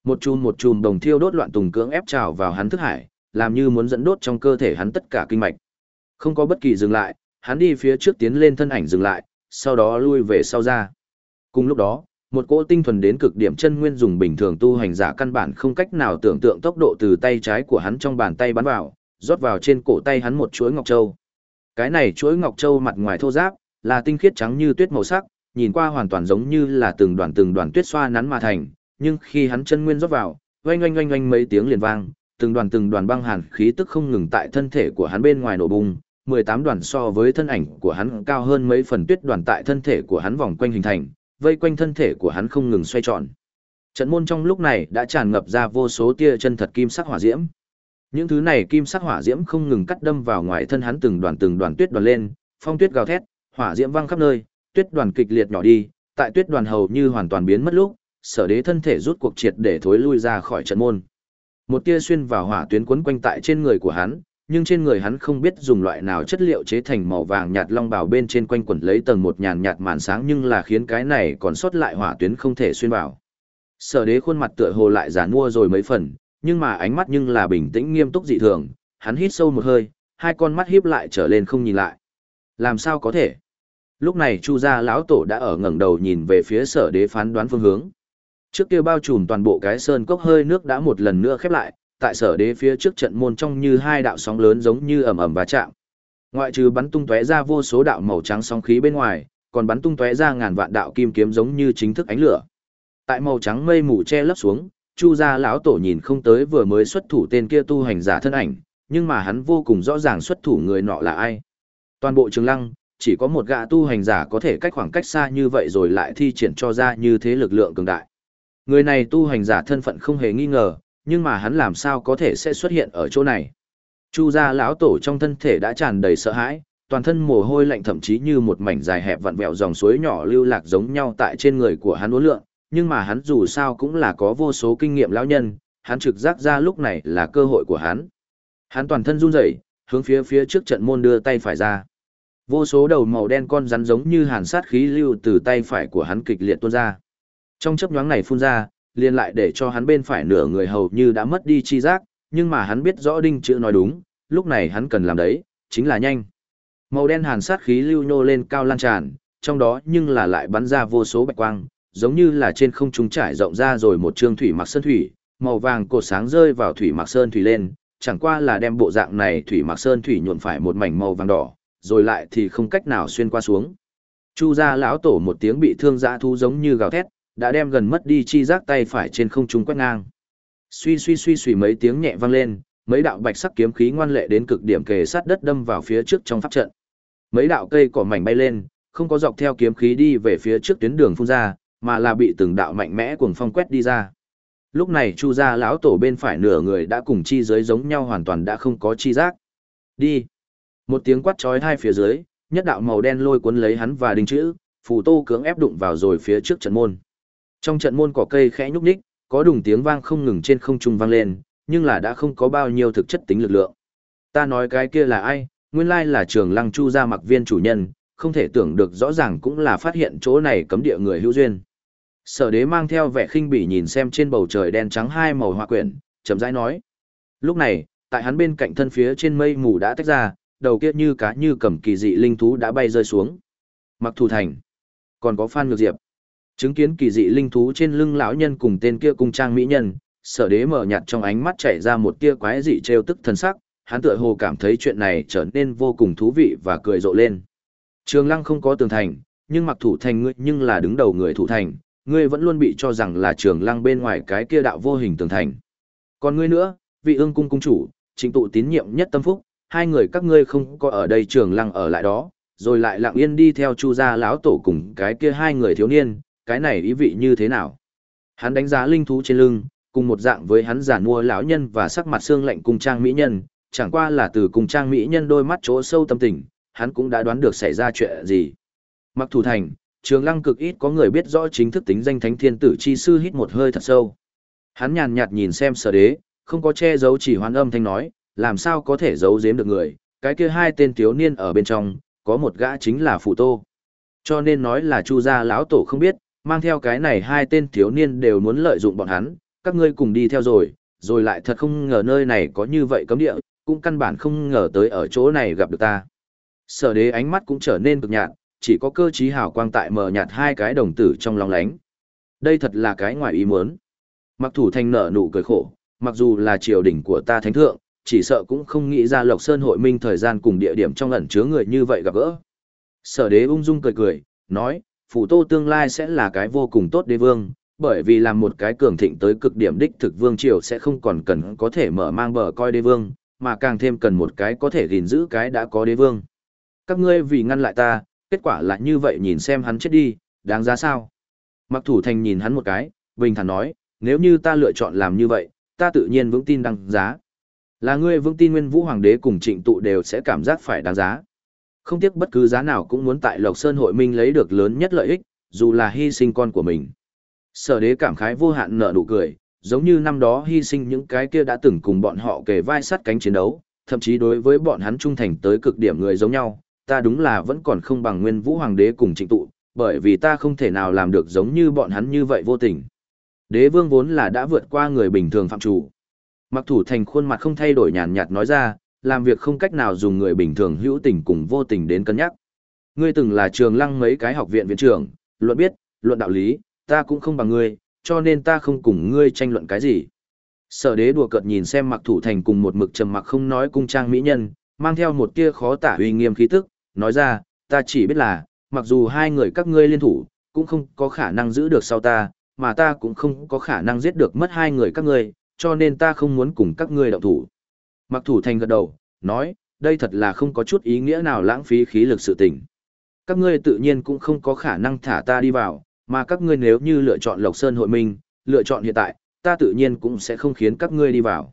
Một chùm một chùm đồng thiêu đốt loạn tùng cưỡng ép trào vào hắn thức hải, làm như muốn dẫn đốt trong cơ thể hắn tất cả kinh mạch. Không có bất kỳ dừng lại, hắn đi phía trước tiến lên thân ảnh dừng lại, sau đó lui về sau ra. Cùng lúc đó, một cỗ tinh thuần đến cực điểm chân nguyên dùng bình thường tu hành giả căn bản không cách nào tưởng tượng tốc độ từ tay trái của hắn trong bàn tay bắn vào, rót vào trên cổ tay hắn một chuỗi ngọc châu. Cái này chuỗi ngọc châu mặt ngoài thô ráp, là tinh khiết trắng như tuyết màu sắc, nhìn qua hoàn toàn giống như là từng đoàn từng đoàn tuyết xoa nắn mà thành, nhưng khi hắn chân nguyên rót vào, oanh oanh oanh oanh mấy tiếng liền vang, từng đoàn từng đoàn băng hàn khí tức không ngừng tại thân thể của hắn bên ngoài nổ bùng, 18 đoàn so với thân ảnh của hắn cao hơn mấy phần tuyết đoàn tại thân thể của hắn vòng quanh hình thành, vây quanh thân thể của hắn không ngừng xoay tròn. Trận môn trong lúc này đã tràn ngập ra vô số tia chân thật kim sắc hỏa diễm. Những thứ này kim sắc hỏa diễm không ngừng cắt đâm vào ngoài thân hắn từng đoàn từng đoàn tuyết đoàn lên, phong tuyết gào thét, hỏa diễm văng khắp nơi, tuyết đoàn kịch liệt nhỏ đi, tại tuyết đoàn hầu như hoàn toàn biến mất lúc, sở đế thân thể rút cuộc triệt để thối lui ra khỏi trận môn. Một tia xuyên vào hỏa tuyến quấn quanh tại trên người của hắn, nhưng trên người hắn không biết dùng loại nào chất liệu chế thành màu vàng nhạt long bào bên trên quanh quẩn lấy tầng một nhàn nhạt màn sáng nhưng là khiến cái này còn sót lại hỏa tuyến không thể xuyên vào. Sở đế khuôn mặt tựa hồ lại giàn mua rồi mấy phần, nhưng mà ánh mắt nhưng là bình tĩnh nghiêm túc dị thường, hắn hít sâu một hơi, hai con mắt híp lại trở lên không nhìn lại. Làm sao có thể? Lúc này Chu gia lão tổ đã ở ngẩng đầu nhìn về phía sở đế phán đoán phương hướng. Trước kia bao trùm toàn bộ cái sơn cốc hơi nước đã một lần nữa khép lại, tại sở đế phía trước trận môn trong như hai đạo sóng lớn giống như ầm ầm va chạm. Ngoại trừ bắn tung tóe ra vô số đạo màu trắng sóng khí bên ngoài, còn bắn tung tóe ra ngàn vạn đạo kim kiếm giống như chính thức ánh lửa. Tại màu trắng mây mù che lấp xuống, Chu gia lão tổ nhìn không tới vừa mới xuất thủ tên kia tu hành giả thân ảnh, nhưng mà hắn vô cùng rõ ràng xuất thủ người nọ là ai. Toàn bộ Trường Lăng, chỉ có một gã tu hành giả có thể cách khoảng cách xa như vậy rồi lại thi triển cho ra như thế lực lượng cường đại. Người này tu hành giả thân phận không hề nghi ngờ, nhưng mà hắn làm sao có thể sẽ xuất hiện ở chỗ này. Chu gia lão tổ trong thân thể đã tràn đầy sợ hãi, toàn thân mồ hôi lạnh thậm chí như một mảnh dài hẹp vặn vẹo dòng suối nhỏ lưu lạc giống nhau tại trên người của hắn uốn lượn, nhưng mà hắn dù sao cũng là có vô số kinh nghiệm lão nhân, hắn trực giác ra lúc này là cơ hội của hắn. Hắn toàn thân run rẩy, hướng phía phía trước trận môn đưa tay phải ra. Vô số đầu màu đen con rắn giống như hàn sát khí lưu từ tay phải của hắn kịch liệt tuôn ra. Trong chớp nhoáng này phun ra, liền lại để cho hắn bên phải nửa người hầu như đã mất đi chi giác, nhưng mà hắn biết rõ đinh chữ nói đúng, lúc này hắn cần làm đấy, chính là nhanh. Màu đen hàn sát khí lưu nhô lên cao lan tràn, trong đó nhưng là lại bắn ra vô số bạch quang, giống như là trên không trung trải rộng ra rồi một trương thủy mặc sơn thủy, màu vàng cột sáng rơi vào thủy mặc sơn thủy lên, chẳng qua là đem bộ dạng này thủy mặc sơn thủy nhuộm phải một mảnh màu vàng đỏ, rồi lại thì không cách nào xuyên qua xuống. Chu gia lão tổ một tiếng bị thương dã thu giống như gào thét, đã đem gần mất đi chi giác tay phải trên không trung quét ngang. Suy suy suy suy mấy tiếng nhẹ vang lên, mấy đạo bạch sắc kiếm khí ngoan lệ đến cực điểm kề sát đất đâm vào phía trước trong pháp trận. Mấy đạo cây cỏ mảnh bay lên, không có dọc theo kiếm khí đi về phía trước tuyến đường phun ra, mà là bị từng đạo mạnh mẽ cuồng phong quét đi ra. Lúc này Chu gia lão tổ bên phải nửa người đã cùng chi giới giống nhau hoàn toàn đã không có chi giác. Đi. Một tiếng quát chói hai phía dưới, nhất đạo màu đen lôi cuốn lấy hắn và đinh chữ, phù tô cưỡng ép đụng vào rồi phía trước trận môn. Trong trận môn cỏ cây khẽ nhúc nhích, có đùng tiếng vang không ngừng trên không trung vang lên, nhưng là đã không có bao nhiêu thực chất tính lực lượng. Ta nói cái kia là ai, nguyên lai là trường lăng chu gia mặc viên chủ nhân, không thể tưởng được rõ ràng cũng là phát hiện chỗ này cấm địa người hữu duyên. Sở đế mang theo vẻ khinh bỉ nhìn xem trên bầu trời đen trắng hai màu hoa quyển, chậm rãi nói. Lúc này, tại hắn bên cạnh thân phía trên mây mù đã tách ra, đầu kia như cá như cầm kỳ dị linh thú đã bay rơi xuống. Mặc thủ thành. Còn có Phan Ngược Diệp. Chứng kiến kỳ dị linh thú trên lưng lão nhân cùng tên kia cung trang mỹ nhân, sở đế mở nhạt trong ánh mắt chảy ra một tia quái dị trêu tức thần sắc, hắn tựa hồ cảm thấy chuyện này trở nên vô cùng thú vị và cười rộ lên. Trường lăng không có tường thành, nhưng mặc thủ thành ngươi nhưng là đứng đầu người thủ thành, ngươi vẫn luôn bị cho rằng là trường lăng bên ngoài cái kia đạo vô hình tường thành. Còn ngươi nữa, vị ương cung cung chủ, chính tụ tín nhiệm nhất tâm phúc, hai người các ngươi không có ở đây trường lăng ở lại đó, rồi lại lặng yên đi theo chu gia lão tổ cùng cái kia hai người thiếu niên, cái này ý vị như thế nào? Hắn đánh giá linh thú trên lưng, cùng một dạng với hắn giả mua lão nhân và sắc mặt xương lạnh cùng trang mỹ nhân, chẳng qua là từ cùng trang mỹ nhân đôi mắt chỗ sâu tâm tình, hắn cũng đã đoán được xảy ra chuyện gì. Mặc thủ thành, trường lăng cực ít có người biết rõ chính thức tính danh thánh thiên tử chi sư hít một hơi thật sâu. Hắn nhàn nhạt nhìn xem sở đế, không có che giấu chỉ hoan âm thanh nói, làm sao có thể giấu giếm được người, cái kia hai tên thiếu niên ở bên trong, có một gã chính là phụ tô. Cho nên nói là chu gia lão tổ không biết, mang theo cái này hai tên thiếu niên đều muốn lợi dụng bọn hắn, các ngươi cùng đi theo rồi, rồi lại thật không ngờ nơi này có như vậy cấm địa, cũng căn bản không ngờ tới ở chỗ này gặp được ta. Sở đế ánh mắt cũng trở nên cực nhạt, chỉ có cơ trí hào quang tại mờ nhạt hai cái đồng tử trong lòng lánh. Đây thật là cái ngoài ý muốn. Mặc thủ thanh nở nụ cười khổ, mặc dù là triều đỉnh của ta thánh thượng, chỉ sợ cũng không nghĩ ra Lộc Sơn hội minh thời gian cùng địa điểm trong ẩn chứa người như vậy gặp gỡ. Sở đế ung dung cười cười, nói, phủ tô tương lai sẽ là cái vô cùng tốt đế vương, bởi vì làm một cái cường thịnh tới cực điểm đích thực vương triều sẽ không còn cần có thể mở mang bờ coi đế vương, mà càng thêm cần một cái có thể gìn giữ cái đã có đế vương. Các ngươi vì ngăn lại ta, kết quả là như vậy nhìn xem hắn chết đi, đáng giá sao? Mặc thủ thành nhìn hắn một cái, bình thản nói, nếu như ta lựa chọn làm như vậy, ta tự nhiên vững tin đăng giá. Là ngươi vững tin nguyên vũ hoàng đế cùng trịnh tụ đều sẽ cảm giác phải đáng giá. Không tiếc bất cứ giá nào cũng muốn tại Lộc Sơn hội minh lấy được lớn nhất lợi ích, dù là hy sinh con của mình. Sở đế cảm khái vô hạn nở nụ cười, giống như năm đó hy sinh những cái kia đã từng cùng bọn họ kề vai sát cánh chiến đấu, thậm chí đối với bọn hắn trung thành tới cực điểm người giống nhau, ta đúng là vẫn còn không bằng nguyên vũ hoàng đế cùng trịnh tụ, bởi vì ta không thể nào làm được giống như bọn hắn như vậy vô tình. Đế vương vốn là đã vượt qua người bình thường phạm chủ. Mặc thủ thành khuôn mặt không thay đổi nhàn nhạt nói ra, làm việc không cách nào dùng người bình thường hữu tình cùng vô tình đến cân nhắc. Ngươi từng là trường lăng mấy cái học viện viện trưởng, luận biết, luận đạo lý, ta cũng không bằng ngươi, cho nên ta không cùng ngươi tranh luận cái gì. Sở đế đùa cợt nhìn xem mặc thủ thành cùng một mực trầm mặc không nói cung trang mỹ nhân, mang theo một tia khó tả uy nghiêm khí tức, nói ra, ta chỉ biết là, mặc dù hai người các ngươi liên thủ, cũng không có khả năng giữ được sau ta, mà ta cũng không có khả năng giết được mất hai người các ngươi, cho nên ta không muốn cùng các ngươi động thủ. Mặc thủ thành gật đầu, nói, đây thật là không có chút ý nghĩa nào lãng phí khí lực sự tình. Các ngươi tự nhiên cũng không có khả năng thả ta đi vào, mà các ngươi nếu như lựa chọn Lộc Sơn hội minh, lựa chọn hiện tại, ta tự nhiên cũng sẽ không khiến các ngươi đi vào.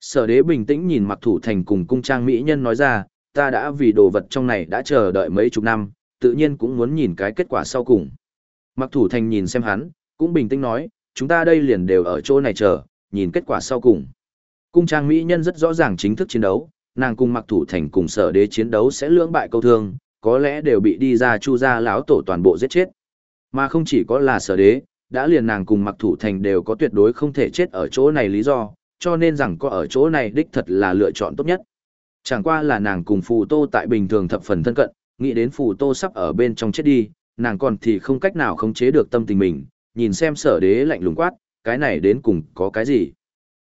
Sở đế bình tĩnh nhìn mặc thủ thành cùng cung trang mỹ nhân nói ra, ta đã vì đồ vật trong này đã chờ đợi mấy chục năm, tự nhiên cũng muốn nhìn cái kết quả sau cùng. Mặc thủ thành nhìn xem hắn, cũng bình tĩnh nói, chúng ta đây liền đều ở chỗ này chờ, nhìn kết quả sau cùng. Cung trang mỹ nhân rất rõ ràng chính thức chiến đấu, nàng cùng mặc thủ thành cùng sở đế chiến đấu sẽ lưỡng bại câu thương, có lẽ đều bị đi ra chu ra lão tổ toàn bộ giết chết. Mà không chỉ có là sở đế, đã liền nàng cùng mặc thủ thành đều có tuyệt đối không thể chết ở chỗ này lý do, cho nên rằng có ở chỗ này đích thật là lựa chọn tốt nhất. Chẳng qua là nàng cùng phù tô tại bình thường thập phần thân cận, nghĩ đến phù tô sắp ở bên trong chết đi, nàng còn thì không cách nào khống chế được tâm tình mình, nhìn xem sở đế lạnh lùng quát, cái này đến cùng có cái gì.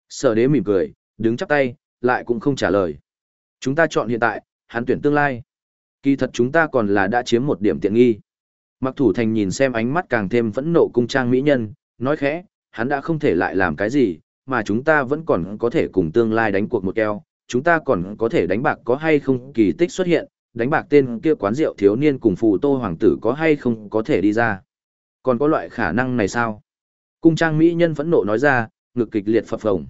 Sở đế mỉm cười, đứng chắp tay, lại cũng không trả lời. Chúng ta chọn hiện tại, hắn tuyển tương lai. Kỳ thật chúng ta còn là đã chiếm một điểm tiện nghi. Mặc thủ thành nhìn xem ánh mắt càng thêm phẫn nộ cung trang mỹ nhân, nói khẽ, hắn đã không thể lại làm cái gì, mà chúng ta vẫn còn có thể cùng tương lai đánh cuộc một keo, chúng ta còn có thể đánh bạc có hay không kỳ tích xuất hiện, đánh bạc tên kia quán rượu thiếu niên cùng phù tô hoàng tử có hay không có thể đi ra. Còn có loại khả năng này sao? Cung trang mỹ nhân phẫn nộ nói ra, ngực kịch liệt phập phồng.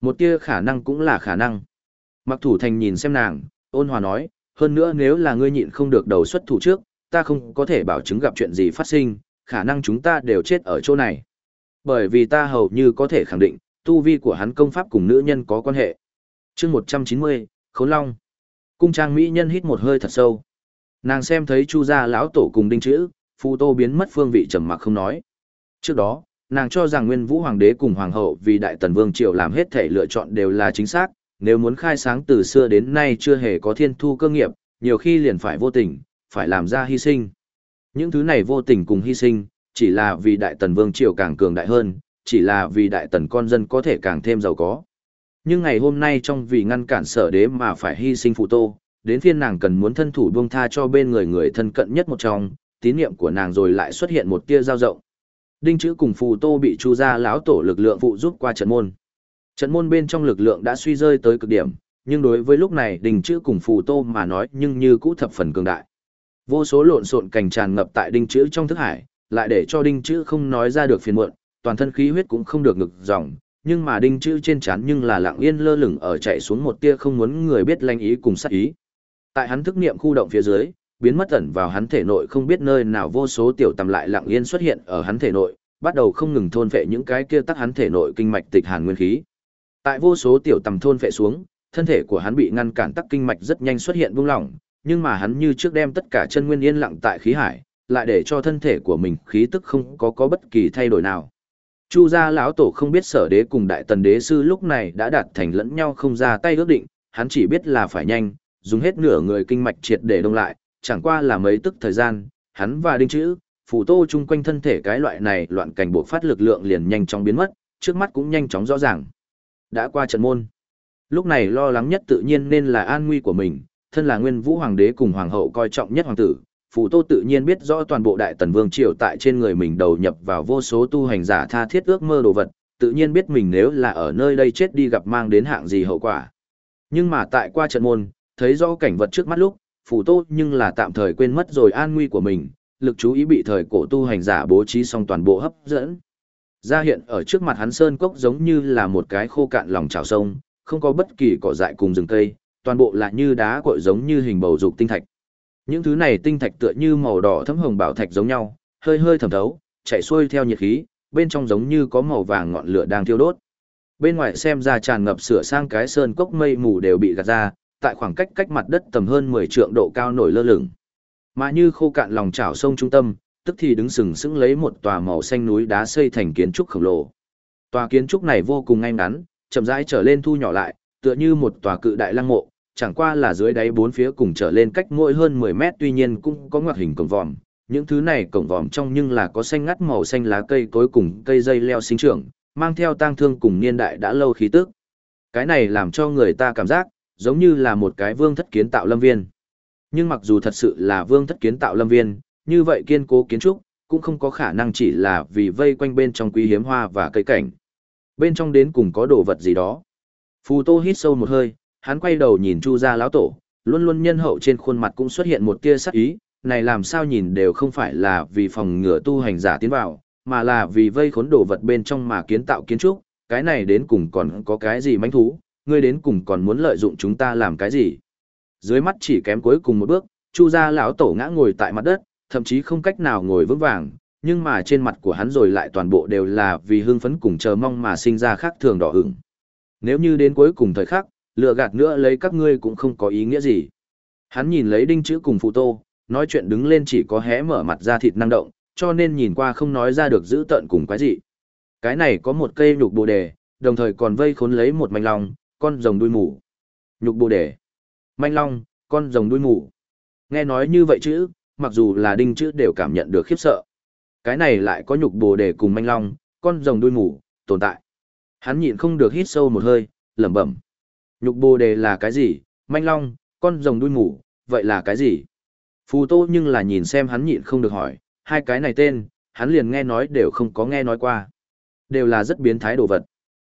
Một tia khả năng cũng là khả năng. Mặc thủ thành nhìn xem nàng, ôn hòa nói, hơn nữa nếu là ngươi nhịn không được đầu xuất thủ trước, ta không có thể bảo chứng gặp chuyện gì phát sinh, khả năng chúng ta đều chết ở chỗ này. Bởi vì ta hầu như có thể khẳng định, tu vi của hắn công pháp cùng nữ nhân có quan hệ. chương 190, Khốn Long. Cung trang mỹ nhân hít một hơi thật sâu. Nàng xem thấy chu gia lão tổ cùng đinh chữ, phù tô biến mất phương vị trầm mặc không nói. Trước đó, nàng cho rằng nguyên vũ hoàng đế cùng hoàng hậu vì đại tần vương triều làm hết thể lựa chọn đều là chính xác, nếu muốn khai sáng từ xưa đến nay chưa hề có thiên thu cơ nghiệp, nhiều khi liền phải vô tình, phải làm ra hy sinh. Những thứ này vô tình cùng hy sinh, chỉ là vì đại tần vương triều càng cường đại hơn, chỉ là vì đại tần con dân có thể càng thêm giàu có. Nhưng ngày hôm nay trong vì ngăn cản sở đế mà phải hy sinh phụ tô, đến phiên nàng cần muốn thân thủ buông tha cho bên người người thân cận nhất một trong, tín niệm của nàng rồi lại xuất hiện một tia dao rộng. Đinh chữ cùng phù tô bị chu gia lão tổ lực lượng phụ giúp qua trận môn. Trận môn bên trong lực lượng đã suy rơi tới cực điểm, nhưng đối với lúc này đinh chữ cùng phù tô mà nói nhưng như cũ thập phần cường đại. Vô số lộn xộn cảnh tràn ngập tại đinh chữ trong thức hải, lại để cho đinh chữ không nói ra được phiền muộn, toàn thân khí huyết cũng không được ngực dòng, nhưng mà đinh chữ trên trán nhưng là lặng yên lơ lửng ở chạy xuống một tia không muốn người biết lanh ý cùng sát ý. Tại hắn thức niệm khu động phía dưới, biến mất ẩn vào hắn thể nội không biết nơi nào vô số tiểu tầm lại lặng yên xuất hiện ở hắn thể nội, bắt đầu không ngừng thôn phệ những cái kia tắc hắn thể nội kinh mạch tịch hàn nguyên khí. Tại vô số tiểu tầm thôn phệ xuống, thân thể của hắn bị ngăn cản tắc kinh mạch rất nhanh xuất hiện buông lỏng, nhưng mà hắn như trước đem tất cả chân nguyên yên lặng tại khí hải, lại để cho thân thể của mình khí tức không có có bất kỳ thay đổi nào. Chu gia lão tổ không biết sở đế cùng đại tần đế sư lúc này đã đạt thành lẫn nhau không ra tay ước định, hắn chỉ biết là phải nhanh, dùng hết nửa người kinh mạch triệt để đông lại, chẳng qua là mấy tức thời gian, hắn và đinh chữ, phủ tô chung quanh thân thể cái loại này loạn cảnh bộ phát lực lượng liền nhanh chóng biến mất, trước mắt cũng nhanh chóng rõ ràng. Đã qua trận môn. Lúc này lo lắng nhất tự nhiên nên là an nguy của mình, thân là nguyên vũ hoàng đế cùng hoàng hậu coi trọng nhất hoàng tử, Phù Tô tự nhiên biết rõ toàn bộ đại tần vương triều tại trên người mình đầu nhập vào vô số tu hành giả tha thiết ước mơ đồ vật, tự nhiên biết mình nếu là ở nơi đây chết đi gặp mang đến hạng gì hậu quả. Nhưng mà tại qua trận môn, thấy rõ cảnh vật trước mắt lúc, Phù Tô nhưng là tạm thời quên mất rồi an nguy của mình, lực chú ý bị thời cổ tu hành giả bố trí xong toàn bộ hấp dẫn. Ra hiện ở trước mặt hắn sơn cốc giống như là một cái khô cạn lòng trào sông, không có bất kỳ cỏ dại cùng rừng cây, toàn bộ là như đá cội giống như hình bầu dục tinh thạch. Những thứ này tinh thạch tựa như màu đỏ thấm hồng bảo thạch giống nhau, hơi hơi thẩm thấu, chạy xuôi theo nhiệt khí, bên trong giống như có màu vàng ngọn lửa đang thiêu đốt. Bên ngoài xem ra tràn ngập sửa sang cái sơn cốc mây mù đều bị gạt ra, tại khoảng cách cách mặt đất tầm hơn 10 trượng độ cao nổi lơ lửng. Mà như khô cạn lòng chảo sông trung tâm, tức thì đứng sừng sững lấy một tòa màu xanh núi đá xây thành kiến trúc khổng lồ. Tòa kiến trúc này vô cùng ngay ngắn, chậm rãi trở lên thu nhỏ lại, tựa như một tòa cự đại lăng mộ, chẳng qua là dưới đáy bốn phía cùng trở lên cách mỗi hơn 10 mét tuy nhiên cũng có ngoặc hình cổng vòm, những thứ này cổng vòm trong nhưng là có xanh ngắt màu xanh lá cây cối cùng cây dây leo sinh trưởng, mang theo tang thương cùng niên đại đã lâu khí tức. Cái này làm cho người ta cảm giác, giống như là một cái vương thất kiến tạo lâm viên. Nhưng mặc dù thật sự là vương thất kiến tạo lâm viên, như vậy kiên cố kiến trúc, cũng không có khả năng chỉ là vì vây quanh bên trong quý hiếm hoa và cây cảnh. Bên trong đến cùng có đồ vật gì đó. Phù Tô hít sâu một hơi, hắn quay đầu nhìn Chu gia lão tổ, luôn luôn nhân hậu trên khuôn mặt cũng xuất hiện một tia sắc ý, này làm sao nhìn đều không phải là vì phòng ngừa tu hành giả tiến vào, mà là vì vây khốn đồ vật bên trong mà kiến tạo kiến trúc, cái này đến cùng còn có cái gì manh thú, ngươi đến cùng còn muốn lợi dụng chúng ta làm cái gì. Dưới mắt chỉ kém cuối cùng một bước, Chu gia lão tổ ngã ngồi tại mặt đất, thậm chí không cách nào ngồi vững vàng, nhưng mà trên mặt của hắn rồi lại toàn bộ đều là vì hưng phấn cùng chờ mong mà sinh ra khác thường đỏ ửng. Nếu như đến cuối cùng thời khắc, lựa gạt nữa lấy các ngươi cũng không có ý nghĩa gì. Hắn nhìn lấy đinh chữ cùng phụ tô, nói chuyện đứng lên chỉ có hé mở mặt ra thịt năng động, cho nên nhìn qua không nói ra được giữ tận cùng quái gì. Cái này có một cây nhục bồ đề, đồng thời còn vây khốn lấy một mảnh lòng con rồng đuôi mù. Nhục bồ đề, manh long, con rồng đuôi mù. Nghe nói như vậy chứ, mặc dù là đinh chữ đều cảm nhận được khiếp sợ. Cái này lại có nhục bồ đề cùng manh long, con rồng đuôi mù, tồn tại. Hắn nhịn không được hít sâu một hơi, lẩm bẩm. Nhục bồ đề là cái gì? Manh long, con rồng đuôi mù, vậy là cái gì? Phù tô nhưng là nhìn xem hắn nhịn không được hỏi, hai cái này tên, hắn liền nghe nói đều không có nghe nói qua. Đều là rất biến thái đồ vật.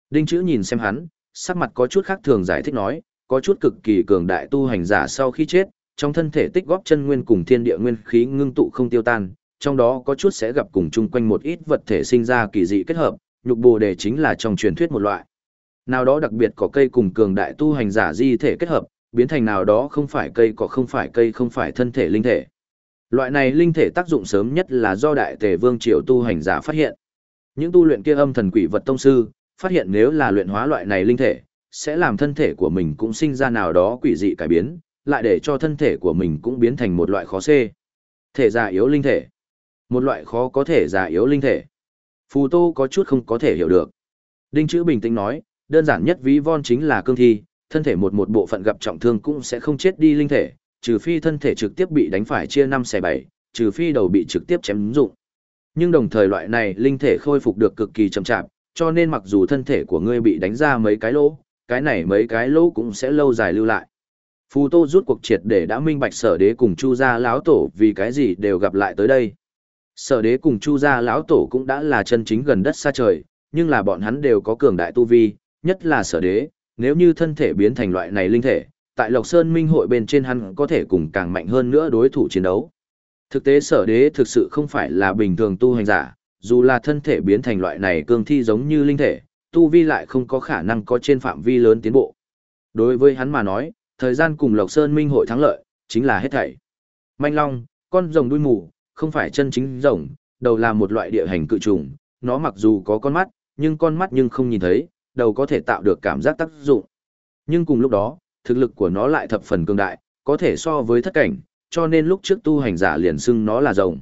Đinh chữ nhìn xem hắn, sắc mặt có chút khác thường giải thích nói, có chút cực kỳ cường đại tu hành giả sau khi chết, trong thân thể tích góp chân nguyên cùng thiên địa nguyên khí ngưng tụ không tiêu tan, trong đó có chút sẽ gặp cùng chung quanh một ít vật thể sinh ra kỳ dị kết hợp, nhục bồ đề chính là trong truyền thuyết một loại. Nào đó đặc biệt có cây cùng cường đại tu hành giả di thể kết hợp, biến thành nào đó không phải cây có không phải cây không phải thân thể linh thể. Loại này linh thể tác dụng sớm nhất là do đại tề vương triều tu hành giả phát hiện. Những tu luyện kia âm thần quỷ vật tông sư, phát hiện nếu là luyện hóa loại này linh thể, sẽ làm thân thể của mình cũng sinh ra nào đó quỷ dị cải biến, lại để cho thân thể của mình cũng biến thành một loại khó xê. Thể già yếu linh thể. Một loại khó có thể già yếu linh thể. Phù Tô có chút không có thể hiểu được. Đinh chữ bình tĩnh nói, đơn giản nhất ví von chính là cương thi, thân thể một một bộ phận gặp trọng thương cũng sẽ không chết đi linh thể, trừ phi thân thể trực tiếp bị đánh phải chia năm xe bảy, trừ phi đầu bị trực tiếp chém dụng. Nhưng đồng thời loại này linh thể khôi phục được cực kỳ chậm chạp, cho nên mặc dù thân thể của ngươi bị đánh ra mấy cái lỗ, cái này mấy cái lỗ cũng sẽ lâu dài lưu lại. Phù Tô rút cuộc triệt để đã minh bạch sở đế cùng Chu gia lão tổ vì cái gì đều gặp lại tới đây. Sở đế cùng Chu gia lão tổ cũng đã là chân chính gần đất xa trời, nhưng là bọn hắn đều có cường đại tu vi, nhất là sở đế, nếu như thân thể biến thành loại này linh thể, tại Lộc Sơn Minh hội bên trên hắn có thể cùng càng mạnh hơn nữa đối thủ chiến đấu. Thực tế sở đế thực sự không phải là bình thường tu hành giả, dù là thân thể biến thành loại này cương thi giống như linh thể, tu vi lại không có khả năng có trên phạm vi lớn tiến bộ. Đối với hắn mà nói, thời gian cùng Lộc Sơn Minh hội thắng lợi, chính là hết thảy. Manh Long, con rồng đuôi mù, không phải chân chính rồng, đầu là một loại địa hành cự trùng, nó mặc dù có con mắt, nhưng con mắt nhưng không nhìn thấy, đầu có thể tạo được cảm giác tác dụng. Nhưng cùng lúc đó, thực lực của nó lại thập phần cường đại, có thể so với thất cảnh, cho nên lúc trước tu hành giả liền xưng nó là rồng.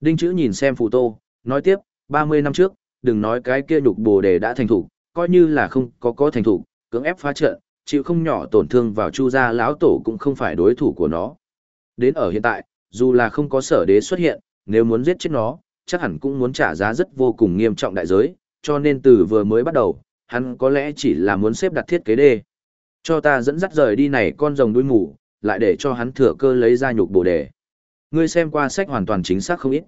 Đinh chữ nhìn xem phù tô, nói tiếp, 30 năm trước, đừng nói cái kia nhục bồ đề đã thành thủ, coi như là không có có thành thủ, cưỡng ép phá trận, chịu không nhỏ tổn thương vào chu gia lão tổ cũng không phải đối thủ của nó. Đến ở hiện tại, dù là không có sở đế xuất hiện, nếu muốn giết chết nó, chắc hẳn cũng muốn trả giá rất vô cùng nghiêm trọng đại giới, cho nên từ vừa mới bắt đầu, hắn có lẽ chỉ là muốn xếp đặt thiết kế đề Cho ta dẫn dắt rời đi này con rồng đuôi mù, lại để cho hắn thừa cơ lấy ra nhục bồ đề. Ngươi xem qua sách hoàn toàn chính xác không ít.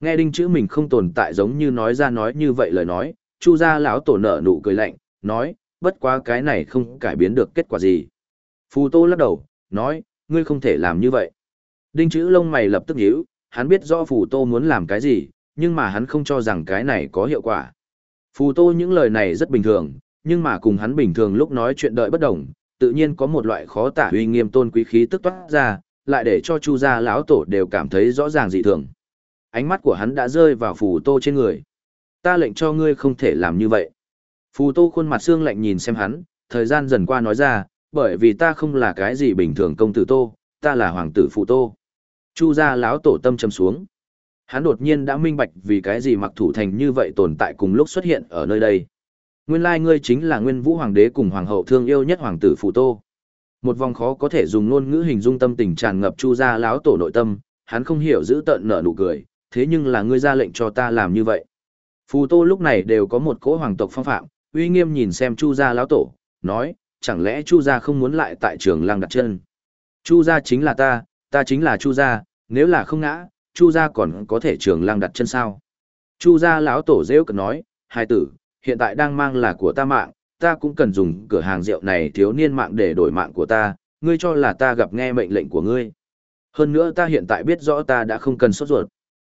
Nghe đinh chữ mình không tồn tại giống như nói ra nói như vậy lời nói, chu gia lão tổ nở nụ cười lạnh, nói, bất quá cái này không cải biến được kết quả gì. Phù tô lắc đầu, nói, ngươi không thể làm như vậy. Đinh chữ lông mày lập tức nhíu, hắn biết rõ phù tô muốn làm cái gì, nhưng mà hắn không cho rằng cái này có hiệu quả. Phù tô những lời này rất bình thường, nhưng mà cùng hắn bình thường lúc nói chuyện đợi bất đồng, tự nhiên có một loại khó tả uy nghiêm tôn quý khí tức toát ra, lại để cho chu gia lão tổ đều cảm thấy rõ ràng dị thường. Ánh mắt của hắn đã rơi vào phù tô trên người. Ta lệnh cho ngươi không thể làm như vậy. Phù tô khuôn mặt xương lạnh nhìn xem hắn, thời gian dần qua nói ra, bởi vì ta không là cái gì bình thường công tử tô, ta là hoàng tử phù tô. Chu gia lão tổ tâm châm xuống. Hắn đột nhiên đã minh bạch vì cái gì mặc thủ thành như vậy tồn tại cùng lúc xuất hiện ở nơi đây. Nguyên lai ngươi chính là nguyên vũ hoàng đế cùng hoàng hậu thương yêu nhất hoàng tử Phù Tô. Một vòng khó có thể dùng ngôn ngữ hình dung tâm tình tràn ngập chu gia lão tổ nội tâm, hắn không hiểu giữ tận nở nụ cười, thế nhưng là ngươi ra lệnh cho ta làm như vậy. Phù Tô lúc này đều có một cỗ hoàng tộc phong phạm, uy nghiêm nhìn xem Chu gia lão tổ, nói, chẳng lẽ Chu gia không muốn lại tại trường lăng đặt chân? Chu gia chính là ta, ta chính là Chu gia, nếu là không ngã, Chu gia còn có thể trường lăng đặt chân sao? Chu gia lão tổ rêu cực nói, hai tử, hiện tại đang mang là của ta mạng, ta cũng cần dùng cửa hàng rượu này thiếu niên mạng để đổi mạng của ta, ngươi cho là ta gặp nghe mệnh lệnh của ngươi. Hơn nữa ta hiện tại biết rõ ta đã không cần sốt ruột.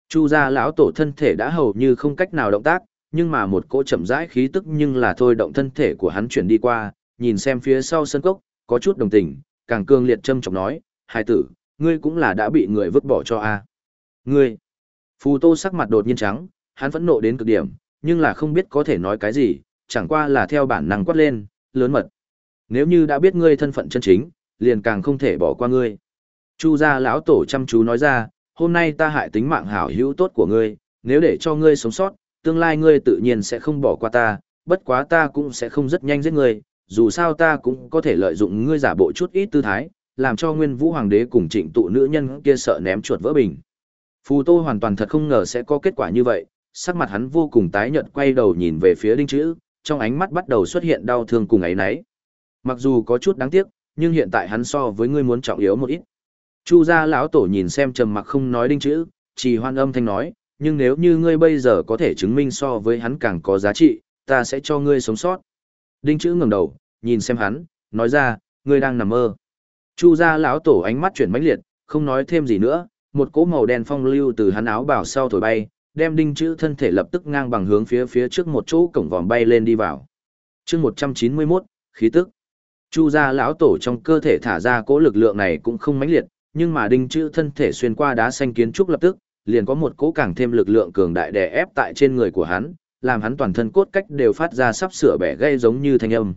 Chu gia lão tổ thân thể đã hầu như không cách nào động tác, nhưng mà một cỗ chậm rãi khí tức nhưng là thôi động thân thể của hắn chuyển đi qua, nhìn xem phía sau sân cốc, có chút đồng tình, càng cương liệt châm trọng nói, hai tử, ngươi cũng là đã bị người vứt bỏ cho a. Ngươi. Phù Tô sắc mặt đột nhiên trắng, hắn phẫn nộ đến cực điểm, nhưng là không biết có thể nói cái gì, chẳng qua là theo bản năng quát lên, lớn mật. Nếu như đã biết ngươi thân phận chân chính, liền càng không thể bỏ qua ngươi. Chu gia lão tổ chăm chú nói ra, hôm nay ta hại tính mạng hảo hữu tốt của ngươi, nếu để cho ngươi sống sót, tương lai ngươi tự nhiên sẽ không bỏ qua ta, bất quá ta cũng sẽ không rất nhanh giết ngươi, dù sao ta cũng có thể lợi dụng ngươi giả bộ chút ít tư thái, làm cho nguyên vũ hoàng đế cùng trịnh tụ nữ nhân kia sợ ném chuột vỡ bình. Phù Tô hoàn toàn thật không ngờ sẽ có kết quả như vậy, sắc mặt hắn vô cùng tái nhợt quay đầu nhìn về phía đinh chữ, trong ánh mắt bắt đầu xuất hiện đau thương cùng ấy nấy. Mặc dù có chút đáng tiếc, nhưng hiện tại hắn so với ngươi muốn trọng yếu một ít. Chu gia lão tổ nhìn xem trầm mặc không nói đinh chữ, chỉ hoan âm thanh nói, nhưng nếu như ngươi bây giờ có thể chứng minh so với hắn càng có giá trị, ta sẽ cho ngươi sống sót. Đinh chữ ngẩng đầu, nhìn xem hắn, nói ra, ngươi đang nằm mơ. Chu gia lão tổ ánh mắt chuyển mãnh liệt, không nói thêm gì nữa, một cỗ màu đen phong lưu từ hắn áo bảo sau thổi bay, đem đinh chữ thân thể lập tức ngang bằng hướng phía phía trước một chỗ cổng vòm bay lên đi vào. chương 191, khí tức. Chu gia lão tổ trong cơ thể thả ra cỗ lực lượng này cũng không mãnh liệt, nhưng mà đinh chữ thân thể xuyên qua đá xanh kiến trúc lập tức, liền có một cỗ càng thêm lực lượng cường đại đè ép tại trên người của hắn, làm hắn toàn thân cốt cách đều phát ra sắp sửa bẻ gây giống như thanh âm.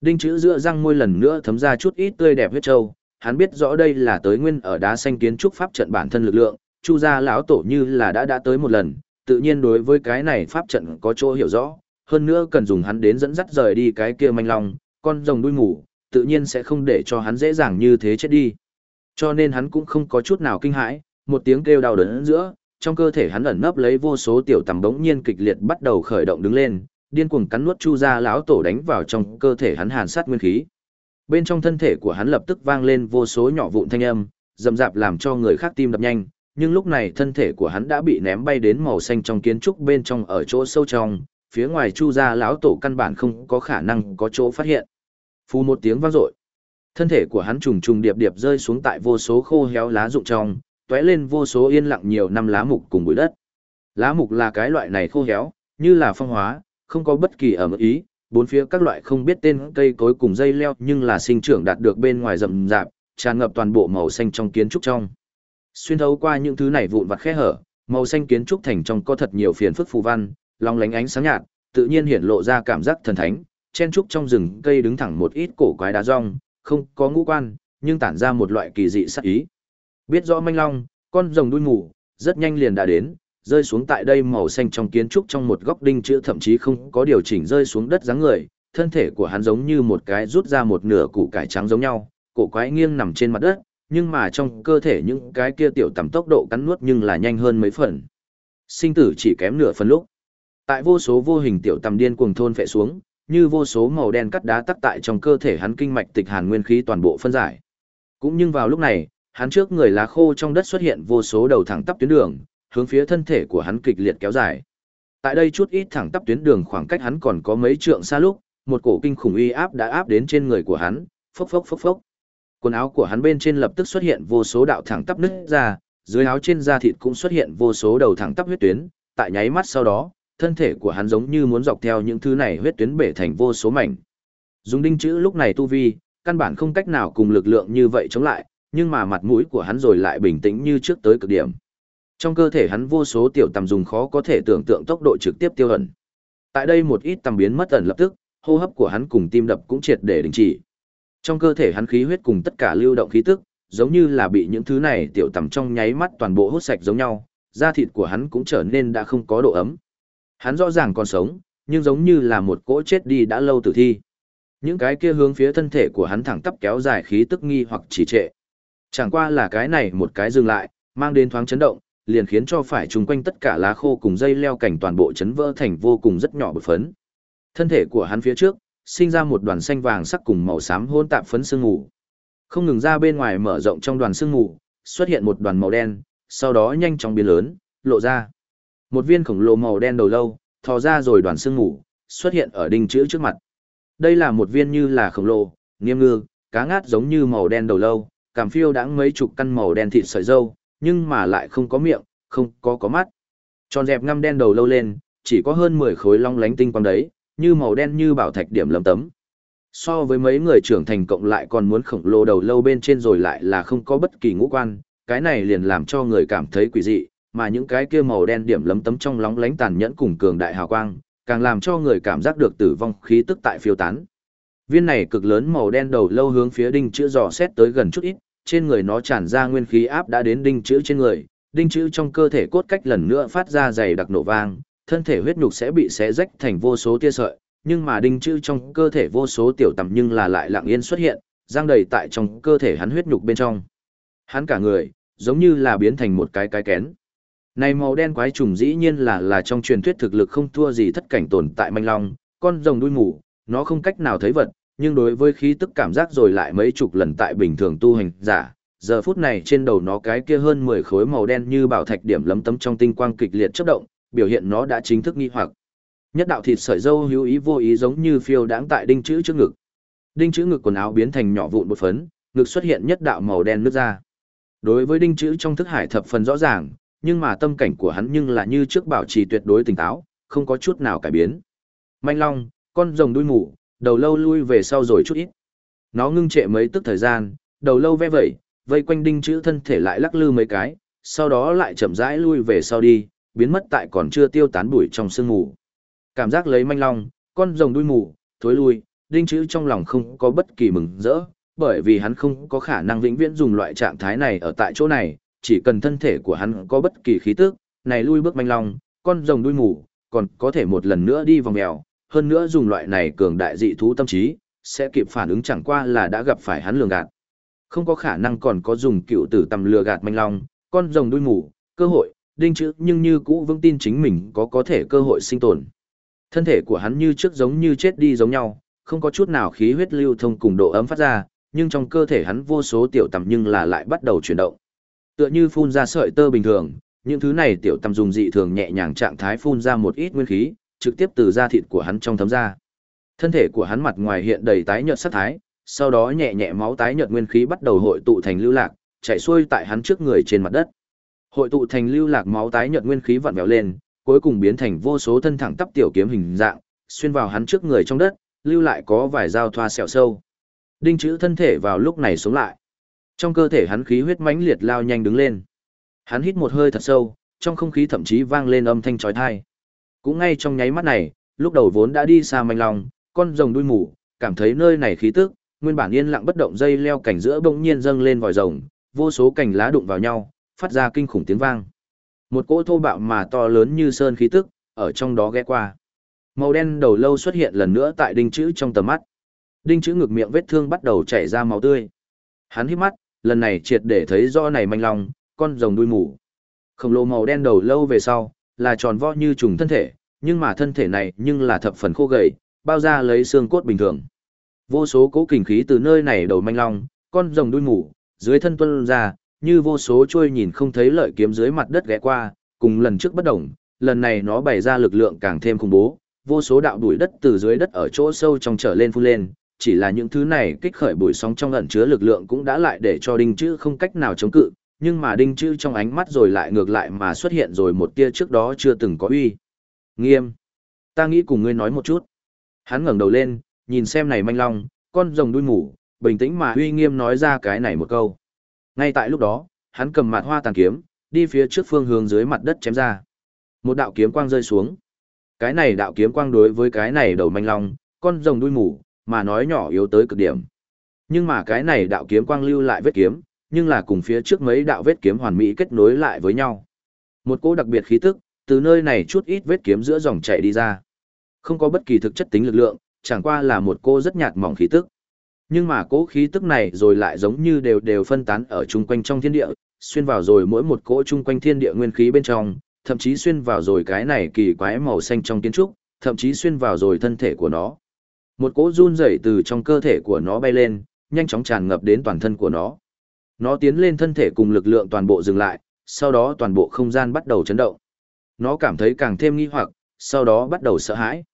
Đinh chữ giữa răng môi lần nữa thấm ra chút ít tươi đẹp huyết trâu, hắn biết rõ đây là tới nguyên ở đá xanh kiến trúc pháp trận bản thân lực lượng, Chu gia lão tổ như là đã đã tới một lần, tự nhiên đối với cái này pháp trận có chỗ hiểu rõ, hơn nữa cần dùng hắn đến dẫn dắt rời đi cái kia manh long, con rồng đuôi ngủ, tự nhiên sẽ không để cho hắn dễ dàng như thế chết đi. Cho nên hắn cũng không có chút nào kinh hãi, một tiếng kêu đau đớn giữa, trong cơ thể hắn ẩn nấp lấy vô số tiểu tầm bỗng nhiên kịch liệt bắt đầu khởi động đứng lên, điên cuồng cắn nuốt chu gia lão tổ đánh vào trong cơ thể hắn hàn sát nguyên khí. Bên trong thân thể của hắn lập tức vang lên vô số nhỏ vụn thanh âm, dầm dạp làm cho người khác tim đập nhanh, nhưng lúc này thân thể của hắn đã bị ném bay đến màu xanh trong kiến trúc bên trong ở chỗ sâu trong, phía ngoài chu gia lão tổ căn bản không có khả năng có chỗ phát hiện. Phù một tiếng vang dội, thân thể của hắn trùng trùng điệp điệp rơi xuống tại vô số khô héo lá rụng trong, tóe lên vô số yên lặng nhiều năm lá mục cùng bụi đất. Lá mục là cái loại này khô héo, như là phong hóa, không có bất kỳ ẩm ý, bốn phía các loại không biết tên cây cối cùng dây leo nhưng là sinh trưởng đạt được bên ngoài rậm rạp, tràn ngập toàn bộ màu xanh trong kiến trúc trong. Xuyên thấu qua những thứ này vụn vặt khe hở, màu xanh kiến trúc thành trong có thật nhiều phiền phức phù văn, long lánh ánh sáng nhạt, tự nhiên hiện lộ ra cảm giác thần thánh. Chen trúc trong rừng cây đứng thẳng một ít cổ quái đá rong, không có ngũ quan, nhưng tản ra một loại kỳ dị sắc ý. Biết rõ manh long, con rồng đuôi mù, rất nhanh liền đã đến, rơi xuống tại đây màu xanh trong kiến trúc trong một góc đinh chữ thậm chí không có điều chỉnh rơi xuống đất dáng người, thân thể của hắn giống như một cái rút ra một nửa củ cải trắng giống nhau, cổ quái nghiêng nằm trên mặt đất, nhưng mà trong cơ thể những cái kia tiểu tầm tốc độ cắn nuốt nhưng là nhanh hơn mấy phần. Sinh tử chỉ kém nửa phần lúc. Tại vô số vô hình tiểu tầm điên cuồng thôn phệ xuống, như vô số màu đen cắt đá tắc tại trong cơ thể hắn kinh mạch tịch hàn nguyên khí toàn bộ phân giải. Cũng nhưng vào lúc này, hắn trước người lá khô trong đất xuất hiện vô số đầu thẳng tắp tuyến đường, hướng phía thân thể của hắn kịch liệt kéo dài. Tại đây chút ít thẳng tắp tuyến đường khoảng cách hắn còn có mấy trượng xa lúc, một cổ kinh khủng uy áp đã áp đến trên người của hắn, phốc phốc phốc phốc. Quần áo của hắn bên trên lập tức xuất hiện vô số đạo thẳng tắp nứt ra, dưới áo trên da thịt cũng xuất hiện vô số đầu thẳng tắp huyết tuyến, tại nháy mắt sau đó, thân thể của hắn giống như muốn dọc theo những thứ này huyết tuyến bể thành vô số mảnh. Dùng đinh chữ lúc này tu vi, căn bản không cách nào cùng lực lượng như vậy chống lại, nhưng mà mặt mũi của hắn rồi lại bình tĩnh như trước tới cực điểm. Trong cơ thể hắn vô số tiểu tầm dùng khó có thể tưởng tượng tốc độ trực tiếp tiêu ẩn. Tại đây một ít tầm biến mất ẩn lập tức, hô hấp của hắn cùng tim đập cũng triệt để đình chỉ. Trong cơ thể hắn khí huyết cùng tất cả lưu động khí tức, giống như là bị những thứ này tiểu tầm trong nháy mắt toàn bộ hút sạch giống nhau, da thịt của hắn cũng trở nên đã không có độ ấm. Hắn rõ ràng còn sống, nhưng giống như là một cỗ chết đi đã lâu tử thi. Những cái kia hướng phía thân thể của hắn thẳng tắp kéo dài khí tức nghi hoặc chỉ trệ. Chẳng qua là cái này một cái dừng lại, mang đến thoáng chấn động, liền khiến cho phải trùng quanh tất cả lá khô cùng dây leo cảnh toàn bộ chấn vỡ thành vô cùng rất nhỏ bột phấn. Thân thể của hắn phía trước, sinh ra một đoàn xanh vàng sắc cùng màu xám hôn tạp phấn sương mù. Không ngừng ra bên ngoài mở rộng trong đoàn sương mù, xuất hiện một đoàn màu đen, sau đó nhanh chóng biến lớn, lộ ra. Một viên khổng lồ màu đen đầu lâu, thò ra rồi đoàn sương ngủ xuất hiện ở đinh chữ trước mặt. Đây là một viên như là khổng lồ, nghiêm ngư, cá ngát giống như màu đen đầu lâu, cảm phiêu đãng mấy chục căn màu đen thịt sợi dâu, nhưng mà lại không có miệng, không có có mắt. Tròn dẹp ngăm đen đầu lâu lên, chỉ có hơn 10 khối long lánh tinh quang đấy, như màu đen như bảo thạch điểm lấm tấm. So với mấy người trưởng thành cộng lại còn muốn khổng lồ đầu lâu bên trên rồi lại là không có bất kỳ ngũ quan, cái này liền làm cho người cảm thấy quỷ dị, mà những cái kia màu đen điểm lấm tấm trong lóng lánh tàn nhẫn cùng cường đại hào quang, càng làm cho người cảm giác được tử vong khí tức tại phiêu tán. Viên này cực lớn màu đen đầu lâu hướng phía đinh chữ dò xét tới gần chút ít, trên người nó tràn ra nguyên khí áp đã đến đinh chữ trên người, đinh chữ trong cơ thể cốt cách lần nữa phát ra dày đặc nổ vang, thân thể huyết nhục sẽ bị xé rách thành vô số tia sợi, nhưng mà đinh chữ trong cơ thể vô số tiểu tầm nhưng là lại lặng yên xuất hiện, giang đầy tại trong cơ thể hắn huyết nhục bên trong. Hắn cả người, giống như là biến thành một cái cái kén. Này màu đen quái trùng dĩ nhiên là là trong truyền thuyết thực lực không thua gì thất cảnh tồn tại manh long, con rồng đuôi mù, nó không cách nào thấy vật, nhưng đối với khí tức cảm giác rồi lại mấy chục lần tại bình thường tu hành giả. Giờ phút này trên đầu nó cái kia hơn 10 khối màu đen như bảo thạch điểm lấm tấm trong tinh quang kịch liệt chớp động, biểu hiện nó đã chính thức nghi hoặc. Nhất đạo thịt sợi dâu hữu ý vô ý giống như phiêu đáng tại đinh chữ trước ngực. Đinh chữ ngực quần áo biến thành nhỏ vụn bột phấn, ngực xuất hiện nhất đạo màu đen nước ra. Đối với đinh chữ trong thức hải thập phần rõ ràng, nhưng mà tâm cảnh của hắn nhưng là như trước bảo trì tuyệt đối tỉnh táo, không có chút nào cải biến. Manh long, con rồng đuôi mù, đầu lâu lui về sau rồi chút ít. Nó ngưng trệ mấy tức thời gian, đầu lâu ve vẩy, vây quanh đinh chữ thân thể lại lắc lư mấy cái, sau đó lại chậm rãi lui về sau đi, biến mất tại còn chưa tiêu tán bụi trong sương mù. Cảm giác lấy manh long, con rồng đuôi mù, thối lui, đinh chữ trong lòng không có bất kỳ mừng rỡ, bởi vì hắn không có khả năng vĩnh viễn dùng loại trạng thái này ở tại chỗ này, chỉ cần thân thể của hắn có bất kỳ khí tức, này lui bước manh long, con rồng đuôi mù, còn có thể một lần nữa đi vòng mèo, hơn nữa dùng loại này cường đại dị thú tâm trí, sẽ kịp phản ứng chẳng qua là đã gặp phải hắn lường gạt. Không có khả năng còn có dùng cựu tử tầm lừa gạt manh long, con rồng đuôi mù, cơ hội, đinh chữ nhưng như cũ vững tin chính mình có có thể cơ hội sinh tồn. Thân thể của hắn như trước giống như chết đi giống nhau, không có chút nào khí huyết lưu thông cùng độ ấm phát ra, nhưng trong cơ thể hắn vô số tiểu tầm nhưng là lại bắt đầu chuyển động. Tựa như phun ra sợi tơ bình thường, những thứ này tiểu tầm dùng dị thường nhẹ nhàng trạng thái phun ra một ít nguyên khí, trực tiếp từ da thịt của hắn trong thấm ra. Thân thể của hắn mặt ngoài hiện đầy tái nhợt sắc thái, sau đó nhẹ nhẹ máu tái nhợt nguyên khí bắt đầu hội tụ thành lưu lạc, chảy xuôi tại hắn trước người trên mặt đất. Hội tụ thành lưu lạc máu tái nhợt nguyên khí vặn vẹo lên, cuối cùng biến thành vô số thân thẳng tắp tiểu kiếm hình dạng, xuyên vào hắn trước người trong đất, lưu lại có vài dao thoa sẹo sâu. Đinh chữ thân thể vào lúc này sống lại. Trong cơ thể hắn khí huyết mãnh liệt lao nhanh đứng lên. Hắn hít một hơi thật sâu, trong không khí thậm chí vang lên âm thanh chói tai. Cũng ngay trong nháy mắt này, lúc đầu vốn đã đi xa manh lòng, con rồng đuôi mù, cảm thấy nơi này khí tức, nguyên bản yên lặng bất động dây leo cảnh giữa bỗng nhiên dâng lên vòi rồng, vô số cành lá đụng vào nhau, phát ra kinh khủng tiếng vang. Một cỗ thô bạo mà to lớn như sơn khí tức, ở trong đó ghé qua. Màu đen đầu lâu xuất hiện lần nữa tại đinh chữ trong tầm mắt. Đinh chữ ngực miệng vết thương bắt đầu chảy ra máu tươi. Hắn hít mắt, lần này triệt để thấy rõ này manh long con rồng đuôi mù. Khổng lồ màu đen đầu lâu về sau, là tròn vo như trùng thân thể, nhưng mà thân thể này nhưng là thập phần khô gầy, bao ra lấy xương cốt bình thường. Vô số cố kình khí từ nơi này đầu manh long, con rồng đuôi mù, dưới thân tuân ra, như vô số trôi nhìn không thấy lợi kiếm dưới mặt đất ghé qua, cùng lần trước bất đồng, lần này nó bày ra lực lượng càng thêm khủng bố, vô số đạo đuổi đất từ dưới đất ở chỗ sâu trong trở lên phun lên, chỉ là những thứ này kích khởi bụi sóng trong ẩn chứa lực lượng cũng đã lại để cho đinh chữ không cách nào chống cự, nhưng mà đinh chữ trong ánh mắt rồi lại ngược lại mà xuất hiện rồi một tia trước đó chưa từng có uy. Nghiêm. Ta nghĩ cùng ngươi nói một chút. Hắn ngẩng đầu lên, nhìn xem này manh long, con rồng đuôi mủ, bình tĩnh mà uy nghiêm nói ra cái này một câu. Ngay tại lúc đó, hắn cầm mạt hoa tàn kiếm, đi phía trước phương hướng dưới mặt đất chém ra. Một đạo kiếm quang rơi xuống. Cái này đạo kiếm quang đối với cái này đầu manh long, con rồng đuôi mủ, mà nói nhỏ yếu tới cực điểm. Nhưng mà cái này đạo kiếm quang lưu lại vết kiếm, nhưng là cùng phía trước mấy đạo vết kiếm hoàn mỹ kết nối lại với nhau. Một cỗ đặc biệt khí tức, từ nơi này chút ít vết kiếm giữa dòng chảy đi ra. Không có bất kỳ thực chất tính lực lượng, chẳng qua là một cô rất nhạt mỏng khí tức. Nhưng mà cỗ khí tức này rồi lại giống như đều đều phân tán ở chung quanh trong thiên địa, xuyên vào rồi mỗi một cỗ chung quanh thiên địa nguyên khí bên trong, thậm chí xuyên vào rồi cái này kỳ quái màu xanh trong kiến trúc, thậm chí xuyên vào rồi thân thể của nó. Một cỗ run rẩy từ trong cơ thể của nó bay lên, nhanh chóng tràn ngập đến toàn thân của nó. Nó tiến lên thân thể cùng lực lượng toàn bộ dừng lại, sau đó toàn bộ không gian bắt đầu chấn động. Nó cảm thấy càng thêm nghi hoặc, sau đó bắt đầu sợ hãi.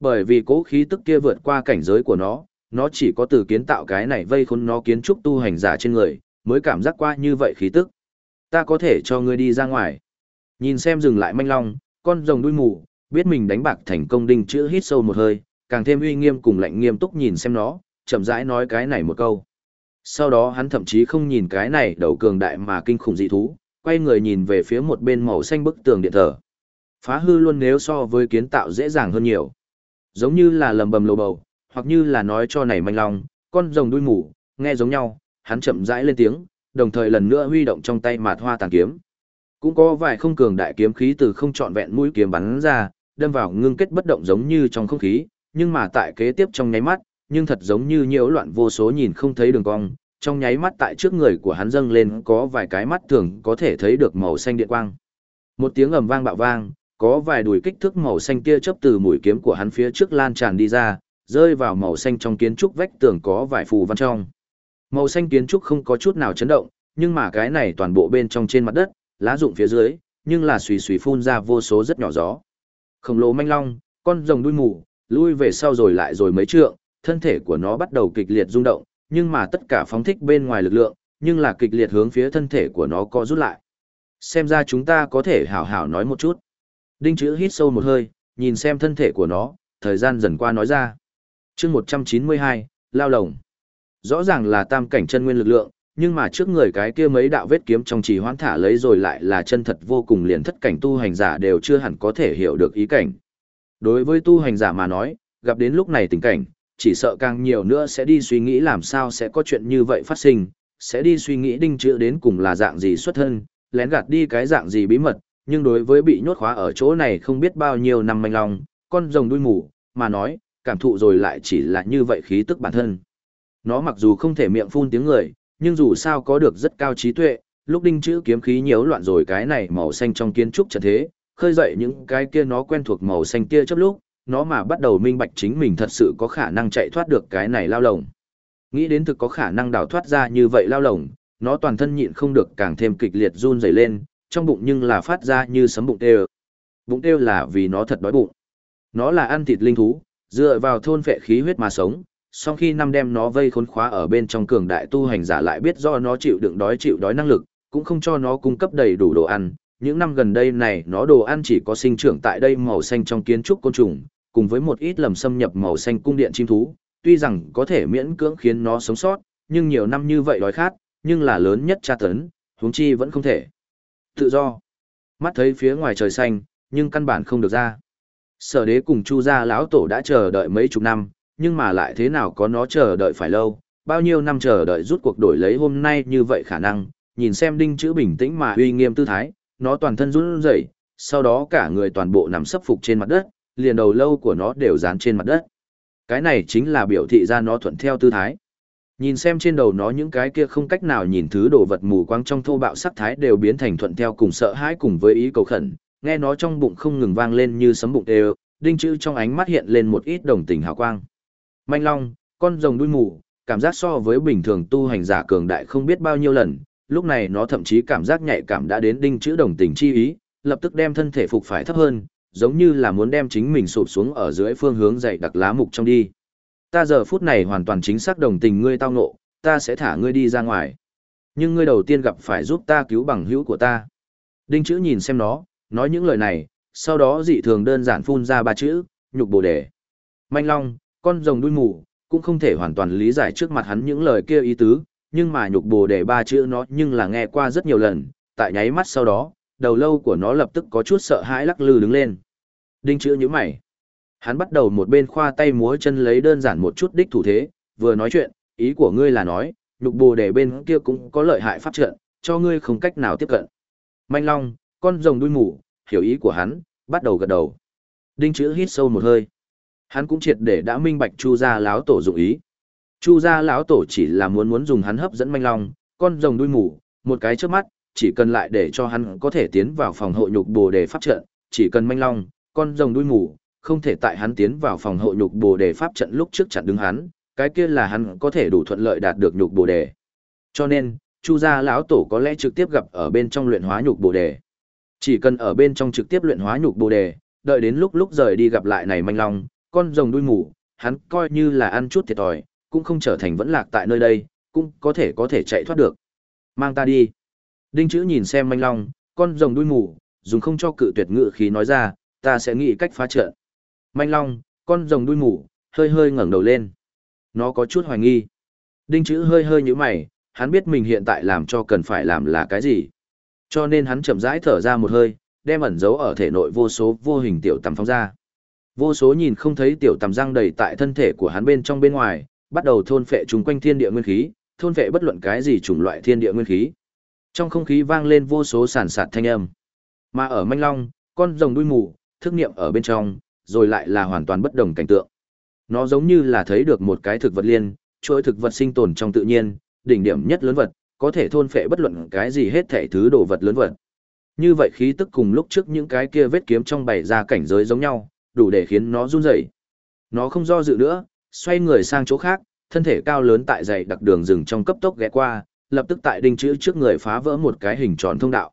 Bởi vì cố khí tức kia vượt qua cảnh giới của nó, nó chỉ có từ kiến tạo cái này vây khốn nó kiến trúc tu hành giả trên người, mới cảm giác qua như vậy khí tức. Ta có thể cho ngươi đi ra ngoài. Nhìn xem dừng lại manh long, con rồng đuôi mù, biết mình đánh bạc thành công đinh chữ hít sâu một hơi, càng thêm uy nghiêm cùng lạnh nghiêm túc nhìn xem nó, chậm rãi nói cái này một câu. Sau đó hắn thậm chí không nhìn cái này đầu cường đại mà kinh khủng dị thú, quay người nhìn về phía một bên màu xanh bức tường điện thờ. Phá hư luôn nếu so với kiến tạo dễ dàng hơn nhiều. Giống như là lầm bầm lầu bầu, hoặc như là nói cho này manh long, con rồng đuôi mù, nghe giống nhau, hắn chậm rãi lên tiếng, đồng thời lần nữa huy động trong tay mạt hoa tàn kiếm. Cũng có vài không cường đại kiếm khí từ không trọn vẹn mũi kiếm bắn ra, đâm vào ngưng kết bất động giống như trong không khí, nhưng mà tại kế tiếp trong nháy mắt, nhưng thật giống như nhiễu loạn vô số nhìn không thấy đường cong, trong nháy mắt tại trước người của hắn dâng lên có vài cái mắt thường có thể thấy được màu xanh điện quang. Một tiếng ầm vang bạo vang, có vài đùi kích thước màu xanh kia chớp từ mũi kiếm của hắn phía trước lan tràn đi ra, rơi vào màu xanh trong kiến trúc vách tường có vài phù văn trong. Màu xanh kiến trúc không có chút nào chấn động, nhưng mà cái này toàn bộ bên trong trên mặt đất, lá rụng phía dưới, nhưng là xùy xùy phun ra vô số rất nhỏ gió. Khổng lồ manh long, con rồng đuôi mù, lui về sau rồi lại rồi mấy trượng, thân thể của nó bắt đầu kịch liệt rung động, nhưng mà tất cả phóng thích bên ngoài lực lượng, nhưng là kịch liệt hướng phía thân thể của nó co rút lại. Xem ra chúng ta có thể hảo hảo nói một chút. Đinh chữ hít sâu một hơi, nhìn xem thân thể của nó, thời gian dần qua nói ra. chương 192, lao lồng. Rõ ràng là tam cảnh chân nguyên lực lượng, nhưng mà trước người cái kia mấy đạo vết kiếm trong trì hoãn thả lấy rồi lại là chân thật vô cùng liền thất cảnh tu hành giả đều chưa hẳn có thể hiểu được ý cảnh. Đối với tu hành giả mà nói, gặp đến lúc này tình cảnh, chỉ sợ càng nhiều nữa sẽ đi suy nghĩ làm sao sẽ có chuyện như vậy phát sinh, sẽ đi suy nghĩ đinh chữ đến cùng là dạng gì xuất thân, lén gạt đi cái dạng gì bí mật, nhưng đối với bị nhốt khóa ở chỗ này không biết bao nhiêu năm manh lòng, con rồng đuôi mù, mà nói, cảm thụ rồi lại chỉ là như vậy khí tức bản thân. Nó mặc dù không thể miệng phun tiếng người, nhưng dù sao có được rất cao trí tuệ, lúc đinh chữ kiếm khí nhiễu loạn rồi cái này màu xanh trong kiến trúc trận thế, khơi dậy những cái kia nó quen thuộc màu xanh kia chấp lúc, nó mà bắt đầu minh bạch chính mình thật sự có khả năng chạy thoát được cái này lao lồng. Nghĩ đến thực có khả năng đào thoát ra như vậy lao lồng, nó toàn thân nhịn không được càng thêm kịch liệt run rẩy lên, trong bụng nhưng là phát ra như sấm bụng tê Bụng tê là vì nó thật đói bụng. Nó là ăn thịt linh thú, dựa vào thôn phệ khí huyết mà sống, sau khi năm đem nó vây khốn khóa ở bên trong cường đại tu hành giả lại biết do nó chịu đựng đói chịu đói năng lực, cũng không cho nó cung cấp đầy đủ đồ ăn. Những năm gần đây này nó đồ ăn chỉ có sinh trưởng tại đây màu xanh trong kiến trúc côn trùng, cùng với một ít lầm xâm nhập màu xanh cung điện chim thú, tuy rằng có thể miễn cưỡng khiến nó sống sót, nhưng nhiều năm như vậy đói khát, nhưng là lớn nhất tra tấn, huống chi vẫn không thể. Tự do. Mắt thấy phía ngoài trời xanh, nhưng căn bản không được ra. Sở đế cùng Chu gia lão tổ đã chờ đợi mấy chục năm, nhưng mà lại thế nào có nó chờ đợi phải lâu, bao nhiêu năm chờ đợi rút cuộc đổi lấy hôm nay như vậy khả năng, nhìn xem đinh chữ bình tĩnh mà uy nghiêm tư thái, nó toàn thân run rẩy, sau đó cả người toàn bộ nằm sấp phục trên mặt đất, liền đầu lâu của nó đều dán trên mặt đất. Cái này chính là biểu thị ra nó thuận theo tư thái. Nhìn xem trên đầu nó những cái kia không cách nào nhìn thứ đồ vật mù quáng trong thô bạo sắc thái đều biến thành thuận theo cùng sợ hãi cùng với ý cầu khẩn, nghe nó trong bụng không ngừng vang lên như sấm bụng đều, đinh chữ trong ánh mắt hiện lên một ít đồng tình hào quang. Manh long, con rồng đuôi mù, cảm giác so với bình thường tu hành giả cường đại không biết bao nhiêu lần, lúc này nó thậm chí cảm giác nhạy cảm đã đến đinh chữ đồng tình chi ý, lập tức đem thân thể phục phải thấp hơn, giống như là muốn đem chính mình sụp xuống ở dưới phương hướng dày đặc lá mục trong đi. Ta giờ phút này hoàn toàn chính xác đồng tình ngươi tao nộ, ta sẽ thả ngươi đi ra ngoài. Nhưng ngươi đầu tiên gặp phải giúp ta cứu bằng hữu của ta. Đinh chữ nhìn xem nó, nói những lời này, sau đó dị thường đơn giản phun ra ba chữ, nhục bồ đề. Manh long, con rồng đuôi mù, cũng không thể hoàn toàn lý giải trước mặt hắn những lời kia ý tứ, nhưng mà nhục bồ đề ba chữ nó nhưng là nghe qua rất nhiều lần, tại nháy mắt sau đó, đầu lâu của nó lập tức có chút sợ hãi lắc lư đứng lên. Đinh chữ như mày. Hắn bắt đầu một bên khoa tay múa chân lấy đơn giản một chút đích thủ thế, vừa nói chuyện, ý của ngươi là nói, nhục bồ đề bên kia cũng có lợi hại pháp trận, cho ngươi không cách nào tiếp cận. Manh long, con rồng đuôi mù, hiểu ý của hắn, bắt đầu gật đầu. Đinh chữ hít sâu một hơi. Hắn cũng triệt để đã minh bạch Chu ra láo tổ dụng ý. Chu gia lão tổ chỉ là muốn muốn dùng hắn hấp dẫn manh long, con rồng đuôi mù, một cái trước mắt, chỉ cần lại để cho hắn có thể tiến vào phòng hộ nhục bồ đề pháp trận, chỉ cần manh long, con rồng đuôi mù, không thể tại hắn tiến vào phòng hộ nhục bồ đề pháp trận lúc trước chặn đứng hắn, cái kia là hắn có thể đủ thuận lợi đạt được nhục bồ đề. Cho nên, Chu gia lão tổ có lẽ trực tiếp gặp ở bên trong luyện hóa nhục bồ đề. Chỉ cần ở bên trong trực tiếp luyện hóa nhục bồ đề, đợi đến lúc lúc rời đi gặp lại này manh long, con rồng đuôi mù, hắn coi như là ăn chút thiệt thòi, cũng không trở thành vẫn lạc tại nơi đây, cũng có thể có thể chạy thoát được. Mang ta đi. Đinh chữ nhìn xem manh long, con rồng đuôi mù, dùng không cho cự tuyệt ngự khí nói ra, ta sẽ nghĩ cách phá trận. Manh long, con rồng đuôi mù, hơi hơi ngẩng đầu lên. Nó có chút hoài nghi. Đinh chữ hơi hơi như mày, hắn biết mình hiện tại làm cho cần phải làm là cái gì. Cho nên hắn chậm rãi thở ra một hơi, đem ẩn giấu ở thể nội vô số vô hình tiểu tầm phóng ra. Vô số nhìn không thấy tiểu tầm răng đầy tại thân thể của hắn bên trong bên ngoài, bắt đầu thôn phệ chúng quanh thiên địa nguyên khí, thôn phệ bất luận cái gì chủng loại thiên địa nguyên khí. Trong không khí vang lên vô số sản sạt thanh âm. Mà ở manh long, con rồng đuôi mù, thức niệm ở bên trong, rồi lại là hoàn toàn bất đồng cảnh tượng. Nó giống như là thấy được một cái thực vật liên, chuỗi thực vật sinh tồn trong tự nhiên, đỉnh điểm nhất lớn vật, có thể thôn phệ bất luận cái gì hết thể thứ đồ vật lớn vật. Như vậy khí tức cùng lúc trước những cái kia vết kiếm trong bày ra cảnh giới giống nhau, đủ để khiến nó run rẩy. Nó không do dự nữa, xoay người sang chỗ khác, thân thể cao lớn tại dày đặc đường rừng trong cấp tốc ghé qua, lập tức tại đinh chữ trước người phá vỡ một cái hình tròn thông đạo.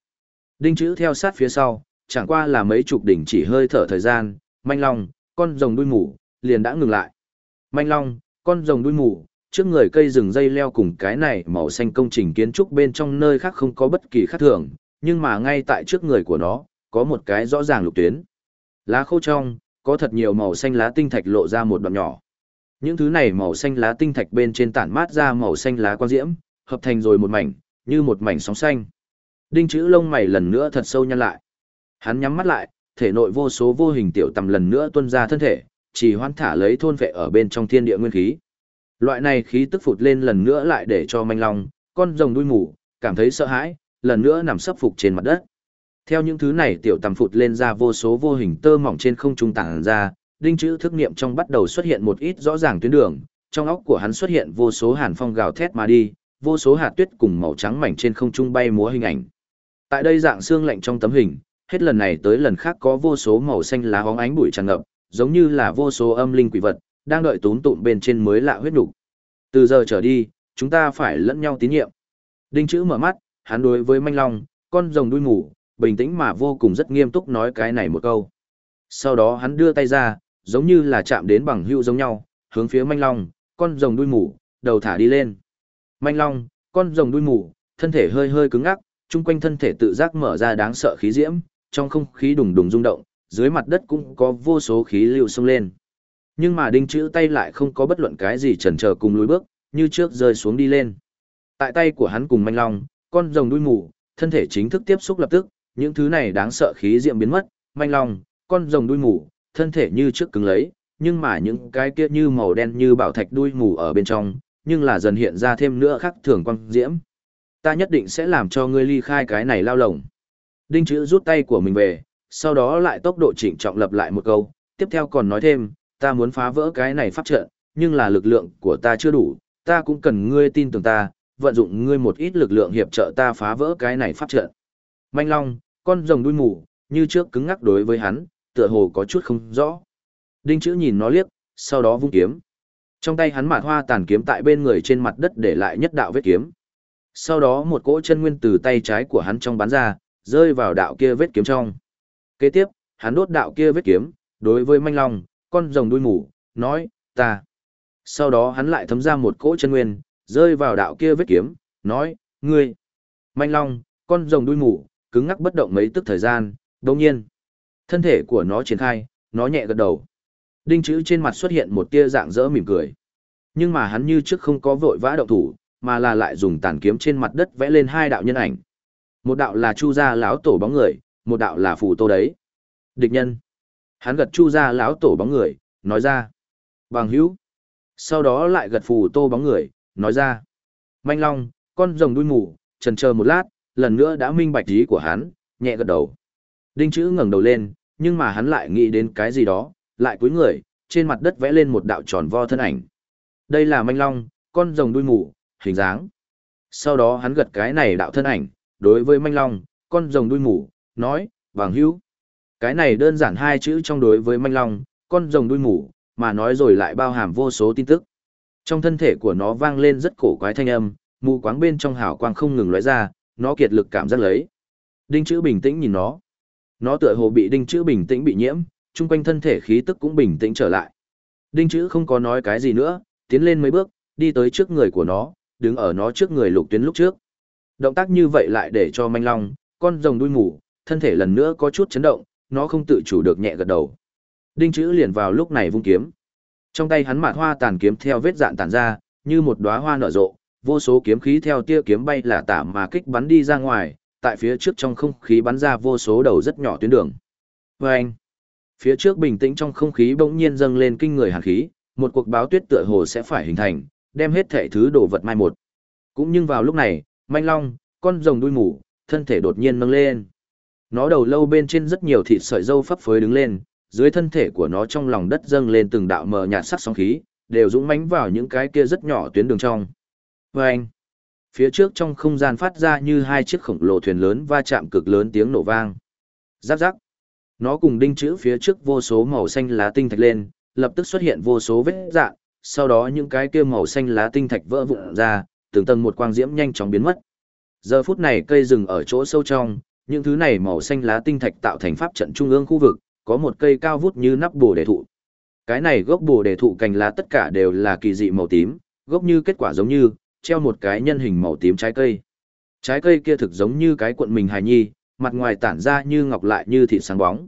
Đinh chữ theo sát phía sau, chẳng qua là mấy chục đỉnh chỉ hơi thở thời gian, manh long, con rồng đuôi mù, liền đã ngừng lại. Manh long, con rồng đuôi mù, trước người cây rừng dây leo cùng cái này màu xanh công trình kiến trúc bên trong nơi khác không có bất kỳ khác thường, nhưng mà ngay tại trước người của nó, có một cái rõ ràng lục tuyến. Lá khô trong, có thật nhiều màu xanh lá tinh thạch lộ ra một đoạn nhỏ. Những thứ này màu xanh lá tinh thạch bên trên tản mát ra màu xanh lá quang diễm, hợp thành rồi một mảnh, như một mảnh sóng xanh. Đinh chữ lông mày lần nữa thật sâu nhăn lại. Hắn nhắm mắt lại, thể nội vô số vô hình tiểu tầm lần nữa tuôn ra thân thể, chỉ hoan thả lấy thôn vệ ở bên trong thiên địa nguyên khí. Loại này khí tức phụt lên lần nữa lại để cho manh long, con rồng đuôi mù, cảm thấy sợ hãi, lần nữa nằm sấp phục trên mặt đất. Theo những thứ này tiểu tầm phụt lên ra vô số vô hình tơ mỏng trên không trung tản ra, đinh chữ thức niệm trong bắt đầu xuất hiện một ít rõ ràng tuyến đường, trong óc của hắn xuất hiện vô số hàn phong gào thét mà đi, vô số hạt tuyết cùng màu trắng mảnh trên không trung bay múa hình ảnh. Tại đây dạng xương lạnh trong tấm hình, hết lần này tới lần khác có vô số màu xanh lá hóng ánh bụi tràn ngập, giống như là vô số âm linh quỷ vật, đang đợi tốn tụm bên trên mới lạ huyết nục. Từ giờ trở đi, chúng ta phải lẫn nhau tín nhiệm. Đinh chữ mở mắt, hắn đối với manh long, con rồng đuôi mù, bình tĩnh mà vô cùng rất nghiêm túc nói cái này một câu. Sau đó hắn đưa tay ra, giống như là chạm đến bằng hữu giống nhau, hướng phía manh long, con rồng đuôi mù, đầu thả đi lên. Manh long, con rồng đuôi mù, thân thể hơi hơi cứng ngắc, chung quanh thân thể tự giác mở ra đáng sợ khí diễm, trong không khí đùng đùng rung động, dưới mặt đất cũng có vô số khí lưu xông lên. Nhưng mà đinh chữ tay lại không có bất luận cái gì chần chờ cùng lùi bước, như trước rơi xuống đi lên. Tại tay của hắn cùng manh long, con rồng đuôi mù, thân thể chính thức tiếp xúc lập tức, những thứ này đáng sợ khí diễm biến mất, manh long, con rồng đuôi mù, thân thể như trước cứng lấy, nhưng mà những cái kia như màu đen như bảo thạch đuôi mù ở bên trong, nhưng là dần hiện ra thêm nữa khác thường quang diễm. Ta nhất định sẽ làm cho ngươi ly khai cái này lao lồng. Đinh chữ rút tay của mình về, sau đó lại tốc độ chỉnh trọng lập lại một câu, tiếp theo còn nói thêm, ta muốn phá vỡ cái này pháp trận, nhưng là lực lượng của ta chưa đủ, ta cũng cần ngươi tin tưởng ta, vận dụng ngươi một ít lực lượng hiệp trợ ta phá vỡ cái này pháp trận. Manh Long, con rồng đuôi mù, như trước cứng ngắc đối với hắn, tựa hồ có chút không rõ. Đinh chữ nhìn nó liếc, sau đó vung kiếm. Trong tay hắn mạt hoa tàn kiếm tại bên người trên mặt đất để lại nhất đạo vết kiếm. Sau đó một cỗ chân nguyên từ tay trái của hắn trong bắn ra, rơi vào đạo kia vết kiếm trong. Kế tiếp, hắn đốt đạo kia vết kiếm, đối với manh long, con rồng đuôi mù, nói, ta. Sau đó hắn lại thấm ra một cỗ chân nguyên, rơi vào đạo kia vết kiếm, nói, ngươi. Manh long, con rồng đuôi mù, cứng ngắc bất động mấy tức thời gian, đồng nhiên. Thân thể của nó triển khai, nó nhẹ gật đầu. Đinh chữ trên mặt xuất hiện một tia dạng dỡ mỉm cười. Nhưng mà hắn như trước không có vội vã động thủ, mà là lại dùng tàn kiếm trên mặt đất vẽ lên hai đạo nhân ảnh. Một đạo là Chu gia lão tổ bóng người, một đạo là phù tô đấy. Địch nhân. Hắn gật Chu gia lão tổ bóng người, nói ra. Bằng hữu. Sau đó lại gật phù tô bóng người, nói ra. Manh long, con rồng đuôi mù, trần chờ một lát, lần nữa đã minh bạch ý của hắn, nhẹ gật đầu. Đinh chữ ngẩng đầu lên, nhưng mà hắn lại nghĩ đến cái gì đó, lại cúi người, trên mặt đất vẽ lên một đạo tròn vo thân ảnh. Đây là manh long, con rồng đuôi mù, hình dáng. Sau đó hắn gật cái này đạo thân ảnh, đối với manh long, con rồng đuôi mù, nói, vàng hữu. Cái này đơn giản hai chữ trong đối với manh long, con rồng đuôi mù, mà nói rồi lại bao hàm vô số tin tức. Trong thân thể của nó vang lên rất cổ quái thanh âm, mù quáng bên trong hào quang không ngừng lóe ra, nó kiệt lực cảm giác lấy. Đinh chữ bình tĩnh nhìn nó. Nó tựa hồ bị đinh chữ bình tĩnh bị nhiễm, chung quanh thân thể khí tức cũng bình tĩnh trở lại. Đinh chữ không có nói cái gì nữa, tiến lên mấy bước, đi tới trước người của nó, đứng ở nó trước người lục tuyến lúc trước. Động tác như vậy lại để cho manh long, con rồng đuôi ngủ, thân thể lần nữa có chút chấn động, nó không tự chủ được nhẹ gật đầu. Đinh chữ liền vào lúc này vung kiếm. Trong tay hắn mạt hoa tàn kiếm theo vết dạn tàn ra, như một đóa hoa nở rộ, vô số kiếm khí theo tia kiếm bay là tả mà kích bắn đi ra ngoài, tại phía trước trong không khí bắn ra vô số đầu rất nhỏ tuyến đường. Và anh, phía trước bình tĩnh trong không khí bỗng nhiên dâng lên kinh người hàn khí, một cuộc báo tuyết tựa hồ sẽ phải hình thành, đem hết thể thứ đồ vật mai một. Cũng nhưng vào lúc này, manh long, con rồng đuôi mù, thân thể đột nhiên nâng lên. Nó đầu lâu bên trên rất nhiều thịt sợi dâu phấp phới đứng lên, dưới thân thể của nó trong lòng đất dâng lên từng đạo mờ nhạt sắc sóng khí, đều dũng mãnh vào những cái kia rất nhỏ tuyến đường trong. Và anh, phía trước trong không gian phát ra như hai chiếc khổng lồ thuyền lớn va chạm cực lớn tiếng nổ vang. Giáp giáp. Nó cùng đinh chữ phía trước vô số màu xanh lá tinh thạch lên, lập tức xuất hiện vô số vết dạng, sau đó những cái kia màu xanh lá tinh thạch vỡ vụn ra, từng tầng một quang diễm nhanh chóng biến mất. Giờ phút này cây rừng ở chỗ sâu trong, những thứ này màu xanh lá tinh thạch tạo thành pháp trận trung ương khu vực, có một cây cao vút như nắp bồ đề thụ. Cái này gốc bồ đề thụ cành lá tất cả đều là kỳ dị màu tím, gốc như kết quả giống như, treo một cái nhân hình màu tím trái cây. Trái cây kia thực giống như cái cuộn mình hài nhi, mặt ngoài tản ra như ngọc lại như thịt sáng bóng.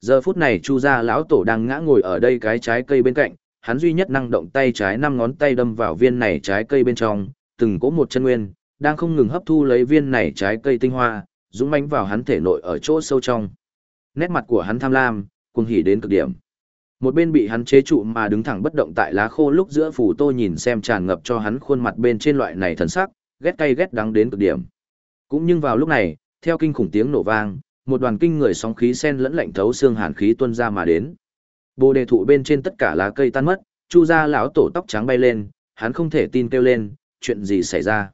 Giờ phút này Chu gia lão tổ đang ngã ngồi ở đây cái trái cây bên cạnh, hắn duy nhất năng động tay trái năm ngón tay đâm vào viên này trái cây bên trong, từng có một chân nguyên, đang không ngừng hấp thu lấy viên này trái cây tinh hoa, dũng mãnh vào hắn thể nội ở chỗ sâu trong. Nét mặt của hắn tham lam, cuồng hỉ đến cực điểm. Một bên bị hắn chế trụ mà đứng thẳng bất động tại lá khô lúc giữa phủ tô nhìn xem tràn ngập cho hắn khuôn mặt bên trên loại này thần sắc, ghét cay ghét đắng đến cực điểm. Cũng nhưng vào lúc này, theo kinh khủng tiếng nổ vang, một đoàn kinh người sóng khí sen lẫn lạnh thấu xương hàn khí tuôn ra mà đến. Bồ đề thụ bên trên tất cả lá cây tan mất, Chu ra lão tổ tóc trắng bay lên, hắn không thể tin kêu lên, chuyện gì xảy ra?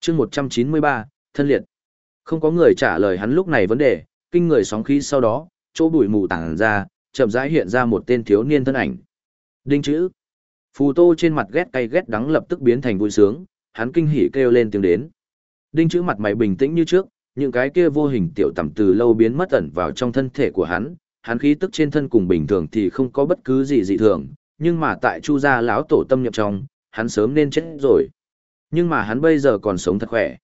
Chương 193, thân liệt. Không có người trả lời hắn lúc này vấn đề, kinh người sóng khí sau đó, chỗ bụi mù tản ra, chậm rãi hiện ra một tên thiếu niên thân ảnh. Đinh chữ. Phù Tô trên mặt ghét cay ghét đắng lập tức biến thành vui sướng, hắn kinh hỉ kêu lên tiếng đến. Đinh chữ mặt mày bình tĩnh như trước, những cái kia vô hình tiểu tầm từ lâu biến mất ẩn vào trong thân thể của hắn, hắn khí tức trên thân cùng bình thường thì không có bất cứ gì dị thường, nhưng mà tại Chu gia lão tổ tâm nhập trong, hắn sớm nên chết rồi. Nhưng mà hắn bây giờ còn sống thật khỏe.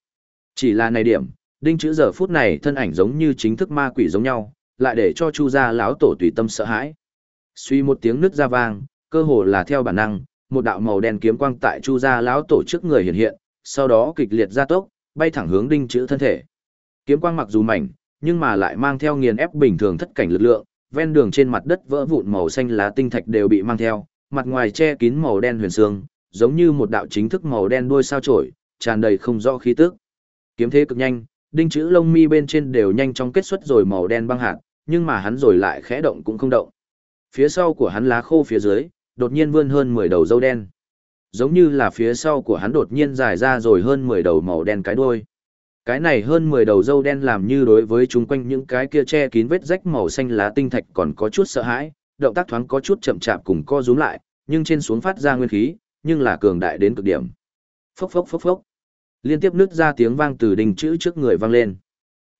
Chỉ là này điểm, đinh chữ giờ phút này thân ảnh giống như chính thức ma quỷ giống nhau, lại để cho Chu gia lão tổ tùy tâm sợ hãi. Suy một tiếng nứt ra vang, cơ hồ là theo bản năng, một đạo màu đen kiếm quang tại Chu gia lão tổ trước người hiện hiện, sau đó kịch liệt gia tốc, bay thẳng hướng đinh chữ thân thể. Kiếm quang mặc dù mảnh, nhưng mà lại mang theo nghiền ép bình thường thất cảnh lực lượng, ven đường trên mặt đất vỡ vụn màu xanh lá tinh thạch đều bị mang theo, mặt ngoài che kín màu đen huyền xương, giống như một đạo chính thức màu đen đuôi sao chổi, tràn đầy không rõ khí tức. Kiếm thế cực nhanh, đinh chữ lông mi bên trên đều nhanh chóng kết xuất rồi màu đen băng hạt, nhưng mà hắn rồi lại khẽ động cũng không động. Phía sau của hắn lá khô phía dưới, đột nhiên vươn hơn 10 đầu dâu đen. Giống như là phía sau của hắn đột nhiên dài ra rồi hơn 10 đầu màu đen cái đuôi. Cái này hơn 10 đầu dâu đen làm như đối với chúng quanh những cái kia che kín vết rách màu xanh lá tinh thạch còn có chút sợ hãi, động tác thoáng có chút chậm chạp cùng co rúm lại, nhưng trên xuống phát ra nguyên khí, nhưng là cường đại đến cực điểm. Phốc phốc phốc phốc. Liên tiếp nứt ra tiếng vang từ đình chữ trước người vang lên.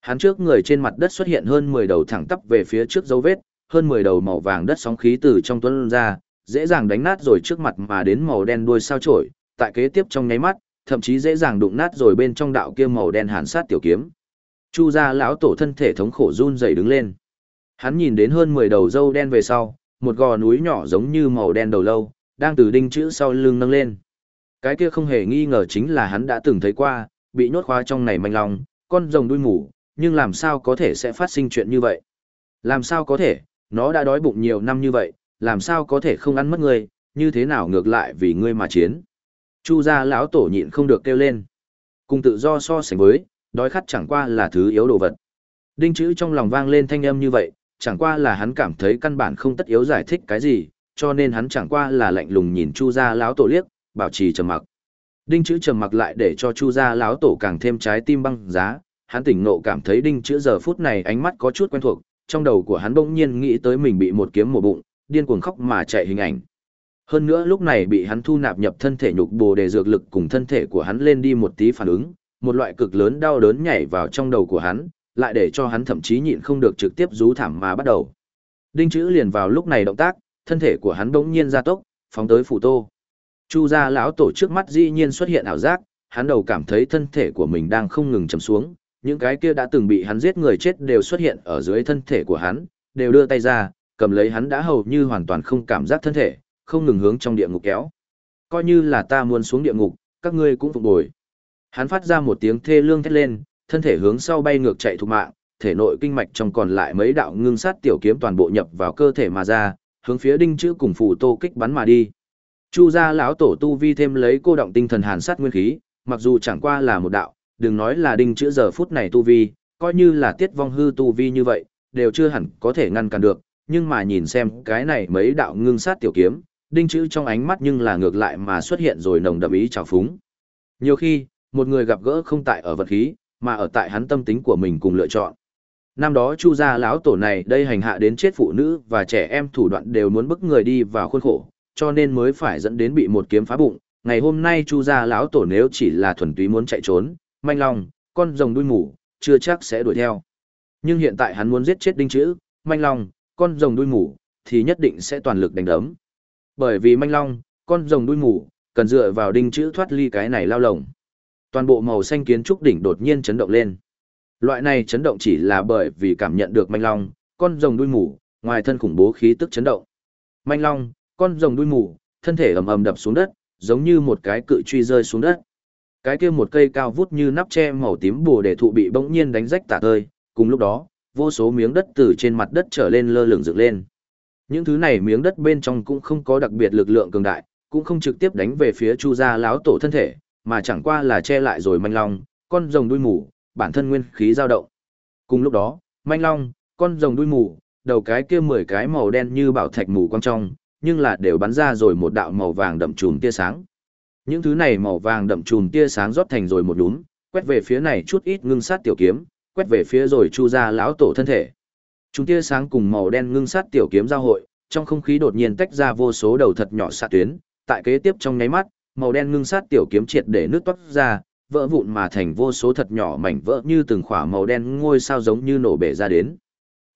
Hắn trước người trên mặt đất xuất hiện hơn 10 đầu thẳng tắp về phía trước dấu vết, hơn 10 đầu màu vàng đất sóng khí từ trong tuấn ra, dễ dàng đánh nát rồi trước mặt mà đến màu đen đuôi sao chổi, tại kế tiếp trong nháy mắt, thậm chí dễ dàng đụng nát rồi bên trong đạo kia màu đen hàn sát tiểu kiếm. Chu gia lão tổ thân thể thống khổ run rẩy đứng lên. Hắn nhìn đến hơn 10 đầu dâu đen về sau, một gò núi nhỏ giống như màu đen đầu lâu, đang từ đinh chữ sau lưng nâng lên. Cái kia không hề nghi ngờ chính là hắn đã từng thấy qua, bị nhốt khóa trong này manh lòng, con rồng đuôi mù, nhưng làm sao có thể sẽ phát sinh chuyện như vậy? Làm sao có thể, nó đã đói bụng nhiều năm như vậy, làm sao có thể không ăn mất ngươi? như thế nào ngược lại vì ngươi mà chiến? Chu gia lão tổ nhịn không được kêu lên. Cùng tự do so sánh với, đói khát chẳng qua là thứ yếu đồ vật. Đinh chữ trong lòng vang lên thanh âm như vậy, chẳng qua là hắn cảm thấy căn bản không tất yếu giải thích cái gì, cho nên hắn chẳng qua là lạnh lùng nhìn Chu gia lão tổ liếc, bảo trì trầm mặc. Đinh chữ trầm mặc lại để cho Chu gia lão tổ càng thêm trái tim băng giá, hắn tỉnh nộ cảm thấy đinh chữ giờ phút này ánh mắt có chút quen thuộc, trong đầu của hắn bỗng nhiên nghĩ tới mình bị một kiếm một bụng, điên cuồng khóc mà chạy hình ảnh. Hơn nữa lúc này bị hắn thu nạp nhập thân thể nhục bồ đề dược lực cùng thân thể của hắn lên đi một tí phản ứng, một loại cực lớn đau đớn nhảy vào trong đầu của hắn, lại để cho hắn thậm chí nhịn không được trực tiếp rú thảm mà bắt đầu. Đinh chữ liền vào lúc này động tác, thân thể của hắn bỗng nhiên gia tốc, phóng tới phủ tô. Chu gia lão tổ trước mắt dĩ nhiên xuất hiện ảo giác, hắn đầu cảm thấy thân thể của mình đang không ngừng chầm xuống, những cái kia đã từng bị hắn giết người chết đều xuất hiện ở dưới thân thể của hắn, đều đưa tay ra, cầm lấy hắn đã hầu như hoàn toàn không cảm giác thân thể, không ngừng hướng trong địa ngục kéo. Coi như là ta muốn xuống địa ngục, các ngươi cũng phục bồi. Hắn phát ra một tiếng thê lương thét lên, thân thể hướng sau bay ngược chạy thục mạng, thể nội kinh mạch trong còn lại mấy đạo ngưng sát tiểu kiếm toàn bộ nhập vào cơ thể mà ra, hướng phía đinh chữ cùng phù tô kích bắn mà đi. Chu gia lão tổ tu vi thêm lấy cô động tinh thần hàn sát nguyên khí, mặc dù chẳng qua là một đạo, đừng nói là đinh chữ giờ phút này tu vi, coi như là tiết vong hư tu vi như vậy, đều chưa hẳn có thể ngăn cản được, nhưng mà nhìn xem cái này mấy đạo ngưng sát tiểu kiếm, đinh chữ trong ánh mắt nhưng là ngược lại mà xuất hiện rồi nồng đậm ý trào phúng. Nhiều khi, một người gặp gỡ không tại ở vật khí, mà ở tại hắn tâm tính của mình cùng lựa chọn. Năm đó Chu gia lão tổ này đây hành hạ đến chết phụ nữ và trẻ em thủ đoạn đều muốn bức người đi vào khuôn khổ, cho nên mới phải dẫn đến bị một kiếm phá bụng. Ngày hôm nay Chu gia lão tổ nếu chỉ là thuần túy muốn chạy trốn, manh long, con rồng đuôi mù, chưa chắc sẽ đuổi theo. Nhưng hiện tại hắn muốn giết chết đinh chữ, manh long, con rồng đuôi mù, thì nhất định sẽ toàn lực đánh đấm. Bởi vì manh long, con rồng đuôi mù, cần dựa vào đinh chữ thoát ly cái này lao lồng. Toàn bộ màu xanh kiến trúc đỉnh đột nhiên chấn động lên. Loại này chấn động chỉ là bởi vì cảm nhận được manh long, con rồng đuôi mù, ngoài thân khủng bố khí tức chấn động. Manh long, con rồng đuôi mù, thân thể ầm ầm đập xuống đất, giống như một cái cự truy rơi xuống đất. Cái kia một cây cao vút như nắp tre màu tím bồ đề thụ bị bỗng nhiên đánh rách tả tơi, cùng lúc đó, vô số miếng đất từ trên mặt đất trở lên lơ lửng dựng lên. Những thứ này miếng đất bên trong cũng không có đặc biệt lực lượng cường đại, cũng không trực tiếp đánh về phía Chu gia láo tổ thân thể, mà chẳng qua là che lại rồi manh long, con rồng đuôi mù, bản thân nguyên khí dao động. Cùng lúc đó, manh long, con rồng đuôi mù, đầu cái kia mười cái màu đen như bảo thạch mù quang trong, nhưng là đều bắn ra rồi một đạo màu vàng đậm trùm tia sáng. Những thứ này màu vàng đậm trùm tia sáng rót thành rồi một đúng, quét về phía này chút ít ngưng sát tiểu kiếm, quét về phía rồi chu ra lão tổ thân thể. Chúng tia sáng cùng màu đen ngưng sát tiểu kiếm giao hội, trong không khí đột nhiên tách ra vô số đầu thật nhỏ xạ tuyến, tại kế tiếp trong nháy mắt, màu đen ngưng sát tiểu kiếm triệt để nước toát ra, vỡ vụn mà thành vô số thật nhỏ mảnh vỡ như từng khỏa màu đen ngôi sao giống như nổ bể ra đến.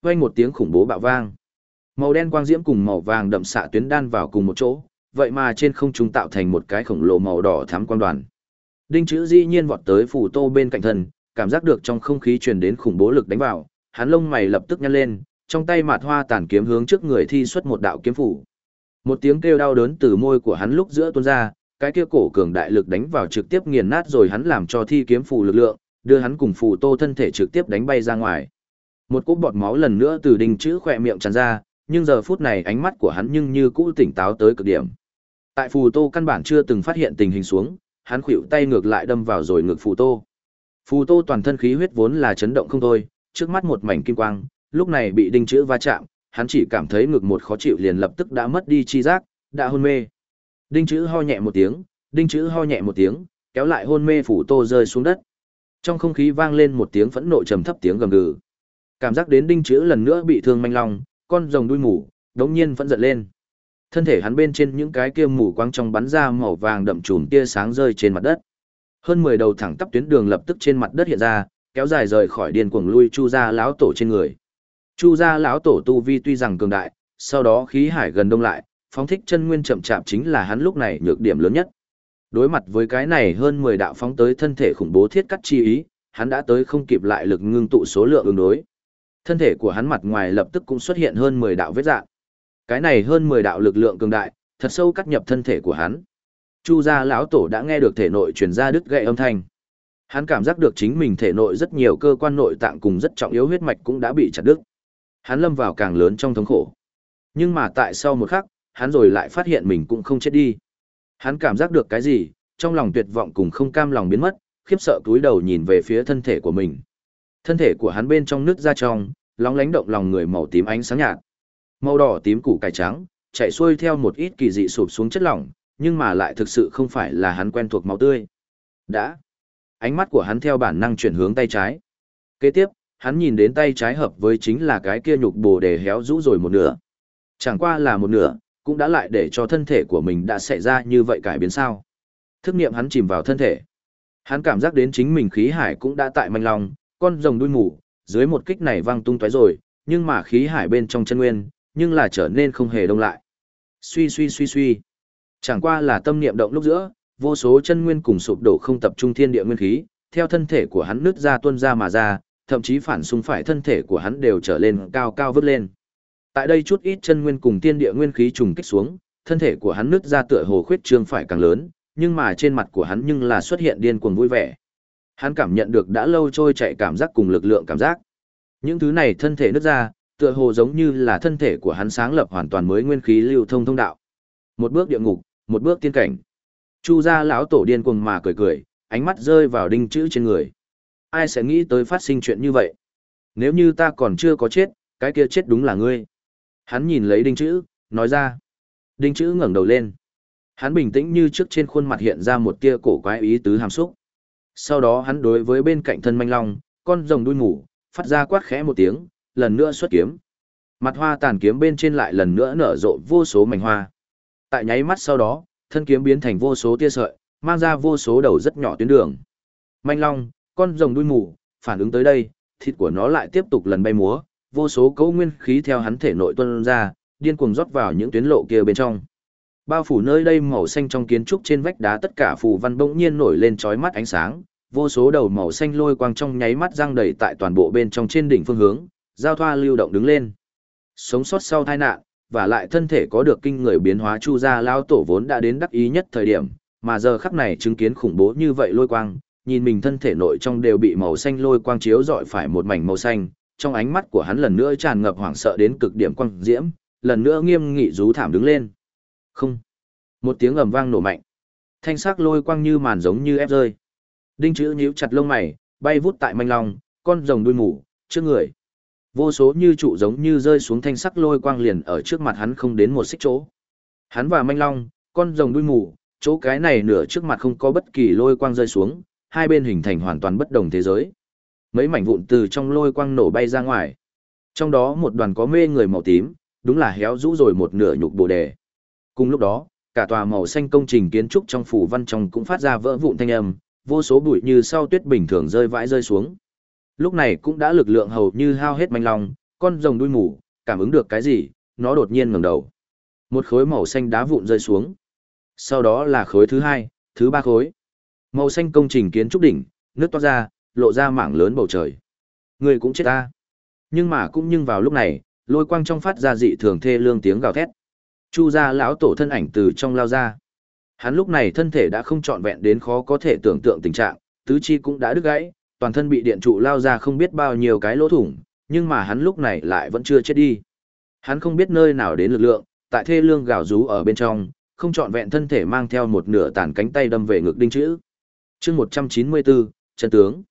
Vang một tiếng khủng bố bạo vang. Màu đen quang diễm cùng màu vàng đậm xạ tuyến đan vào cùng một chỗ, vậy mà trên không trung tạo thành một cái khổng lồ màu đỏ thắm quang đoàn. Đinh chữ dĩ nhiên vọt tới phủ tô bên cạnh thân, cảm giác được trong không khí truyền đến khủng bố lực đánh vào, hắn lông mày lập tức nhăn lên, trong tay mạt hoa tản kiếm hướng trước người thi xuất một đạo kiếm phủ. Một tiếng kêu đau đớn từ môi của hắn lúc giữa tuôn ra, cái kia cổ cường đại lực đánh vào trực tiếp nghiền nát rồi hắn làm cho thi kiếm phủ lực lượng, đưa hắn cùng phù tô thân thể trực tiếp đánh bay ra ngoài. Một cú bọt máu lần nữa từ đinh chữ khỏe miệng tràn ra, nhưng giờ phút này ánh mắt của hắn nhưng như cũ tỉnh táo tới cực điểm. Tại phù tô căn bản chưa từng phát hiện tình hình xuống, hắn khuỵu tay ngược lại đâm vào rồi ngược phù tô. Phù tô toàn thân khí huyết vốn là chấn động không thôi, trước mắt một mảnh kim quang, lúc này bị đinh chữ va chạm, hắn chỉ cảm thấy ngực một khó chịu liền lập tức đã mất đi chi giác, đã hôn mê. Đinh chữ ho nhẹ một tiếng, đinh chữ ho nhẹ một tiếng, kéo lại hôn mê phủ tô rơi xuống đất. Trong không khí vang lên một tiếng phẫn nộ trầm thấp tiếng gầm gừ. Cảm giác đến đinh chữ lần nữa bị thương manh long, con rồng đuôi mù, đống nhiên vẫn giận lên. Thân thể hắn bên trên những cái kia mù quang trong bắn ra màu vàng đậm trùm tia sáng rơi trên mặt đất. Hơn 10 đầu thẳng tắp tuyến đường lập tức trên mặt đất hiện ra, kéo dài rời khỏi điên cuồng lui Chu gia lão tổ trên người. Chu gia lão tổ tu vi tuy rằng cường đại, sau đó khí hải gần đông lại, phóng thích chân nguyên chậm chạp chính là hắn lúc này nhược điểm lớn nhất. Đối mặt với cái này hơn 10 đạo phóng tới thân thể khủng bố thiết cắt chi ý, hắn đã tới không kịp lại lực ngưng tụ số lượng ứng đối. Thân thể của hắn mặt ngoài lập tức cũng xuất hiện hơn 10 đạo vết dạng. Cái này hơn 10 đạo lực lượng cường đại, thật sâu cắt nhập thân thể của hắn. Chu gia lão tổ đã nghe được thể nội truyền ra đứt gãy âm thanh. Hắn cảm giác được chính mình thể nội rất nhiều cơ quan nội tạng cùng rất trọng yếu huyết mạch cũng đã bị chặt đứt. Hắn lâm vào càng lớn trong thống khổ. Nhưng mà tại sau một khắc, hắn rồi lại phát hiện mình cũng không chết đi. Hắn cảm giác được cái gì, trong lòng tuyệt vọng cùng không cam lòng biến mất, khiếp sợ túi đầu nhìn về phía thân thể của mình. Thân thể của hắn bên trong nước ra trong, lóng lánh động lòng người màu tím ánh sáng nhạt. Màu đỏ tím củ cải trắng, chạy xuôi theo một ít kỳ dị sụp xuống chất lỏng, nhưng mà lại thực sự không phải là hắn quen thuộc máu tươi. Đã. Ánh mắt của hắn theo bản năng chuyển hướng tay trái. Kế tiếp, hắn nhìn đến tay trái hợp với chính là cái kia nhục bồ đề héo rũ rồi một nửa. Chẳng qua là một nửa, cũng đã lại để cho thân thể của mình đã xảy ra như vậy cải biến sao. Thức niệm hắn chìm vào thân thể. Hắn cảm giác đến chính mình khí hải cũng đã tại manh lòng, con rồng đuôi mù, dưới một kích này văng tung tóe rồi, nhưng mà khí hải bên trong chân nguyên, nhưng là trở nên không hề đông lại. Suy suy suy suy. Chẳng qua là tâm niệm động lúc giữa, vô số chân nguyên cùng sụp đổ không tập trung thiên địa nguyên khí, theo thân thể của hắn nứt ra tuôn ra mà ra, thậm chí phản xung phải thân thể của hắn đều trở lên cao cao vút lên. Tại đây chút ít chân nguyên cùng thiên địa nguyên khí trùng kích xuống, thân thể của hắn nứt ra tựa hồ khuyết trương phải càng lớn, nhưng mà trên mặt của hắn nhưng là xuất hiện điên cuồng vui vẻ. Hắn cảm nhận được đã lâu trôi chạy cảm giác cùng lực lượng cảm giác. Những thứ này thân thể nứt ra, tựa hồ giống như là thân thể của hắn sáng lập hoàn toàn mới nguyên khí lưu thông thông đạo. Một bước địa ngục, một bước tiên cảnh. Chu gia lão tổ điên cuồng mà cười cười, ánh mắt rơi vào đinh chữ trên người. Ai sẽ nghĩ tới phát sinh chuyện như vậy? Nếu như ta còn chưa có chết, cái kia chết đúng là ngươi. Hắn nhìn lấy đinh chữ, nói ra. Đinh chữ ngẩng đầu lên. Hắn bình tĩnh như trước trên khuôn mặt hiện ra một tia cổ quái ý tứ hàm xúc. Sau đó hắn đối với bên cạnh thân manh long, con rồng đuôi ngủ, phát ra quát khẽ một tiếng, lần nữa xuất kiếm. Mặt hoa tàn kiếm bên trên lại lần nữa nở rộ vô số mảnh hoa. Tại nháy mắt sau đó, thân kiếm biến thành vô số tia sợi, mang ra vô số đầu rất nhỏ tuyến đường. Manh long, con rồng đuôi mù, phản ứng tới đây, thịt của nó lại tiếp tục lần bay múa, vô số cấu nguyên khí theo hắn thể nội tuôn ra, điên cuồng rót vào những tuyến lộ kia bên trong. Bao phủ nơi đây màu xanh trong kiến trúc trên vách đá tất cả phù văn bỗng nhiên nổi lên chói mắt ánh sáng, vô số đầu màu xanh lôi quang trong nháy mắt răng đầy tại toàn bộ bên trong trên đỉnh phương hướng, giao thoa lưu động đứng lên. Sống sót sau tai nạn, và lại thân thể có được kinh người biến hóa chu gia lao tổ vốn đã đến đắc ý nhất thời điểm, mà giờ khắc này chứng kiến khủng bố như vậy lôi quang, nhìn mình thân thể nội trong đều bị màu xanh lôi quang chiếu rọi phải một mảnh màu xanh, trong ánh mắt của hắn lần nữa tràn ngập hoảng sợ đến cực điểm quang diễm, lần nữa nghiêm nghị rú thảm đứng lên. Không. Một tiếng ầm vang nổ mạnh. Thanh sắc lôi quang như màn giống như ép rơi. Đinh chữ nhíu chặt lông mày, bay vút tại manh long, con rồng đuôi mù, trước người. Vô số như trụ giống như rơi xuống thanh sắc lôi quang liền ở trước mặt hắn không đến một xích chỗ. Hắn và manh long, con rồng đuôi mù, chỗ cái này nửa trước mặt không có bất kỳ lôi quang rơi xuống, hai bên hình thành hoàn toàn bất đồng thế giới. Mấy mảnh vụn từ trong lôi quang nổ bay ra ngoài. Trong đó một đoàn có mê người màu tím, đúng là héo rũ rồi một nửa nhục bồ đề. Cùng lúc đó, cả tòa màu xanh công trình kiến trúc trong phủ văn trong cũng phát ra vỡ vụn thanh âm, vô số bụi như sau tuyết bình thường rơi vãi rơi xuống. Lúc này cũng đã lực lượng hầu như hao hết manh long, con rồng đuôi mù, cảm ứng được cái gì, nó đột nhiên ngẩng đầu. Một khối màu xanh đá vụn rơi xuống. Sau đó là khối thứ hai, thứ ba khối. Màu xanh công trình kiến trúc đỉnh, nước toát ra, lộ ra mảng lớn bầu trời. Người cũng chết ta. Nhưng mà cũng nhưng vào lúc này, lôi quang trong phát ra dị thường thê lương tiếng gào thét. Chu gia lão tổ thân ảnh từ trong lao ra. Hắn lúc này thân thể đã không trọn vẹn đến khó có thể tưởng tượng tình trạng, tứ chi cũng đã đứt gãy, toàn thân bị điện trụ lao ra không biết bao nhiêu cái lỗ thủng, nhưng mà hắn lúc này lại vẫn chưa chết đi. Hắn không biết nơi nào đến lực lượng, tại thê lương gào rú ở bên trong, không trọn vẹn thân thể mang theo một nửa tàn cánh tay đâm về ngực đinh chữ. chương 194, chân tướng.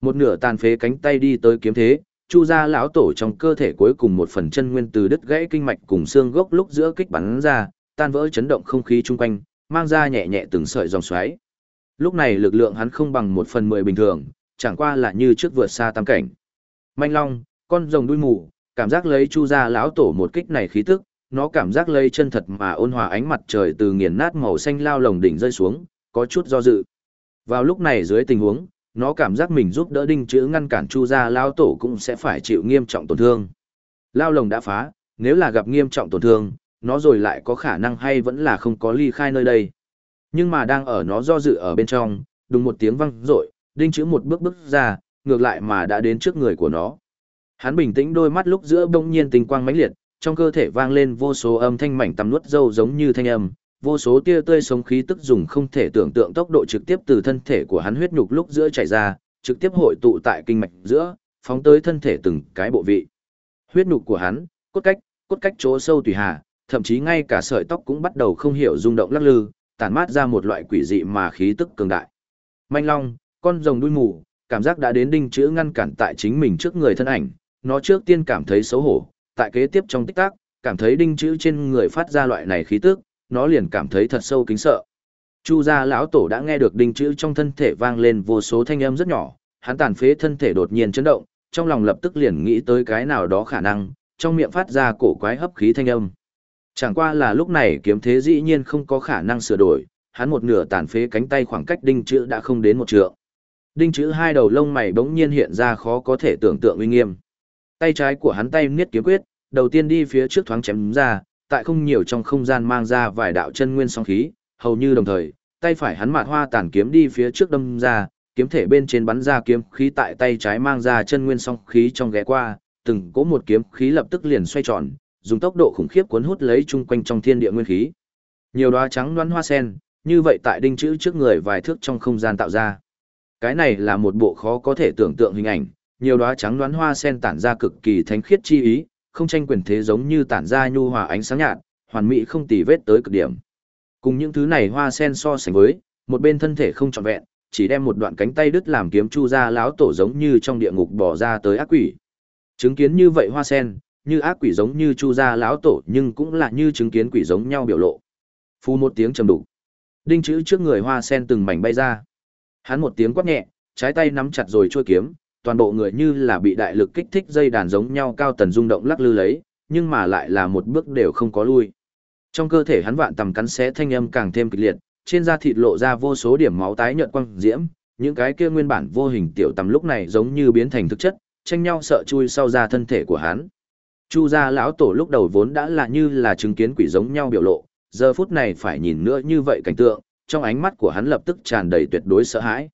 Một nửa tàn phế cánh tay đi tới kiếm thế, chu ra lão tổ trong cơ thể cuối cùng một phần chân nguyên từ đứt gãy kinh mạch cùng xương gốc lúc giữa kích bắn ra, tan vỡ chấn động không khí chung quanh, mang ra nhẹ nhẹ từng sợi dòng xoáy. Lúc này lực lượng hắn không bằng một phần mười bình thường, chẳng qua là như trước vượt xa tam cảnh. Manh Long, con rồng đuôi mù, cảm giác lấy chu Gia lão tổ một kích này khí tức, nó cảm giác lấy chân thật mà ôn hòa ánh mặt trời từ nghiền nát màu xanh lao lồng đỉnh rơi xuống, có chút do dự. Vào lúc này dưới tình huống, nó cảm giác mình giúp đỡ đinh chữ ngăn cản chu gia Lão tổ cũng sẽ phải chịu nghiêm trọng tổn thương. Lao lồng đã phá, nếu là gặp nghiêm trọng tổn thương, nó rồi lại có khả năng hay vẫn là không có ly khai nơi đây. Nhưng mà đang ở nó do dự ở bên trong, đùng một tiếng vang rội, đinh chữ một bước bước ra, ngược lại mà đã đến trước người của nó. Hắn bình tĩnh đôi mắt lúc giữa bỗng nhiên tình quang mãnh liệt, trong cơ thể vang lên vô số âm thanh mảnh tầm nuốt dâu giống như thanh âm, vô số tia tươi sống khí tức dùng không thể tưởng tượng tốc độ trực tiếp từ thân thể của hắn huyết nhục lúc giữa chảy ra, trực tiếp hội tụ tại kinh mạch giữa, phóng tới thân thể từng cái bộ vị. Huyết nhục của hắn, cốt cách, cốt cách chỗ sâu tùy hà, thậm chí ngay cả sợi tóc cũng bắt đầu không hiểu rung động lắc lư, tản mát ra một loại quỷ dị mà khí tức cường đại. Manh Long, con rồng đuôi mù, cảm giác đã đến đinh chữ ngăn cản tại chính mình trước người thân ảnh, nó trước tiên cảm thấy xấu hổ, tại kế tiếp trong tích tắc, cảm thấy đinh chữ trên người phát ra loại này khí tức, nó liền cảm thấy thật sâu kính sợ. Chu gia lão tổ đã nghe được đinh chữ trong thân thể vang lên vô số thanh âm rất nhỏ, hắn tàn phế thân thể đột nhiên chấn động, trong lòng lập tức liền nghĩ tới cái nào đó khả năng, trong miệng phát ra cổ quái hấp khí thanh âm. Chẳng qua là lúc này kiếm thế dĩ nhiên không có khả năng sửa đổi, hắn một nửa tàn phế cánh tay khoảng cách đinh chữ đã không đến một trượng. Đinh chữ hai đầu lông mày bỗng nhiên hiện ra khó có thể tưởng tượng uy nghiêm. Tay trái của hắn tay niết kiếm quyết, đầu tiên đi phía trước thoáng chém ra, tại không nhiều trong không gian mang ra vài đạo chân nguyên song khí, hầu như đồng thời, tay phải hắn mạt hoa tản kiếm đi phía trước đâm ra, kiếm thể bên trên bắn ra kiếm khí tại tay trái mang ra chân nguyên song khí trong ghé qua, từng cỗ một kiếm khí lập tức liền xoay tròn, dùng tốc độ khủng khiếp cuốn hút lấy chung quanh trong thiên địa nguyên khí. Nhiều đóa trắng đoán hoa sen, như vậy tại đinh chữ trước người vài thước trong không gian tạo ra. Cái này là một bộ khó có thể tưởng tượng hình ảnh, nhiều đóa trắng đoán hoa sen tản ra cực kỳ thánh khiết chi ý, không tranh quyền thế giống như tản ra nhu hòa ánh sáng nhạt, hoàn mỹ không tì vết tới cực điểm. Cùng những thứ này hoa sen so sánh với, một bên thân thể không trọn vẹn, chỉ đem một đoạn cánh tay đứt làm kiếm chu ra láo tổ giống như trong địa ngục bỏ ra tới ác quỷ. Chứng kiến như vậy hoa sen, như ác quỷ giống như chu ra láo tổ nhưng cũng là như chứng kiến quỷ giống nhau biểu lộ. Phu một tiếng trầm đục. Đinh chữ trước người hoa sen từng mảnh bay ra. Hắn một tiếng quát nhẹ, trái tay nắm chặt rồi chui kiếm, toàn bộ người như là bị đại lực kích thích dây đàn giống nhau cao tần rung động lắc lư lấy, nhưng mà lại là một bước đều không có lui. Trong cơ thể hắn vạn tầm cắn xé thanh âm càng thêm kịch liệt, trên da thịt lộ ra vô số điểm máu tái nhợt quang diễm, những cái kia nguyên bản vô hình tiểu tầm lúc này giống như biến thành thực chất, tranh nhau sợ chui sau ra thân thể của hắn. Chu gia lão tổ lúc đầu vốn đã là như là chứng kiến quỷ giống nhau biểu lộ, giờ phút này phải nhìn nữa như vậy cảnh tượng, trong ánh mắt của hắn lập tức tràn đầy tuyệt đối sợ hãi.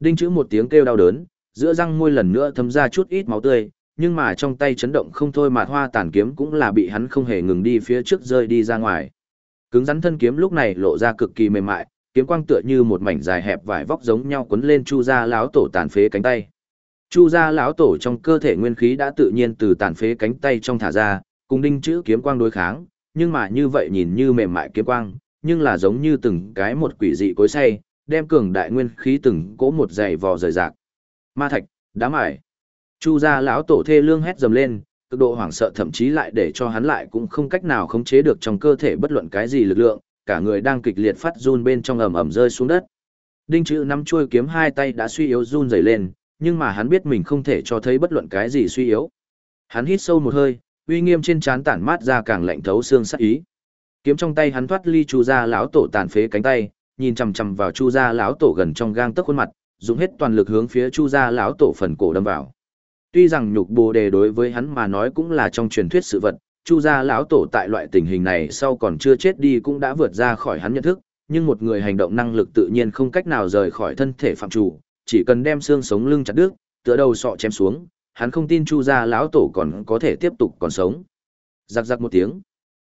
Đinh chữ một tiếng kêu đau đớn, giữa răng môi lần nữa thấm ra chút ít máu tươi, nhưng mà trong tay chấn động không thôi mà hoa tàn kiếm cũng là bị hắn không hề ngừng đi phía trước rơi đi ra ngoài. Cứng rắn thân kiếm lúc này lộ ra cực kỳ mềm mại, kiếm quang tựa như một mảnh dài hẹp vải vóc giống nhau quấn lên Chu gia lão tổ tàn phế cánh tay. Chu gia lão tổ trong cơ thể nguyên khí đã tự nhiên từ tàn phế cánh tay trong thả ra, cùng đinh chữ kiếm quang đối kháng, nhưng mà như vậy nhìn như mềm mại kiếm quang, nhưng là giống như từng cái một quỷ dị cối say, đem cường đại nguyên khí từng cỗ một dày vò rời rạc. Ma thạch, đám ải Chu gia lão tổ thê lương hét dầm lên, cực độ hoảng sợ thậm chí lại để cho hắn lại cũng không cách nào khống chế được trong cơ thể bất luận cái gì lực lượng, cả người đang kịch liệt phát run bên trong ầm ầm rơi xuống đất. Đinh chữ nắm chuôi kiếm hai tay đã suy yếu run rẩy lên, nhưng mà hắn biết mình không thể cho thấy bất luận cái gì suy yếu. Hắn hít sâu một hơi, uy nghiêm trên trán tản mát ra càng lạnh thấu xương sắc ý. Kiếm trong tay hắn thoát ly Chu gia lão tổ tàn phế cánh tay, nhìn chằm chằm vào Chu gia lão tổ gần trong gang tấc khuôn mặt, dùng hết toàn lực hướng phía Chu gia lão tổ phần cổ đâm vào. Tuy rằng nhục bồ đề đối với hắn mà nói cũng là trong truyền thuyết sự vật, Chu gia lão tổ tại loại tình hình này sau còn chưa chết đi cũng đã vượt ra khỏi hắn nhận thức, nhưng một người hành động năng lực tự nhiên không cách nào rời khỏi thân thể phạm chủ, chỉ cần đem xương sống lưng chặt đứt, tựa đầu sọ chém xuống, hắn không tin Chu gia lão tổ còn có thể tiếp tục còn sống. Giặc giặc một tiếng,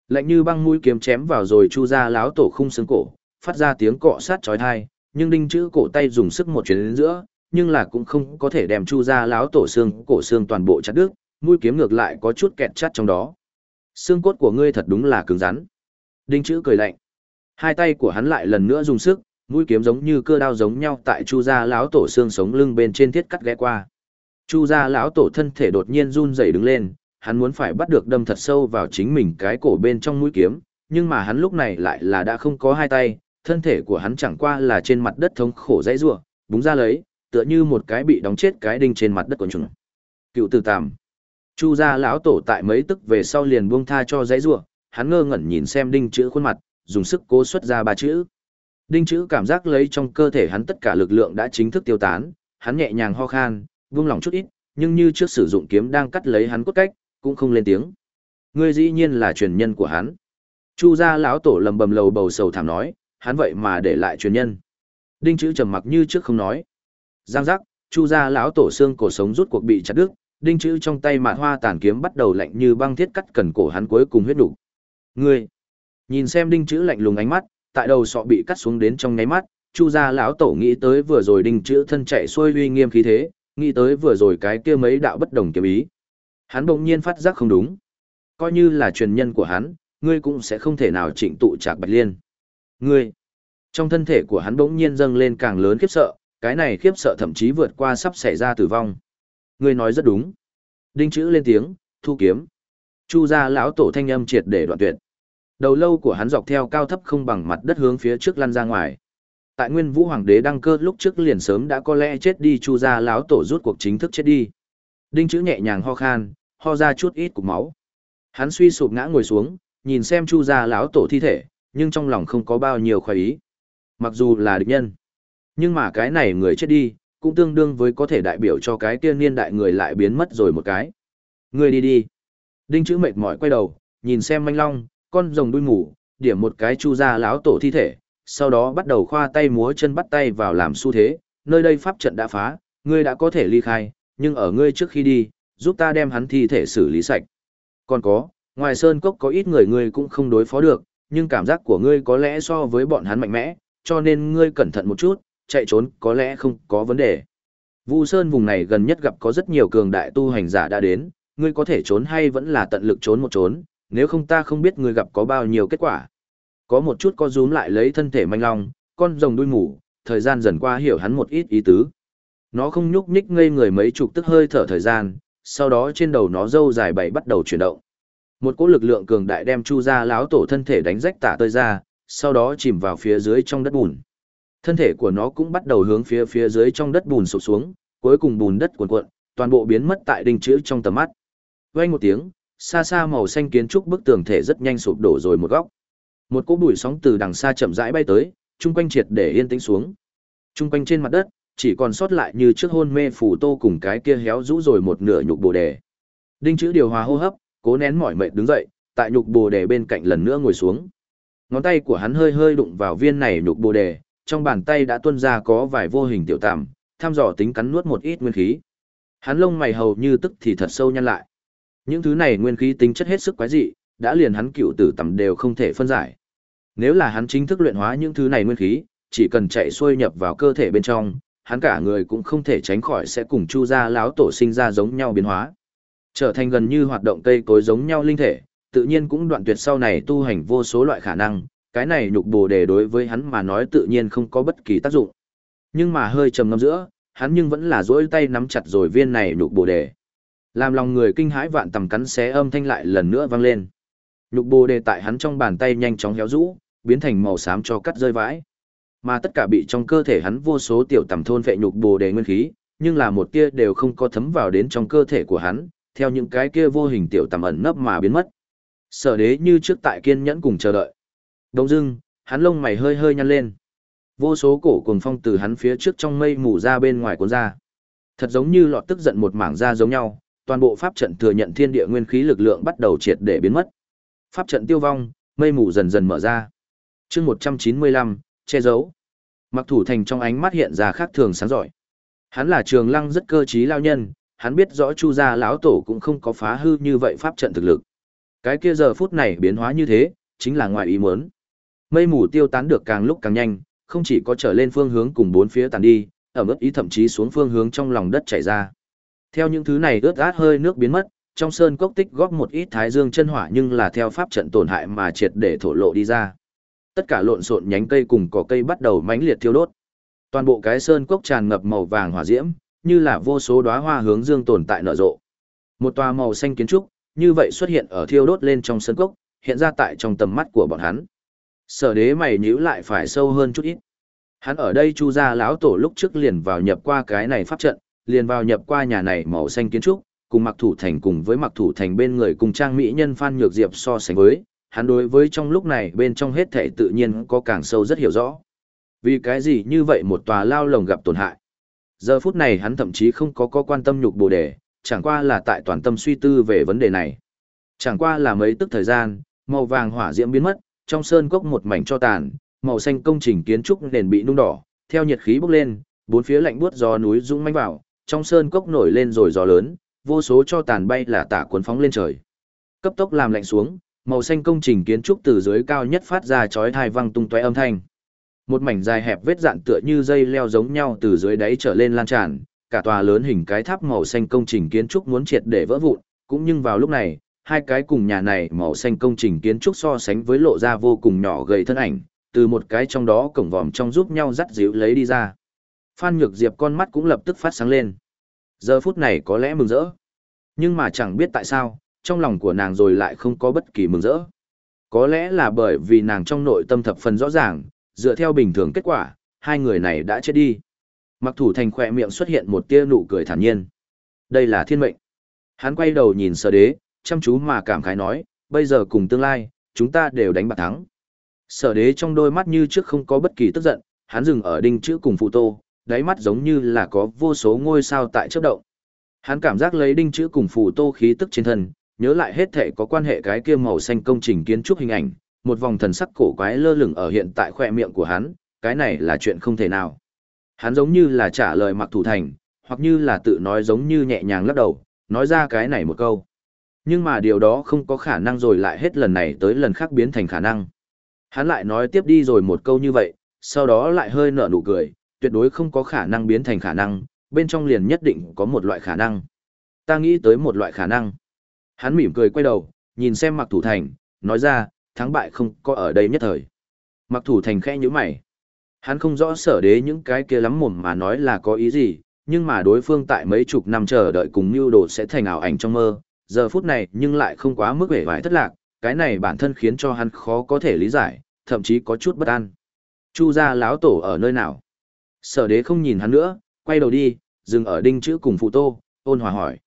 lạnh như băng mũi kiếm chém vào rồi Chu ra lão tổ khung xương cổ, phát ra tiếng cọ sát chói tai, nhưng đinh chữ cổ tay dùng sức một chuyến đến giữa, nhưng là cũng không có thể đem chu ra láo tổ xương cổ xương toàn bộ chặt đứt, mũi kiếm ngược lại có chút kẹt chắt trong đó. Xương cốt của ngươi thật đúng là cứng rắn. Đinh chữ cười lạnh. Hai tay của hắn lại lần nữa dùng sức, mũi kiếm giống như cơ đao giống nhau tại chu gia lão tổ xương sống lưng bên trên thiết cắt ghé qua. Chu gia lão tổ thân thể đột nhiên run rẩy đứng lên, hắn muốn phải bắt được đâm thật sâu vào chính mình cái cổ bên trong mũi kiếm, nhưng mà hắn lúc này lại là đã không có hai tay, thân thể của hắn chẳng qua là trên mặt đất thống khổ dãy rủa, búng ra lấy, tựa như một cái bị đóng chết cái đinh trên mặt đất của chúng. Cựu từ tàm. Chu gia lão tổ tại mấy tức về sau liền buông tha cho dãy rủa, hắn ngơ ngẩn nhìn xem đinh chữ khuôn mặt, dùng sức cố xuất ra ba chữ. Đinh chữ cảm giác lấy trong cơ thể hắn tất cả lực lượng đã chính thức tiêu tán, hắn nhẹ nhàng ho khan, buông lỏng chút ít, nhưng như trước sử dụng kiếm đang cắt lấy hắn cốt cách, cũng không lên tiếng. Ngươi dĩ nhiên là truyền nhân của hắn. Chu gia lão tổ lầm bầm lầu bầu sầu thảm nói, hắn vậy mà để lại truyền nhân. Đinh chữ trầm mặc như trước không nói. Giang giác, chu gia lão tổ xương cổ sống rút cuộc bị chặt đứt, đinh chữ trong tay mạn hoa tàn kiếm bắt đầu lạnh như băng thiết cắt cần cổ hắn cuối cùng huyết đủ. Ngươi, nhìn xem đinh chữ lạnh lùng ánh mắt, tại đầu sọ bị cắt xuống đến trong nháy mắt, chu gia lão tổ nghĩ tới vừa rồi đinh chữ thân chạy xuôi uy nghiêm khí thế, nghĩ tới vừa rồi cái kia mấy đạo bất đồng kiếm ý. Hắn bỗng nhiên phát giác không đúng. Coi như là truyền nhân của hắn, ngươi cũng sẽ không thể nào trịnh tụ trạc bạch liên. Ngươi, trong thân thể của hắn bỗng nhiên dâng lên càng lớn khiếp sợ, cái này khiếp sợ thậm chí vượt qua sắp xảy ra tử vong. Ngươi nói rất đúng. Đinh chữ lên tiếng, thu kiếm. Chu gia lão tổ thanh âm triệt để đoạn tuyệt. Đầu lâu của hắn dọc theo cao thấp không bằng mặt đất hướng phía trước lăn ra ngoài. Tại Nguyên Vũ Hoàng đế đăng cơ lúc trước liền sớm đã có lẽ chết đi Chu gia lão tổ rút cuộc chính thức chết đi. Đinh chữ nhẹ nhàng ho khan, ho ra chút ít cục máu. Hắn suy sụp ngã ngồi xuống, nhìn xem Chu gia lão tổ thi thể, nhưng trong lòng không có bao nhiêu khoái ý. Mặc dù là địch nhân, nhưng mà cái này người chết đi, cũng tương đương với có thể đại biểu cho cái tiên niên đại người lại biến mất rồi một cái. Người đi đi. Đinh chữ mệt mỏi quay đầu, nhìn xem manh long, con rồng đuôi ngủ, điểm một cái chu ra láo tổ thi thể, sau đó bắt đầu khoa tay múa chân bắt tay vào làm xu thế, nơi đây pháp trận đã phá, ngươi đã có thể ly khai, nhưng ở ngươi trước khi đi, giúp ta đem hắn thi thể xử lý sạch. Còn có, ngoài sơn cốc có ít người ngươi cũng không đối phó được, nhưng cảm giác của ngươi có lẽ so với bọn hắn mạnh mẽ, cho nên ngươi cẩn thận một chút, chạy trốn có lẽ không có vấn đề. Vu Sơn vùng này gần nhất gặp có rất nhiều cường đại tu hành giả đã đến, ngươi có thể trốn hay vẫn là tận lực trốn một trốn, nếu không ta không biết ngươi gặp có bao nhiêu kết quả. Có một chút có rúm lại lấy thân thể manh long, con rồng đuôi ngủ, thời gian dần qua hiểu hắn một ít ý tứ. Nó không nhúc nhích ngây người mấy chục tức hơi thở thời gian, sau đó trên đầu nó râu dài bảy bắt đầu chuyển động. Một cỗ lực lượng cường đại đem chu ra láo tổ thân thể đánh rách tả tơi ra, sau đó chìm vào phía dưới trong đất bùn. Thân thể của nó cũng bắt đầu hướng phía phía dưới trong đất bùn sụp xuống, cuối cùng bùn đất cuộn cuộn, toàn bộ biến mất tại đinh chữ trong tầm mắt. Vang một tiếng, xa xa màu xanh kiến trúc bức tường thể rất nhanh sụp đổ rồi một góc. Một cỗ bụi sóng từ đằng xa chậm rãi bay tới, trung quanh triệt để yên tĩnh xuống. Trung quanh trên mặt đất, chỉ còn sót lại như trước hôn mê phủ tô cùng cái kia héo rũ rồi một nửa nhục bồ đề. Đinh chữ điều hòa hô hấp, cố nén mỏi mệt đứng dậy, tại nhục bồ đề bên cạnh lần nữa ngồi xuống. Ngón tay của hắn hơi hơi đụng vào viên này nhục bồ đề, trong bàn tay đã tuôn ra có vài vô hình tiểu tạm, tham dò tính cắn nuốt một ít nguyên khí. Hắn lông mày hầu như tức thì thật sâu nhăn lại. Những thứ này nguyên khí tính chất hết sức quái dị, đã liền hắn cựu tử tầm đều không thể phân giải. Nếu là hắn chính thức luyện hóa những thứ này nguyên khí, chỉ cần chạy xuôi nhập vào cơ thể bên trong, hắn cả người cũng không thể tránh khỏi sẽ cùng chu gia láo tổ sinh ra giống nhau biến hóa. Trở thành gần như hoạt động cây cối giống nhau linh thể, tự nhiên cũng đoạn tuyệt sau này tu hành vô số loại khả năng, cái này nhục bồ đề đối với hắn mà nói tự nhiên không có bất kỳ tác dụng. Nhưng mà hơi trầm ngâm giữa, hắn nhưng vẫn là dỗi tay nắm chặt rồi viên này nhục bồ đề. Làm lòng người kinh hãi vạn tầm cắn xé âm thanh lại lần nữa vang lên. Nhục bồ đề tại hắn trong bàn tay nhanh chóng héo rũ, biến thành màu xám cho cắt rơi vãi. Mà tất cả bị trong cơ thể hắn vô số tiểu tầm thôn vệ nhục bồ đề nguyên khí, nhưng là một tia đều không có thấm vào đến trong cơ thể của hắn, theo những cái kia vô hình tiểu tầm ẩn nấp mà biến mất. Sở đế như trước tại kiên nhẫn cùng chờ đợi. Đông dưng, hắn lông mày hơi hơi nhăn lên. Vô số cổ cuồng phong từ hắn phía trước trong mây mù ra bên ngoài cuốn ra. Thật giống như lọt tức giận một mảng ra giống nhau, toàn bộ pháp trận thừa nhận thiên địa nguyên khí lực lượng bắt đầu triệt để biến mất. Pháp trận tiêu vong, mây mù dần dần mở ra. Chương 195, che giấu. Mặc thủ thành trong ánh mắt hiện ra khác thường sáng giỏi. Hắn là trường lăng rất cơ trí lao nhân, hắn biết rõ chu gia lão tổ cũng không có phá hư như vậy pháp trận thực lực. Cái kia giờ phút này biến hóa như thế, chính là ngoài ý muốn. Mây mù tiêu tán được càng lúc càng nhanh, không chỉ có trở lên phương hướng cùng bốn phía tàn đi, ở mức ý thậm chí xuống phương hướng trong lòng đất chảy ra. Theo những thứ này ướt át hơi nước biến mất, trong sơn cốc tích góp một ít thái dương chân hỏa nhưng là theo pháp trận tổn hại mà triệt để thổ lộ đi ra. Tất cả lộn xộn nhánh cây cùng cỏ cây bắt đầu mãnh liệt thiêu đốt. Toàn bộ cái sơn cốc tràn ngập màu vàng hỏa diễm, như là vô số đóa hoa hướng dương tồn tại nở rộ. Một tòa màu xanh kiến trúc, như vậy xuất hiện ở thiêu đốt lên trong sơn cốc, hiện ra tại trong tầm mắt của bọn hắn. Sở đế mày nhíu lại phải sâu hơn chút ít. Hắn ở đây chu ra lão tổ lúc trước liền vào nhập qua cái này pháp trận, liền vào nhập qua nhà này màu xanh kiến trúc, cùng mặc thủ thành cùng với mặc thủ thành bên người cùng trang mỹ nhân Phan Nhược Diệp so sánh với, hắn đối với trong lúc này bên trong hết thể tự nhiên có càng sâu rất hiểu rõ. Vì cái gì như vậy một tòa lao lồng gặp tổn hại. Giờ phút này hắn thậm chí không có có quan tâm nhục bồ đề, chẳng qua là tại toàn tâm suy tư về vấn đề này. Chẳng qua là mấy tức thời gian, màu vàng hỏa diễm biến mất, trong sơn cốc một mảnh cho tàn, màu xanh công trình kiến trúc nền bị nung đỏ, theo nhiệt khí bốc lên, bốn phía lạnh buốt gió núi rung manh vào, trong sơn cốc nổi lên rồi gió lớn, vô số cho tàn bay là tả cuốn phóng lên trời. Cấp tốc làm lạnh xuống, màu xanh công trình kiến trúc từ dưới cao nhất phát ra chói tai vang tung tóe âm thanh. Một mảnh dài hẹp vết dạn tựa như dây leo giống nhau từ dưới đáy trở lên lan tràn, cả tòa lớn hình cái tháp màu xanh công trình kiến trúc muốn triệt để vỡ vụn, cũng nhưng vào lúc này, hai cái cùng nhà này màu xanh công trình kiến trúc so sánh với lộ ra vô cùng nhỏ gầy thân ảnh, từ một cái trong đó cổng vòm trong giúp nhau dắt díu lấy đi ra. Phan Nhược Diệp con mắt cũng lập tức phát sáng lên. Giờ phút này có lẽ mừng rỡ. Nhưng mà chẳng biết tại sao, trong lòng của nàng rồi lại không có bất kỳ mừng rỡ. Có lẽ là bởi vì nàng trong nội tâm thập phần rõ ràng, dựa theo bình thường kết quả, hai người này đã chết đi. Mặc thủ thành khỏe miệng xuất hiện một tia nụ cười thản nhiên. Đây là thiên mệnh. Hắn quay đầu nhìn sở đế, chăm chú mà cảm khái nói, bây giờ cùng tương lai, chúng ta đều đánh bạc thắng. Sở đế trong đôi mắt như trước không có bất kỳ tức giận, hắn dừng ở đinh chữ cùng phụ tô, đáy mắt giống như là có vô số ngôi sao tại chớp động. Hắn cảm giác lấy đinh chữ cùng phù tô khí tức trên thân, nhớ lại hết thể có quan hệ cái kia màu xanh công trình kiến trúc hình ảnh, một vòng thần sắc cổ quái lơ lửng ở hiện tại khoe miệng của hắn, cái này là chuyện không thể nào. Hắn giống như là trả lời mặc thủ thành, hoặc như là tự nói giống như nhẹ nhàng lắc đầu, nói ra cái này một câu. Nhưng mà điều đó không có khả năng rồi lại hết lần này tới lần khác biến thành khả năng. Hắn lại nói tiếp đi rồi một câu như vậy, sau đó lại hơi nở nụ cười, tuyệt đối không có khả năng biến thành khả năng, bên trong liền nhất định có một loại khả năng. Ta nghĩ tới một loại khả năng. Hắn mỉm cười quay đầu, nhìn xem mặc thủ thành, nói ra, thắng bại không có ở đây nhất thời. Mặc thủ thành khẽ như mày. Hắn không rõ sở đế những cái kia lắm mồm mà nói là có ý gì, nhưng mà đối phương tại mấy chục năm chờ đợi cùng mưu đồ sẽ thành ảo ảnh trong mơ, giờ phút này nhưng lại không quá mức vẻ vải thất lạc, cái này bản thân khiến cho hắn khó có thể lý giải, thậm chí có chút bất an. Chu gia lão tổ ở nơi nào? Sở đế không nhìn hắn nữa, quay đầu đi, dừng ở đinh chữ cùng phụ tô, ôn hòa hỏi.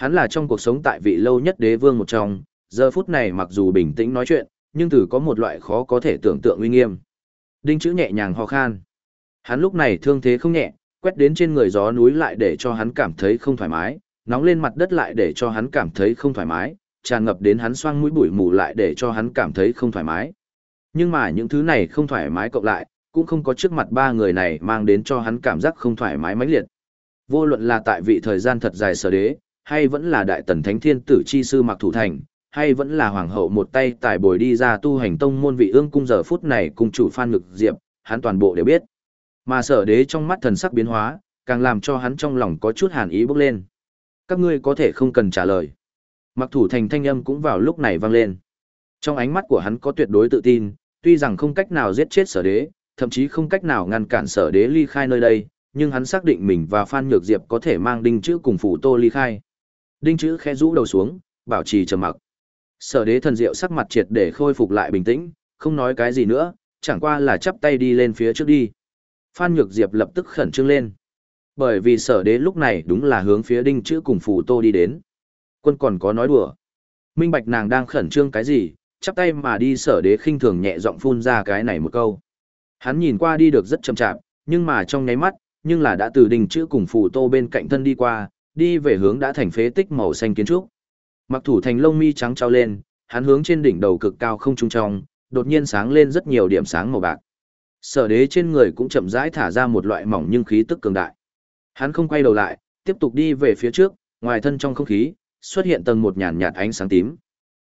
Hắn là trong cuộc sống tại vị lâu nhất đế vương một trong, giờ phút này mặc dù bình tĩnh nói chuyện, nhưng từ có một loại khó có thể tưởng tượng uy nghiêm. Đinh chữ nhẹ nhàng ho khan. Hắn lúc này thương thế không nhẹ, quét đến trên người gió núi lại để cho hắn cảm thấy không thoải mái, nóng lên mặt đất lại để cho hắn cảm thấy không thoải mái, tràn ngập đến hắn xoang mũi bụi mù lại để cho hắn cảm thấy không thoải mái. Nhưng mà những thứ này không thoải mái cộng lại, cũng không có trước mặt ba người này mang đến cho hắn cảm giác không thoải mái mãnh liệt. Vô luận là tại vị thời gian thật dài sở đế, hay vẫn là đại tần thánh thiên tử chi sư mặc thủ thành, hay vẫn là hoàng hậu một tay tài bồi đi ra tu hành tông môn vị ương cung giờ phút này cùng chủ phan ngực diệp, hắn toàn bộ đều biết. Mà sở đế trong mắt thần sắc biến hóa, càng làm cho hắn trong lòng có chút hàn ý bốc lên. Các ngươi có thể không cần trả lời. Mặc thủ thành thanh âm cũng vào lúc này vang lên. Trong ánh mắt của hắn có tuyệt đối tự tin, tuy rằng không cách nào giết chết sở đế, thậm chí không cách nào ngăn cản sở đế ly khai nơi đây, nhưng hắn xác định mình và Phan Nhược Diệp có thể mang đinh chữ cùng phủ tô ly khai. Đinh chữ khẽ rũ đầu xuống, bảo trì trầm mặc. Sở đế thần diệu sắc mặt triệt để khôi phục lại bình tĩnh, không nói cái gì nữa, chẳng qua là chắp tay đi lên phía trước đi. Phan Nhược Diệp lập tức khẩn trương lên. Bởi vì sở đế lúc này đúng là hướng phía đinh chữ cùng Phù tô đi đến. Quân còn có nói đùa. Minh bạch nàng đang khẩn trương cái gì, chắp tay mà đi sở đế khinh thường nhẹ giọng phun ra cái này một câu. Hắn nhìn qua đi được rất chậm chạp, nhưng mà trong nháy mắt, nhưng là đã từ Đinh chữ cùng phù tô bên cạnh thân đi qua, đi về hướng đã thành phế tích màu xanh kiến trúc. Mặc thủ thành lông mi trắng trao lên, hắn hướng trên đỉnh đầu cực cao không trung trong, đột nhiên sáng lên rất nhiều điểm sáng màu bạc. Sở đế trên người cũng chậm rãi thả ra một loại mỏng nhưng khí tức cường đại. Hắn không quay đầu lại, tiếp tục đi về phía trước, ngoài thân trong không khí, xuất hiện tầng một nhàn nhạt ánh sáng tím.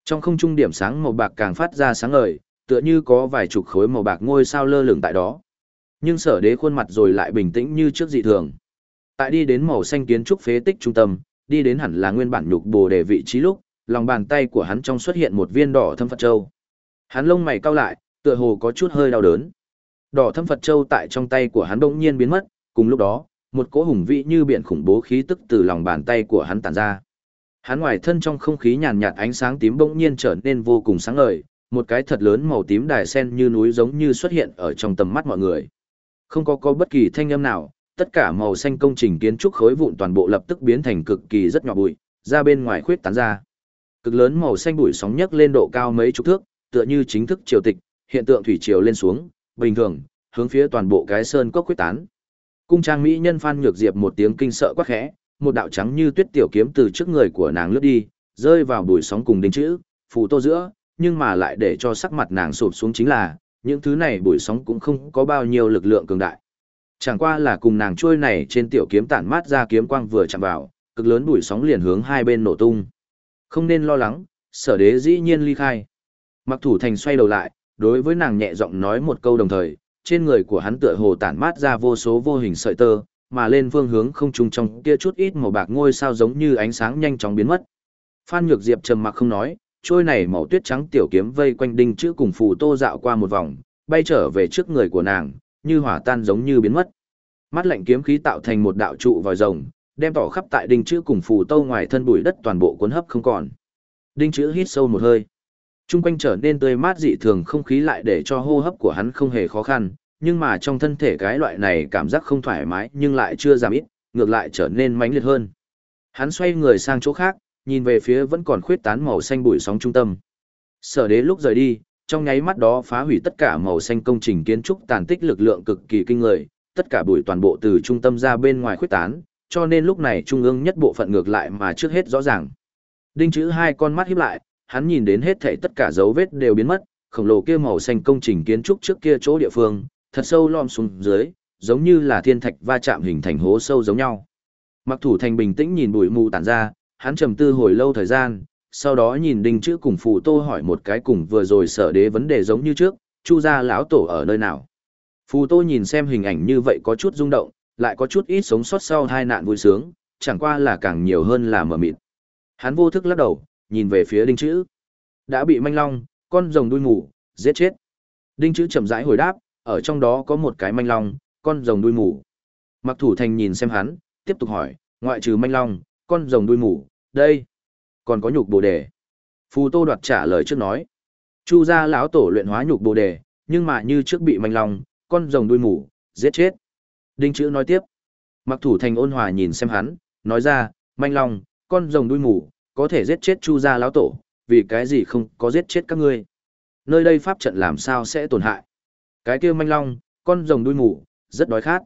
Trong không trung điểm sáng màu bạc càng phát ra sáng ngời, tựa như có vài chục khối màu bạc ngôi sao lơ lửng tại đó. Nhưng sở đế khuôn mặt rồi lại bình tĩnh như trước dị thường. Tại đi đến màu xanh kiến trúc phế tích trung tâm, đi đến hẳn là nguyên bản nhục bồ đề vị trí lúc, lòng bàn tay của hắn trong xuất hiện một viên đỏ thâm Phật Châu. Hắn lông mày cau lại, tựa hồ có chút hơi đau đớn. Đỏ thâm Phật Châu tại trong tay của hắn bỗng nhiên biến mất, cùng lúc đó, một cỗ hùng vĩ như biển khủng bố khí tức từ lòng bàn tay của hắn tản ra. Hắn ngoài thân trong không khí nhàn nhạt ánh sáng tím bỗng nhiên trở nên vô cùng sáng ngời, một cái thật lớn màu tím đài sen như núi giống như xuất hiện ở trong tầm mắt mọi người. Không có có bất kỳ thanh âm nào, tất cả màu xanh công trình kiến trúc khối vụn toàn bộ lập tức biến thành cực kỳ rất nhỏ bụi, ra bên ngoài khuyết tán ra. Cực lớn màu xanh bụi sóng nhấc lên độ cao mấy chục thước, tựa như chính thức triều tịch, hiện tượng thủy triều lên xuống, bình thường, hướng phía toàn bộ cái sơn cốc khuyết tán. Cung trang mỹ nhân Phan Nhược Diệp một tiếng kinh sợ quá khẽ, một đạo trắng như tuyết tiểu kiếm từ trước người của nàng lướt đi, rơi vào bụi sóng cùng đinh chữ, phù tô giữa, nhưng mà lại để cho sắc mặt nàng sụp xuống chính là, những thứ này bụi sóng cũng không có bao nhiêu lực lượng cường đại. Chẳng qua là cùng nàng trôi này trên tiểu kiếm tản mát ra kiếm quang vừa chạm vào, cực lớn bụi sóng liền hướng hai bên nổ tung. Không nên lo lắng, sở đế dĩ nhiên ly khai. Mặc thủ thành xoay đầu lại, đối với nàng nhẹ giọng nói một câu đồng thời, trên người của hắn tựa hồ tản mát ra vô số vô hình sợi tơ, mà lên phương hướng không trung trong kia chút ít màu bạc ngôi sao giống như ánh sáng nhanh chóng biến mất. Phan Nhược Diệp trầm mặc không nói, trôi này màu tuyết trắng tiểu kiếm vây quanh đinh chữ cùng phù tô dạo qua một vòng, bay trở về trước người của nàng, như hỏa tan giống như biến mất. Mắt lạnh kiếm khí tạo thành một đạo trụ vòi rồng, đem tỏ khắp tại đinh chữ cùng phù tô ngoài thân bụi đất toàn bộ cuốn hấp không còn. Đinh chữ hít sâu một hơi. Trung quanh trở nên tươi mát dị thường không khí lại để cho hô hấp của hắn không hề khó khăn, nhưng mà trong thân thể cái loại này cảm giác không thoải mái nhưng lại chưa giảm ít, ngược lại trở nên mãnh liệt hơn. Hắn xoay người sang chỗ khác, nhìn về phía vẫn còn khuyết tán màu xanh bụi sóng trung tâm. Sở đế lúc rời đi, trong nháy mắt đó phá hủy tất cả màu xanh công trình kiến trúc tàn tích lực lượng cực kỳ kinh người, tất cả bụi toàn bộ từ trung tâm ra bên ngoài khuyết tán, cho nên lúc này trung ương nhất bộ phận ngược lại mà trước hết rõ ràng. Đinh chữ hai con mắt híp lại, hắn nhìn đến hết thảy tất cả dấu vết đều biến mất, khổng lồ kia màu xanh công trình kiến trúc trước kia chỗ địa phương, thật sâu lom xuống dưới, giống như là thiên thạch va chạm hình thành hố sâu giống nhau. Mặc thủ thành bình tĩnh nhìn bụi mù tản ra, hắn trầm tư hồi lâu thời gian, sau đó nhìn đinh chữ cùng phù tô hỏi một cái cùng vừa rồi sở đế vấn đề giống như trước, chu gia lão tổ ở nơi nào. Phù tô nhìn xem hình ảnh như vậy có chút rung động, lại có chút ít sống sót sau hai nạn vui sướng, chẳng qua là càng nhiều hơn là mở mịt. Hắn vô thức lắc đầu, nhìn về phía đinh chữ. Đã bị manh long, con rồng đuôi ngủ giết chết. Đinh chữ chậm rãi hồi đáp, ở trong đó có một cái manh long, con rồng đuôi ngủ. Mặc thủ thành nhìn xem hắn, tiếp tục hỏi, ngoại trừ manh long, con rồng đuôi ngủ, đây, còn có nhục bồ đề. Phù tô đoạt trả lời trước nói, chu gia lão tổ luyện hóa nhục bồ đề, nhưng mà như trước bị manh long, con rồng đuôi mù, giết chết. Đinh chữ nói tiếp, mặc thủ thành ôn hòa nhìn xem hắn, nói ra, manh long, con rồng đuôi mù, có thể giết chết chu gia lão tổ, vì cái gì không có giết chết các ngươi. Nơi đây pháp trận làm sao sẽ tổn hại. Cái kia manh long, con rồng đuôi mù, rất đói khát.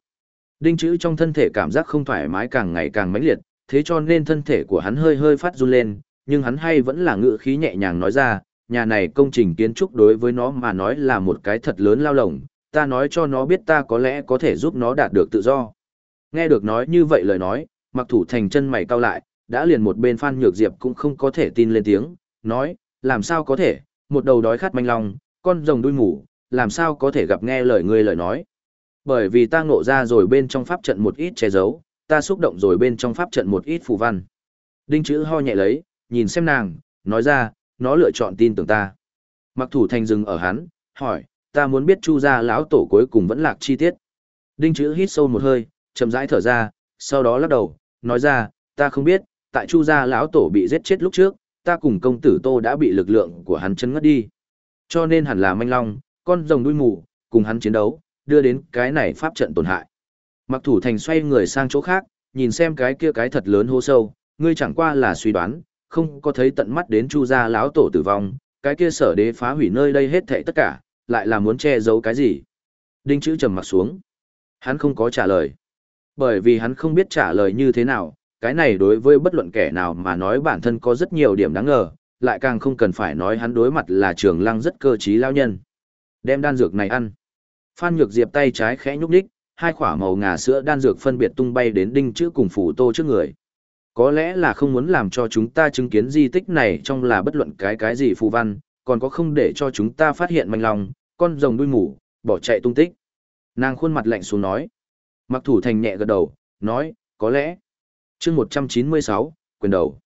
Đinh chữ trong thân thể cảm giác không thoải mái càng ngày càng mãnh liệt, thế cho nên thân thể của hắn hơi hơi phát run lên, nhưng hắn hay vẫn là ngữ khí nhẹ nhàng nói ra, nhà này công trình kiến trúc đối với nó mà nói là một cái thật lớn lao lồng, ta nói cho nó biết ta có lẽ có thể giúp nó đạt được tự do. Nghe được nói như vậy lời nói, mặc thủ thành chân mày cau lại, đã liền một bên Phan Nhược Diệp cũng không có thể tin lên tiếng, nói, làm sao có thể, một đầu đói khát manh long, con rồng đuôi ngủ, làm sao có thể gặp nghe lời ngươi lời nói. Bởi vì ta ngộ ra rồi bên trong pháp trận một ít che giấu, ta xúc động rồi bên trong pháp trận một ít phù văn. Đinh chữ ho nhẹ lấy, nhìn xem nàng, nói ra, nó lựa chọn tin tưởng ta. Mặc thủ thành dừng ở hắn, hỏi, ta muốn biết chu gia lão tổ cuối cùng vẫn lạc chi tiết. Đinh chữ hít sâu một hơi, chậm rãi thở ra, sau đó lắc đầu, nói ra, ta không biết, tại chu gia lão tổ bị giết chết lúc trước, ta cùng công tử tô đã bị lực lượng của hắn chấn ngất đi. Cho nên hẳn là manh long, con rồng đuôi mù, cùng hắn chiến đấu, đưa đến cái này pháp trận tổn hại. Mặc thủ thành xoay người sang chỗ khác, nhìn xem cái kia cái thật lớn hô sâu, ngươi chẳng qua là suy đoán, không có thấy tận mắt đến chu gia lão tổ tử vong, cái kia sở đế phá hủy nơi đây hết thảy tất cả, lại là muốn che giấu cái gì. Đinh chữ trầm mặt xuống. Hắn không có trả lời. Bởi vì hắn không biết trả lời như thế nào, cái này đối với bất luận kẻ nào mà nói bản thân có rất nhiều điểm đáng ngờ, lại càng không cần phải nói hắn đối mặt là trường lăng rất cơ trí lao nhân. Đem đan dược này ăn. Phan Nhược Diệp tay trái khẽ nhúc nhích, hai quả màu ngà sữa đan dược phân biệt tung bay đến đinh chữ cùng phủ tô trước người. Có lẽ là không muốn làm cho chúng ta chứng kiến di tích này trong là bất luận cái cái gì phù văn, còn có không để cho chúng ta phát hiện manh lòng, con rồng đuôi mù, bỏ chạy tung tích. Nàng khuôn mặt lạnh xuống nói. Mặc thủ thành nhẹ gật đầu, nói, có lẽ. chương 196, quyền đầu.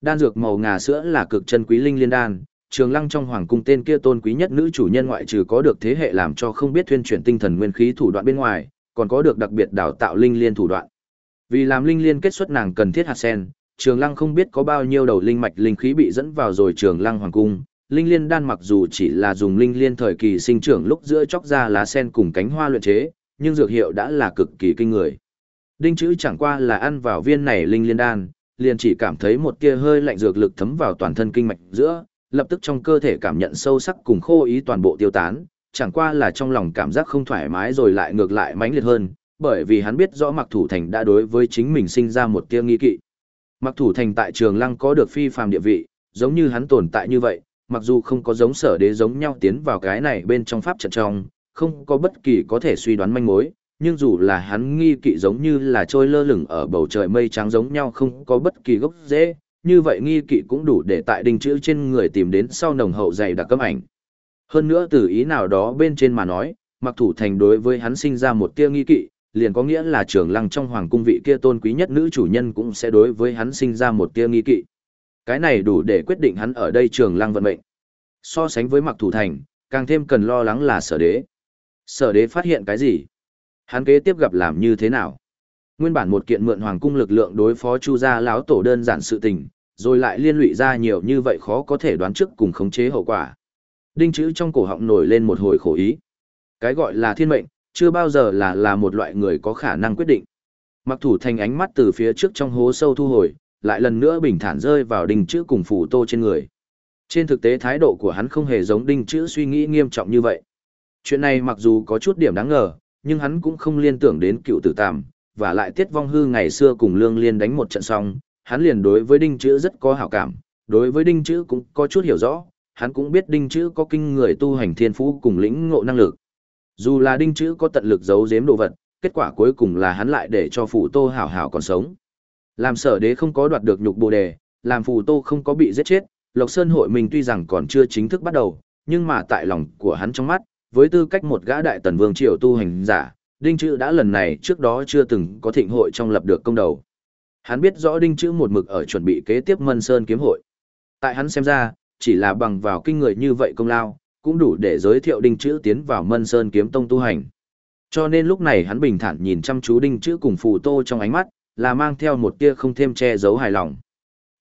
Đan dược màu ngà sữa là cực chân quý linh liên đan, trường lăng trong hoàng cung tên kia tôn quý nhất nữ chủ nhân ngoại trừ có được thế hệ làm cho không biết thuyên chuyển tinh thần nguyên khí thủ đoạn bên ngoài, còn có được đặc biệt đào tạo linh liên thủ đoạn. Vì làm linh liên kết xuất nàng cần thiết hạt sen, trường lăng không biết có bao nhiêu đầu linh mạch linh khí bị dẫn vào rồi trường lăng hoàng cung. Linh liên đan mặc dù chỉ là dùng linh liên thời kỳ sinh trưởng lúc giữa chóc ra lá sen cùng cánh hoa luyện chế, nhưng dược hiệu đã là cực kỳ kinh người. Đinh chữ chẳng qua là ăn vào viên này linh liên đan, liền chỉ cảm thấy một tia hơi lạnh dược lực thấm vào toàn thân kinh mạch giữa, lập tức trong cơ thể cảm nhận sâu sắc cùng khô ý toàn bộ tiêu tán, chẳng qua là trong lòng cảm giác không thoải mái rồi lại ngược lại mãnh liệt hơn, bởi vì hắn biết rõ Mặc Thủ Thành đã đối với chính mình sinh ra một tia nghi kỵ. Mặc Thủ Thành tại Trường Lăng có được phi phàm địa vị, giống như hắn tồn tại như vậy, mặc dù không có giống sở đế giống nhau tiến vào cái này bên trong pháp trận trong, không có bất kỳ có thể suy đoán manh mối, nhưng dù là hắn nghi kỵ giống như là trôi lơ lửng ở bầu trời mây trắng giống nhau không có bất kỳ gốc rễ, như vậy nghi kỵ cũng đủ để tại đình chữ trên người tìm đến sau nồng hậu dày đặc cấm ảnh. Hơn nữa từ ý nào đó bên trên mà nói, mặc thủ thành đối với hắn sinh ra một tia nghi kỵ, liền có nghĩa là trường lăng trong hoàng cung vị kia tôn quý nhất nữ chủ nhân cũng sẽ đối với hắn sinh ra một tia nghi kỵ. Cái này đủ để quyết định hắn ở đây trường lăng vận mệnh. So sánh với mặc thủ thành, càng thêm cần lo lắng là sở đế. Sở đế phát hiện cái gì? Hắn kế tiếp gặp làm như thế nào? Nguyên bản một kiện mượn hoàng cung lực lượng đối phó Chu gia lão tổ đơn giản sự tình, rồi lại liên lụy ra nhiều như vậy khó có thể đoán trước cùng khống chế hậu quả. Đinh chữ trong cổ họng nổi lên một hồi khổ ý. Cái gọi là thiên mệnh, chưa bao giờ là là một loại người có khả năng quyết định. Mặc thủ thành ánh mắt từ phía trước trong hố sâu thu hồi, lại lần nữa bình thản rơi vào đinh chữ cùng phủ tô trên người. Trên thực tế thái độ của hắn không hề giống đinh chữ suy nghĩ nghiêm trọng như vậy. Chuyện này mặc dù có chút điểm đáng ngờ, nhưng hắn cũng không liên tưởng đến cựu tử tàm, và lại tiết vong hư ngày xưa cùng lương liên đánh một trận xong, hắn liền đối với đinh chữ rất có hảo cảm, đối với đinh chữ cũng có chút hiểu rõ, hắn cũng biết đinh chữ có kinh người tu hành thiên phú cùng lĩnh ngộ năng lực. Dù là đinh chữ có tận lực giấu giếm đồ vật, kết quả cuối cùng là hắn lại để cho phủ tô hảo hảo còn sống. Làm sở đế không có đoạt được nhục bồ đề, làm phủ tô không có bị giết chết, Lộc Sơn hội mình tuy rằng còn chưa chính thức bắt đầu, nhưng mà tại lòng của hắn trong mắt, với tư cách một gã đại tần vương triều tu hành giả, Đinh Chữ đã lần này trước đó chưa từng có thịnh hội trong lập được công đầu. Hắn biết rõ Đinh Chữ một mực ở chuẩn bị kế tiếp Mân Sơn kiếm hội. Tại hắn xem ra, chỉ là bằng vào kinh người như vậy công lao, cũng đủ để giới thiệu Đinh Chữ tiến vào Mân Sơn kiếm tông tu hành. Cho nên lúc này hắn bình thản nhìn chăm chú Đinh Chữ cùng phù tô trong ánh mắt, là mang theo một tia không thêm che giấu hài lòng.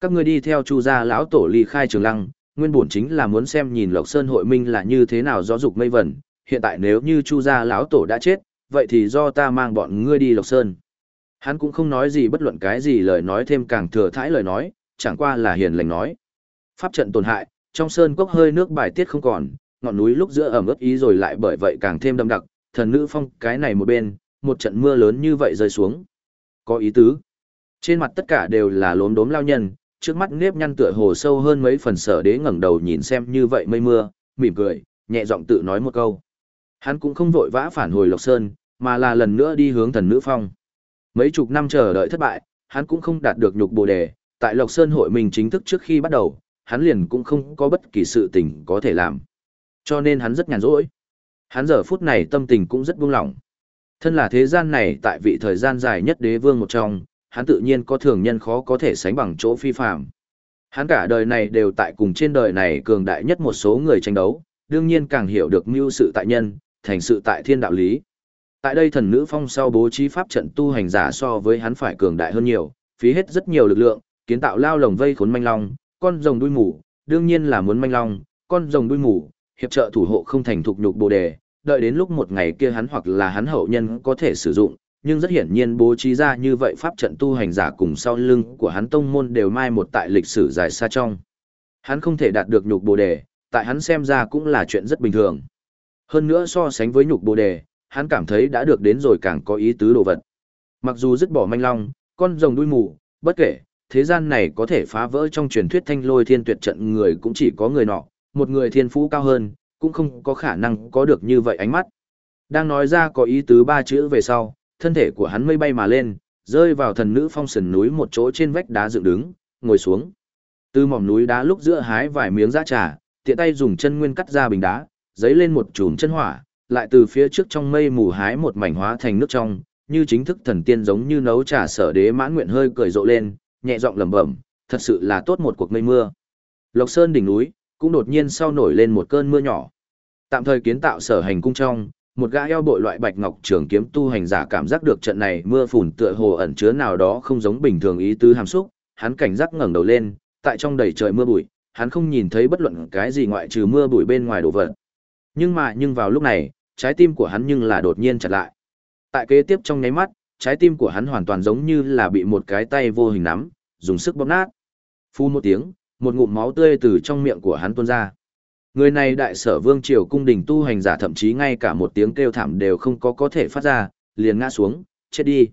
Các ngươi đi theo Chu gia lão tổ ly khai trường lăng, nguyên bổn chính là muốn xem nhìn Lộc Sơn hội minh là như thế nào gió dục mây vẩn, hiện tại nếu như Chu gia lão tổ đã chết, vậy thì do ta mang bọn ngươi đi Lộc Sơn. Hắn cũng không nói gì bất luận cái gì lời nói thêm càng thừa thãi lời nói, chẳng qua là hiền lành nói. Pháp trận tổn hại, trong sơn cốc hơi nước bài tiết không còn, ngọn núi lúc giữa ẩm ướt ý rồi lại bởi vậy càng thêm đậm đặc, thần nữ phong cái này một bên, một trận mưa lớn như vậy rơi xuống. Có ý tứ. Trên mặt tất cả đều là lốm đốm lao nhân, trước mắt nếp nhăn tựa hồ sâu hơn mấy phần sở đế ngẩng đầu nhìn xem như vậy mây mưa, mỉm cười, nhẹ giọng tự nói một câu. Hắn cũng không vội vã phản hồi Lộc Sơn, mà là lần nữa đi hướng thần nữ phong. Mấy chục năm chờ đợi thất bại, hắn cũng không đạt được nhục bồ đề, tại Lộc Sơn hội mình chính thức trước khi bắt đầu, hắn liền cũng không có bất kỳ sự tình có thể làm. Cho nên hắn rất nhàn rỗi. Hắn giờ phút này tâm tình cũng rất buông lỏng. Thân là thế gian này tại vị thời gian dài nhất đế vương một trong, hắn tự nhiên có thường nhân khó có thể sánh bằng chỗ phi phạm. Hắn cả đời này đều tại cùng trên đời này cường đại nhất một số người tranh đấu, đương nhiên càng hiểu được mưu sự tại nhân, thành sự tại thiên đạo lý. Tại đây thần nữ phong sau bố trí pháp trận tu hành giả so với hắn phải cường đại hơn nhiều, phí hết rất nhiều lực lượng, kiến tạo lao lồng vây khốn manh long, con rồng đuôi mù, đương nhiên là muốn manh long, con rồng đuôi mù, hiệp trợ thủ hộ không thành thục nhục bồ đề, đợi đến lúc một ngày kia hắn hoặc là hắn hậu nhân có thể sử dụng, nhưng rất hiển nhiên bố trí ra như vậy pháp trận tu hành giả cùng sau lưng của hắn tông môn đều mai một tại lịch sử dài xa trong. Hắn không thể đạt được nhục bồ đề, tại hắn xem ra cũng là chuyện rất bình thường. Hơn nữa so sánh với nhục bồ đề, hắn cảm thấy đã được đến rồi càng có ý tứ đồ vật. Mặc dù dứt bỏ manh long, con rồng đuôi mù, bất kể, thế gian này có thể phá vỡ trong truyền thuyết thanh lôi thiên tuyệt trận người cũng chỉ có người nọ, một người thiên phú cao hơn, cũng không có khả năng có được như vậy ánh mắt. Đang nói ra có ý tứ ba chữ về sau, thân thể của hắn mây bay mà lên, rơi vào thần nữ phong sườn núi một chỗ trên vách đá dựng đứng, ngồi xuống. Từ mỏm núi đá lúc giữa hái vài miếng dã trà, tiện tay dùng chân nguyên cắt ra bình đá, giấy lên một chùm chân hỏa, lại từ phía trước trong mây mù hái một mảnh hóa thành nước trong, như chính thức thần tiên giống như nấu trà sở đế mãn nguyện hơi cười rộ lên, nhẹ giọng lẩm bẩm, thật sự là tốt một cuộc mây mưa. Lộc Sơn đỉnh núi, cũng đột nhiên sau nổi lên một cơn mưa nhỏ. Tạm thời kiến tạo sở hành cung trong, một gã eo bội loại bạch ngọc trường kiếm tu hành giả cảm giác được trận này mưa phùn tựa hồ ẩn chứa nào đó không giống bình thường ý tứ hàm xúc, hắn cảnh giác ngẩng đầu lên, tại trong đầy trời mưa bụi, hắn không nhìn thấy bất luận cái gì ngoại trừ mưa bụi bên ngoài đồ vật. Nhưng mà nhưng vào lúc này, trái tim của hắn nhưng là đột nhiên chặt lại. Tại kế tiếp trong nháy mắt, trái tim của hắn hoàn toàn giống như là bị một cái tay vô hình nắm, dùng sức bóp nát. Phun một tiếng, một ngụm máu tươi từ trong miệng của hắn tuôn ra. Người này đại sở vương triều cung đình tu hành giả thậm chí ngay cả một tiếng kêu thảm đều không có có thể phát ra, liền ngã xuống, chết đi.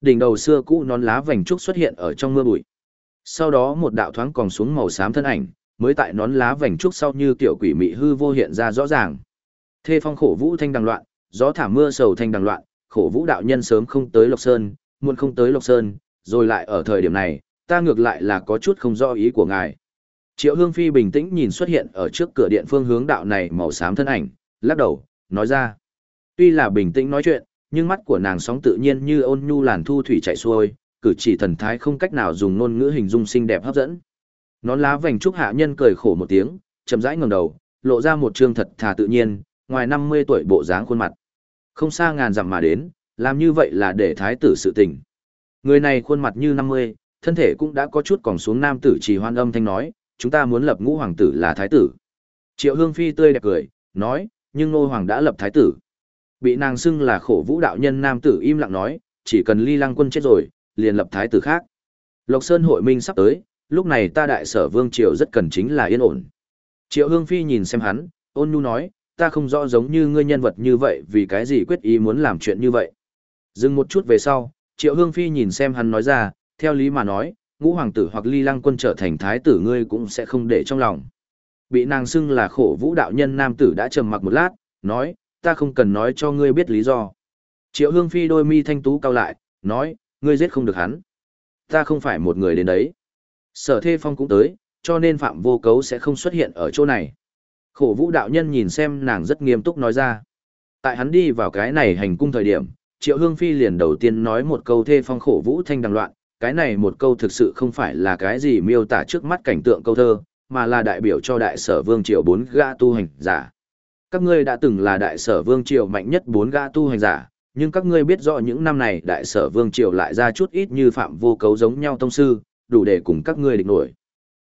Đỉnh đầu xưa cũ nón lá vành trúc xuất hiện ở trong mưa bụi. Sau đó một đạo thoáng còn xuống màu xám thân ảnh, mới tại nón lá vành trúc sau như tiểu quỷ mị hư vô hiện ra rõ ràng. Thê phong khổ vũ thanh đằng loạn, gió thả mưa sầu thanh đằng loạn, khổ vũ đạo nhân sớm không tới Lộc Sơn, muộn không tới Lộc Sơn, rồi lại ở thời điểm này, ta ngược lại là có chút không rõ ý của ngài. Triệu Hương Phi bình tĩnh nhìn xuất hiện ở trước cửa điện phương hướng đạo này màu xám thân ảnh, lắc đầu, nói ra. Tuy là bình tĩnh nói chuyện, nhưng mắt của nàng sóng tự nhiên như ôn nhu làn thu thủy chảy xuôi, cử chỉ thần thái không cách nào dùng ngôn ngữ hình dung xinh đẹp hấp dẫn. Nón lá vành trúc hạ nhân cười khổ một tiếng, chậm rãi ngẩng đầu, lộ ra một trương thật thà tự nhiên, ngoài 50 tuổi bộ dáng khuôn mặt. Không xa ngàn dặm mà đến, làm như vậy là để thái tử sự tình. Người này khuôn mặt như 50, thân thể cũng đã có chút còn xuống nam tử chỉ hoan âm thanh nói, chúng ta muốn lập ngũ hoàng tử là thái tử. Triệu Hương Phi tươi đẹp cười, nói, nhưng ngôi hoàng đã lập thái tử. Bị nàng xưng là khổ vũ đạo nhân nam tử im lặng nói, chỉ cần ly lăng quân chết rồi, liền lập thái tử khác. Lộc Sơn hội minh sắp tới, lúc này ta đại sở vương triều rất cần chính là yên ổn. Triệu Hương Phi nhìn xem hắn, ôn nhu nói, ta không rõ giống như ngươi nhân vật như vậy vì cái gì quyết ý muốn làm chuyện như vậy. Dừng một chút về sau, Triệu Hương Phi nhìn xem hắn nói ra, theo lý mà nói, ngũ hoàng tử hoặc ly lăng quân trở thành thái tử ngươi cũng sẽ không để trong lòng. Bị nàng xưng là khổ vũ đạo nhân nam tử đã trầm mặc một lát, nói, ta không cần nói cho ngươi biết lý do. Triệu Hương Phi đôi mi thanh tú cao lại, nói, ngươi giết không được hắn. Ta không phải một người đến đấy. Sở Thê Phong cũng tới, cho nên Phạm Vô Cấu sẽ không xuất hiện ở chỗ này. Khổ vũ đạo nhân nhìn xem nàng rất nghiêm túc nói ra. Tại hắn đi vào cái này hành cung thời điểm, Triệu Hương Phi liền đầu tiên nói một câu Thê Phong khổ vũ thanh đằng loạn, cái này một câu thực sự không phải là cái gì miêu tả trước mắt cảnh tượng câu thơ, mà là đại biểu cho đại sở vương triều bốn gã tu hành giả. Các ngươi đã từng là đại sở vương triều mạnh nhất bốn gã tu hành giả, nhưng các ngươi biết rõ những năm này đại sở vương triều lại ra chút ít như phạm vô cấu giống nhau tông sư, đủ để cùng các ngươi địch nổi.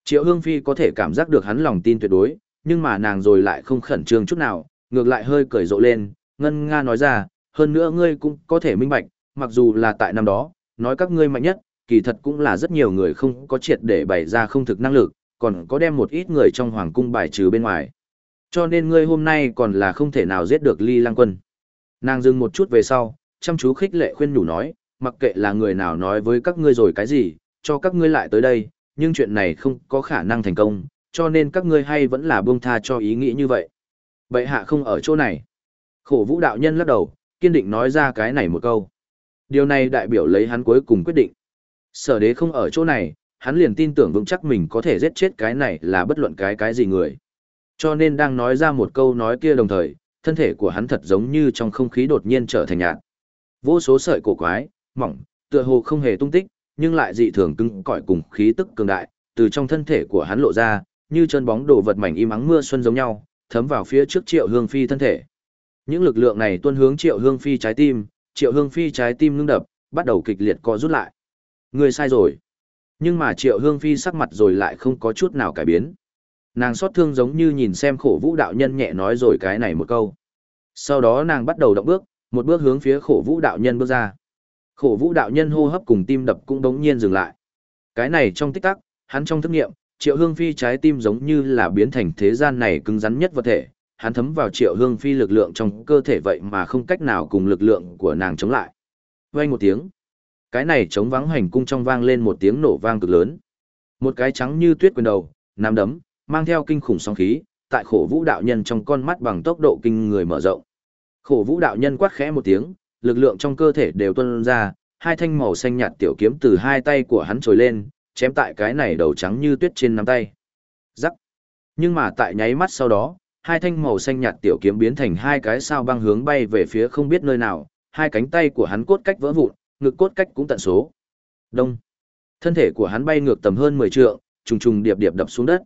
Triệu Hương Phi có thể cảm giác được hắn lòng tin tuyệt đối, nhưng mà nàng rồi lại không khẩn trương chút nào, ngược lại hơi cười rộ lên, ngân nga nói ra, hơn nữa ngươi cũng có thể minh bạch, mặc dù là tại năm đó, nói các ngươi mạnh nhất, kỳ thật cũng là rất nhiều người không có triệt để bày ra không thực năng lực, còn có đem một ít người trong hoàng cung bài trừ bên ngoài. Cho nên ngươi hôm nay còn là không thể nào giết được ly lăng quân. Nàng dừng một chút về sau, chăm chú khích lệ khuyên nhủ nói, mặc kệ là người nào nói với các ngươi rồi cái gì, cho các ngươi lại tới đây, nhưng chuyện này không có khả năng thành công, cho nên các ngươi hay vẫn là buông tha cho ý nghĩ như vậy. Bệ hạ không ở chỗ này. Khổ vũ đạo nhân lắc đầu, kiên định nói ra cái này một câu. Điều này đại biểu lấy hắn cuối cùng quyết định. Sở đế không ở chỗ này, hắn liền tin tưởng vững chắc mình có thể giết chết cái này là bất luận cái cái gì người. Cho nên đang nói ra một câu nói kia đồng thời, thân thể của hắn thật giống như trong không khí đột nhiên trở thành nhạt. Vô số sợi cổ quái, mỏng, tựa hồ không hề tung tích, nhưng lại dị thường cứng cỏi cùng khí tức cường đại, từ trong thân thể của hắn lộ ra, như chân bóng đồ vật mảnh im ắng mưa xuân giống nhau, thấm vào phía trước Triệu Hương Phi thân thể. Những lực lượng này tuôn hướng Triệu Hương Phi trái tim, Triệu Hương Phi trái tim ngưng đập, bắt đầu kịch liệt co rút lại. Người sai rồi. Nhưng mà Triệu Hương Phi sắc mặt rồi lại không có chút nào cải biến. Nàng xót thương giống như nhìn xem khổ vũ đạo nhân nhẹ nói rồi cái này một câu. Sau đó nàng bắt đầu động bước, một bước hướng phía khổ vũ đạo nhân bước ra. Khổ vũ đạo nhân hô hấp cùng tim đập cũng đống nhiên dừng lại. Cái này trong tích tắc, hắn trong thức nghiệm, triệu hương phi trái tim giống như là biến thành thế gian này cứng rắn nhất vật thể. Hắn thấm vào triệu hương phi lực lượng trong cơ thể vậy mà không cách nào cùng lực lượng của nàng chống lại. Vang một tiếng. Cái này chống vắng hành cung trong vang lên một tiếng nổ vang cực lớn. Một cái trắng như tuyết quyền đầu, nắm đấm, mang theo kinh khủng sóng khí, tại khổ vũ đạo nhân trong con mắt bằng tốc độ kinh người mở rộng. Khổ vũ đạo nhân quát khẽ một tiếng, lực lượng trong cơ thể đều tuôn ra, hai thanh màu xanh nhạt tiểu kiếm từ hai tay của hắn trồi lên, chém tại cái này đầu trắng như tuyết trên nắm tay. Rắc. Nhưng mà tại nháy mắt sau đó, hai thanh màu xanh nhạt tiểu kiếm biến thành hai cái sao băng hướng bay về phía không biết nơi nào, hai cánh tay của hắn cốt cách vỡ vụn, ngực cốt cách cũng tận số. Đông. Thân thể của hắn bay ngược tầm hơn 10 trượng, trùng trùng điệp điệp đập xuống đất.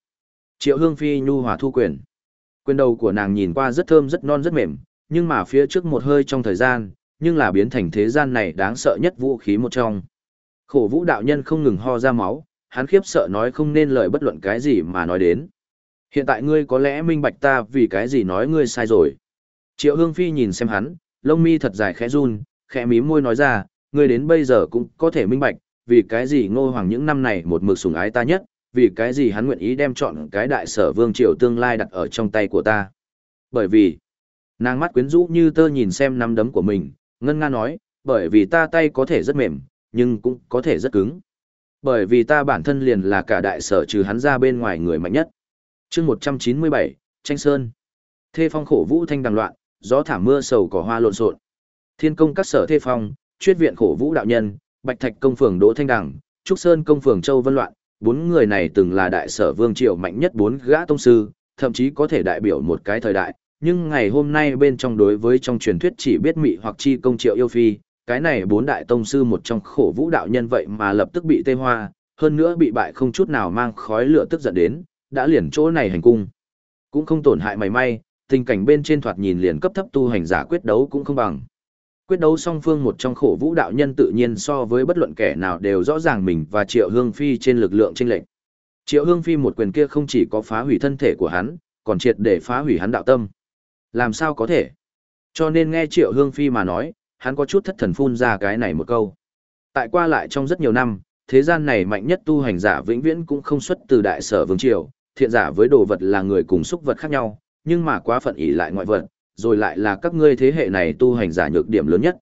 Triệu Hương Phi nhu hòa thu quyền. Quyền đầu của nàng nhìn qua rất thơm rất non rất mềm, nhưng mà phía trước một hơi trong thời gian, nhưng là biến thành thế gian này đáng sợ nhất vũ khí một trong. Khổ vũ đạo nhân không ngừng ho ra máu, hắn khiếp sợ nói không nên lời bất luận cái gì mà nói đến. Hiện tại ngươi có lẽ minh bạch ta vì cái gì nói ngươi sai rồi. Triệu Hương Phi nhìn xem hắn, lông mi thật dài khẽ run, khẽ mím môi nói ra, ngươi đến bây giờ cũng có thể minh bạch, vì cái gì ngô hoàng những năm này một mực sủng ái ta nhất, vì cái gì hắn nguyện ý đem chọn cái đại sở vương triều tương lai đặt ở trong tay của ta. Bởi vì, nàng mắt quyến rũ như tơ nhìn xem nắm đấm của mình, ngân nga nói, bởi vì ta tay có thể rất mềm, nhưng cũng có thể rất cứng. Bởi vì ta bản thân liền là cả đại sở trừ hắn ra bên ngoài người mạnh nhất. chương 197, Tranh Sơn. Thê phong khổ vũ thanh đằng loạn, gió thảm mưa sầu cỏ hoa lộn xộn. Thiên công các sở thê phong, chuyết viện khổ vũ đạo nhân, bạch thạch công phường đỗ thanh đằng, trúc sơn công phường châu vân loạn, bốn người này từng là đại sở vương triều mạnh nhất bốn gã tông sư, thậm chí có thể đại biểu một cái thời đại, nhưng ngày hôm nay bên trong đối với trong truyền thuyết chỉ biết mị hoặc chi công triệu yêu phi, cái này bốn đại tông sư một trong khổ vũ đạo nhân vậy mà lập tức bị tê hoa, hơn nữa bị bại không chút nào mang khói lửa tức giận đến, đã liền chỗ này hành cung. Cũng không tổn hại mảy may, tình cảnh bên trên thoạt nhìn liền cấp thấp tu hành giả quyết đấu cũng không bằng. Quyết đấu song phương một trong khổ vũ đạo nhân tự nhiên so với bất luận kẻ nào đều rõ ràng mình và Triệu Hương Phi trên lực lượng chênh lệch. Triệu Hương Phi một quyền kia không chỉ có phá hủy thân thể của hắn, còn triệt để phá hủy hắn đạo tâm. Làm sao có thể? Cho nên nghe Triệu Hương Phi mà nói, hắn có chút thất thần phun ra cái này một câu. Tại qua lại trong rất nhiều năm, thế gian này mạnh nhất tu hành giả vĩnh viễn cũng không xuất từ đại sở vương triều, thiện giả với đồ vật là người cùng xúc vật khác nhau, nhưng mà quá phận ý lại ngoại vật, rồi lại là các ngươi thế hệ này tu hành giả nhược điểm lớn nhất.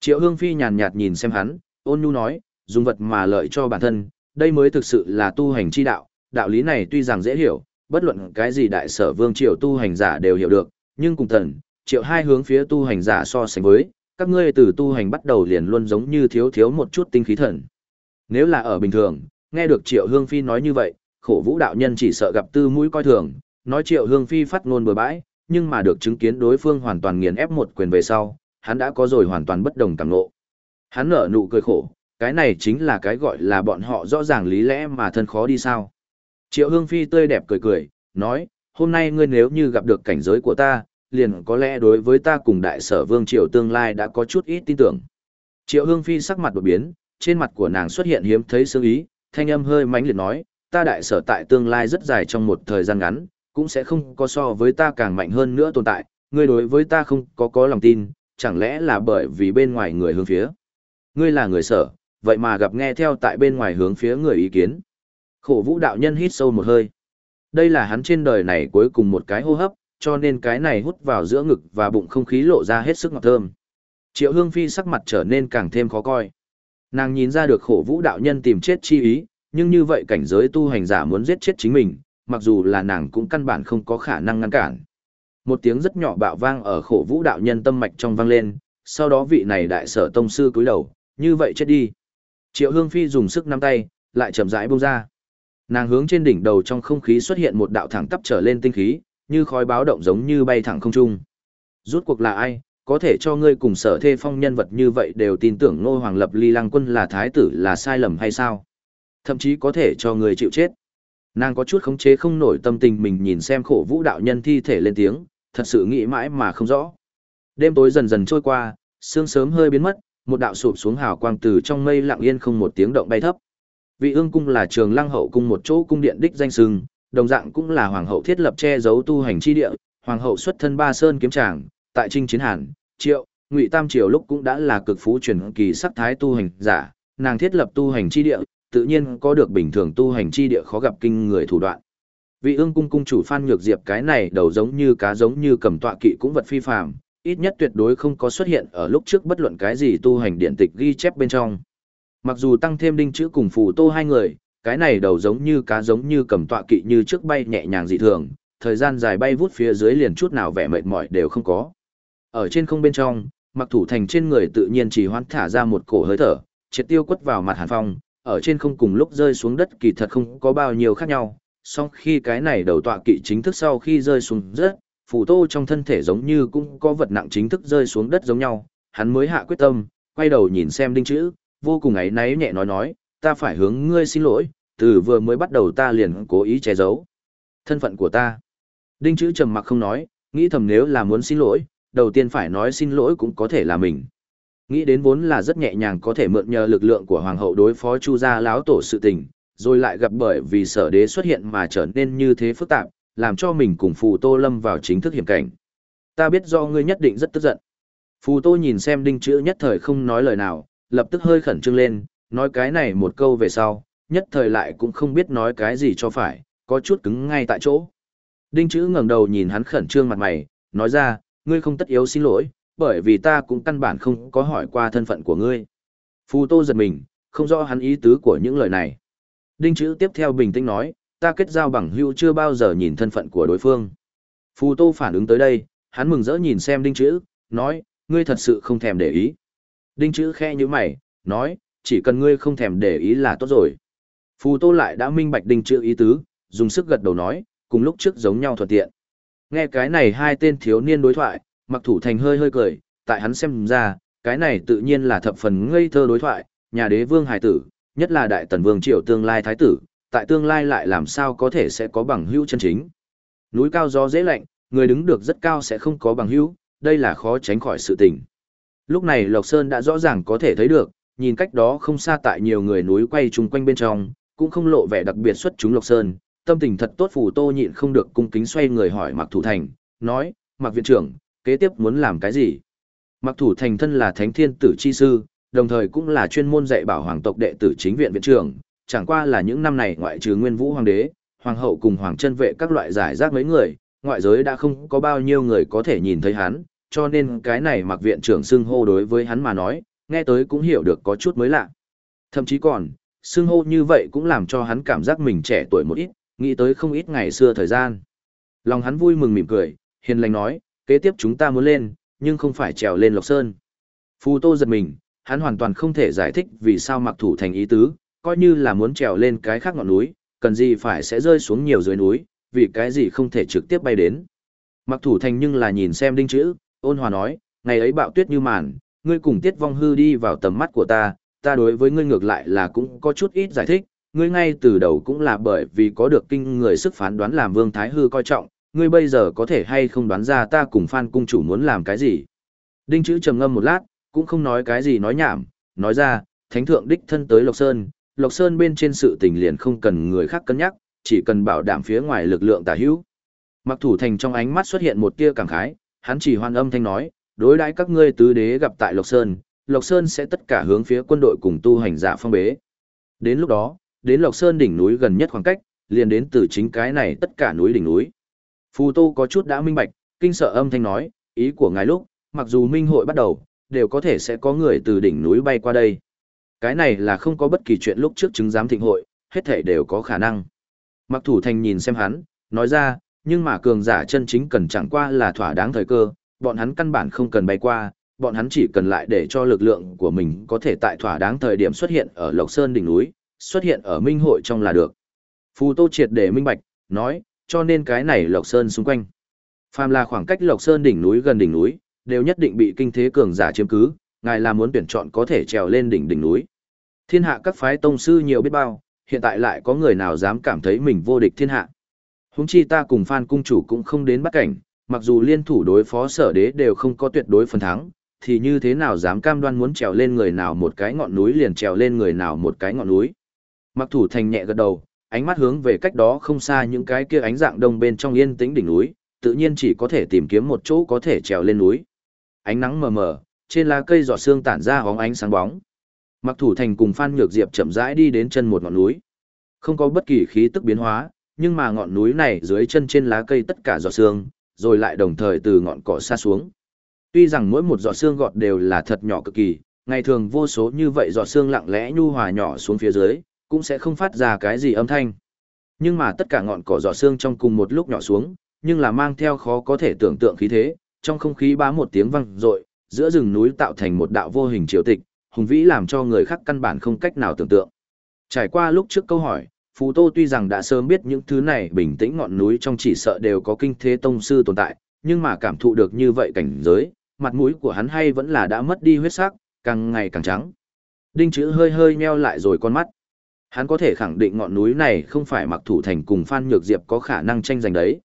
Triệu Hương Phi nhàn nhạt nhìn xem hắn, ôn nhu nói, dùng vật mà lợi cho bản thân, đây mới thực sự là tu hành chi đạo, đạo lý này tuy rằng dễ hiểu, bất luận cái gì đại sở vương triều tu hành giả đều hiểu được, nhưng cùng thần, triệu hai hướng phía tu hành giả so sánh với, các ngươi từ tu hành bắt đầu liền luôn giống như thiếu thiếu một chút tinh khí thần. Nếu là ở bình thường, nghe được triệu hương phi nói như vậy, khổ vũ đạo nhân chỉ sợ gặp tư mũi coi thường, nói triệu hương phi phát ngôn bừa bãi, nhưng mà được chứng kiến đối phương hoàn toàn nghiền ép một quyền về sau, hắn đã có rồi hoàn toàn bất đồng cảm ngộ. Hắn nở nụ cười khổ, cái này chính là cái gọi là bọn họ rõ ràng lý lẽ mà thân khó đi sao. Triệu Hương Phi tươi đẹp cười cười, nói, hôm nay ngươi nếu như gặp được cảnh giới của ta, liền có lẽ đối với ta cùng đại sở vương triều tương lai đã có chút ít tin tưởng. Triệu Hương Phi sắc mặt đột biến, trên mặt của nàng xuất hiện hiếm thấy sương ý, thanh âm hơi mãnh liệt nói, ta đại sở tại tương lai rất dài trong một thời gian ngắn, cũng sẽ không có so với ta càng mạnh hơn nữa tồn tại, ngươi đối với ta không có có lòng tin, chẳng lẽ là bởi vì bên ngoài người hướng phía. Ngươi là người sở, vậy mà gặp nghe theo tại bên ngoài hướng phía người ý kiến. Khổ vũ đạo nhân hít sâu một hơi. Đây là hắn trên đời này cuối cùng một cái hô hấp, cho nên cái này hút vào giữa ngực và bụng không khí lộ ra hết sức ngọt thơm. Triệu Hương Phi sắc mặt trở nên càng thêm khó coi. Nàng nhìn ra được khổ vũ đạo nhân tìm chết chi ý, nhưng như vậy cảnh giới tu hành giả muốn giết chết chính mình, mặc dù là nàng cũng căn bản không có khả năng ngăn cản. Một tiếng rất nhỏ bạo vang ở khổ vũ đạo nhân tâm mạch trong vang lên, sau đó vị này đại sở tông sư cúi đầu, như vậy chết đi. Triệu Hương Phi dùng sức nắm tay, lại chậm rãi buông ra. Nàng hướng trên đỉnh đầu trong không khí xuất hiện một đạo thẳng tắp trở lên tinh khí, như khói báo động giống như bay thẳng không trung. Rút cuộc là ai, có thể cho ngươi cùng sở thê phong nhân vật như vậy đều tin tưởng Ngô Hoàng Lập Ly Lăng Quân là thái tử là sai lầm hay sao? Thậm chí có thể cho người chịu chết. Nàng có chút khống chế không nổi tâm tình mình nhìn xem khổ vũ đạo nhân thi thể lên tiếng, thật sự nghĩ mãi mà không rõ. Đêm tối dần dần trôi qua, sương sớm hơi biến mất, một đạo sụp xuống hào quang từ trong mây lặng yên không một tiếng động bay thấp. Vị ương cung là trường lăng hậu cung một chỗ cung điện đích danh sừng, đồng dạng cũng là hoàng hậu thiết lập che giấu tu hành chi địa, hoàng hậu xuất thân ba sơn kiếm tràng, tại trinh chiến hàn, triệu, ngụy tam triều lúc cũng đã là cực phú truyền kỳ sắc thái tu hành giả, nàng thiết lập tu hành chi địa, tự nhiên có được bình thường tu hành chi địa khó gặp kinh người thủ đoạn. Vị ương cung cung chủ Phan Nhược Diệp cái này đầu giống như cá giống như cầm tọa kỵ cũng vật phi phàm, ít nhất tuyệt đối không có xuất hiện ở lúc trước bất luận cái gì tu hành điện tịch ghi chép bên trong. Mặc dù tăng thêm đinh chữ cùng phù tô hai người, cái này đầu giống như cá giống như cầm tọa kỵ như trước bay nhẹ nhàng dị thường, thời gian dài bay vút phía dưới liền chút nào vẻ mệt mỏi đều không có. Ở trên không bên trong, mặc thủ thành trên người tự nhiên chỉ hoán thả ra một cổ hơi thở, triệt tiêu quất vào mặt hàn phong, ở trên không cùng lúc rơi xuống đất kỳ thật không có bao nhiêu khác nhau, song khi cái này đầu tọa kỵ chính thức sau khi rơi xuống rất, phù tô trong thân thể giống như cũng có vật nặng chính thức rơi xuống đất giống nhau, hắn mới hạ quyết tâm, quay đầu nhìn xem đinh chữ, vô cùng ấy náy nhẹ nói nói, ta phải hướng ngươi xin lỗi, từ vừa mới bắt đầu ta liền cố ý che giấu. Thân phận của ta. Đinh chữ trầm mặc không nói, nghĩ thầm nếu là muốn xin lỗi, đầu tiên phải nói xin lỗi cũng có thể là mình. Nghĩ đến vốn là rất nhẹ nhàng có thể mượn nhờ lực lượng của hoàng hậu đối phó chu gia láo tổ sự tình, rồi lại gặp bởi vì sở đế xuất hiện mà trở nên như thế phức tạp, làm cho mình cùng phù tô lâm vào chính thức hiểm cảnh. Ta biết do ngươi nhất định rất tức giận. Phù tô nhìn xem đinh chữ nhất thời không nói lời nào, lập tức hơi khẩn trương lên, nói cái này một câu về sau, nhất thời lại cũng không biết nói cái gì cho phải, có chút cứng ngay tại chỗ. Đinh chữ ngẩng đầu nhìn hắn khẩn trương mặt mày, nói ra, ngươi không tất yếu xin lỗi, bởi vì ta cũng căn bản không có hỏi qua thân phận của ngươi. Phù tô giật mình, không rõ hắn ý tứ của những lời này. Đinh chữ tiếp theo bình tĩnh nói, ta kết giao bằng hữu chưa bao giờ nhìn thân phận của đối phương. Phù tô phản ứng tới đây, hắn mừng rỡ nhìn xem đinh chữ, nói, ngươi thật sự không thèm để ý. Đinh chữ khe như mày, nói, chỉ cần ngươi không thèm để ý là tốt rồi. Phù tô lại đã minh bạch đinh chữ ý tứ, dùng sức gật đầu nói, cùng lúc trước giống nhau thuận tiện. Nghe cái này hai tên thiếu niên đối thoại, mặc thủ thành hơi hơi cười, tại hắn xem ra, cái này tự nhiên là thập phần ngây thơ đối thoại, nhà đế vương hải tử, nhất là đại tần vương triều tương lai thái tử, tại tương lai lại làm sao có thể sẽ có bằng hữu chân chính. Núi cao gió dễ lạnh, người đứng được rất cao sẽ không có bằng hữu, đây là khó tránh khỏi sự tình. Lúc này Lộc Sơn đã rõ ràng có thể thấy được, nhìn cách đó không xa tại nhiều người núi quay chung quanh bên trong, cũng không lộ vẻ đặc biệt xuất chúng Lộc Sơn, tâm tình thật tốt phù tô nhịn không được cung kính xoay người hỏi Mạc Thủ Thành, nói, Mạc Viện trưởng, kế tiếp muốn làm cái gì? Mặc thủ thành thân là thánh thiên tử chi sư, đồng thời cũng là chuyên môn dạy bảo hoàng tộc đệ tử chính viện viện trưởng, chẳng qua là những năm này ngoại trừ nguyên vũ hoàng đế, hoàng hậu cùng hoàng chân vệ các loại giải rác mấy người, ngoại giới đã không có bao nhiêu người có thể nhìn thấy hắn, cho nên cái này mặc viện trưởng xưng hô đối với hắn mà nói, nghe tới cũng hiểu được có chút mới lạ. Thậm chí còn, xưng hô như vậy cũng làm cho hắn cảm giác mình trẻ tuổi một ít, nghĩ tới không ít ngày xưa thời gian. Lòng hắn vui mừng mỉm cười, hiền lành nói, kế tiếp chúng ta muốn lên, nhưng không phải trèo lên Lộc Sơn. Phù Tô giật mình, hắn hoàn toàn không thể giải thích vì sao mặc thủ thành ý tứ, coi như là muốn trèo lên cái khác ngọn núi, cần gì phải sẽ rơi xuống nhiều dưới núi, vì cái gì không thể trực tiếp bay đến. Mặc thủ thành nhưng là nhìn xem đinh chữ, ôn hòa nói, ngày ấy bạo tuyết như màn, ngươi cùng tiết vong hư đi vào tầm mắt của ta, ta đối với ngươi ngược lại là cũng có chút ít giải thích, ngươi ngay từ đầu cũng là bởi vì có được kinh người sức phán đoán làm vương thái hư coi trọng, ngươi bây giờ có thể hay không đoán ra ta cùng phan cung chủ muốn làm cái gì. Đinh chữ trầm ngâm một lát, cũng không nói cái gì nói nhảm, nói ra, thánh thượng đích thân tới Lộc Sơn, Lộc Sơn bên trên sự tình liền không cần người khác cân nhắc, chỉ cần bảo đảm phía ngoài lực lượng tả hữu. Mặc thủ thành trong ánh mắt xuất hiện một tia cảm khái, hắn chỉ hoan âm thanh nói, đối đãi các ngươi tứ đế gặp tại Lộc Sơn, Lộc Sơn sẽ tất cả hướng phía quân đội cùng tu hành giả phong bế. Đến lúc đó, đến Lộc Sơn đỉnh núi gần nhất khoảng cách, liền đến từ chính cái này tất cả núi đỉnh núi. Phù Tô có chút đã minh bạch, kinh sợ âm thanh nói, ý của ngài lúc, mặc dù minh hội bắt đầu, đều có thể sẽ có người từ đỉnh núi bay qua đây. Cái này là không có bất kỳ chuyện lúc trước chứng giám thịnh hội, hết thể đều có khả năng. Mặc thủ thành nhìn xem hắn, nói ra, nhưng mà cường giả chân chính cần chẳng qua là thỏa đáng thời cơ, bọn hắn căn bản không cần bay qua, bọn hắn chỉ cần lại để cho lực lượng của mình có thể tại thỏa đáng thời điểm xuất hiện ở Lộc Sơn đỉnh núi, xuất hiện ở minh hội trong là được. Phù Tô triệt để minh bạch, nói, cho nên cái này Lộc Sơn xung quanh. Phàm là khoảng cách Lộc Sơn đỉnh núi gần đỉnh núi, đều nhất định bị kinh thế cường giả chiếm cứ, ngài là muốn tuyển chọn có thể trèo lên đỉnh đỉnh núi. Thiên hạ các phái tông sư nhiều biết bao, hiện tại lại có người nào dám cảm thấy mình vô địch thiên hạ. Húng chi ta cùng Phan cung chủ cũng không đến bắt cảnh, mặc dù liên thủ đối phó sở đế đều không có tuyệt đối phần thắng, thì như thế nào dám cam đoan muốn trèo lên người nào một cái ngọn núi liền trèo lên người nào một cái ngọn núi. Mặc thủ thành nhẹ gật đầu, ánh mắt hướng về cách đó không xa những cái kia ánh dạng đông bên trong yên tĩnh đỉnh núi, tự nhiên chỉ có thể tìm kiếm một chỗ có thể trèo lên núi. Ánh nắng mờ mờ, trên lá cây giọt sương tản ra hóng ánh sáng bóng. Mặc thủ thành cùng Phan Nhược Diệp chậm rãi đi đến chân một ngọn núi. Không có bất kỳ khí tức biến hóa, nhưng mà ngọn núi này dưới chân trên lá cây tất cả giọt sương, rồi lại đồng thời từ ngọn cỏ xa xuống. Tuy rằng mỗi một giọt sương gọt đều là thật nhỏ cực kỳ, ngày thường vô số như vậy giọt sương lặng lẽ nhu hòa nhỏ xuống phía dưới, cũng sẽ không phát ra cái gì âm thanh. Nhưng mà tất cả ngọn cỏ giọt xương trong cùng một lúc nhỏ xuống, nhưng là mang theo khó có thể tưởng tượng khí thế, trong không khí bá một tiếng vang rội, giữa rừng núi tạo thành một đạo vô hình triều tịch, hùng vĩ làm cho người khác căn bản không cách nào tưởng tượng. Trải qua lúc trước câu hỏi, phú Tô tuy rằng đã sớm biết những thứ này bình tĩnh ngọn núi trong chỉ sợ đều có kinh thế tông sư tồn tại, nhưng mà cảm thụ được như vậy cảnh giới, mặt mũi của hắn hay vẫn là đã mất đi huyết sắc, càng ngày càng trắng. Đinh chữ hơi hơi nheo lại rồi con mắt. Hắn có thể khẳng định ngọn núi này không phải mặc thủ thành cùng Phan Nhược Diệp có khả năng tranh giành đấy.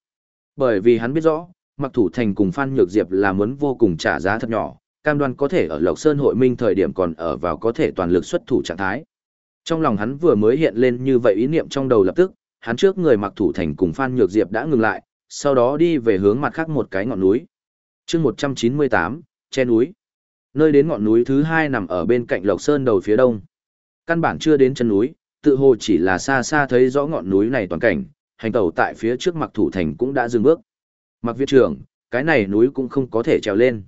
Bởi vì hắn biết rõ, mặc thủ thành cùng Phan Nhược Diệp là muốn vô cùng trả giá thật nhỏ, cam đoan có thể ở Lộc Sơn hội minh thời điểm còn ở vào có thể toàn lực xuất thủ trạng thái. Trong lòng hắn vừa mới hiện lên như vậy ý niệm trong đầu lập tức, hắn trước người mặc thủ thành cùng Phan Nhược Diệp đã ngừng lại, sau đó đi về hướng mặt khác một cái ngọn núi. chương 198, che núi. Nơi đến ngọn núi thứ hai nằm ở bên cạnh Lộc Sơn đầu phía đông. Căn bản chưa đến chân núi, tự hồ chỉ là xa xa thấy rõ ngọn núi này toàn cảnh, hành tẩu tại phía trước mặc thủ thành cũng đã dừng bước. Mặc viện trưởng, cái này núi cũng không có thể trèo lên.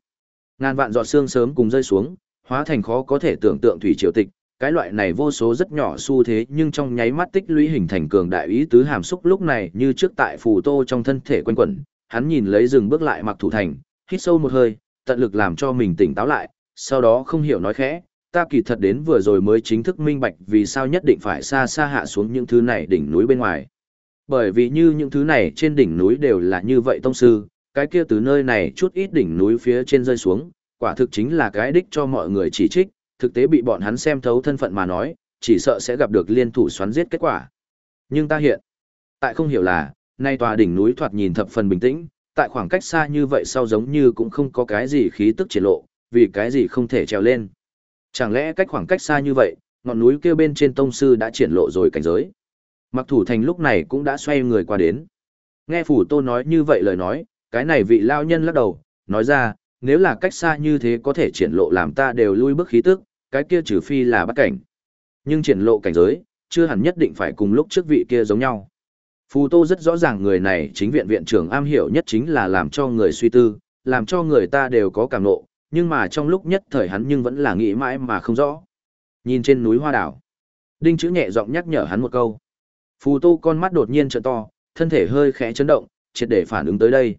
Ngàn vạn giọt sương sớm cùng rơi xuống, hóa thành khó có thể tưởng tượng thủy triều tịch, cái loại này vô số rất nhỏ xu thế nhưng trong nháy mắt tích lũy hình thành cường đại ý tứ hàm xúc lúc này như trước tại phù tô trong thân thể quanh quẩn, hắn nhìn lấy dừng bước lại mặc thủ thành, hít sâu một hơi, tận lực làm cho mình tỉnh táo lại, sau đó không hiểu nói khẽ, ta kỳ thật đến vừa rồi mới chính thức minh bạch vì sao nhất định phải xa xa hạ xuống những thứ này đỉnh núi bên ngoài. Bởi vì như những thứ này trên đỉnh núi đều là như vậy tông sư, cái kia từ nơi này chút ít đỉnh núi phía trên rơi xuống, quả thực chính là cái đích cho mọi người chỉ trích, thực tế bị bọn hắn xem thấu thân phận mà nói, chỉ sợ sẽ gặp được liên thủ xoắn giết kết quả. Nhưng ta hiện, tại không hiểu là, nay tòa đỉnh núi thoạt nhìn thập phần bình tĩnh, tại khoảng cách xa như vậy sau giống như cũng không có cái gì khí tức triển lộ, vì cái gì không thể trèo lên. Chẳng lẽ cách khoảng cách xa như vậy, ngọn núi kia bên trên tông sư đã triển lộ rồi cảnh giới. Mặc thủ thành lúc này cũng đã xoay người qua đến. Nghe phủ tô nói như vậy lời nói, cái này vị lao nhân lắc đầu, nói ra, nếu là cách xa như thế có thể triển lộ làm ta đều lui bước khí tức, cái kia trừ phi là bắt cảnh. Nhưng triển lộ cảnh giới, chưa hẳn nhất định phải cùng lúc trước vị kia giống nhau. Phù Tô rất rõ ràng người này chính viện viện trưởng am hiểu nhất chính là làm cho người suy tư, làm cho người ta đều có cảm nộ, nhưng mà trong lúc nhất thời hắn nhưng vẫn là nghĩ mãi mà không rõ. Nhìn trên núi hoa đảo, Đinh chữ nhẹ giọng nhắc nhở hắn một câu. Phù Tô con mắt đột nhiên trợn to, thân thể hơi khẽ chấn động, triệt để phản ứng tới đây.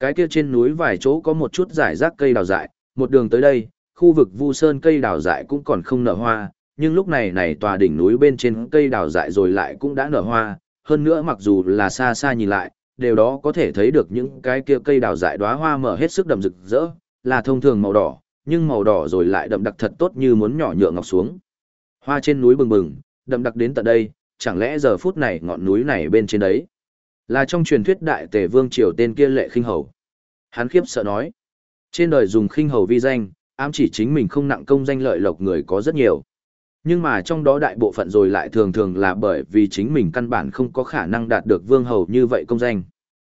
Cái kia trên núi vài chỗ có một chút rải rác cây đào dại, một đường tới đây, khu vực Vu Sơn cây đào dại cũng còn không nở hoa, nhưng lúc này này tòa đỉnh núi bên trên cây đào dại rồi lại cũng đã nở hoa, hơn nữa mặc dù là xa xa nhìn lại, đều đó có thể thấy được những cái kia cây đào dại đóa hoa mở hết sức đậm rực rỡ, là thông thường màu đỏ, nhưng màu đỏ rồi lại đậm đặc thật tốt như muốn nhỏ nhựa ngọc xuống. Hoa trên núi bừng bừng, đậm đặc đến tận đây, chẳng lẽ giờ phút này ngọn núi này bên trên đấy? Là trong truyền thuyết đại tề vương triều tên kia lệ khinh hầu. Hắn khiếp sợ nói. Trên đời dùng khinh hầu vi danh ám chỉ chính mình không nặng công danh lợi lộc người có rất nhiều. Nhưng mà trong đó đại bộ phận rồi lại thường thường là bởi vì chính mình căn bản không có khả năng đạt được vương hầu như vậy công danh.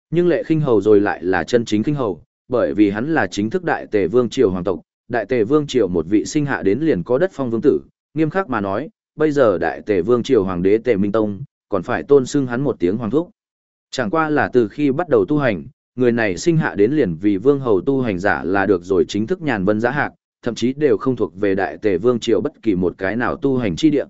Nhưng lệ khinh hầu rồi lại là chân chính khinh hầu bởi vì hắn là chính thức đại tề vương triều hoàng tộc, đại tề vương triều một vị sinh hạ đến liền có đất phong vương tử, nghiêm khắc mà nói, bây giờ đại tề vương triều hoàng đế tề minh tông, còn phải tôn xưng hắn một tiếng hoàng thúc. Chẳng qua là từ khi bắt đầu tu hành, người này sinh hạ đến liền vì vương hầu tu hành giả là được rồi chính thức nhàn vân giá hạc, thậm chí đều không thuộc về đại tề vương triều bất kỳ một cái nào tu hành chi địa.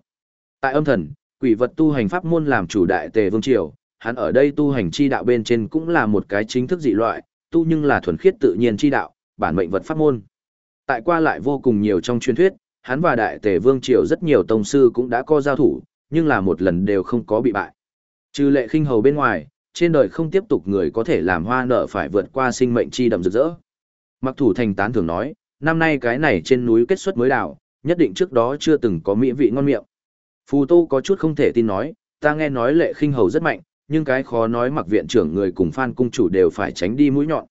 Tại âm thần, quỷ vật tu hành pháp môn làm chủ đại tề vương triều, hắn ở đây tu hành chi đạo bên trên cũng là một cái chính thức dị loại tu nhưng là thuần khiết tự nhiên chi đạo bản mệnh vật pháp môn tại qua lại vô cùng nhiều trong truyền thuyết hắn và đại tề vương triều rất nhiều tông sư cũng đã có giao thủ, nhưng là một lần đều không có bị bại. Trừ lệ khinh hầu bên ngoài, trên đời không tiếp tục người có thể làm hoa nở phải vượt qua sinh mệnh chi đậm rực rỡ. Mặc thủ thành tán thường nói, năm nay cái này trên núi kết xuất mới đào, nhất định trước đó chưa từng có mỹ vị ngon miệng. Phù Tô có chút không thể tin nói, ta nghe nói lệ khinh hầu rất mạnh, nhưng cái khó nói mặc viện trưởng người cùng phan cung chủ đều phải tránh đi mũi nhọn.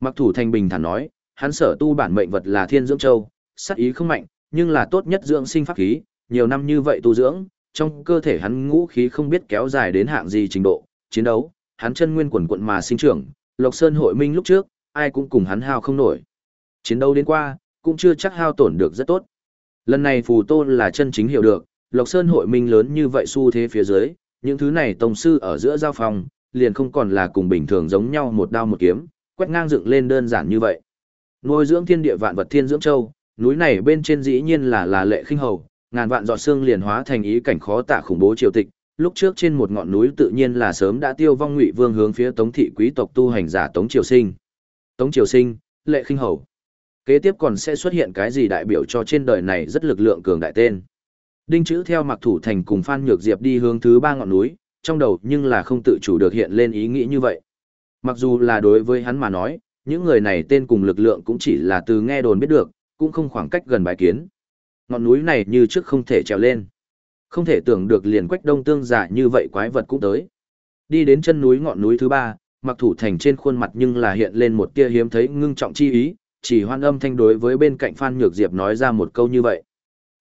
Mặc thủ thành bình thản nói, hắn sở tu bản mệnh vật là thiên dưỡng châu, sắc ý không mạnh, nhưng là tốt nhất dưỡng sinh pháp khí, nhiều năm như vậy tu dưỡng, trong cơ thể hắn ngũ khí không biết kéo dài đến hạng gì trình độ, chiến đấu, hắn chân nguyên quần quận mà sinh trưởng, Lộc Sơn hội minh lúc trước, ai cũng cùng hắn hao không nổi. Chiến đấu đến qua, cũng chưa chắc hao tổn được rất tốt. Lần này Phù Tôn là chân chính hiểu được, Lộc Sơn hội minh lớn như vậy xu thế phía dưới, những thứ này tông sư ở giữa giao phòng, liền không còn là cùng bình thường giống nhau một đao một kiếm, quét ngang dựng lên đơn giản như vậy. Nuôi dưỡng thiên địa vạn vật thiên dưỡng châu, núi này bên trên dĩ nhiên là là lệ khinh hầu, ngàn vạn giọt xương liền hóa thành ý cảnh khó tả khủng bố triều tịch. Lúc trước trên một ngọn núi tự nhiên là sớm đã tiêu vong ngụy vương hướng phía Tống thị quý tộc tu hành giả Tống Triều Sinh. Tống Triều Sinh, lệ khinh hầu. Kế tiếp còn sẽ xuất hiện cái gì đại biểu cho trên đời này rất lực lượng cường đại tên. Đinh chữ theo mặc thủ thành cùng Phan Nhược Diệp đi hướng thứ ba ngọn núi, trong đầu nhưng là không tự chủ được hiện lên ý nghĩ như vậy. Mặc dù là đối với hắn mà nói, những người này tên cùng lực lượng cũng chỉ là từ nghe đồn biết được, cũng không khoảng cách gần bài kiến. Ngọn núi này như trước không thể trèo lên. Không thể tưởng được liền quách đông tương giả như vậy quái vật cũng tới. Đi đến chân núi ngọn núi thứ ba, mặc thủ thành trên khuôn mặt nhưng là hiện lên một tia hiếm thấy ngưng trọng chi ý, chỉ hoan âm thanh đối với bên cạnh Phan Nhược Diệp nói ra một câu như vậy.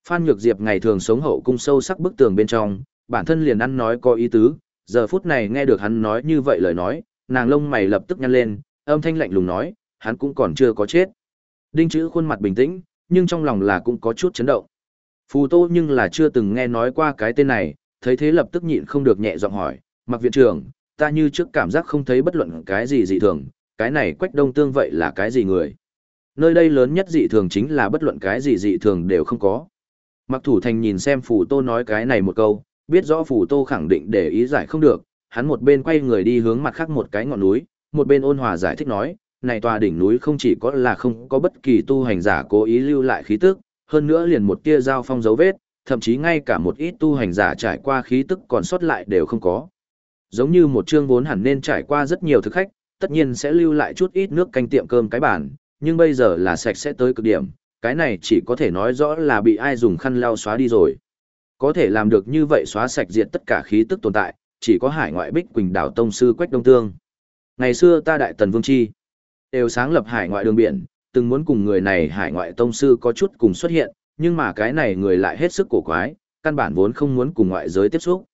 Phan Nhược Diệp ngày thường sống hậu cung sâu sắc bức tường bên trong, bản thân liền ăn nói có ý tứ, giờ phút này nghe được hắn nói như vậy lời nói, nàng lông mày lập tức nhăn lên, âm thanh lạnh lùng nói, hắn cũng còn chưa có chết. Đinh chữ khuôn mặt bình tĩnh, nhưng trong lòng là cũng có chút chấn động. Phù Tô nhưng là chưa từng nghe nói qua cái tên này, thấy thế lập tức nhịn không được nhẹ giọng hỏi, mặc viện trưởng, ta như trước cảm giác không thấy bất luận cái gì dị thường, cái này quách đông tương vậy là cái gì người. Nơi đây lớn nhất dị thường chính là bất luận cái gì dị thường đều không có. Mặc thủ thành nhìn xem phủ Tô nói cái này một câu, biết rõ phủ Tô khẳng định để ý giải không được, hắn một bên quay người đi hướng mặt khác một cái ngọn núi, một bên ôn hòa giải thích nói, này tòa đỉnh núi không chỉ có là không có bất kỳ tu hành giả cố ý lưu lại khí tức, hơn nữa liền một tia giao phong dấu vết, thậm chí ngay cả một ít tu hành giả trải qua khí tức còn sót lại đều không có. Giống như một chương vốn hẳn nên trải qua rất nhiều thực khách, tất nhiên sẽ lưu lại chút ít nước canh tiệm cơm cái bản, nhưng bây giờ là sạch sẽ tới cực điểm, cái này chỉ có thể nói rõ là bị ai dùng khăn lau xóa đi rồi. Có thể làm được như vậy xóa sạch diệt tất cả khí tức tồn tại, chỉ có hải ngoại bích quỳnh đảo tông sư Quách Đông Tương. Ngày xưa ta đại tần vương chi, đều sáng lập hải ngoại đường biển, từng muốn cùng người này hải ngoại tông sư có chút cùng xuất hiện, nhưng mà cái này người lại hết sức cổ quái, căn bản vốn không muốn cùng ngoại giới tiếp xúc.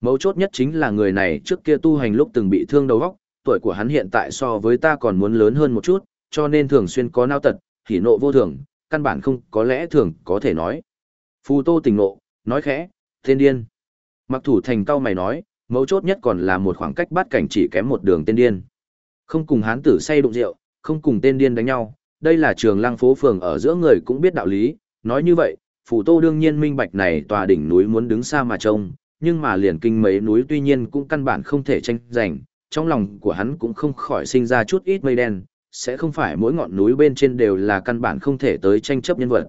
Mấu chốt nhất chính là người này trước kia tu hành lúc từng bị thương đầu óc, tuổi của hắn hiện tại so với ta còn muốn lớn hơn một chút, cho nên thường xuyên có nao tật, hỉ nộ vô thường, căn bản không có lẽ thường có thể nói. Phù Tô tỉnh nộ, nói khẽ, tên điên. Mặc thủ thành cao mày nói, mấu chốt nhất còn là một khoảng cách bắt cảnh chỉ kém một đường tên điên. Không cùng hán tử say đụng rượu, không cùng tên điên đánh nhau, đây là trường lăng phố phường ở giữa người cũng biết đạo lý, nói như vậy, Phù Tô đương nhiên minh bạch này tòa đỉnh núi muốn đứng xa mà trông, nhưng mà liền kinh mấy núi tuy nhiên cũng căn bản không thể tranh giành, trong lòng của hắn cũng không khỏi sinh ra chút ít mây đen, sẽ không phải mỗi ngọn núi bên trên đều là căn bản không thể tới tranh chấp nhân vật.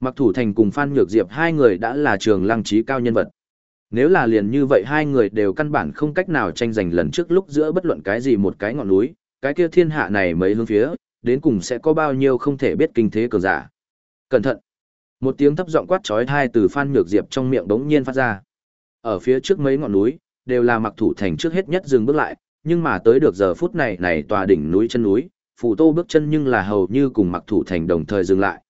Mặc thủ thành cùng Phan Nhược Diệp hai người đã là trường lăng trí cao nhân vật. Nếu là liền như vậy hai người đều căn bản không cách nào tranh giành lần trước lúc giữa bất luận cái gì một cái ngọn núi, cái kia thiên hạ này mấy hướng phía, đến cùng sẽ có bao nhiêu không thể biết kinh thế cường giả. Cẩn thận! Một tiếng thấp giọng quát chói thai từ Phan Nhược Diệp trong miệng đống nhiên phát ra. Ở phía trước mấy ngọn núi, đều là mặc thủ thành trước hết nhất dừng bước lại, nhưng mà tới được giờ phút này này tòa đỉnh núi chân núi, phù tô bước chân nhưng là hầu như cùng mặc thủ thành đồng thời dừng lại.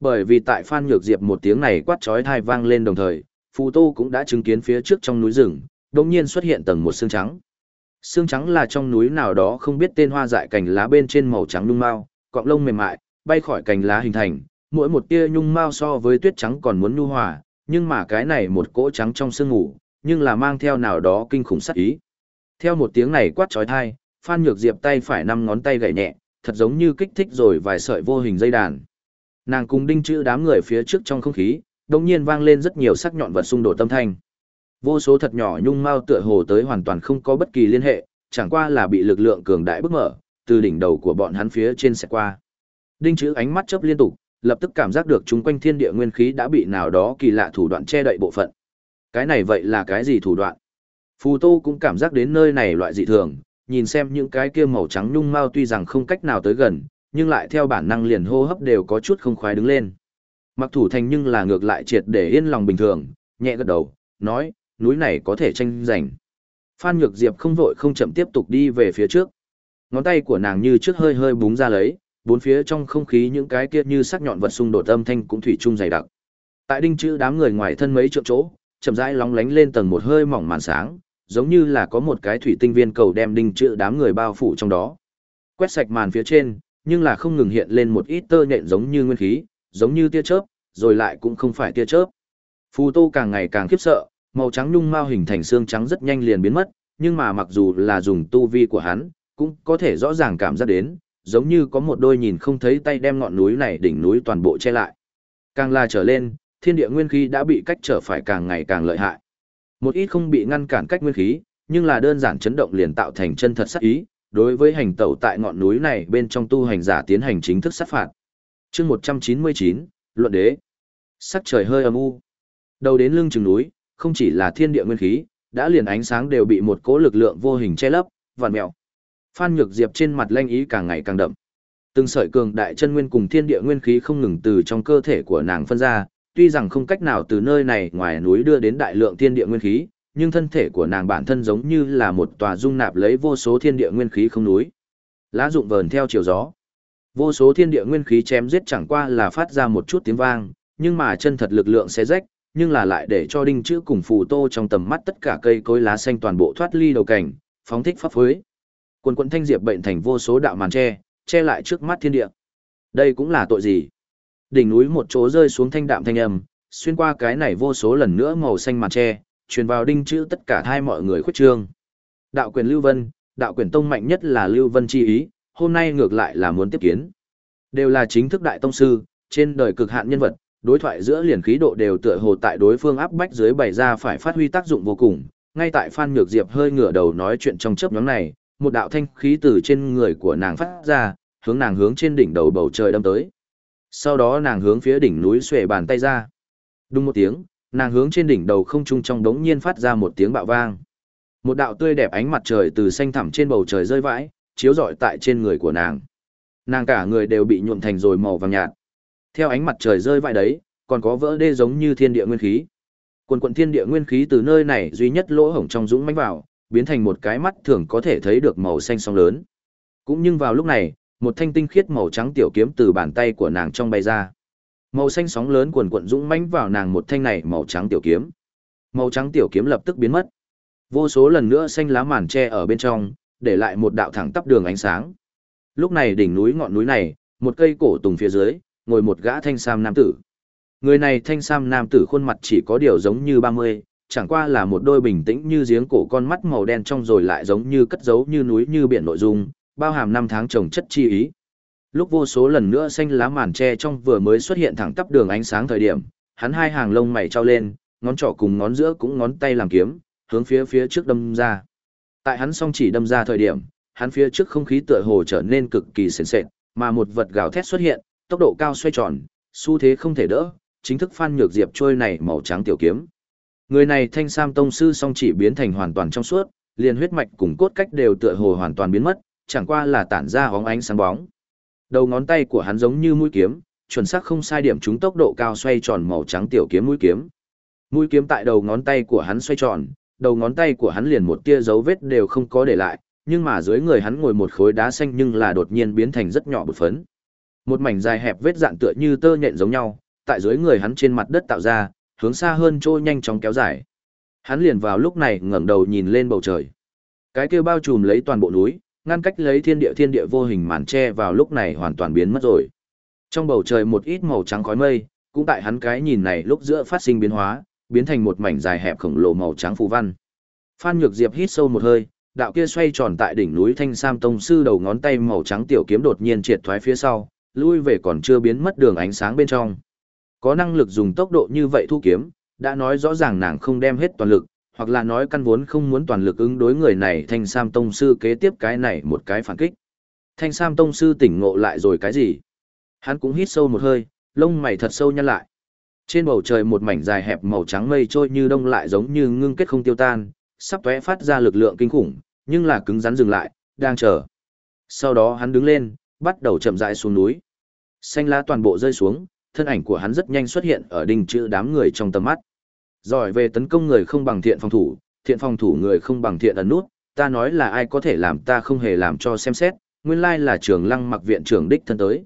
Bởi vì tại Phan Nhược Diệp một tiếng này quát chói thai vang lên đồng thời, phù tô cũng đã chứng kiến phía trước trong núi rừng, đột nhiên xuất hiện tầng một xương trắng. Xương trắng là trong núi nào đó không biết tên hoa dại cành lá bên trên màu trắng nhung mao, cọng lông mềm mại, bay khỏi cành lá hình thành, mỗi một tia nhung mao so với tuyết trắng còn muốn nhu hòa, nhưng mà cái này một cỗ trắng trong sương ngủ, nhưng là mang theo nào đó kinh khủng sắc ý. Theo một tiếng này quát chói thai Phan Nhược Diệp tay phải năm ngón tay gậy nhẹ, thật giống như kích thích rồi vài sợi vô hình dây đàn. Nàng cùng đinh chữ đám người phía trước trong không khí, đột nhiên vang lên rất nhiều sắc nhọn vật xung đột tâm thanh. Vô số thật nhỏ nhung mau tựa hồ tới hoàn toàn không có bất kỳ liên hệ, chẳng qua là bị lực lượng cường đại bức mở, từ đỉnh đầu của bọn hắn phía trên sẽ qua. Đinh chữ ánh mắt chớp liên tục, lập tức cảm giác được chúng quanh thiên địa nguyên khí đã bị nào đó kỳ lạ thủ đoạn che đậy bộ phận. Cái này vậy là cái gì thủ đoạn? Phù Tô cũng cảm giác đến nơi này loại dị thường, nhìn xem những cái kia màu trắng nhung mao tuy rằng không cách nào tới gần, nhưng lại theo bản năng liền hô hấp đều có chút không khoái đứng lên. Mặc thủ thành nhưng là ngược lại triệt để yên lòng bình thường, nhẹ gật đầu, nói, núi này có thể tranh giành. Phan Nhược Diệp không vội không chậm tiếp tục đi về phía trước. Ngón tay của nàng như trước hơi hơi búng ra lấy, bốn phía trong không khí những cái kia như sắc nhọn vật xung đột âm thanh cũng thủy chung dày đặc. Tại đinh chữ đám người ngoài thân mấy trượng chỗ, chậm rãi lóng lánh lên tầng một hơi mỏng màn sáng, giống như là có một cái thủy tinh viên cầu đem đinh chữ đám người bao phủ trong đó. Quét sạch màn phía trên, nhưng là không ngừng hiện lên một ít tơ nhện giống như nguyên khí, giống như tia chớp, rồi lại cũng không phải tia chớp. Phù Tô càng ngày càng khiếp sợ, màu trắng nhung mao hình thành xương trắng rất nhanh liền biến mất, nhưng mà mặc dù là dùng tu vi của hắn, cũng có thể rõ ràng cảm giác đến, giống như có một đôi nhìn không thấy tay đem ngọn núi này đỉnh núi toàn bộ che lại. Càng là trở lên, thiên địa nguyên khí đã bị cách trở phải càng ngày càng lợi hại. Một ít không bị ngăn cản cách nguyên khí, nhưng là đơn giản chấn động liền tạo thành chân thật sát ý, đối với hành tẩu tại ngọn núi này bên trong tu hành giả tiến hành chính thức sát phạt. Chương 199, luận đế. Sắc trời hơi âm u. Đầu đến lưng chừng núi, không chỉ là thiên địa nguyên khí, đã liền ánh sáng đều bị một cỗ lực lượng vô hình che lấp, vằn mèo. Phan Nhược Diệp trên mặt lanh ý càng ngày càng đậm. Từng sợi cường đại chân nguyên cùng thiên địa nguyên khí không ngừng từ trong cơ thể của nàng phân ra, tuy rằng không cách nào từ nơi này ngoài núi đưa đến đại lượng thiên địa nguyên khí, nhưng thân thể của nàng bản thân giống như là một tòa dung nạp lấy vô số thiên địa nguyên khí không núi. Lá dụng vờn theo chiều gió. Vô số thiên địa nguyên khí chém giết chẳng qua là phát ra một chút tiếng vang, nhưng mà chân thật lực lượng sẽ rách, nhưng là lại để cho đinh chữ cùng phù tô trong tầm mắt tất cả cây cối lá xanh toàn bộ thoát ly đầu cảnh, phóng thích pháp phối. Quần quần thanh diệp bệnh thành vô số đạo màn che, che lại trước mắt thiên địa. Đây cũng là tội gì? Đỉnh núi một chỗ rơi xuống thanh đạm thanh âm, xuyên qua cái này vô số lần nữa màu xanh màn tre truyền vào đinh chữ tất cả hai mọi người khuyết trương. Đạo quyền Lưu Vân, đạo quyền tông mạnh nhất là Lưu Vân chi ý, hôm nay ngược lại là muốn tiếp kiến. Đều là chính thức đại tông sư, trên đời cực hạn nhân vật, đối thoại giữa liền khí độ đều tựa hồ tại đối phương áp bách dưới bày ra phải phát huy tác dụng vô cùng. Ngay tại Phan Nhược Diệp hơi ngửa đầu nói chuyện trong chớp nhoáng này, một đạo thanh khí từ trên người của nàng phát ra, hướng nàng hướng trên đỉnh đầu bầu trời đâm tới. Sau đó nàng hướng phía đỉnh núi xuề bàn tay ra. Đúng một tiếng, nàng hướng trên đỉnh đầu không trung trong đống nhiên phát ra một tiếng bạo vang. Một đạo tươi đẹp ánh mặt trời từ xanh thẳm trên bầu trời rơi vãi, chiếu rọi tại trên người của nàng. Nàng cả người đều bị nhuộm thành rồi màu vàng nhạt. Theo ánh mặt trời rơi vãi đấy, còn có vỡ đê giống như thiên địa nguyên khí. Quần quần thiên địa nguyên khí từ nơi này duy nhất lỗ hổng trong dũng mãnh vào, biến thành một cái mắt thường có thể thấy được màu xanh sóng lớn. Cũng nhưng vào lúc này, một thanh tinh khiết màu trắng tiểu kiếm từ bàn tay của nàng trong bay ra. Màu xanh sóng lớn cuồn cuộn dũng mãnh vào nàng một thanh này màu trắng tiểu kiếm. Màu trắng tiểu kiếm lập tức biến mất. Vô số lần nữa xanh lá màn che ở bên trong, để lại một đạo thẳng tắp đường ánh sáng. Lúc này đỉnh núi ngọn núi này, một cây cổ tùng phía dưới, ngồi một gã thanh sam nam tử. Người này thanh sam nam tử khuôn mặt chỉ có điều giống như 30, chẳng qua là một đôi bình tĩnh như giếng cổ con mắt màu đen trong rồi lại giống như cất giấu như núi như biển nội dung, bao hàm năm tháng trồng chất chi ý. Lúc vô số lần nữa xanh lá màn tre trong vừa mới xuất hiện thẳng tắp đường ánh sáng thời điểm, hắn hai hàng lông mày trao lên, ngón trỏ cùng ngón giữa cũng ngón tay làm kiếm, hướng phía phía trước đâm ra. Tại hắn song chỉ đâm ra thời điểm, hắn phía trước không khí tựa hồ trở nên cực kỳ sền sệt, mà một vật gào thét xuất hiện, tốc độ cao xoay tròn, xu thế không thể đỡ, chính thức Phan Nhược Diệp trôi này màu trắng tiểu kiếm. Người này thanh sam tông sư song chỉ biến thành hoàn toàn trong suốt, liền huyết mạch cùng cốt cách đều tựa hồ hoàn toàn biến mất, chẳng qua là tản ra hóng ánh sáng bóng. Đầu ngón tay của hắn giống như mũi kiếm, chuẩn xác không sai điểm chúng tốc độ cao xoay tròn màu trắng tiểu kiếm mũi kiếm. Mũi kiếm tại đầu ngón tay của hắn xoay tròn, đầu ngón tay của hắn liền một tia dấu vết đều không có để lại, nhưng mà dưới người hắn ngồi một khối đá xanh nhưng là đột nhiên biến thành rất nhỏ bột phấn. Một mảnh dài hẹp vết dạn tựa như tơ nhện giống nhau, tại dưới người hắn trên mặt đất tạo ra, hướng xa hơn trôi nhanh chóng kéo dài. Hắn liền vào lúc này ngẩng đầu nhìn lên bầu trời. Cái kia bao trùm lấy toàn bộ núi, ngăn cách lấy thiên địa thiên địa vô hình màn che vào lúc này hoàn toàn biến mất rồi. Trong bầu trời một ít màu trắng khói mây, cũng tại hắn cái nhìn này lúc giữa phát sinh biến hóa, biến thành một mảnh dài hẹp khổng lồ màu trắng phù văn. Phan Nhược Diệp hít sâu một hơi, đạo kia xoay tròn tại đỉnh núi Thanh Sam Tông sư đầu ngón tay màu trắng tiểu kiếm đột nhiên triệt thoái phía sau, lui về còn chưa biến mất đường ánh sáng bên trong. Có năng lực dùng tốc độ như vậy thu kiếm, đã nói rõ ràng nàng không đem hết toàn lực, hoặc là nói căn vốn không muốn toàn lực ứng đối người này Thanh Sam Tông sư kế tiếp cái này một cái phản kích. Thanh Sam Tông sư tỉnh ngộ lại rồi cái gì? Hắn cũng hít sâu một hơi, lông mày thật sâu nhăn lại. Trên bầu trời một mảnh dài hẹp màu trắng mây trôi như đông lại giống như ngưng kết không tiêu tan, sắp tóe phát ra lực lượng kinh khủng, nhưng là cứng rắn dừng lại, đang chờ. Sau đó hắn đứng lên, bắt đầu chậm rãi xuống núi. Xanh lá toàn bộ rơi xuống, thân ảnh của hắn rất nhanh xuất hiện ở đỉnh chữ đám người trong tầm mắt. Giỏi về tấn công người không bằng thiện phòng thủ, thiện phòng thủ người không bằng thiện ẩn nút, ta nói là ai có thể làm ta không hề làm cho xem xét, nguyên lai là trường lăng mặc viện trưởng đích thân tới.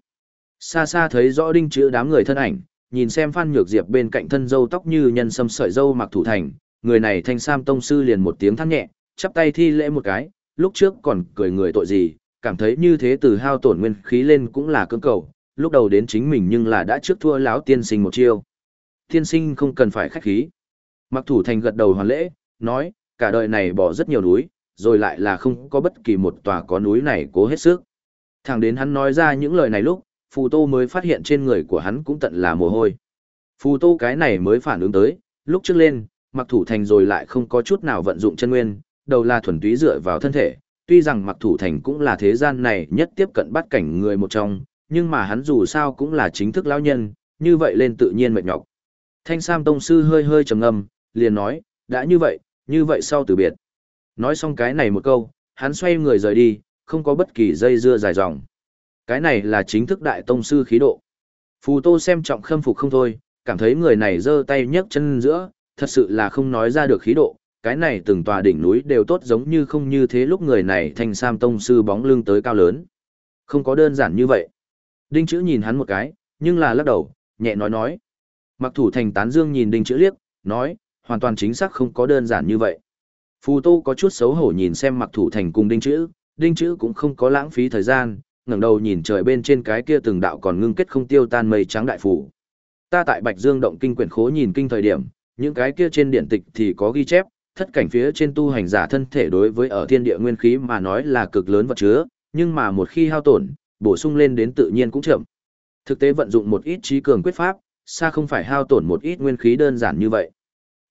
Xa xa thấy rõ đinh chữ đám người thân ảnh, nhìn xem Phan Nhược Diệp bên cạnh thân dâu tóc như nhân sâm sợi dâu mặc thủ thành, người này thanh sam tông sư liền một tiếng than nhẹ, chắp tay thi lễ một cái, lúc trước còn cười người tội gì, cảm thấy như thế từ hao tổn nguyên khí lên cũng là cưỡng cầu, lúc đầu đến chính mình nhưng là đã trước thua lão tiên sinh một chiêu. Tiên sinh không cần phải khách khí. Mặc thủ thành gật đầu hoàn lễ, nói, cả đời này bỏ rất nhiều núi, rồi lại là không có bất kỳ một tòa có núi này cố hết sức. Thẳng đến hắn nói ra những lời này lúc, Phù Tô mới phát hiện trên người của hắn cũng tận là mồ hôi. Phù Tô cái này mới phản ứng tới, lúc trước lên, mặc thủ thành rồi lại không có chút nào vận dụng chân nguyên, đầu là thuần túy dựa vào thân thể. Tuy rằng mặc thủ thành cũng là thế gian này nhất tiếp cận bắt cảnh người một trong, nhưng mà hắn dù sao cũng là chính thức lão nhân, như vậy lên tự nhiên mệt nhọc. Thanh Sam Tông Sư hơi hơi trầm ngâm, liền nói, đã như vậy, như vậy sau từ biệt. Nói xong cái này một câu, hắn xoay người rời đi, không có bất kỳ dây dưa dài dòng. Cái này là chính thức đại tông sư khí độ. Phù Tô xem trọng khâm phục không thôi, cảm thấy người này giơ tay nhấc chân giữa, thật sự là không nói ra được khí độ, cái này từng tòa đỉnh núi đều tốt giống như không như thế lúc người này thành sam tông sư bóng lưng tới cao lớn. Không có đơn giản như vậy. Đinh chữ nhìn hắn một cái, nhưng là lắc đầu, nhẹ nói nói. Mặc thủ thành tán dương nhìn đinh chữ liếc, nói, hoàn toàn chính xác không có đơn giản như vậy. Phù Tô có chút xấu hổ nhìn xem mặc thủ thành cùng đinh chữ, đinh chữ cũng không có lãng phí thời gian, ngẩng đầu nhìn trời bên trên cái kia từng đạo còn ngưng kết không tiêu tan mây trắng đại phủ. Ta tại Bạch Dương động kinh quyển khố nhìn kinh thời điểm, những cái kia trên điện tịch thì có ghi chép, thất cảnh phía trên tu hành giả thân thể đối với ở thiên địa nguyên khí mà nói là cực lớn vật chứa, nhưng mà một khi hao tổn, bổ sung lên đến tự nhiên cũng chậm. Thực tế vận dụng một ít trí cường quyết pháp, xa không phải hao tổn một ít nguyên khí đơn giản như vậy.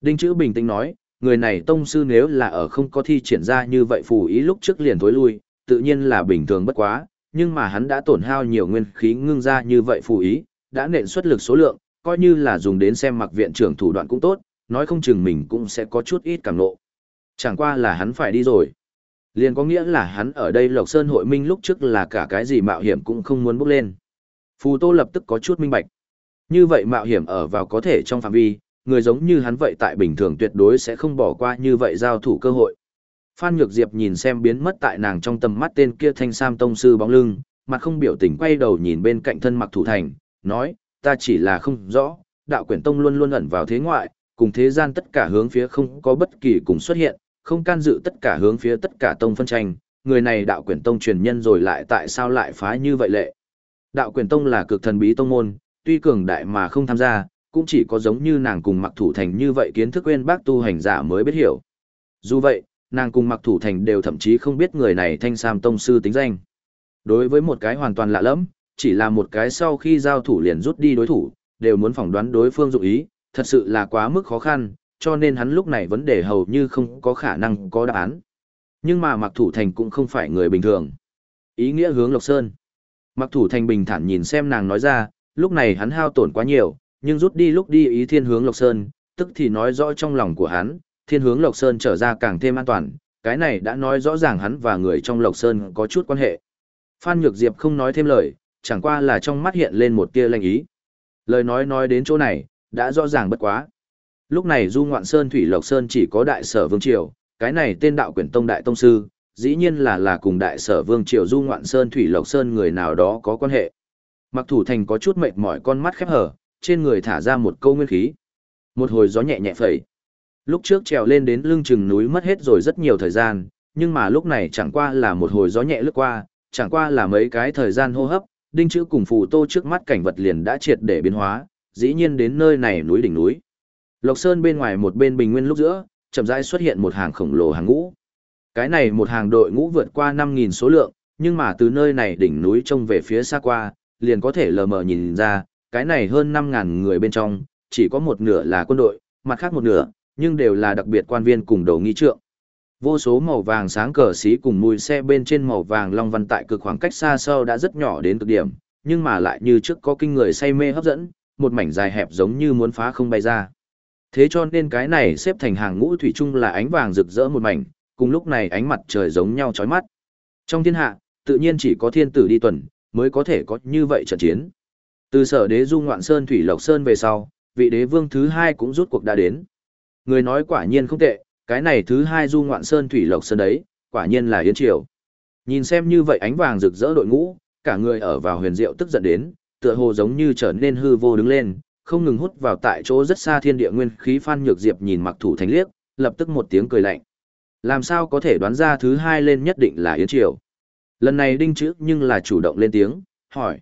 Đinh chữ bình tĩnh nói, người này tông sư nếu là ở không có thi triển ra như vậy phù ý lúc trước liền thối lui, tự nhiên là bình thường bất quá, nhưng mà hắn đã tổn hao nhiều nguyên khí ngưng ra như vậy phù ý, đã nện xuất lực số lượng, coi như là dùng đến xem mặc viện trưởng thủ đoạn cũng tốt, nói không chừng mình cũng sẽ có chút ít cảm nộ. Chẳng qua là hắn phải đi rồi. Liền có nghĩa là hắn ở đây Lộc Sơn hội minh lúc trước là cả cái gì mạo hiểm cũng không muốn bước lên. Phù Tô lập tức có chút minh bạch. Như vậy mạo hiểm ở vào có thể trong phạm vi, người giống như hắn vậy tại bình thường tuyệt đối sẽ không bỏ qua như vậy giao thủ cơ hội. Phan Nhược Diệp nhìn xem biến mất tại nàng trong tầm mắt tên kia thanh sam tông sư bóng lưng, mặt không biểu tình quay đầu nhìn bên cạnh thân mặc thủ thành, nói, ta chỉ là không rõ, đạo quyển tông luôn luôn ẩn vào thế ngoại, cùng thế gian tất cả hướng phía không có bất kỳ cùng xuất hiện, không can dự tất cả hướng phía tất cả tông phân tranh, người này đạo quyển tông truyền nhân rồi lại tại sao lại phá như vậy lệ. Đạo quyển tông là cực thần bí tông môn, tuy cường đại mà không tham gia, cũng chỉ có giống như nàng cùng mặc thủ thành như vậy kiến thức quên bác tu hành giả mới biết hiểu. Dù vậy, nàng cùng mặc thủ thành đều thậm chí không biết người này thanh sam tông sư tính danh. Đối với một cái hoàn toàn lạ lẫm, chỉ là một cái sau khi giao thủ liền rút đi đối thủ, đều muốn phỏng đoán đối phương dụng ý, thật sự là quá mức khó khăn, cho nên hắn lúc này vấn đề hầu như không có khả năng có đáp án. Nhưng mà Mặc Thủ Thành cũng không phải người bình thường. Ý nghĩa hướng Lộc Sơn. Mặc Thủ Thành bình thản nhìn xem nàng nói ra, lúc này hắn hao tổn quá nhiều, nhưng rút đi lúc đi ý thiên hướng Lộc Sơn, tức thì nói rõ trong lòng của hắn, thiên hướng Lộc Sơn trở ra càng thêm an toàn, cái này đã nói rõ ràng hắn và người trong Lộc Sơn có chút quan hệ. Phan Nhược Diệp không nói thêm lời, chẳng qua là trong mắt hiện lên một tia lanh ý. Lời nói nói đến chỗ này, đã rõ ràng bất quá. Lúc này Du Ngoạn Sơn Thủy Lộc Sơn chỉ có đại sở Vương Triều, cái này tên đạo quyển tông đại tông sư, dĩ nhiên là là cùng đại sở Vương Triều Du Ngoạn Sơn Thủy Lộc Sơn người nào đó có quan hệ. Mặc thủ thành có chút mệt mỏi con mắt khép hở, trên người thả ra một câu nguyên khí. Một hồi gió nhẹ nhẹ phẩy. Lúc trước trèo lên đến lưng chừng núi mất hết rồi rất nhiều thời gian, nhưng mà lúc này chẳng qua là một hồi gió nhẹ lướt qua, chẳng qua là mấy cái thời gian hô hấp, đinh chữ cùng phù tô trước mắt cảnh vật liền đã triệt để biến hóa, dĩ nhiên đến nơi này núi đỉnh núi. Lộc Sơn bên ngoài một bên bình nguyên lúc giữa, chậm rãi xuất hiện một hàng khổng lồ hàng ngũ. Cái này một hàng đội ngũ vượt qua 5000 số lượng, nhưng mà từ nơi này đỉnh núi trông về phía xa qua, liền có thể lờ mờ nhìn ra, cái này hơn 5000 người bên trong, chỉ có một nửa là quân đội, mặt khác một nửa, nhưng đều là đặc biệt quan viên cùng đầu nghi trượng. Vô số màu vàng sáng cờ xí cùng mùi xe bên trên màu vàng long văn tại cực khoảng cách xa sau đã rất nhỏ đến cực điểm, nhưng mà lại như trước có kinh người say mê hấp dẫn, một mảnh dài hẹp giống như muốn phá không bay ra. Thế cho nên cái này xếp thành hàng ngũ thủy chung là ánh vàng rực rỡ một mảnh, cùng lúc này ánh mặt trời giống nhau chói mắt. Trong thiên hạ, tự nhiên chỉ có thiên tử đi tuần, mới có thể có như vậy trận chiến. Từ sở đế du ngoạn sơn thủy lộc sơn về sau, vị đế vương thứ hai cũng rút cuộc đã đến. Người nói quả nhiên không tệ, cái này thứ hai du ngoạn sơn thủy lộc sơn đấy, quả nhiên là Yến Triều. Nhìn xem như vậy ánh vàng rực rỡ đội ngũ, cả người ở vào huyền diệu tức giận đến, tựa hồ giống như trở nên hư vô đứng lên, không ngừng hút vào tại chỗ rất xa thiên địa nguyên khí Phan Nhược Diệp nhìn Mặc Thủ Thành liếc, lập tức một tiếng cười lạnh. Làm sao có thể đoán ra thứ hai lên nhất định là Yến Triều. Lần này đinh chữ nhưng là chủ động lên tiếng, hỏi.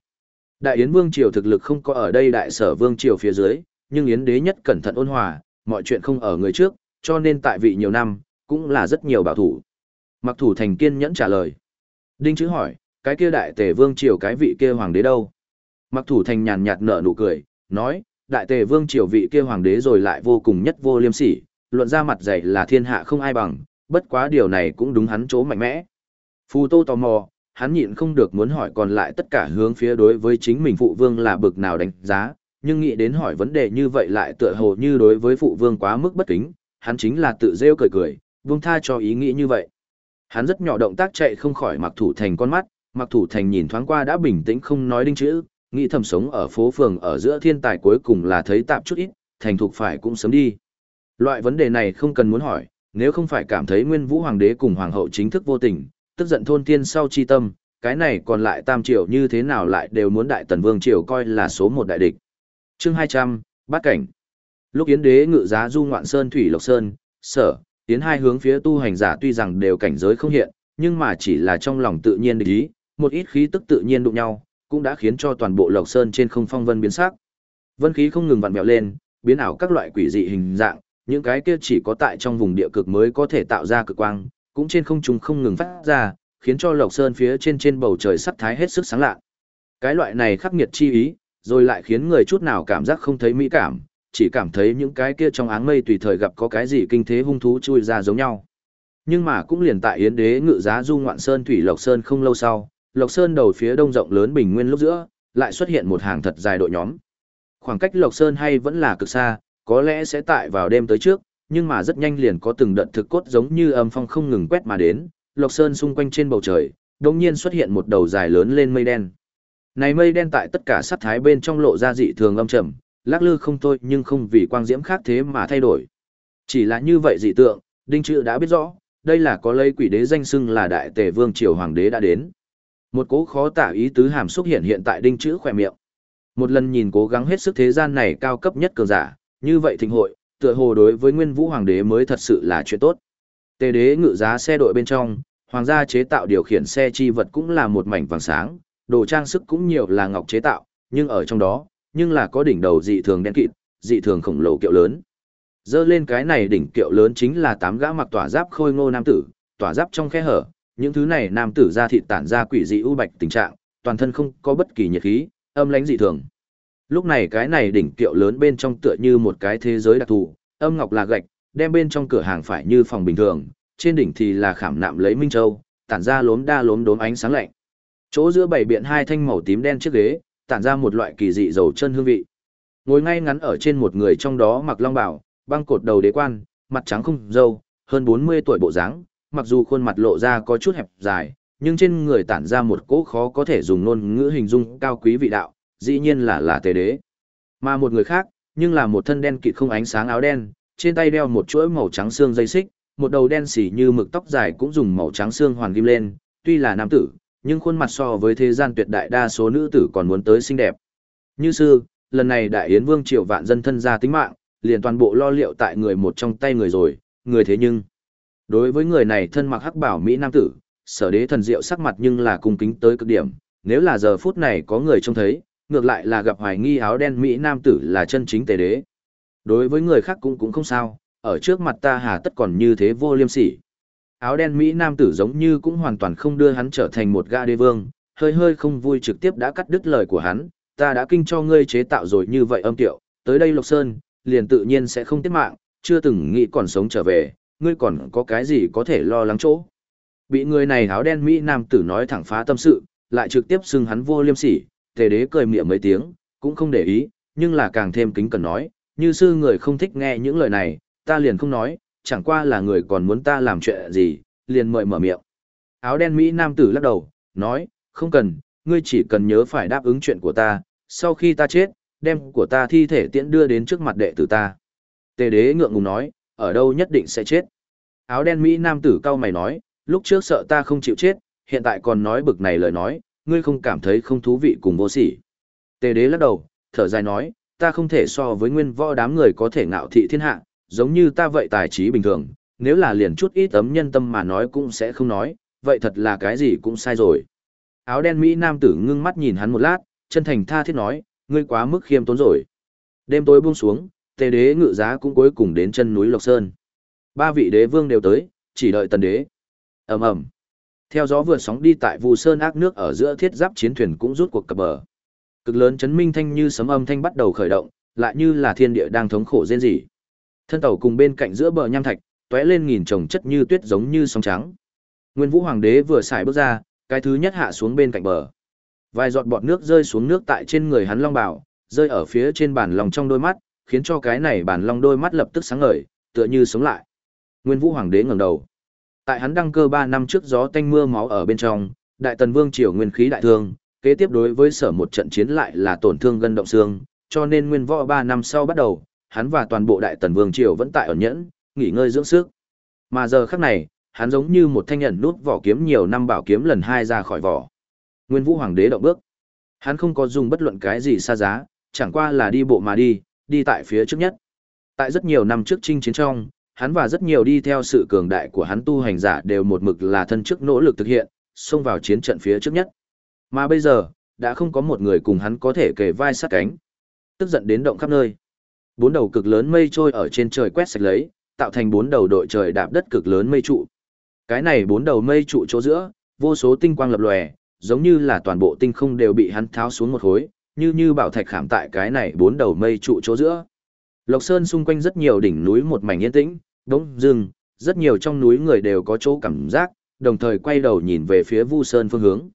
Đại Yến Vương Triều thực lực không có ở đây đại sở Vương Triều phía dưới, nhưng Yến Đế nhất cẩn thận ôn hòa, mọi chuyện không ở người trước, cho nên tại vị nhiều năm, cũng là rất nhiều bảo thủ. Mặc thủ thành kiên nhẫn trả lời. Đinh chữ hỏi, cái kia đại tề vương triều cái vị kia hoàng đế đâu? Mặc thủ thành nhàn nhạt nở nụ cười, nói, đại tề vương triều vị kia hoàng đế rồi lại vô cùng nhất vô liêm sỉ, luận ra mặt dày là thiên hạ không ai bằng, bất quá điều này cũng đúng hắn chỗ mạnh mẽ. Phù tô tò mò, hắn nhịn không được muốn hỏi còn lại tất cả hướng phía đối với chính mình phụ vương là bực nào đánh giá, nhưng nghĩ đến hỏi vấn đề như vậy lại tựa hồ như đối với phụ vương quá mức bất kính, hắn chính là tự rêu cười cười, vương tha cho ý nghĩ như vậy. Hắn rất nhỏ động tác chạy không khỏi mặc thủ thành con mắt, mặc thủ thành nhìn thoáng qua đã bình tĩnh không nói đinh chữ, nghĩ thầm sống ở phố phường ở giữa thiên tài cuối cùng là thấy tạm chút ít, thành thục phải cũng sớm đi. Loại vấn đề này không cần muốn hỏi, nếu không phải cảm thấy nguyên vũ hoàng đế cùng hoàng hậu chính thức vô tình, tức giận thôn tiên sau chi tâm, cái này còn lại tam triều như thế nào lại đều muốn đại tần vương triều coi là số một đại địch. Chương 200, bát cảnh. Lúc Yến đế ngự giá du ngoạn sơn thủy lộc sơn, sở, Yến hai hướng phía tu hành giả tuy rằng đều cảnh giới không hiện, nhưng mà chỉ là trong lòng tự nhiên địch ý, một ít khí tức tự nhiên đụng nhau, cũng đã khiến cho toàn bộ lộc sơn trên không phong vân biến sắc. Vân khí không ngừng vặn vẹo lên, biến ảo các loại quỷ dị hình dạng, những cái kia chỉ có tại trong vùng địa cực mới có thể tạo ra cực quang, cũng trên không trung không ngừng phát ra, khiến cho lộc sơn phía trên trên bầu trời sắp thái hết sức sáng lạ. Cái loại này khắc nghiệt chi ý, rồi lại khiến người chút nào cảm giác không thấy mỹ cảm, chỉ cảm thấy những cái kia trong áng mây tùy thời gặp có cái gì kinh thế hung thú chui ra giống nhau. Nhưng mà cũng liền tại Yến Đế ngự giá du ngoạn sơn thủy Lộc Sơn không lâu sau, Lộc Sơn đầu phía đông rộng lớn bình nguyên lúc giữa, lại xuất hiện một hàng thật dài đội nhóm. Khoảng cách Lộc Sơn hay vẫn là cực xa, có lẽ sẽ tại vào đêm tới trước, nhưng mà rất nhanh liền có từng đợt thực cốt giống như âm phong không ngừng quét mà đến, Lộc Sơn xung quanh trên bầu trời, đột nhiên xuất hiện một đầu dài lớn lên mây đen. Này mây đen tại tất cả sát thái bên trong lộ ra dị thường âm trầm, lắc lư không thôi nhưng không vì quang diễm khác thế mà thay đổi. Chỉ là như vậy dị tượng, Đinh Trự đã biết rõ, đây là có lấy quỷ đế danh xưng là đại tề vương triều hoàng đế đã đến. Một cố khó tả ý tứ hàm xúc hiện hiện tại Đinh Trữ khỏe miệng. Một lần nhìn cố gắng hết sức thế gian này cao cấp nhất cường giả, như vậy thịnh hội, tựa hồ đối với Nguyên Vũ hoàng đế mới thật sự là chuyện tốt. Tề đế ngự giá xe đội bên trong, Hoàng gia chế tạo điều khiển xe chi vật cũng là một mảnh vàng sáng, đồ trang sức cũng nhiều là ngọc chế tạo, nhưng ở trong đó, nhưng là có đỉnh đầu dị thường đen kịt, dị thường khổng lồ kiệu lớn. Dơ lên cái này đỉnh kiệu lớn chính là tám gã mặc tỏa giáp khôi ngô nam tử, tỏa giáp trong khe hở, những thứ này nam tử ra thịt tản ra quỷ dị u bạch tình trạng, toàn thân không có bất kỳ nhiệt khí, âm lãnh dị thường. Lúc này cái này đỉnh kiệu lớn bên trong tựa như một cái thế giới đặc thù, âm ngọc là gạch, đem bên trong cửa hàng phải như phòng bình thường, trên đỉnh thì là khảm nạm lấy minh châu, tản ra lốm đa lốm đốm ánh sáng lạnh. Chỗ giữa bảy biện hai thanh màu tím đen chiếc ghế, tản ra một loại kỳ dị dầu chân hương vị. Ngồi ngay ngắn ở trên một người trong đó mặc long bào, băng cột đầu đế quan, mặt trắng không râu, hơn 40 tuổi bộ dáng, mặc dù khuôn mặt lộ ra có chút hẹp dài, nhưng trên người tản ra một cỗ khó có thể dùng ngôn ngữ hình dung cao quý vị đạo, dĩ nhiên là là tề đế. Mà một người khác, nhưng là một thân đen kịt không ánh sáng áo đen, trên tay đeo một chuỗi màu trắng xương dây xích, một đầu đen xỉ như mực tóc dài cũng dùng màu trắng xương hoàn ghim lên, tuy là nam tử, nhưng khuôn mặt so với thế gian tuyệt đại đa số nữ tử còn muốn tới xinh đẹp. Như sư, lần này đại yến vương triệu vạn dân thân ra tính mạng, liền toàn bộ lo liệu tại người một trong tay người rồi, người thế nhưng. Đối với người này thân mặc hắc bảo Mỹ nam tử, sở đế thần diệu sắc mặt nhưng là cung kính tới cực điểm, nếu là giờ phút này có người trông thấy, ngược lại là gặp hoài nghi áo đen Mỹ nam tử là chân chính tề đế. Đối với người khác cũng cũng không sao, ở trước mặt ta hà tất còn như thế vô liêm sỉ. Áo đen Mỹ nam tử giống như cũng hoàn toàn không đưa hắn trở thành một gã đế vương, hơi hơi không vui trực tiếp đã cắt đứt lời của hắn, ta đã kinh cho ngươi chế tạo rồi như vậy âm tiệu, tới đây Lộc Sơn, liền tự nhiên sẽ không tiết mạng, chưa từng nghĩ còn sống trở về, ngươi còn có cái gì có thể lo lắng chỗ. Bị người này áo đen Mỹ nam tử nói thẳng phá tâm sự, lại trực tiếp xưng hắn vô liêm sỉ, tề đế cười miệng mấy tiếng, cũng không để ý, nhưng là càng thêm kính cần nói, như sư người không thích nghe những lời này, ta liền không nói, chẳng qua là người còn muốn ta làm chuyện gì, liền mời mở miệng. Áo đen Mỹ nam tử lắc đầu, nói, không cần, ngươi chỉ cần nhớ phải đáp ứng chuyện của ta, sau khi ta chết, đem của ta thi thể tiễn đưa đến trước mặt đệ tử ta. Tề đế ngượng ngùng nói, ở đâu nhất định sẽ chết. Áo đen Mỹ nam tử cao mày nói, lúc trước sợ ta không chịu chết, hiện tại còn nói bực này lời nói, ngươi không cảm thấy không thú vị cùng vô sỉ. Tề đế lắc đầu, thở dài nói, ta không thể so với nguyên võ đám người có thể ngạo thị thiên hạ, giống như ta vậy tài trí bình thường, nếu là liền chút ít tấm nhân tâm mà nói cũng sẽ không nói, vậy thật là cái gì cũng sai rồi. Áo đen Mỹ nam tử ngưng mắt nhìn hắn một lát, chân thành tha thiết nói, ngươi quá mức khiêm tốn rồi. Đêm tối buông xuống, tề đế ngự giá cũng cuối cùng đến chân núi Lộc Sơn. Ba vị đế vương đều tới, chỉ đợi tần đế. ầm ầm theo gió vượt sóng đi tại Vu Sơn ác nước ở giữa thiết giáp chiến thuyền cũng rút cuộc cập bờ. Cực lớn chấn minh thanh như sấm âm thanh bắt đầu khởi động, lại như là thiên địa đang thống khổ rên rỉ. Thân tàu cùng bên cạnh giữa bờ nham thạch, tóe lên nghìn chồng chất như tuyết giống như sóng trắng. Nguyên Vũ Hoàng đế vừa xài bước ra, cái thứ nhất hạ xuống bên cạnh bờ. Vài giọt bọt nước rơi xuống nước tại trên người hắn long bảo, rơi ở phía trên bàn lòng trong đôi mắt, khiến cho cái này bàn long đôi mắt lập tức sáng ngời, tựa như sống lại. Nguyên Vũ Hoàng đế ngẩng đầu. Tại hắn đăng cơ 3 năm trước gió tanh mưa máu ở bên trong, Đại Tần Vương triều nguyên khí đại thương, kế tiếp đối với sở một trận chiến lại là tổn thương gân động xương, cho nên nguyên võ 3 năm sau bắt đầu, hắn và toàn bộ Đại Tần Vương triều vẫn tại ở nhẫn, nghỉ ngơi dưỡng sức. Mà giờ khắc này, hắn giống như một thanh nhận nút vỏ kiếm nhiều năm bảo kiếm lần hai ra khỏi vỏ. Nguyên Vũ Hoàng đế động bước. Hắn không có dùng bất luận cái gì xa giá, chẳng qua là đi bộ mà đi, đi tại phía trước nhất. Tại rất nhiều năm trước chinh chiến trong, hắn và rất nhiều đi theo sự cường đại của hắn tu hành giả đều một mực là thân trước nỗ lực thực hiện, xông vào chiến trận phía trước nhất. Mà bây giờ, đã không có một người cùng hắn có thể kề vai sát cánh. Tức giận đến động khắp nơi. Bốn đầu cực lớn mây trôi ở trên trời quét sạch lấy, tạo thành bốn đầu đội trời đạp đất cực lớn mây trụ. Cái này bốn đầu mây trụ chỗ giữa, vô số tinh quang lập lòe, giống như là toàn bộ tinh không đều bị hắn tháo xuống một khối, như như bảo thạch khảm tại cái này bốn đầu mây trụ chỗ giữa. Lộc Sơn xung quanh rất nhiều đỉnh núi một mảnh yên tĩnh, đống rừng, rất nhiều trong núi người đều có chỗ cảm giác, đồng thời quay đầu nhìn về phía Vu Sơn phương hướng.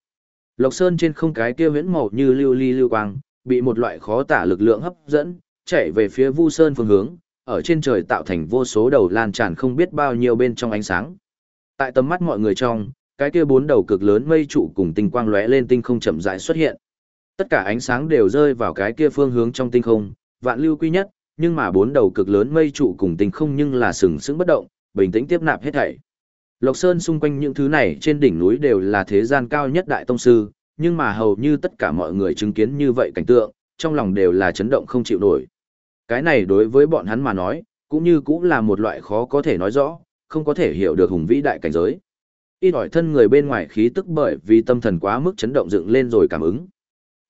Lộc Sơn trên không cái kia huyễn màu như lưu ly lưu quang, bị một loại khó tả lực lượng hấp dẫn, chạy về phía Vu Sơn phương hướng, ở trên trời tạo thành vô số đầu lan tràn không biết bao nhiêu bên trong ánh sáng. Tại tầm mắt mọi người trong, cái kia bốn đầu cực lớn mây trụ cùng tinh quang lóe lên tinh không chậm rãi xuất hiện. Tất cả ánh sáng đều rơi vào cái kia phương hướng trong tinh không, vạn lưu quy nhất, nhưng mà bốn đầu cực lớn mây trụ cùng tinh không nhưng là sừng sững bất động, bình tĩnh tiếp nạp hết thảy. Lộc Sơn xung quanh những thứ này trên đỉnh núi đều là thế gian cao nhất đại tông sư, nhưng mà hầu như tất cả mọi người chứng kiến như vậy cảnh tượng, trong lòng đều là chấn động không chịu nổi. Cái này đối với bọn hắn mà nói, cũng như cũng là một loại khó có thể nói rõ, không có thể hiểu được hùng vĩ đại cảnh giới. Ít ỏi thân người bên ngoài khí tức bởi vì tâm thần quá mức chấn động dựng lên rồi cảm ứng.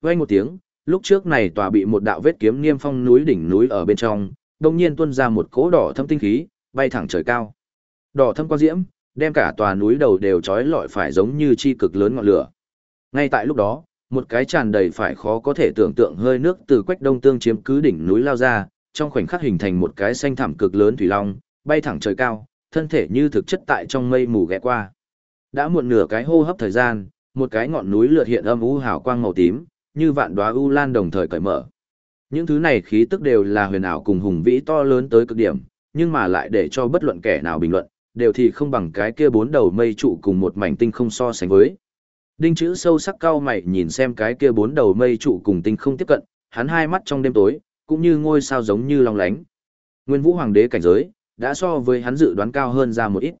Vang một tiếng, lúc trước này tòa bị một đạo vết kiếm niêm phong núi đỉnh núi ở bên trong, đột nhiên tuôn ra một cỗ đỏ thâm tinh khí, bay thẳng trời cao. Đỏ thâm quang diễm, đem cả tòa núi đầu đều trói lọi phải giống như chi cực lớn ngọn lửa. Ngay tại lúc đó, một cái tràn đầy phải khó có thể tưởng tượng hơi nước từ quách đông tương chiếm cứ đỉnh núi lao ra, trong khoảnh khắc hình thành một cái xanh thảm cực lớn thủy long, bay thẳng trời cao, thân thể như thực chất tại trong mây mù ghé qua. Đã muộn nửa cái hô hấp thời gian, một cái ngọn núi lượt hiện âm u hào quang màu tím, như vạn đóa u lan đồng thời cởi mở. Những thứ này khí tức đều là huyền ảo cùng hùng vĩ to lớn tới cực điểm, nhưng mà lại để cho bất luận kẻ nào bình luận, đều thì không bằng cái kia bốn đầu mây trụ cùng một mảnh tinh không so sánh với. Đinh chữ sâu sắc cao mày nhìn xem cái kia bốn đầu mây trụ cùng tinh không tiếp cận, hắn hai mắt trong đêm tối, cũng như ngôi sao giống như long lánh. Nguyên Vũ Hoàng đế cảnh giới, đã so với hắn dự đoán cao hơn ra một ít.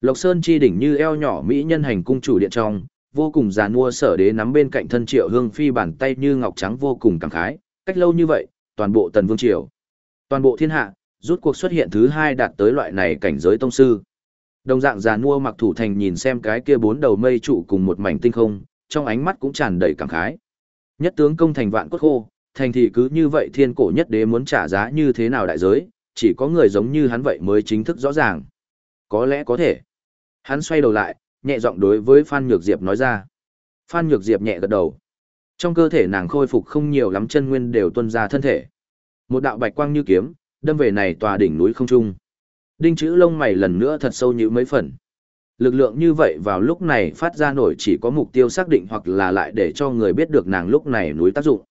Lộc Sơn chi đỉnh như eo nhỏ mỹ nhân hành cung chủ điện trong, vô cùng già nua sở đế nắm bên cạnh thân triệu hương phi bàn tay như ngọc trắng vô cùng cảm khái, cách lâu như vậy, toàn bộ tần vương triều, toàn bộ thiên hạ, rút cuộc xuất hiện thứ hai đạt tới loại này cảnh giới tông sư. Đồng dạng già nua mặc thủ thành nhìn xem cái kia bốn đầu mây trụ cùng một mảnh tinh không, trong ánh mắt cũng tràn đầy cảm khái. Nhất tướng công thành vạn cốt khô, thành thì cứ như vậy thiên cổ nhất đế muốn trả giá như thế nào đại giới, chỉ có người giống như hắn vậy mới chính thức rõ ràng. Có lẽ có thể. Hắn xoay đầu lại, nhẹ giọng đối với Phan Nhược Diệp nói ra. Phan Nhược Diệp nhẹ gật đầu. Trong cơ thể nàng khôi phục không nhiều lắm chân nguyên đều tuân ra thân thể. Một đạo bạch quang như kiếm, đâm về này tòa đỉnh núi không trung. Đinh chữ lông mày lần nữa thật sâu như mấy phần. Lực lượng như vậy vào lúc này phát ra nổi chỉ có mục tiêu xác định hoặc là lại để cho người biết được nàng lúc này núi tác dụng.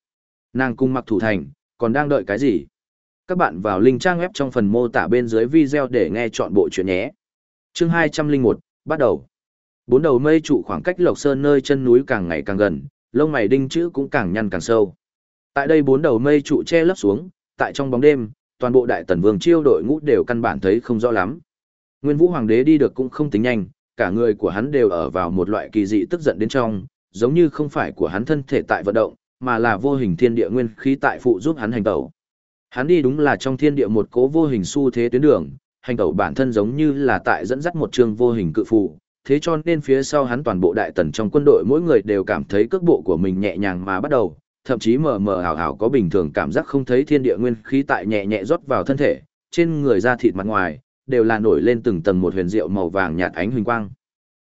Nàng cung mặc thủ thành, còn đang đợi cái gì? Các bạn vào link trang web trong phần mô tả bên dưới video để nghe chọn bộ chuyện nhé. Chương 201, bắt đầu. Bốn đầu mây trụ khoảng cách Lộc Sơn nơi chân núi càng ngày càng gần, lông mày đinh chữ cũng càng nhăn càng sâu. Tại đây bốn đầu mây trụ che lấp xuống, tại trong bóng đêm, toàn bộ đại tần vương chiêu đội ngũ đều căn bản thấy không rõ lắm. Nguyên Vũ Hoàng đế đi được cũng không tính nhanh, cả người của hắn đều ở vào một loại kỳ dị tức giận đến trong, giống như không phải của hắn thân thể tại vận động, mà là vô hình thiên địa nguyên khí tại phụ giúp hắn hành tẩu. Hắn đi đúng là trong thiên địa một cố vô hình xu thế tuyến đường, hành tẩu bản thân giống như là tại dẫn dắt một trường vô hình cự phụ, thế cho nên phía sau hắn toàn bộ đại tần trong quân đội mỗi người đều cảm thấy cước bộ của mình nhẹ nhàng mà bắt đầu, thậm chí mờ mờ ảo ảo có bình thường cảm giác không thấy thiên địa nguyên khí tại nhẹ nhẹ rót vào thân thể, trên người da thịt mặt ngoài đều là nổi lên từng tầng một huyền diệu màu vàng nhạt ánh huỳnh quang.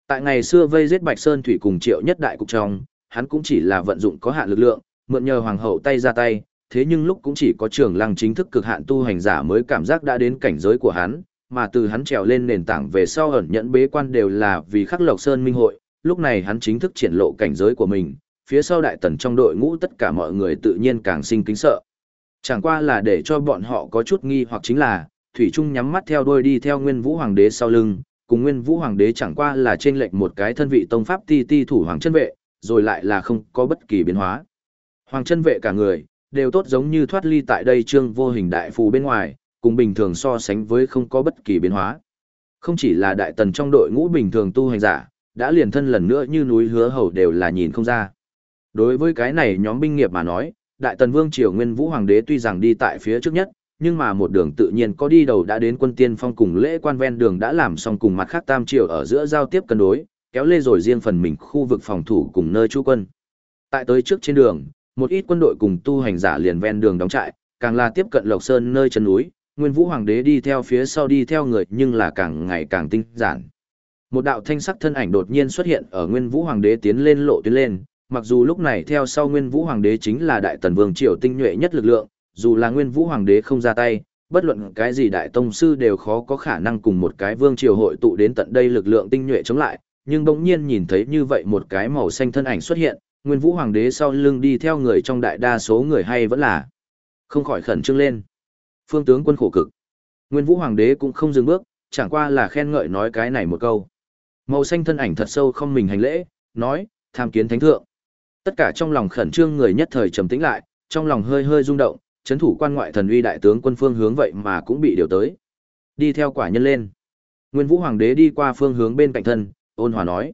Tại ngày xưa vây giết Bạch Sơn thủy cùng Triệu Nhất đại cục trong, hắn cũng chỉ là vận dụng có hạn lực lượng, mượn nhờ hoàng hậu tay ra tay, thế nhưng lúc cũng chỉ có trưởng lăng chính thức cực hạn tu hành giả mới cảm giác đã đến cảnh giới của hắn, mà từ hắn trèo lên nền tảng về sau ẩn nhẫn bế quan đều là vì khắc lộc sơn minh hội, lúc này hắn chính thức triển lộ cảnh giới của mình, phía sau đại tần trong đội ngũ tất cả mọi người tự nhiên càng sinh kính sợ. Chẳng qua là để cho bọn họ có chút nghi hoặc chính là, Thủy Trung nhắm mắt theo đôi đi theo Nguyên Vũ Hoàng đế sau lưng, cùng Nguyên Vũ Hoàng đế chẳng qua là trên lệnh một cái thân vị tông pháp ti ti thủ hoàng chân vệ, rồi lại là không có bất kỳ biến hóa. Hoàng chân vệ cả người, đều tốt giống như thoát ly tại đây trương vô hình đại phù bên ngoài, cùng bình thường so sánh với không có bất kỳ biến hóa. Không chỉ là đại tần trong đội ngũ bình thường tu hành giả, đã liền thân lần nữa như núi hứa hầu đều là nhìn không ra. Đối với cái này nhóm binh nghiệp mà nói, đại tần vương triều nguyên vũ hoàng đế tuy rằng đi tại phía trước nhất, nhưng mà một đường tự nhiên có đi đầu đã đến quân tiên phong cùng lễ quan ven đường đã làm xong cùng mặt khác tam triều ở giữa giao tiếp cân đối, kéo lê rồi riêng phần mình khu vực phòng thủ cùng nơi trú quân. Tại tới trước trên đường, một ít quân đội cùng tu hành giả liền ven đường đóng trại, càng là tiếp cận Lộc Sơn nơi chân núi, Nguyên Vũ Hoàng đế đi theo phía sau đi theo người nhưng là càng ngày càng tinh giản. Một đạo thanh sắc thân ảnh đột nhiên xuất hiện ở Nguyên Vũ Hoàng đế tiến lên lộ tuyến lên, mặc dù lúc này theo sau Nguyên Vũ Hoàng đế chính là Đại Tần Vương triều tinh nhuệ nhất lực lượng, dù là Nguyên Vũ Hoàng đế không ra tay, bất luận cái gì đại tông sư đều khó có khả năng cùng một cái vương triều hội tụ đến tận đây lực lượng tinh nhuệ chống lại, nhưng bỗng nhiên nhìn thấy như vậy một cái màu xanh thân ảnh xuất hiện, Nguyên Vũ Hoàng đế sau lưng đi theo người trong đại đa số người hay vẫn là không khỏi khẩn trương lên. Phương tướng quân khổ cực. Nguyên Vũ Hoàng đế cũng không dừng bước, chẳng qua là khen ngợi nói cái này một câu. Màu xanh thân ảnh thật sâu không mình hành lễ, nói, tham kiến thánh thượng. Tất cả trong lòng khẩn trương người nhất thời trầm tĩnh lại, trong lòng hơi hơi rung động, chấn thủ quan ngoại thần uy đại tướng quân phương hướng vậy mà cũng bị điều tới. Đi theo quả nhân lên. Nguyên Vũ Hoàng đế đi qua phương hướng bên cạnh thân, ôn hòa nói.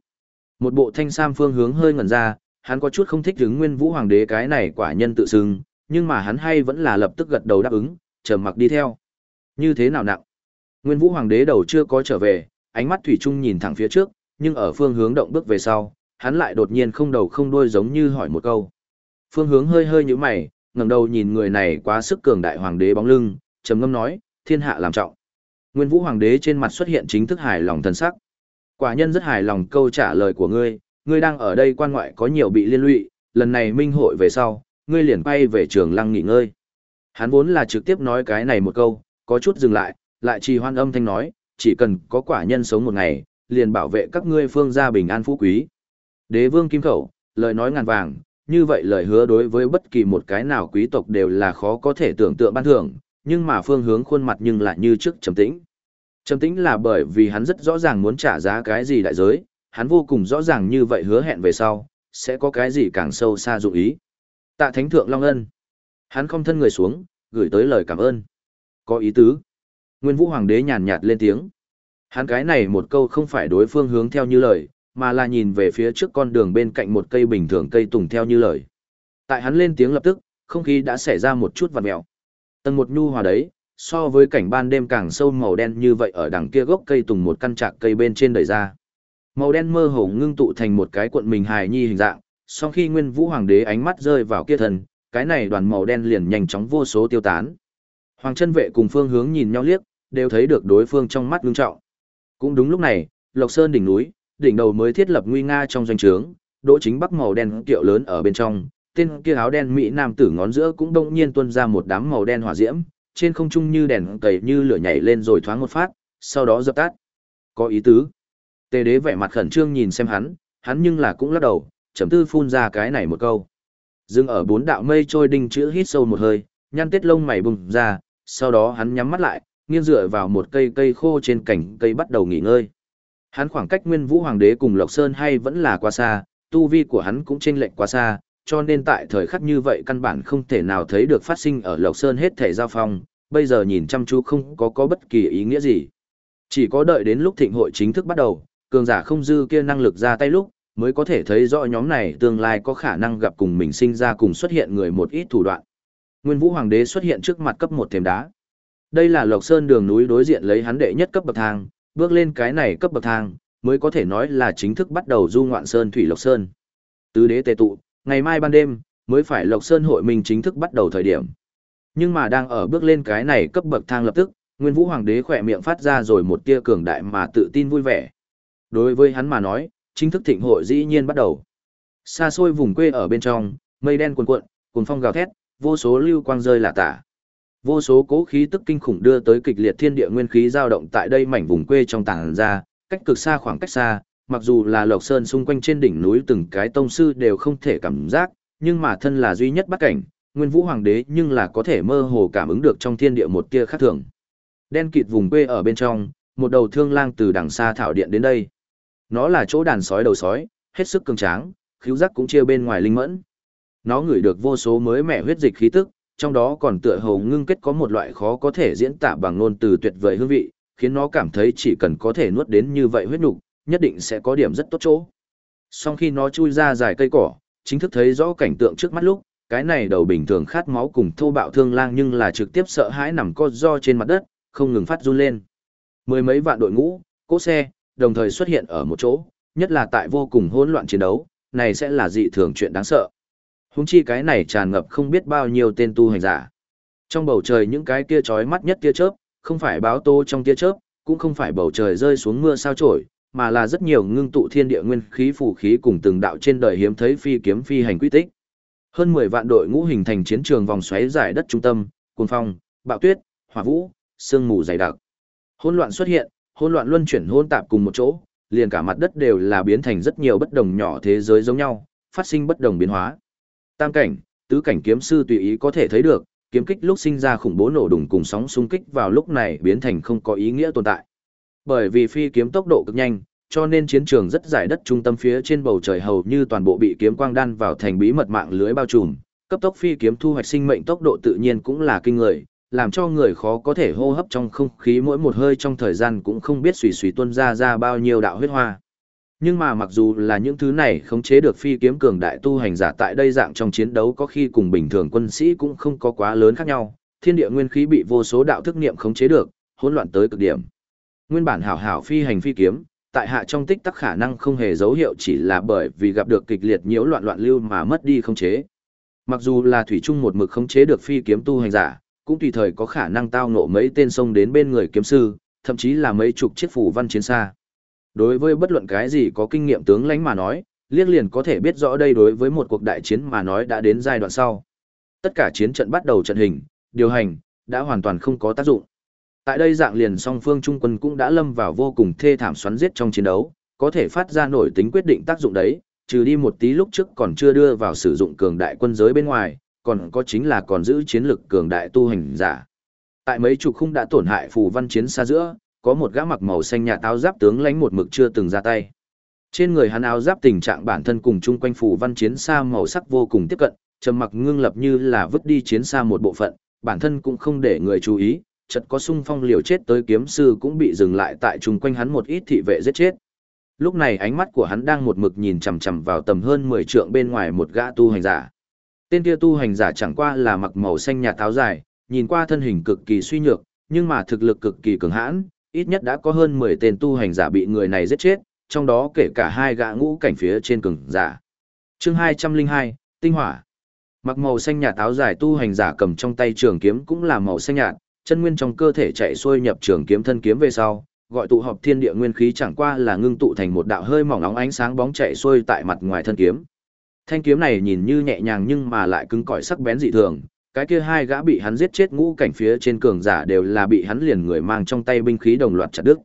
Một bộ thanh sam phương hướng hơi ngẩn ra, hắn có chút không thích đứng Nguyên Vũ Hoàng đế cái này quả nhân tự xưng, nhưng mà hắn hay vẫn là lập tức gật đầu đáp ứng, trầm mặc đi theo. Như thế nào nặng? Nguyên Vũ Hoàng đế đầu chưa có trở về, ánh mắt thủy chung nhìn thẳng phía trước, nhưng ở phương hướng động bước về sau, hắn lại đột nhiên không đầu không đuôi giống như hỏi một câu. Phương hướng hơi hơi như mày, ngẩng đầu nhìn người này quá sức cường đại hoàng đế bóng lưng, trầm ngâm nói, thiên hạ làm trọng. Nguyên Vũ hoàng đế trên mặt xuất hiện chính thức hài lòng thần sắc. Quả nhân rất hài lòng câu trả lời của ngươi, ngươi đang ở đây quan ngoại có nhiều bị liên lụy, lần này minh hội về sau, ngươi liền bay về trường lăng nghỉ ngơi. Hắn vốn là trực tiếp nói cái này một câu, có chút dừng lại, lại trì hoan âm thanh nói, chỉ cần có quả nhân sống một ngày, liền bảo vệ các ngươi phương gia bình an phú quý. Đế vương kim khẩu, lời nói ngàn vàng, như vậy lời hứa đối với bất kỳ một cái nào quý tộc đều là khó có thể tưởng tượng ban thưởng, nhưng mà phương hướng khuôn mặt nhưng lại như trước trầm tĩnh. Trầm tĩnh là bởi vì hắn rất rõ ràng muốn trả giá cái gì đại giới, hắn vô cùng rõ ràng như vậy hứa hẹn về sau, sẽ có cái gì càng sâu xa dụng ý. Tạ Thánh Thượng Long Ân. Hắn không thân người xuống, gửi tới lời cảm ơn. Có ý tứ. Nguyên Vũ Hoàng đế nhàn nhạt lên tiếng. Hắn cái này một câu không phải đối phương hướng theo như lời, mà là nhìn về phía trước con đường bên cạnh một cây bình thường cây tùng theo như lời. Tại hắn lên tiếng lập tức, không khí đã xảy ra một chút vặn mèo. Tầng một nhu hòa đấy, so với cảnh ban đêm càng sâu màu đen như vậy ở đằng kia gốc cây tùng một căn trạc cây bên trên đẩy ra. Màu đen mơ hồ ngưng tụ thành một cái cuộn mình hài nhi hình dạng, sau khi Nguyên Vũ Hoàng đế ánh mắt rơi vào kia thần, cái này đoàn màu đen liền nhanh chóng vô số tiêu tán. Hoàng chân vệ cùng phương hướng nhìn nhau liếc, đều thấy được đối phương trong mắt ngưng trọng. Cũng đúng lúc này, Lộc Sơn đỉnh núi, đỉnh đầu mới thiết lập nguy nga trong doanh trướng, đỗ chính bắc màu đen kiệu lớn ở bên trong, tên kia áo đen mỹ nam tử ngón giữa cũng đông nhiên tuôn ra một đám màu đen hỏa diễm, trên không trung như đèn cầy như lửa nhảy lên rồi thoáng một phát, sau đó dập tắt. Có ý tứ. Tề đế vẻ mặt khẩn trương nhìn xem hắn, hắn nhưng là cũng lắc đầu, chấm tư phun ra cái này một câu. Dừng ở bốn đạo mây trôi đinh chữ hít sâu một hơi, nhăn tết lông mày bùng ra, sau đó hắn nhắm mắt lại, nghiêng dựa vào một cây cây khô trên cành cây bắt đầu nghỉ ngơi. Hắn khoảng cách Nguyên Vũ Hoàng đế cùng Lộc Sơn hay vẫn là quá xa, tu vi của hắn cũng chênh lệch quá xa, cho nên tại thời khắc như vậy căn bản không thể nào thấy được phát sinh ở Lộc Sơn hết thể giao phong, bây giờ nhìn chăm chú không có có bất kỳ ý nghĩa gì. Chỉ có đợi đến lúc thịnh hội chính thức bắt đầu, cường giả không dư kia năng lực ra tay lúc, mới có thể thấy rõ nhóm này tương lai có khả năng gặp cùng mình sinh ra cùng xuất hiện người một ít thủ đoạn. Nguyên Vũ Hoàng đế xuất hiện trước mặt cấp một thềm đá. Đây là Lộc Sơn đường núi đối diện lấy hắn đệ nhất cấp bậc thang, bước lên cái này cấp bậc thang, mới có thể nói là chính thức bắt đầu du ngoạn Sơn Thủy Lộc Sơn. Tứ đế tề tụ, ngày mai ban đêm, mới phải Lộc Sơn hội mình chính thức bắt đầu thời điểm. Nhưng mà đang ở bước lên cái này cấp bậc thang lập tức, Nguyên Vũ Hoàng đế khỏe miệng phát ra rồi một tia cường đại mà tự tin vui vẻ. Đối với hắn mà nói, chính thức thịnh hội dĩ nhiên bắt đầu. Xa xôi vùng quê ở bên trong, mây đen cuồn cuộn, cuồn phong gào thét, vô số lưu quang rơi lả tả. Vô số cố khí tức kinh khủng đưa tới kịch liệt thiên địa nguyên khí dao động tại đây mảnh vùng quê trong tảng ra, cách cực xa khoảng cách xa, mặc dù là Lộc Sơn xung quanh trên đỉnh núi từng cái tông sư đều không thể cảm giác, nhưng mà thân là duy nhất bắt cảnh, Nguyên Vũ Hoàng đế nhưng là có thể mơ hồ cảm ứng được trong thiên địa một tia khác thường. Đen kịt vùng quê ở bên trong, một đầu thương lang từ đằng xa thảo điện đến đây. Nó là chỗ đàn sói đầu sói, hết sức cường tráng, khíu giác cũng chia bên ngoài linh mẫn. Nó ngửi được vô số mới mẻ huyết dịch khí tức, trong đó còn tựa hồ ngưng kết có một loại khó có thể diễn tả bằng ngôn từ tuyệt vời hương vị, khiến nó cảm thấy chỉ cần có thể nuốt đến như vậy huyết nục, nhất định sẽ có điểm rất tốt chỗ. Sau khi nó chui ra dài cây cỏ, chính thức thấy rõ cảnh tượng trước mắt lúc, cái này đầu bình thường khát máu cùng thô bạo thương lang nhưng là trực tiếp sợ hãi nằm co do trên mặt đất, không ngừng phát run lên. Mười mấy vạn đội ngũ, cỗ xe, đồng thời xuất hiện ở một chỗ, nhất là tại vô cùng hỗn loạn chiến đấu, này sẽ là dị thường chuyện đáng sợ. Húng chi cái này tràn ngập không biết bao nhiêu tên tu hành giả. Trong bầu trời những cái kia chói mắt nhất tia chớp, không phải báo tô trong tia chớp, cũng không phải bầu trời rơi xuống mưa sao trổi, mà là rất nhiều ngưng tụ thiên địa nguyên khí phù khí cùng từng đạo trên đời hiếm thấy phi kiếm phi hành quy tích. Hơn 10 vạn đội ngũ hình thành chiến trường vòng xoáy giải đất trung tâm, cuồng phong, bạo tuyết, hỏa vũ, sương mù dày đặc. Hỗn loạn xuất hiện, hỗn loạn luân chuyển hỗn tạp cùng một chỗ, liền cả mặt đất đều là biến thành rất nhiều bất đồng nhỏ thế giới giống nhau, phát sinh bất đồng biến hóa. Tam cảnh, tứ cảnh kiếm sư tùy ý có thể thấy được, kiếm kích lúc sinh ra khủng bố nổ đùng cùng sóng xung kích vào lúc này biến thành không có ý nghĩa tồn tại. Bởi vì phi kiếm tốc độ cực nhanh, cho nên chiến trường rất dài đất trung tâm phía trên bầu trời hầu như toàn bộ bị kiếm quang đan vào thành bí mật mạng lưới bao trùm, cấp tốc phi kiếm thu hoạch sinh mệnh tốc độ tự nhiên cũng là kinh người, làm cho người khó có thể hô hấp trong không khí mỗi một hơi trong thời gian cũng không biết xùy xùy tuôn ra ra bao nhiêu đạo huyết hoa. Nhưng mà mặc dù là những thứ này khống chế được phi kiếm cường đại tu hành giả tại đây dạng trong chiến đấu có khi cùng bình thường quân sĩ cũng không có quá lớn khác nhau, thiên địa nguyên khí bị vô số đạo thức niệm khống chế được, hỗn loạn tới cực điểm. Nguyên bản hảo hảo phi hành phi kiếm, tại hạ trong tích tắc khả năng không hề dấu hiệu chỉ là bởi vì gặp được kịch liệt nhiễu loạn loạn lưu mà mất đi khống chế. Mặc dù là thủy chung một mực khống chế được phi kiếm tu hành giả, cũng tùy thời có khả năng tao ngộ mấy tên sông đến bên người kiếm sư, thậm chí là mấy chục chiếc phủ văn chiến xa. Đối với bất luận cái gì có kinh nghiệm tướng lãnh mà nói, liếc liền có thể biết rõ đây đối với một cuộc đại chiến mà nói đã đến giai đoạn sau. Tất cả chiến trận bắt đầu trận hình, điều hành, đã hoàn toàn không có tác dụng. Tại đây dạng liền song phương trung quân cũng đã lâm vào vô cùng thê thảm xoắn giết trong chiến đấu, có thể phát ra nổi tính quyết định tác dụng đấy, trừ đi một tí lúc trước còn chưa đưa vào sử dụng cường đại quân giới bên ngoài, còn có chính là còn giữ chiến lực cường đại tu hành giả. Tại mấy chục khung đã tổn hại phù văn chiến xa giữa, có một gã mặc màu xanh nhà áo giáp tướng lãnh một mực chưa từng ra tay. Trên người hắn áo giáp tình trạng bản thân cùng chung quanh phù văn chiến xa màu sắc vô cùng tiếp cận, trầm mặc ngưng lập như là vứt đi chiến xa một bộ phận, bản thân cũng không để người chú ý, chợt có sung phong liều chết tới kiếm sư cũng bị dừng lại tại chung quanh hắn một ít thị vệ giết chết. Lúc này ánh mắt của hắn đang một mực nhìn chằm chằm vào tầm hơn 10 trượng bên ngoài một gã tu hành giả. Tên kia tu hành giả chẳng qua là mặc màu xanh nhạt táo dài, nhìn qua thân hình cực kỳ suy nhược, nhưng mà thực lực cực kỳ cường hãn, ít nhất đã có hơn 10 tên tu hành giả bị người này giết chết, trong đó kể cả hai gã ngũ cảnh phía trên cường giả. Chương 202, Tinh hỏa. Mặc màu xanh nhạt áo dài tu hành giả cầm trong tay trường kiếm cũng là màu xanh nhạt, chân nguyên trong cơ thể chạy xuôi nhập trường kiếm thân kiếm về sau, gọi tụ họp thiên địa nguyên khí chẳng qua là ngưng tụ thành một đạo hơi mỏng nóng ánh sáng bóng chạy xuôi tại mặt ngoài thân kiếm. Thanh kiếm này nhìn như nhẹ nhàng nhưng mà lại cứng cỏi sắc bén dị thường, cái kia hai gã bị hắn giết chết ngũ cảnh phía trên cường giả đều là bị hắn liền người mang trong tay binh khí đồng loạt chặt đứt.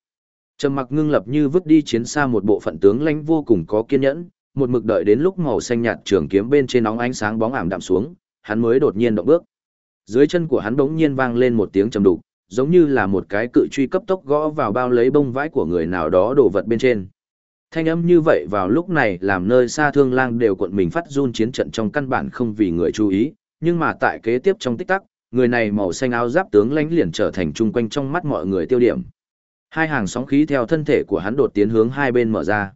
Trầm mặc ngưng lập như vứt đi chiến xa một bộ phận tướng lãnh vô cùng có kiên nhẫn, một mực đợi đến lúc màu xanh nhạt trường kiếm bên trên nóng ánh sáng bóng ảm đạm xuống, hắn mới đột nhiên động bước. Dưới chân của hắn bỗng nhiên vang lên một tiếng trầm đục, giống như là một cái cự truy cấp tốc gõ vào bao lấy bông vãi của người nào đó đổ vật bên trên. Thanh âm như vậy vào lúc này làm nơi xa thương lang đều cuộn mình phát run chiến trận trong căn bản không vì người chú ý, nhưng mà tại kế tiếp trong tích tắc, người này màu xanh áo giáp tướng lánh liền trở thành trung quanh trong mắt mọi người tiêu điểm. Hai hàng sóng khí theo thân thể của hắn đột tiến hướng hai bên mở ra.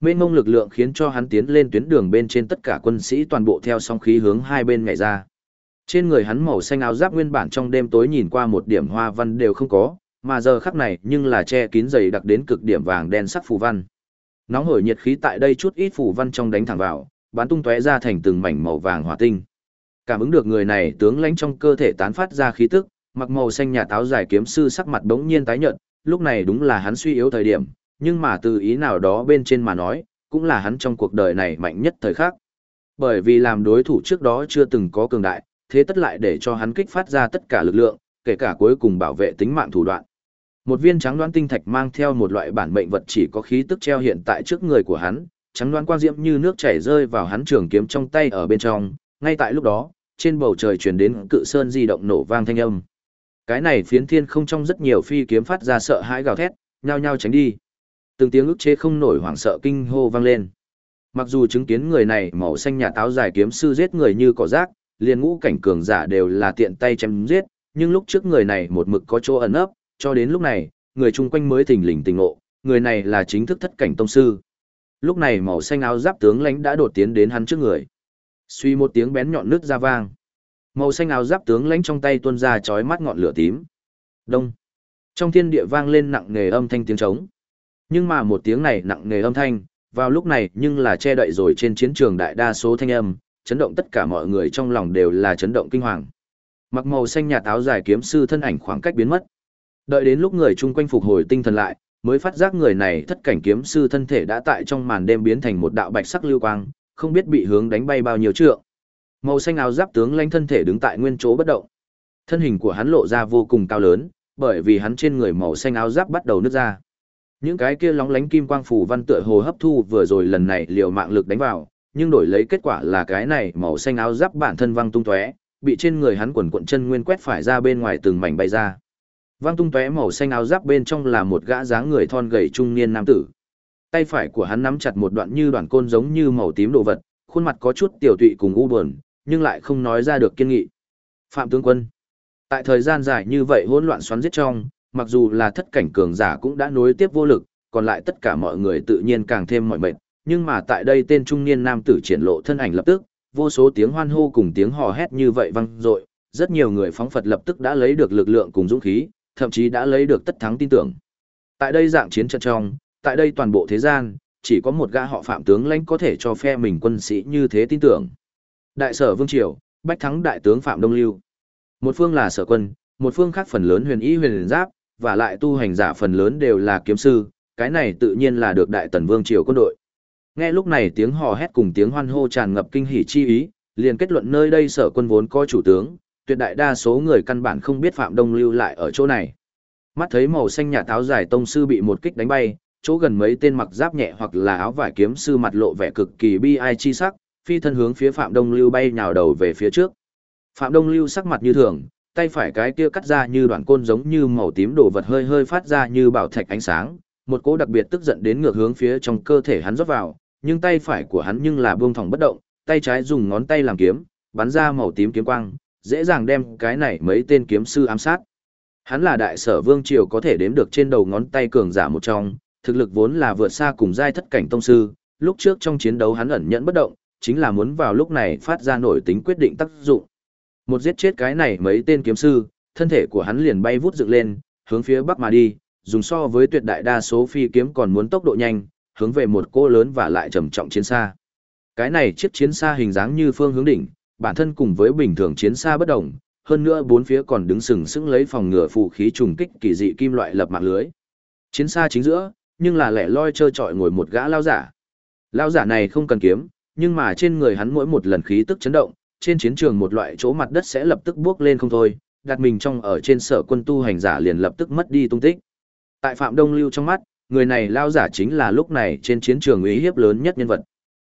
Mênh mông lực lượng khiến cho hắn tiến lên tuyến đường bên trên tất cả quân sĩ toàn bộ theo sóng khí hướng hai bên nhảy ra. Trên người hắn màu xanh áo giáp nguyên bản trong đêm tối nhìn qua một điểm hoa văn đều không có, mà giờ khắc này nhưng là che kín dày đặc đến cực điểm vàng đen sắc phù văn. Nóng hổi nhiệt khí tại đây chút ít phủ văn trong đánh thẳng vào, bắn tung tóe ra thành từng mảnh màu vàng hỏa tinh. Cảm ứng được người này tướng lãnh trong cơ thể tán phát ra khí tức, mặc màu xanh nhà táo dài kiếm sư sắc mặt đống nhiên tái nhợt, lúc này đúng là hắn suy yếu thời điểm, nhưng mà từ ý nào đó bên trên mà nói, cũng là hắn trong cuộc đời này mạnh nhất thời khắc. Bởi vì làm đối thủ trước đó chưa từng có cường đại, thế tất lại để cho hắn kích phát ra tất cả lực lượng, kể cả cuối cùng bảo vệ tính mạng thủ đoạn. Một viên trắng đoán tinh thạch mang theo một loại bản mệnh vật chỉ có khí tức treo hiện tại trước người của hắn, trắng đoán quang diễm như nước chảy rơi vào hắn trường kiếm trong tay ở bên trong, ngay tại lúc đó, trên bầu trời truyền đến cự sơn di động nổ vang thanh âm. Cái này phiến thiên không trong rất nhiều phi kiếm phát ra sợ hãi gào thét, nhao nhao tránh đi. Từng tiếng ức chế không nổi hoảng sợ kinh hô vang lên. Mặc dù chứng kiến người này màu xanh nhà táo dài kiếm sư giết người như cỏ rác, liền ngũ cảnh cường giả đều là tiện tay chém giết, nhưng lúc trước người này một mực có chỗ ẩn ấp, cho đến lúc này, người chung quanh mới thình lình tình ngộ, người này là chính thức thất cảnh tông sư. Lúc này màu xanh áo giáp tướng lãnh đã đột tiến đến hắn trước người. Suy một tiếng bén nhọn nước ra vang. Màu xanh áo giáp tướng lãnh trong tay tuôn ra chói mắt ngọn lửa tím. Đông. Trong thiên địa vang lên nặng nề âm thanh tiếng trống. Nhưng mà một tiếng này nặng nề âm thanh, vào lúc này nhưng là che đậy rồi trên chiến trường đại đa số thanh âm, chấn động tất cả mọi người trong lòng đều là chấn động kinh hoàng. Mặc màu xanh nhạt áo dài kiếm sư thân ảnh khoảng cách biến mất. Đợi đến lúc người chung quanh phục hồi tinh thần lại, mới phát giác người này thất cảnh kiếm sư thân thể đã tại trong màn đêm biến thành một đạo bạch sắc lưu quang, không biết bị hướng đánh bay bao nhiêu trượng. Màu xanh áo giáp tướng lãnh thân thể đứng tại nguyên chỗ bất động. Thân hình của hắn lộ ra vô cùng cao lớn, bởi vì hắn trên người màu xanh áo giáp bắt đầu nứt ra. Những cái kia lóng lánh kim quang phủ văn tựa hồ hấp thu vừa rồi lần này liều mạng lực đánh vào, nhưng đổi lấy kết quả là cái này màu xanh áo giáp bản thân văng tung tóe, bị trên người hắn quần cuộn chân nguyên quét phải ra bên ngoài từng mảnh bay ra vang tung tóe màu xanh áo giáp bên trong là một gã dáng người thon gầy trung niên nam tử. Tay phải của hắn nắm chặt một đoạn như đoạn côn giống như màu tím đồ vật, khuôn mặt có chút tiểu tụy cùng u buồn, nhưng lại không nói ra được kiên nghị. Phạm tướng quân. Tại thời gian dài như vậy hỗn loạn xoắn giết trong, mặc dù là thất cảnh cường giả cũng đã nối tiếp vô lực, còn lại tất cả mọi người tự nhiên càng thêm mỏi mệt, nhưng mà tại đây tên trung niên nam tử triển lộ thân ảnh lập tức, vô số tiếng hoan hô cùng tiếng hò hét như vậy vang dội, rất nhiều người phóng Phật lập tức đã lấy được lực lượng cùng dũng khí, thậm chí đã lấy được tất thắng tin tưởng. Tại đây dạng chiến trận trong, tại đây toàn bộ thế gian, chỉ có một gã họ phạm tướng lãnh có thể cho phe mình quân sĩ như thế tin tưởng. Đại sở Vương Triều, bách thắng đại tướng Phạm Đông Lưu. Một phương là sở quân, một phương khác phần lớn huyền ý huyền giáp, và lại tu hành giả phần lớn đều là kiếm sư, cái này tự nhiên là được đại tần Vương Triều quân đội. Nghe lúc này tiếng hò hét cùng tiếng hoan hô tràn ngập kinh hỉ chi ý, liền kết luận nơi đây sở quân vốn có chủ tướng, tuyệt đại đa số người căn bản không biết Phạm Đông Lưu lại ở chỗ này. Mắt thấy màu xanh nhà táo dài tông sư bị một kích đánh bay, chỗ gần mấy tên mặc giáp nhẹ hoặc là áo vải kiếm sư mặt lộ vẻ cực kỳ bi ai chi sắc, phi thân hướng phía Phạm Đông Lưu bay nhào đầu về phía trước. Phạm Đông Lưu sắc mặt như thường, tay phải cái kia cắt ra như đoạn côn giống như màu tím đồ vật hơi hơi phát ra như bảo thạch ánh sáng, một cỗ đặc biệt tức giận đến ngược hướng phía trong cơ thể hắn rót vào, nhưng tay phải của hắn nhưng là buông thòng bất động, tay trái dùng ngón tay làm kiếm, bắn ra màu tím kiếm quang, dễ dàng đem cái này mấy tên kiếm sư ám sát. Hắn là đại sở vương triều có thể đếm được trên đầu ngón tay cường giả một trong, thực lực vốn là vượt xa cùng giai thất cảnh tông sư, lúc trước trong chiến đấu hắn ẩn nhẫn bất động, chính là muốn vào lúc này phát ra nổi tính quyết định tác dụng. Một giết chết cái này mấy tên kiếm sư, thân thể của hắn liền bay vút dựng lên, hướng phía bắc mà đi, dùng so với tuyệt đại đa số phi kiếm còn muốn tốc độ nhanh, hướng về một cô lớn và lại trầm trọng chiến xa. Cái này chiếc chiến xa hình dáng như phương hướng đỉnh, bản thân cùng với bình thường chiến xa bất đồng, hơn nữa bốn phía còn đứng sừng sững lấy phòng ngừa phụ khí trùng kích kỳ dị kim loại lập mạng lưới. Chiến xa chính giữa, nhưng là lẻ loi chơi trọi ngồi một gã lao giả. Lao giả này không cần kiếm, nhưng mà trên người hắn mỗi một lần khí tức chấn động, trên chiến trường một loại chỗ mặt đất sẽ lập tức bước lên không thôi, đặt mình trong ở trên sở quân tu hành giả liền lập tức mất đi tung tích. Tại Phạm Đông Lưu trong mắt, người này lao giả chính là lúc này trên chiến trường uy hiếp lớn nhất nhân vật.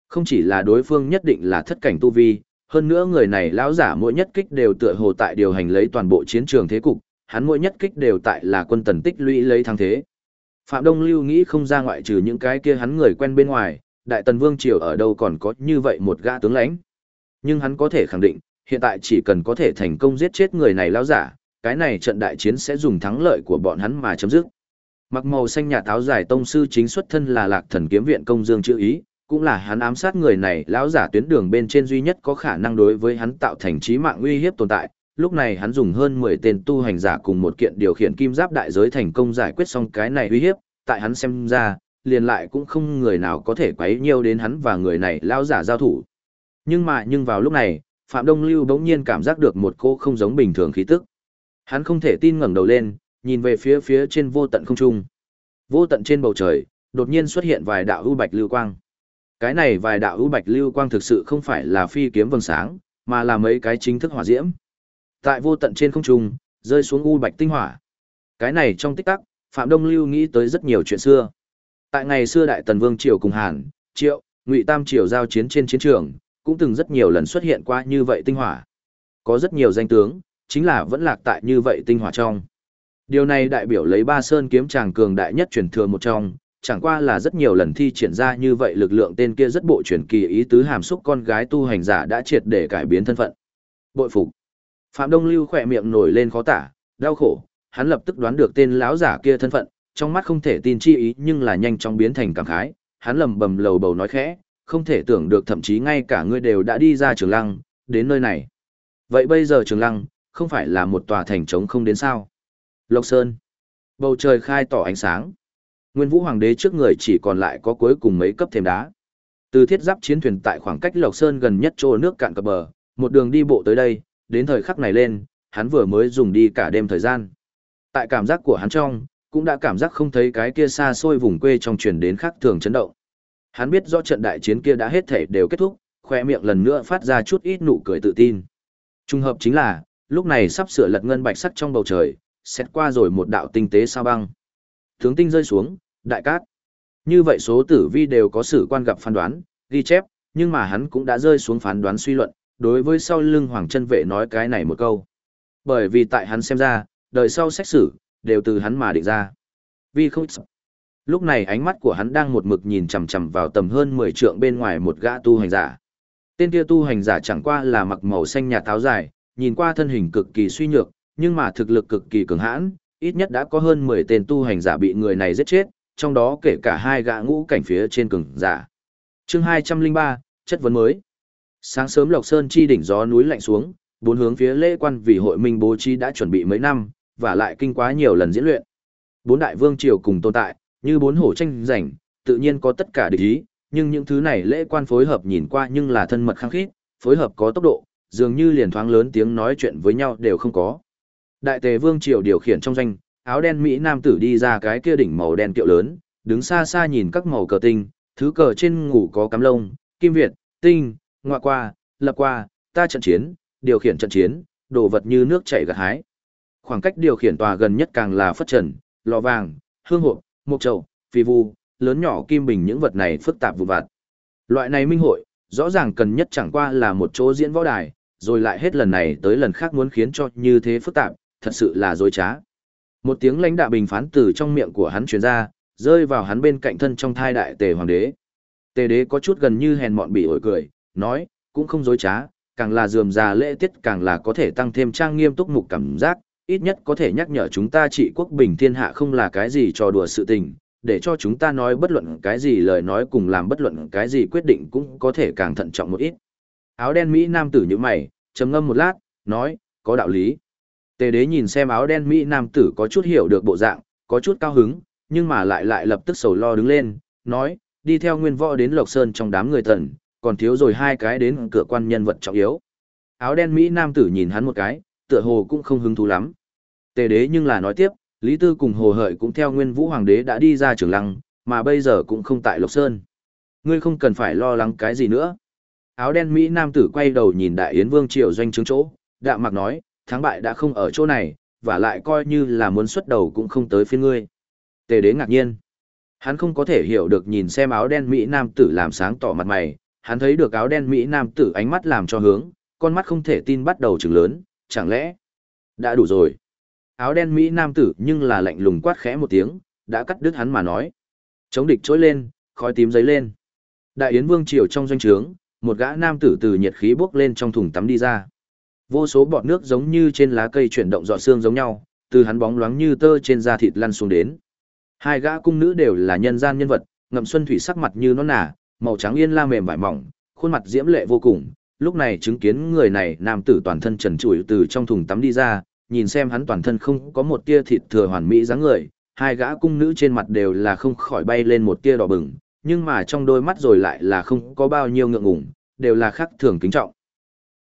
Không chỉ là đối phương nhất định là thất cảnh tu vi, hơn nữa người này lão giả mỗi nhất kích đều tựa hồ tại điều hành lấy toàn bộ chiến trường thế cục, hắn mỗi nhất kích đều tại là quân tần tích lũy lấy thắng thế. Phạm Đông Lưu nghĩ không ra ngoại trừ những cái kia hắn người quen bên ngoài, Đại Tần Vương Triều ở đâu còn có như vậy một gã tướng lãnh. Nhưng hắn có thể khẳng định, hiện tại chỉ cần có thể thành công giết chết người này lão giả, cái này trận đại chiến sẽ dùng thắng lợi của bọn hắn mà chấm dứt. Mặc màu xanh nhà táo dài tông sư chính xuất thân là Lạc Thần kiếm viện công dương chữ ý, cũng là hắn ám sát người này lão giả tuyến đường bên trên duy nhất có khả năng đối với hắn tạo thành trí mạng uy hiếp tồn tại. Lúc này hắn dùng hơn 10 tên tu hành giả cùng một kiện điều khiển kim giáp đại giới thành công giải quyết xong cái này uy hiếp, tại hắn xem ra, liền lại cũng không người nào có thể quấy nhiều đến hắn và người này lão giả giao thủ. Nhưng mà nhưng vào lúc này, Phạm Đông Lưu bỗng nhiên cảm giác được một cô không giống bình thường khí tức. Hắn không thể tin ngẩng đầu lên, nhìn về phía phía trên vô tận không trung. Vô tận trên bầu trời, đột nhiên xuất hiện vài đạo u bạch lưu quang. Cái này vài đạo ưu bạch lưu quang thực sự không phải là phi kiếm vầng sáng, mà là mấy cái chính thức hỏa diễm. Tại vô tận trên không trung, rơi xuống u bạch tinh hỏa. Cái này trong tích tắc, Phạm Đông Lưu nghĩ tới rất nhiều chuyện xưa. Tại ngày xưa Đại Tần Vương Triều cùng Hàn, Triệu, Ngụy Tam Triều giao chiến trên chiến trường, cũng từng rất nhiều lần xuất hiện qua như vậy tinh hỏa. Có rất nhiều danh tướng, chính là vẫn lạc tại như vậy tinh hỏa trong. Điều này đại biểu lấy ba sơn kiếm tràng cường đại nhất truyền thừa một trong, chẳng qua là rất nhiều lần thi triển ra như vậy lực lượng tên kia rất bộ truyền kỳ ý tứ hàm xúc con gái tu hành giả đã triệt để cải biến thân phận. Bội phục. Phạm Đông Lưu khỏe miệng nổi lên khó tả, đau khổ, hắn lập tức đoán được tên lão giả kia thân phận, trong mắt không thể tin chi ý nhưng là nhanh chóng biến thành cảm khái, hắn lầm bầm lầu bầu nói khẽ, không thể tưởng được thậm chí ngay cả ngươi đều đã đi ra trường lăng, đến nơi này. Vậy bây giờ trường lăng, không phải là một tòa thành trống không đến sao? Lộc Sơn. Bầu trời khai tỏ ánh sáng. Nguyên Vũ Hoàng đế trước người chỉ còn lại có cuối cùng mấy cấp thêm đá. Từ thiết giáp chiến thuyền tại khoảng cách Lộc Sơn gần nhất chỗ nước cạn cập bờ, một đường đi bộ tới đây, đến thời khắc này lên, hắn vừa mới dùng đi cả đêm thời gian. Tại cảm giác của hắn trong, cũng đã cảm giác không thấy cái kia xa xôi vùng quê trong truyền đến khác thường chấn động. Hắn biết rõ trận đại chiến kia đã hết thể đều kết thúc, khoe miệng lần nữa phát ra chút ít nụ cười tự tin. Trung hợp chính là, lúc này sắp sửa lật ngân bạch sắc trong bầu trời, xét qua rồi một đạo tinh tế sao băng. Tướng tinh rơi xuống, đại cát. Như vậy số tử vi đều có sự quan gặp phán đoán, ghi chép, nhưng mà hắn cũng đã rơi xuống phán đoán suy luận, đối với sau lưng Hoàng chân vệ nói cái này một câu. Bởi vì tại hắn xem ra, đời sau xét xử, đều từ hắn mà định ra. Vì không. Lúc này ánh mắt của hắn đang một mực nhìn chằm chằm vào tầm hơn 10 trượng bên ngoài một gã tu hành giả. Tên kia tu hành giả chẳng qua là mặc màu xanh nhà táo dài, nhìn qua thân hình cực kỳ suy nhược, nhưng mà thực lực cực kỳ cường hãn, ít nhất đã có hơn 10 tên tu hành giả bị người này giết chết, trong đó kể cả hai gã ngũ cảnh phía trên cường giả. Chương 203, chất vấn mới. Sáng sớm Lộc Sơn chi đỉnh gió núi lạnh xuống, bốn hướng phía lễ quan vì hội minh bố trí đã chuẩn bị mấy năm, và lại kinh quá nhiều lần diễn luyện. Bốn đại vương triều cùng tồn tại, Như bốn hổ tranh giành, tự nhiên có tất cả địch ý, nhưng những thứ này lễ quan phối hợp nhìn qua nhưng là thân mật khăng khít, phối hợp có tốc độ, dường như liền thoáng lớn tiếng nói chuyện với nhau đều không có. Đại tề vương triều điều khiển trong danh, áo đen Mỹ nam tử đi ra cái kia đỉnh màu đen kiệu lớn, đứng xa xa nhìn các màu cờ tinh, thứ cờ trên ngủ có cắm lông, kim việt, tinh, ngoại qua, lập qua, ta trận chiến, điều khiển trận chiến, đồ vật như nước chảy gặt hái. Khoảng cách điều khiển tòa gần nhất càng là phất trần, lò vàng, hương hộp, mộc trầu, phi vu, lớn nhỏ kim bình những vật này phức tạp vụn vặt. Loại này minh hội, rõ ràng cần nhất chẳng qua là một chỗ diễn võ đài, rồi lại hết lần này tới lần khác muốn khiến cho như thế phức tạp, thật sự là dối trá. Một tiếng lãnh đạo bình phán từ trong miệng của hắn truyền ra, rơi vào hắn bên cạnh thân trong thai đại tề hoàng đế. Tề đế có chút gần như hèn mọn bị ổi cười, nói, cũng không dối trá, càng là dườm già lễ tiết càng là có thể tăng thêm trang nghiêm túc mục cảm giác, ít nhất có thể nhắc nhở chúng ta trị quốc bình thiên hạ không là cái gì trò đùa sự tình, để cho chúng ta nói bất luận cái gì lời nói cùng làm bất luận cái gì quyết định cũng có thể càng thận trọng một ít. Áo đen Mỹ nam tử như mày, trầm ngâm một lát, nói, có đạo lý. Tề đế nhìn xem áo đen Mỹ nam tử có chút hiểu được bộ dạng, có chút cao hứng, nhưng mà lại lại lập tức sầu lo đứng lên, nói, đi theo nguyên võ đến Lộc Sơn trong đám người thần, còn thiếu rồi hai cái đến cửa quan nhân vật trọng yếu. Áo đen Mỹ nam tử nhìn hắn một cái, tựa hồ cũng không hứng thú lắm. Tề đế nhưng là nói tiếp, Lý Tư cùng Hồ Hợi cũng theo nguyên vũ hoàng đế đã đi ra trường lăng, mà bây giờ cũng không tại Lộc Sơn. Ngươi không cần phải lo lắng cái gì nữa. Áo đen Mỹ nam tử quay đầu nhìn đại yến vương triều doanh trướng chỗ, đạm mặc nói, thắng bại đã không ở chỗ này, và lại coi như là muốn xuất đầu cũng không tới phiên ngươi. Tề đế ngạc nhiên. Hắn không có thể hiểu được nhìn xem áo đen Mỹ nam tử làm sáng tỏ mặt mày, hắn thấy được áo đen Mỹ nam tử ánh mắt làm cho hướng, con mắt không thể tin bắt đầu trừng lớn, chẳng lẽ đã đủ rồi. Áo đen Mỹ nam tử nhưng là lạnh lùng quát khẽ một tiếng, đã cắt đứt hắn mà nói. Chống địch trỗi lên, khói tím giấy lên. Đại Yến Vương triều trong doanh trướng, một gã nam tử từ nhiệt khí bốc lên trong thùng tắm đi ra. Vô số bọt nước giống như trên lá cây chuyển động giọt xương giống nhau, từ hắn bóng loáng như tơ trên da thịt lăn xuống đến. Hai gã cung nữ đều là nhân gian nhân vật, ngậm xuân thủy sắc mặt như nó nả, màu trắng yên la mềm vải mỏng, khuôn mặt diễm lệ vô cùng. Lúc này chứng kiến người này nam tử toàn thân trần trụi từ trong thùng tắm đi ra, nhìn xem hắn toàn thân không có một tia thịt thừa hoàn mỹ dáng người, hai gã cung nữ trên mặt đều là không khỏi bay lên một tia đỏ bừng, nhưng mà trong đôi mắt rồi lại là không có bao nhiêu ngượng ngùng, đều là khắc thường kính trọng.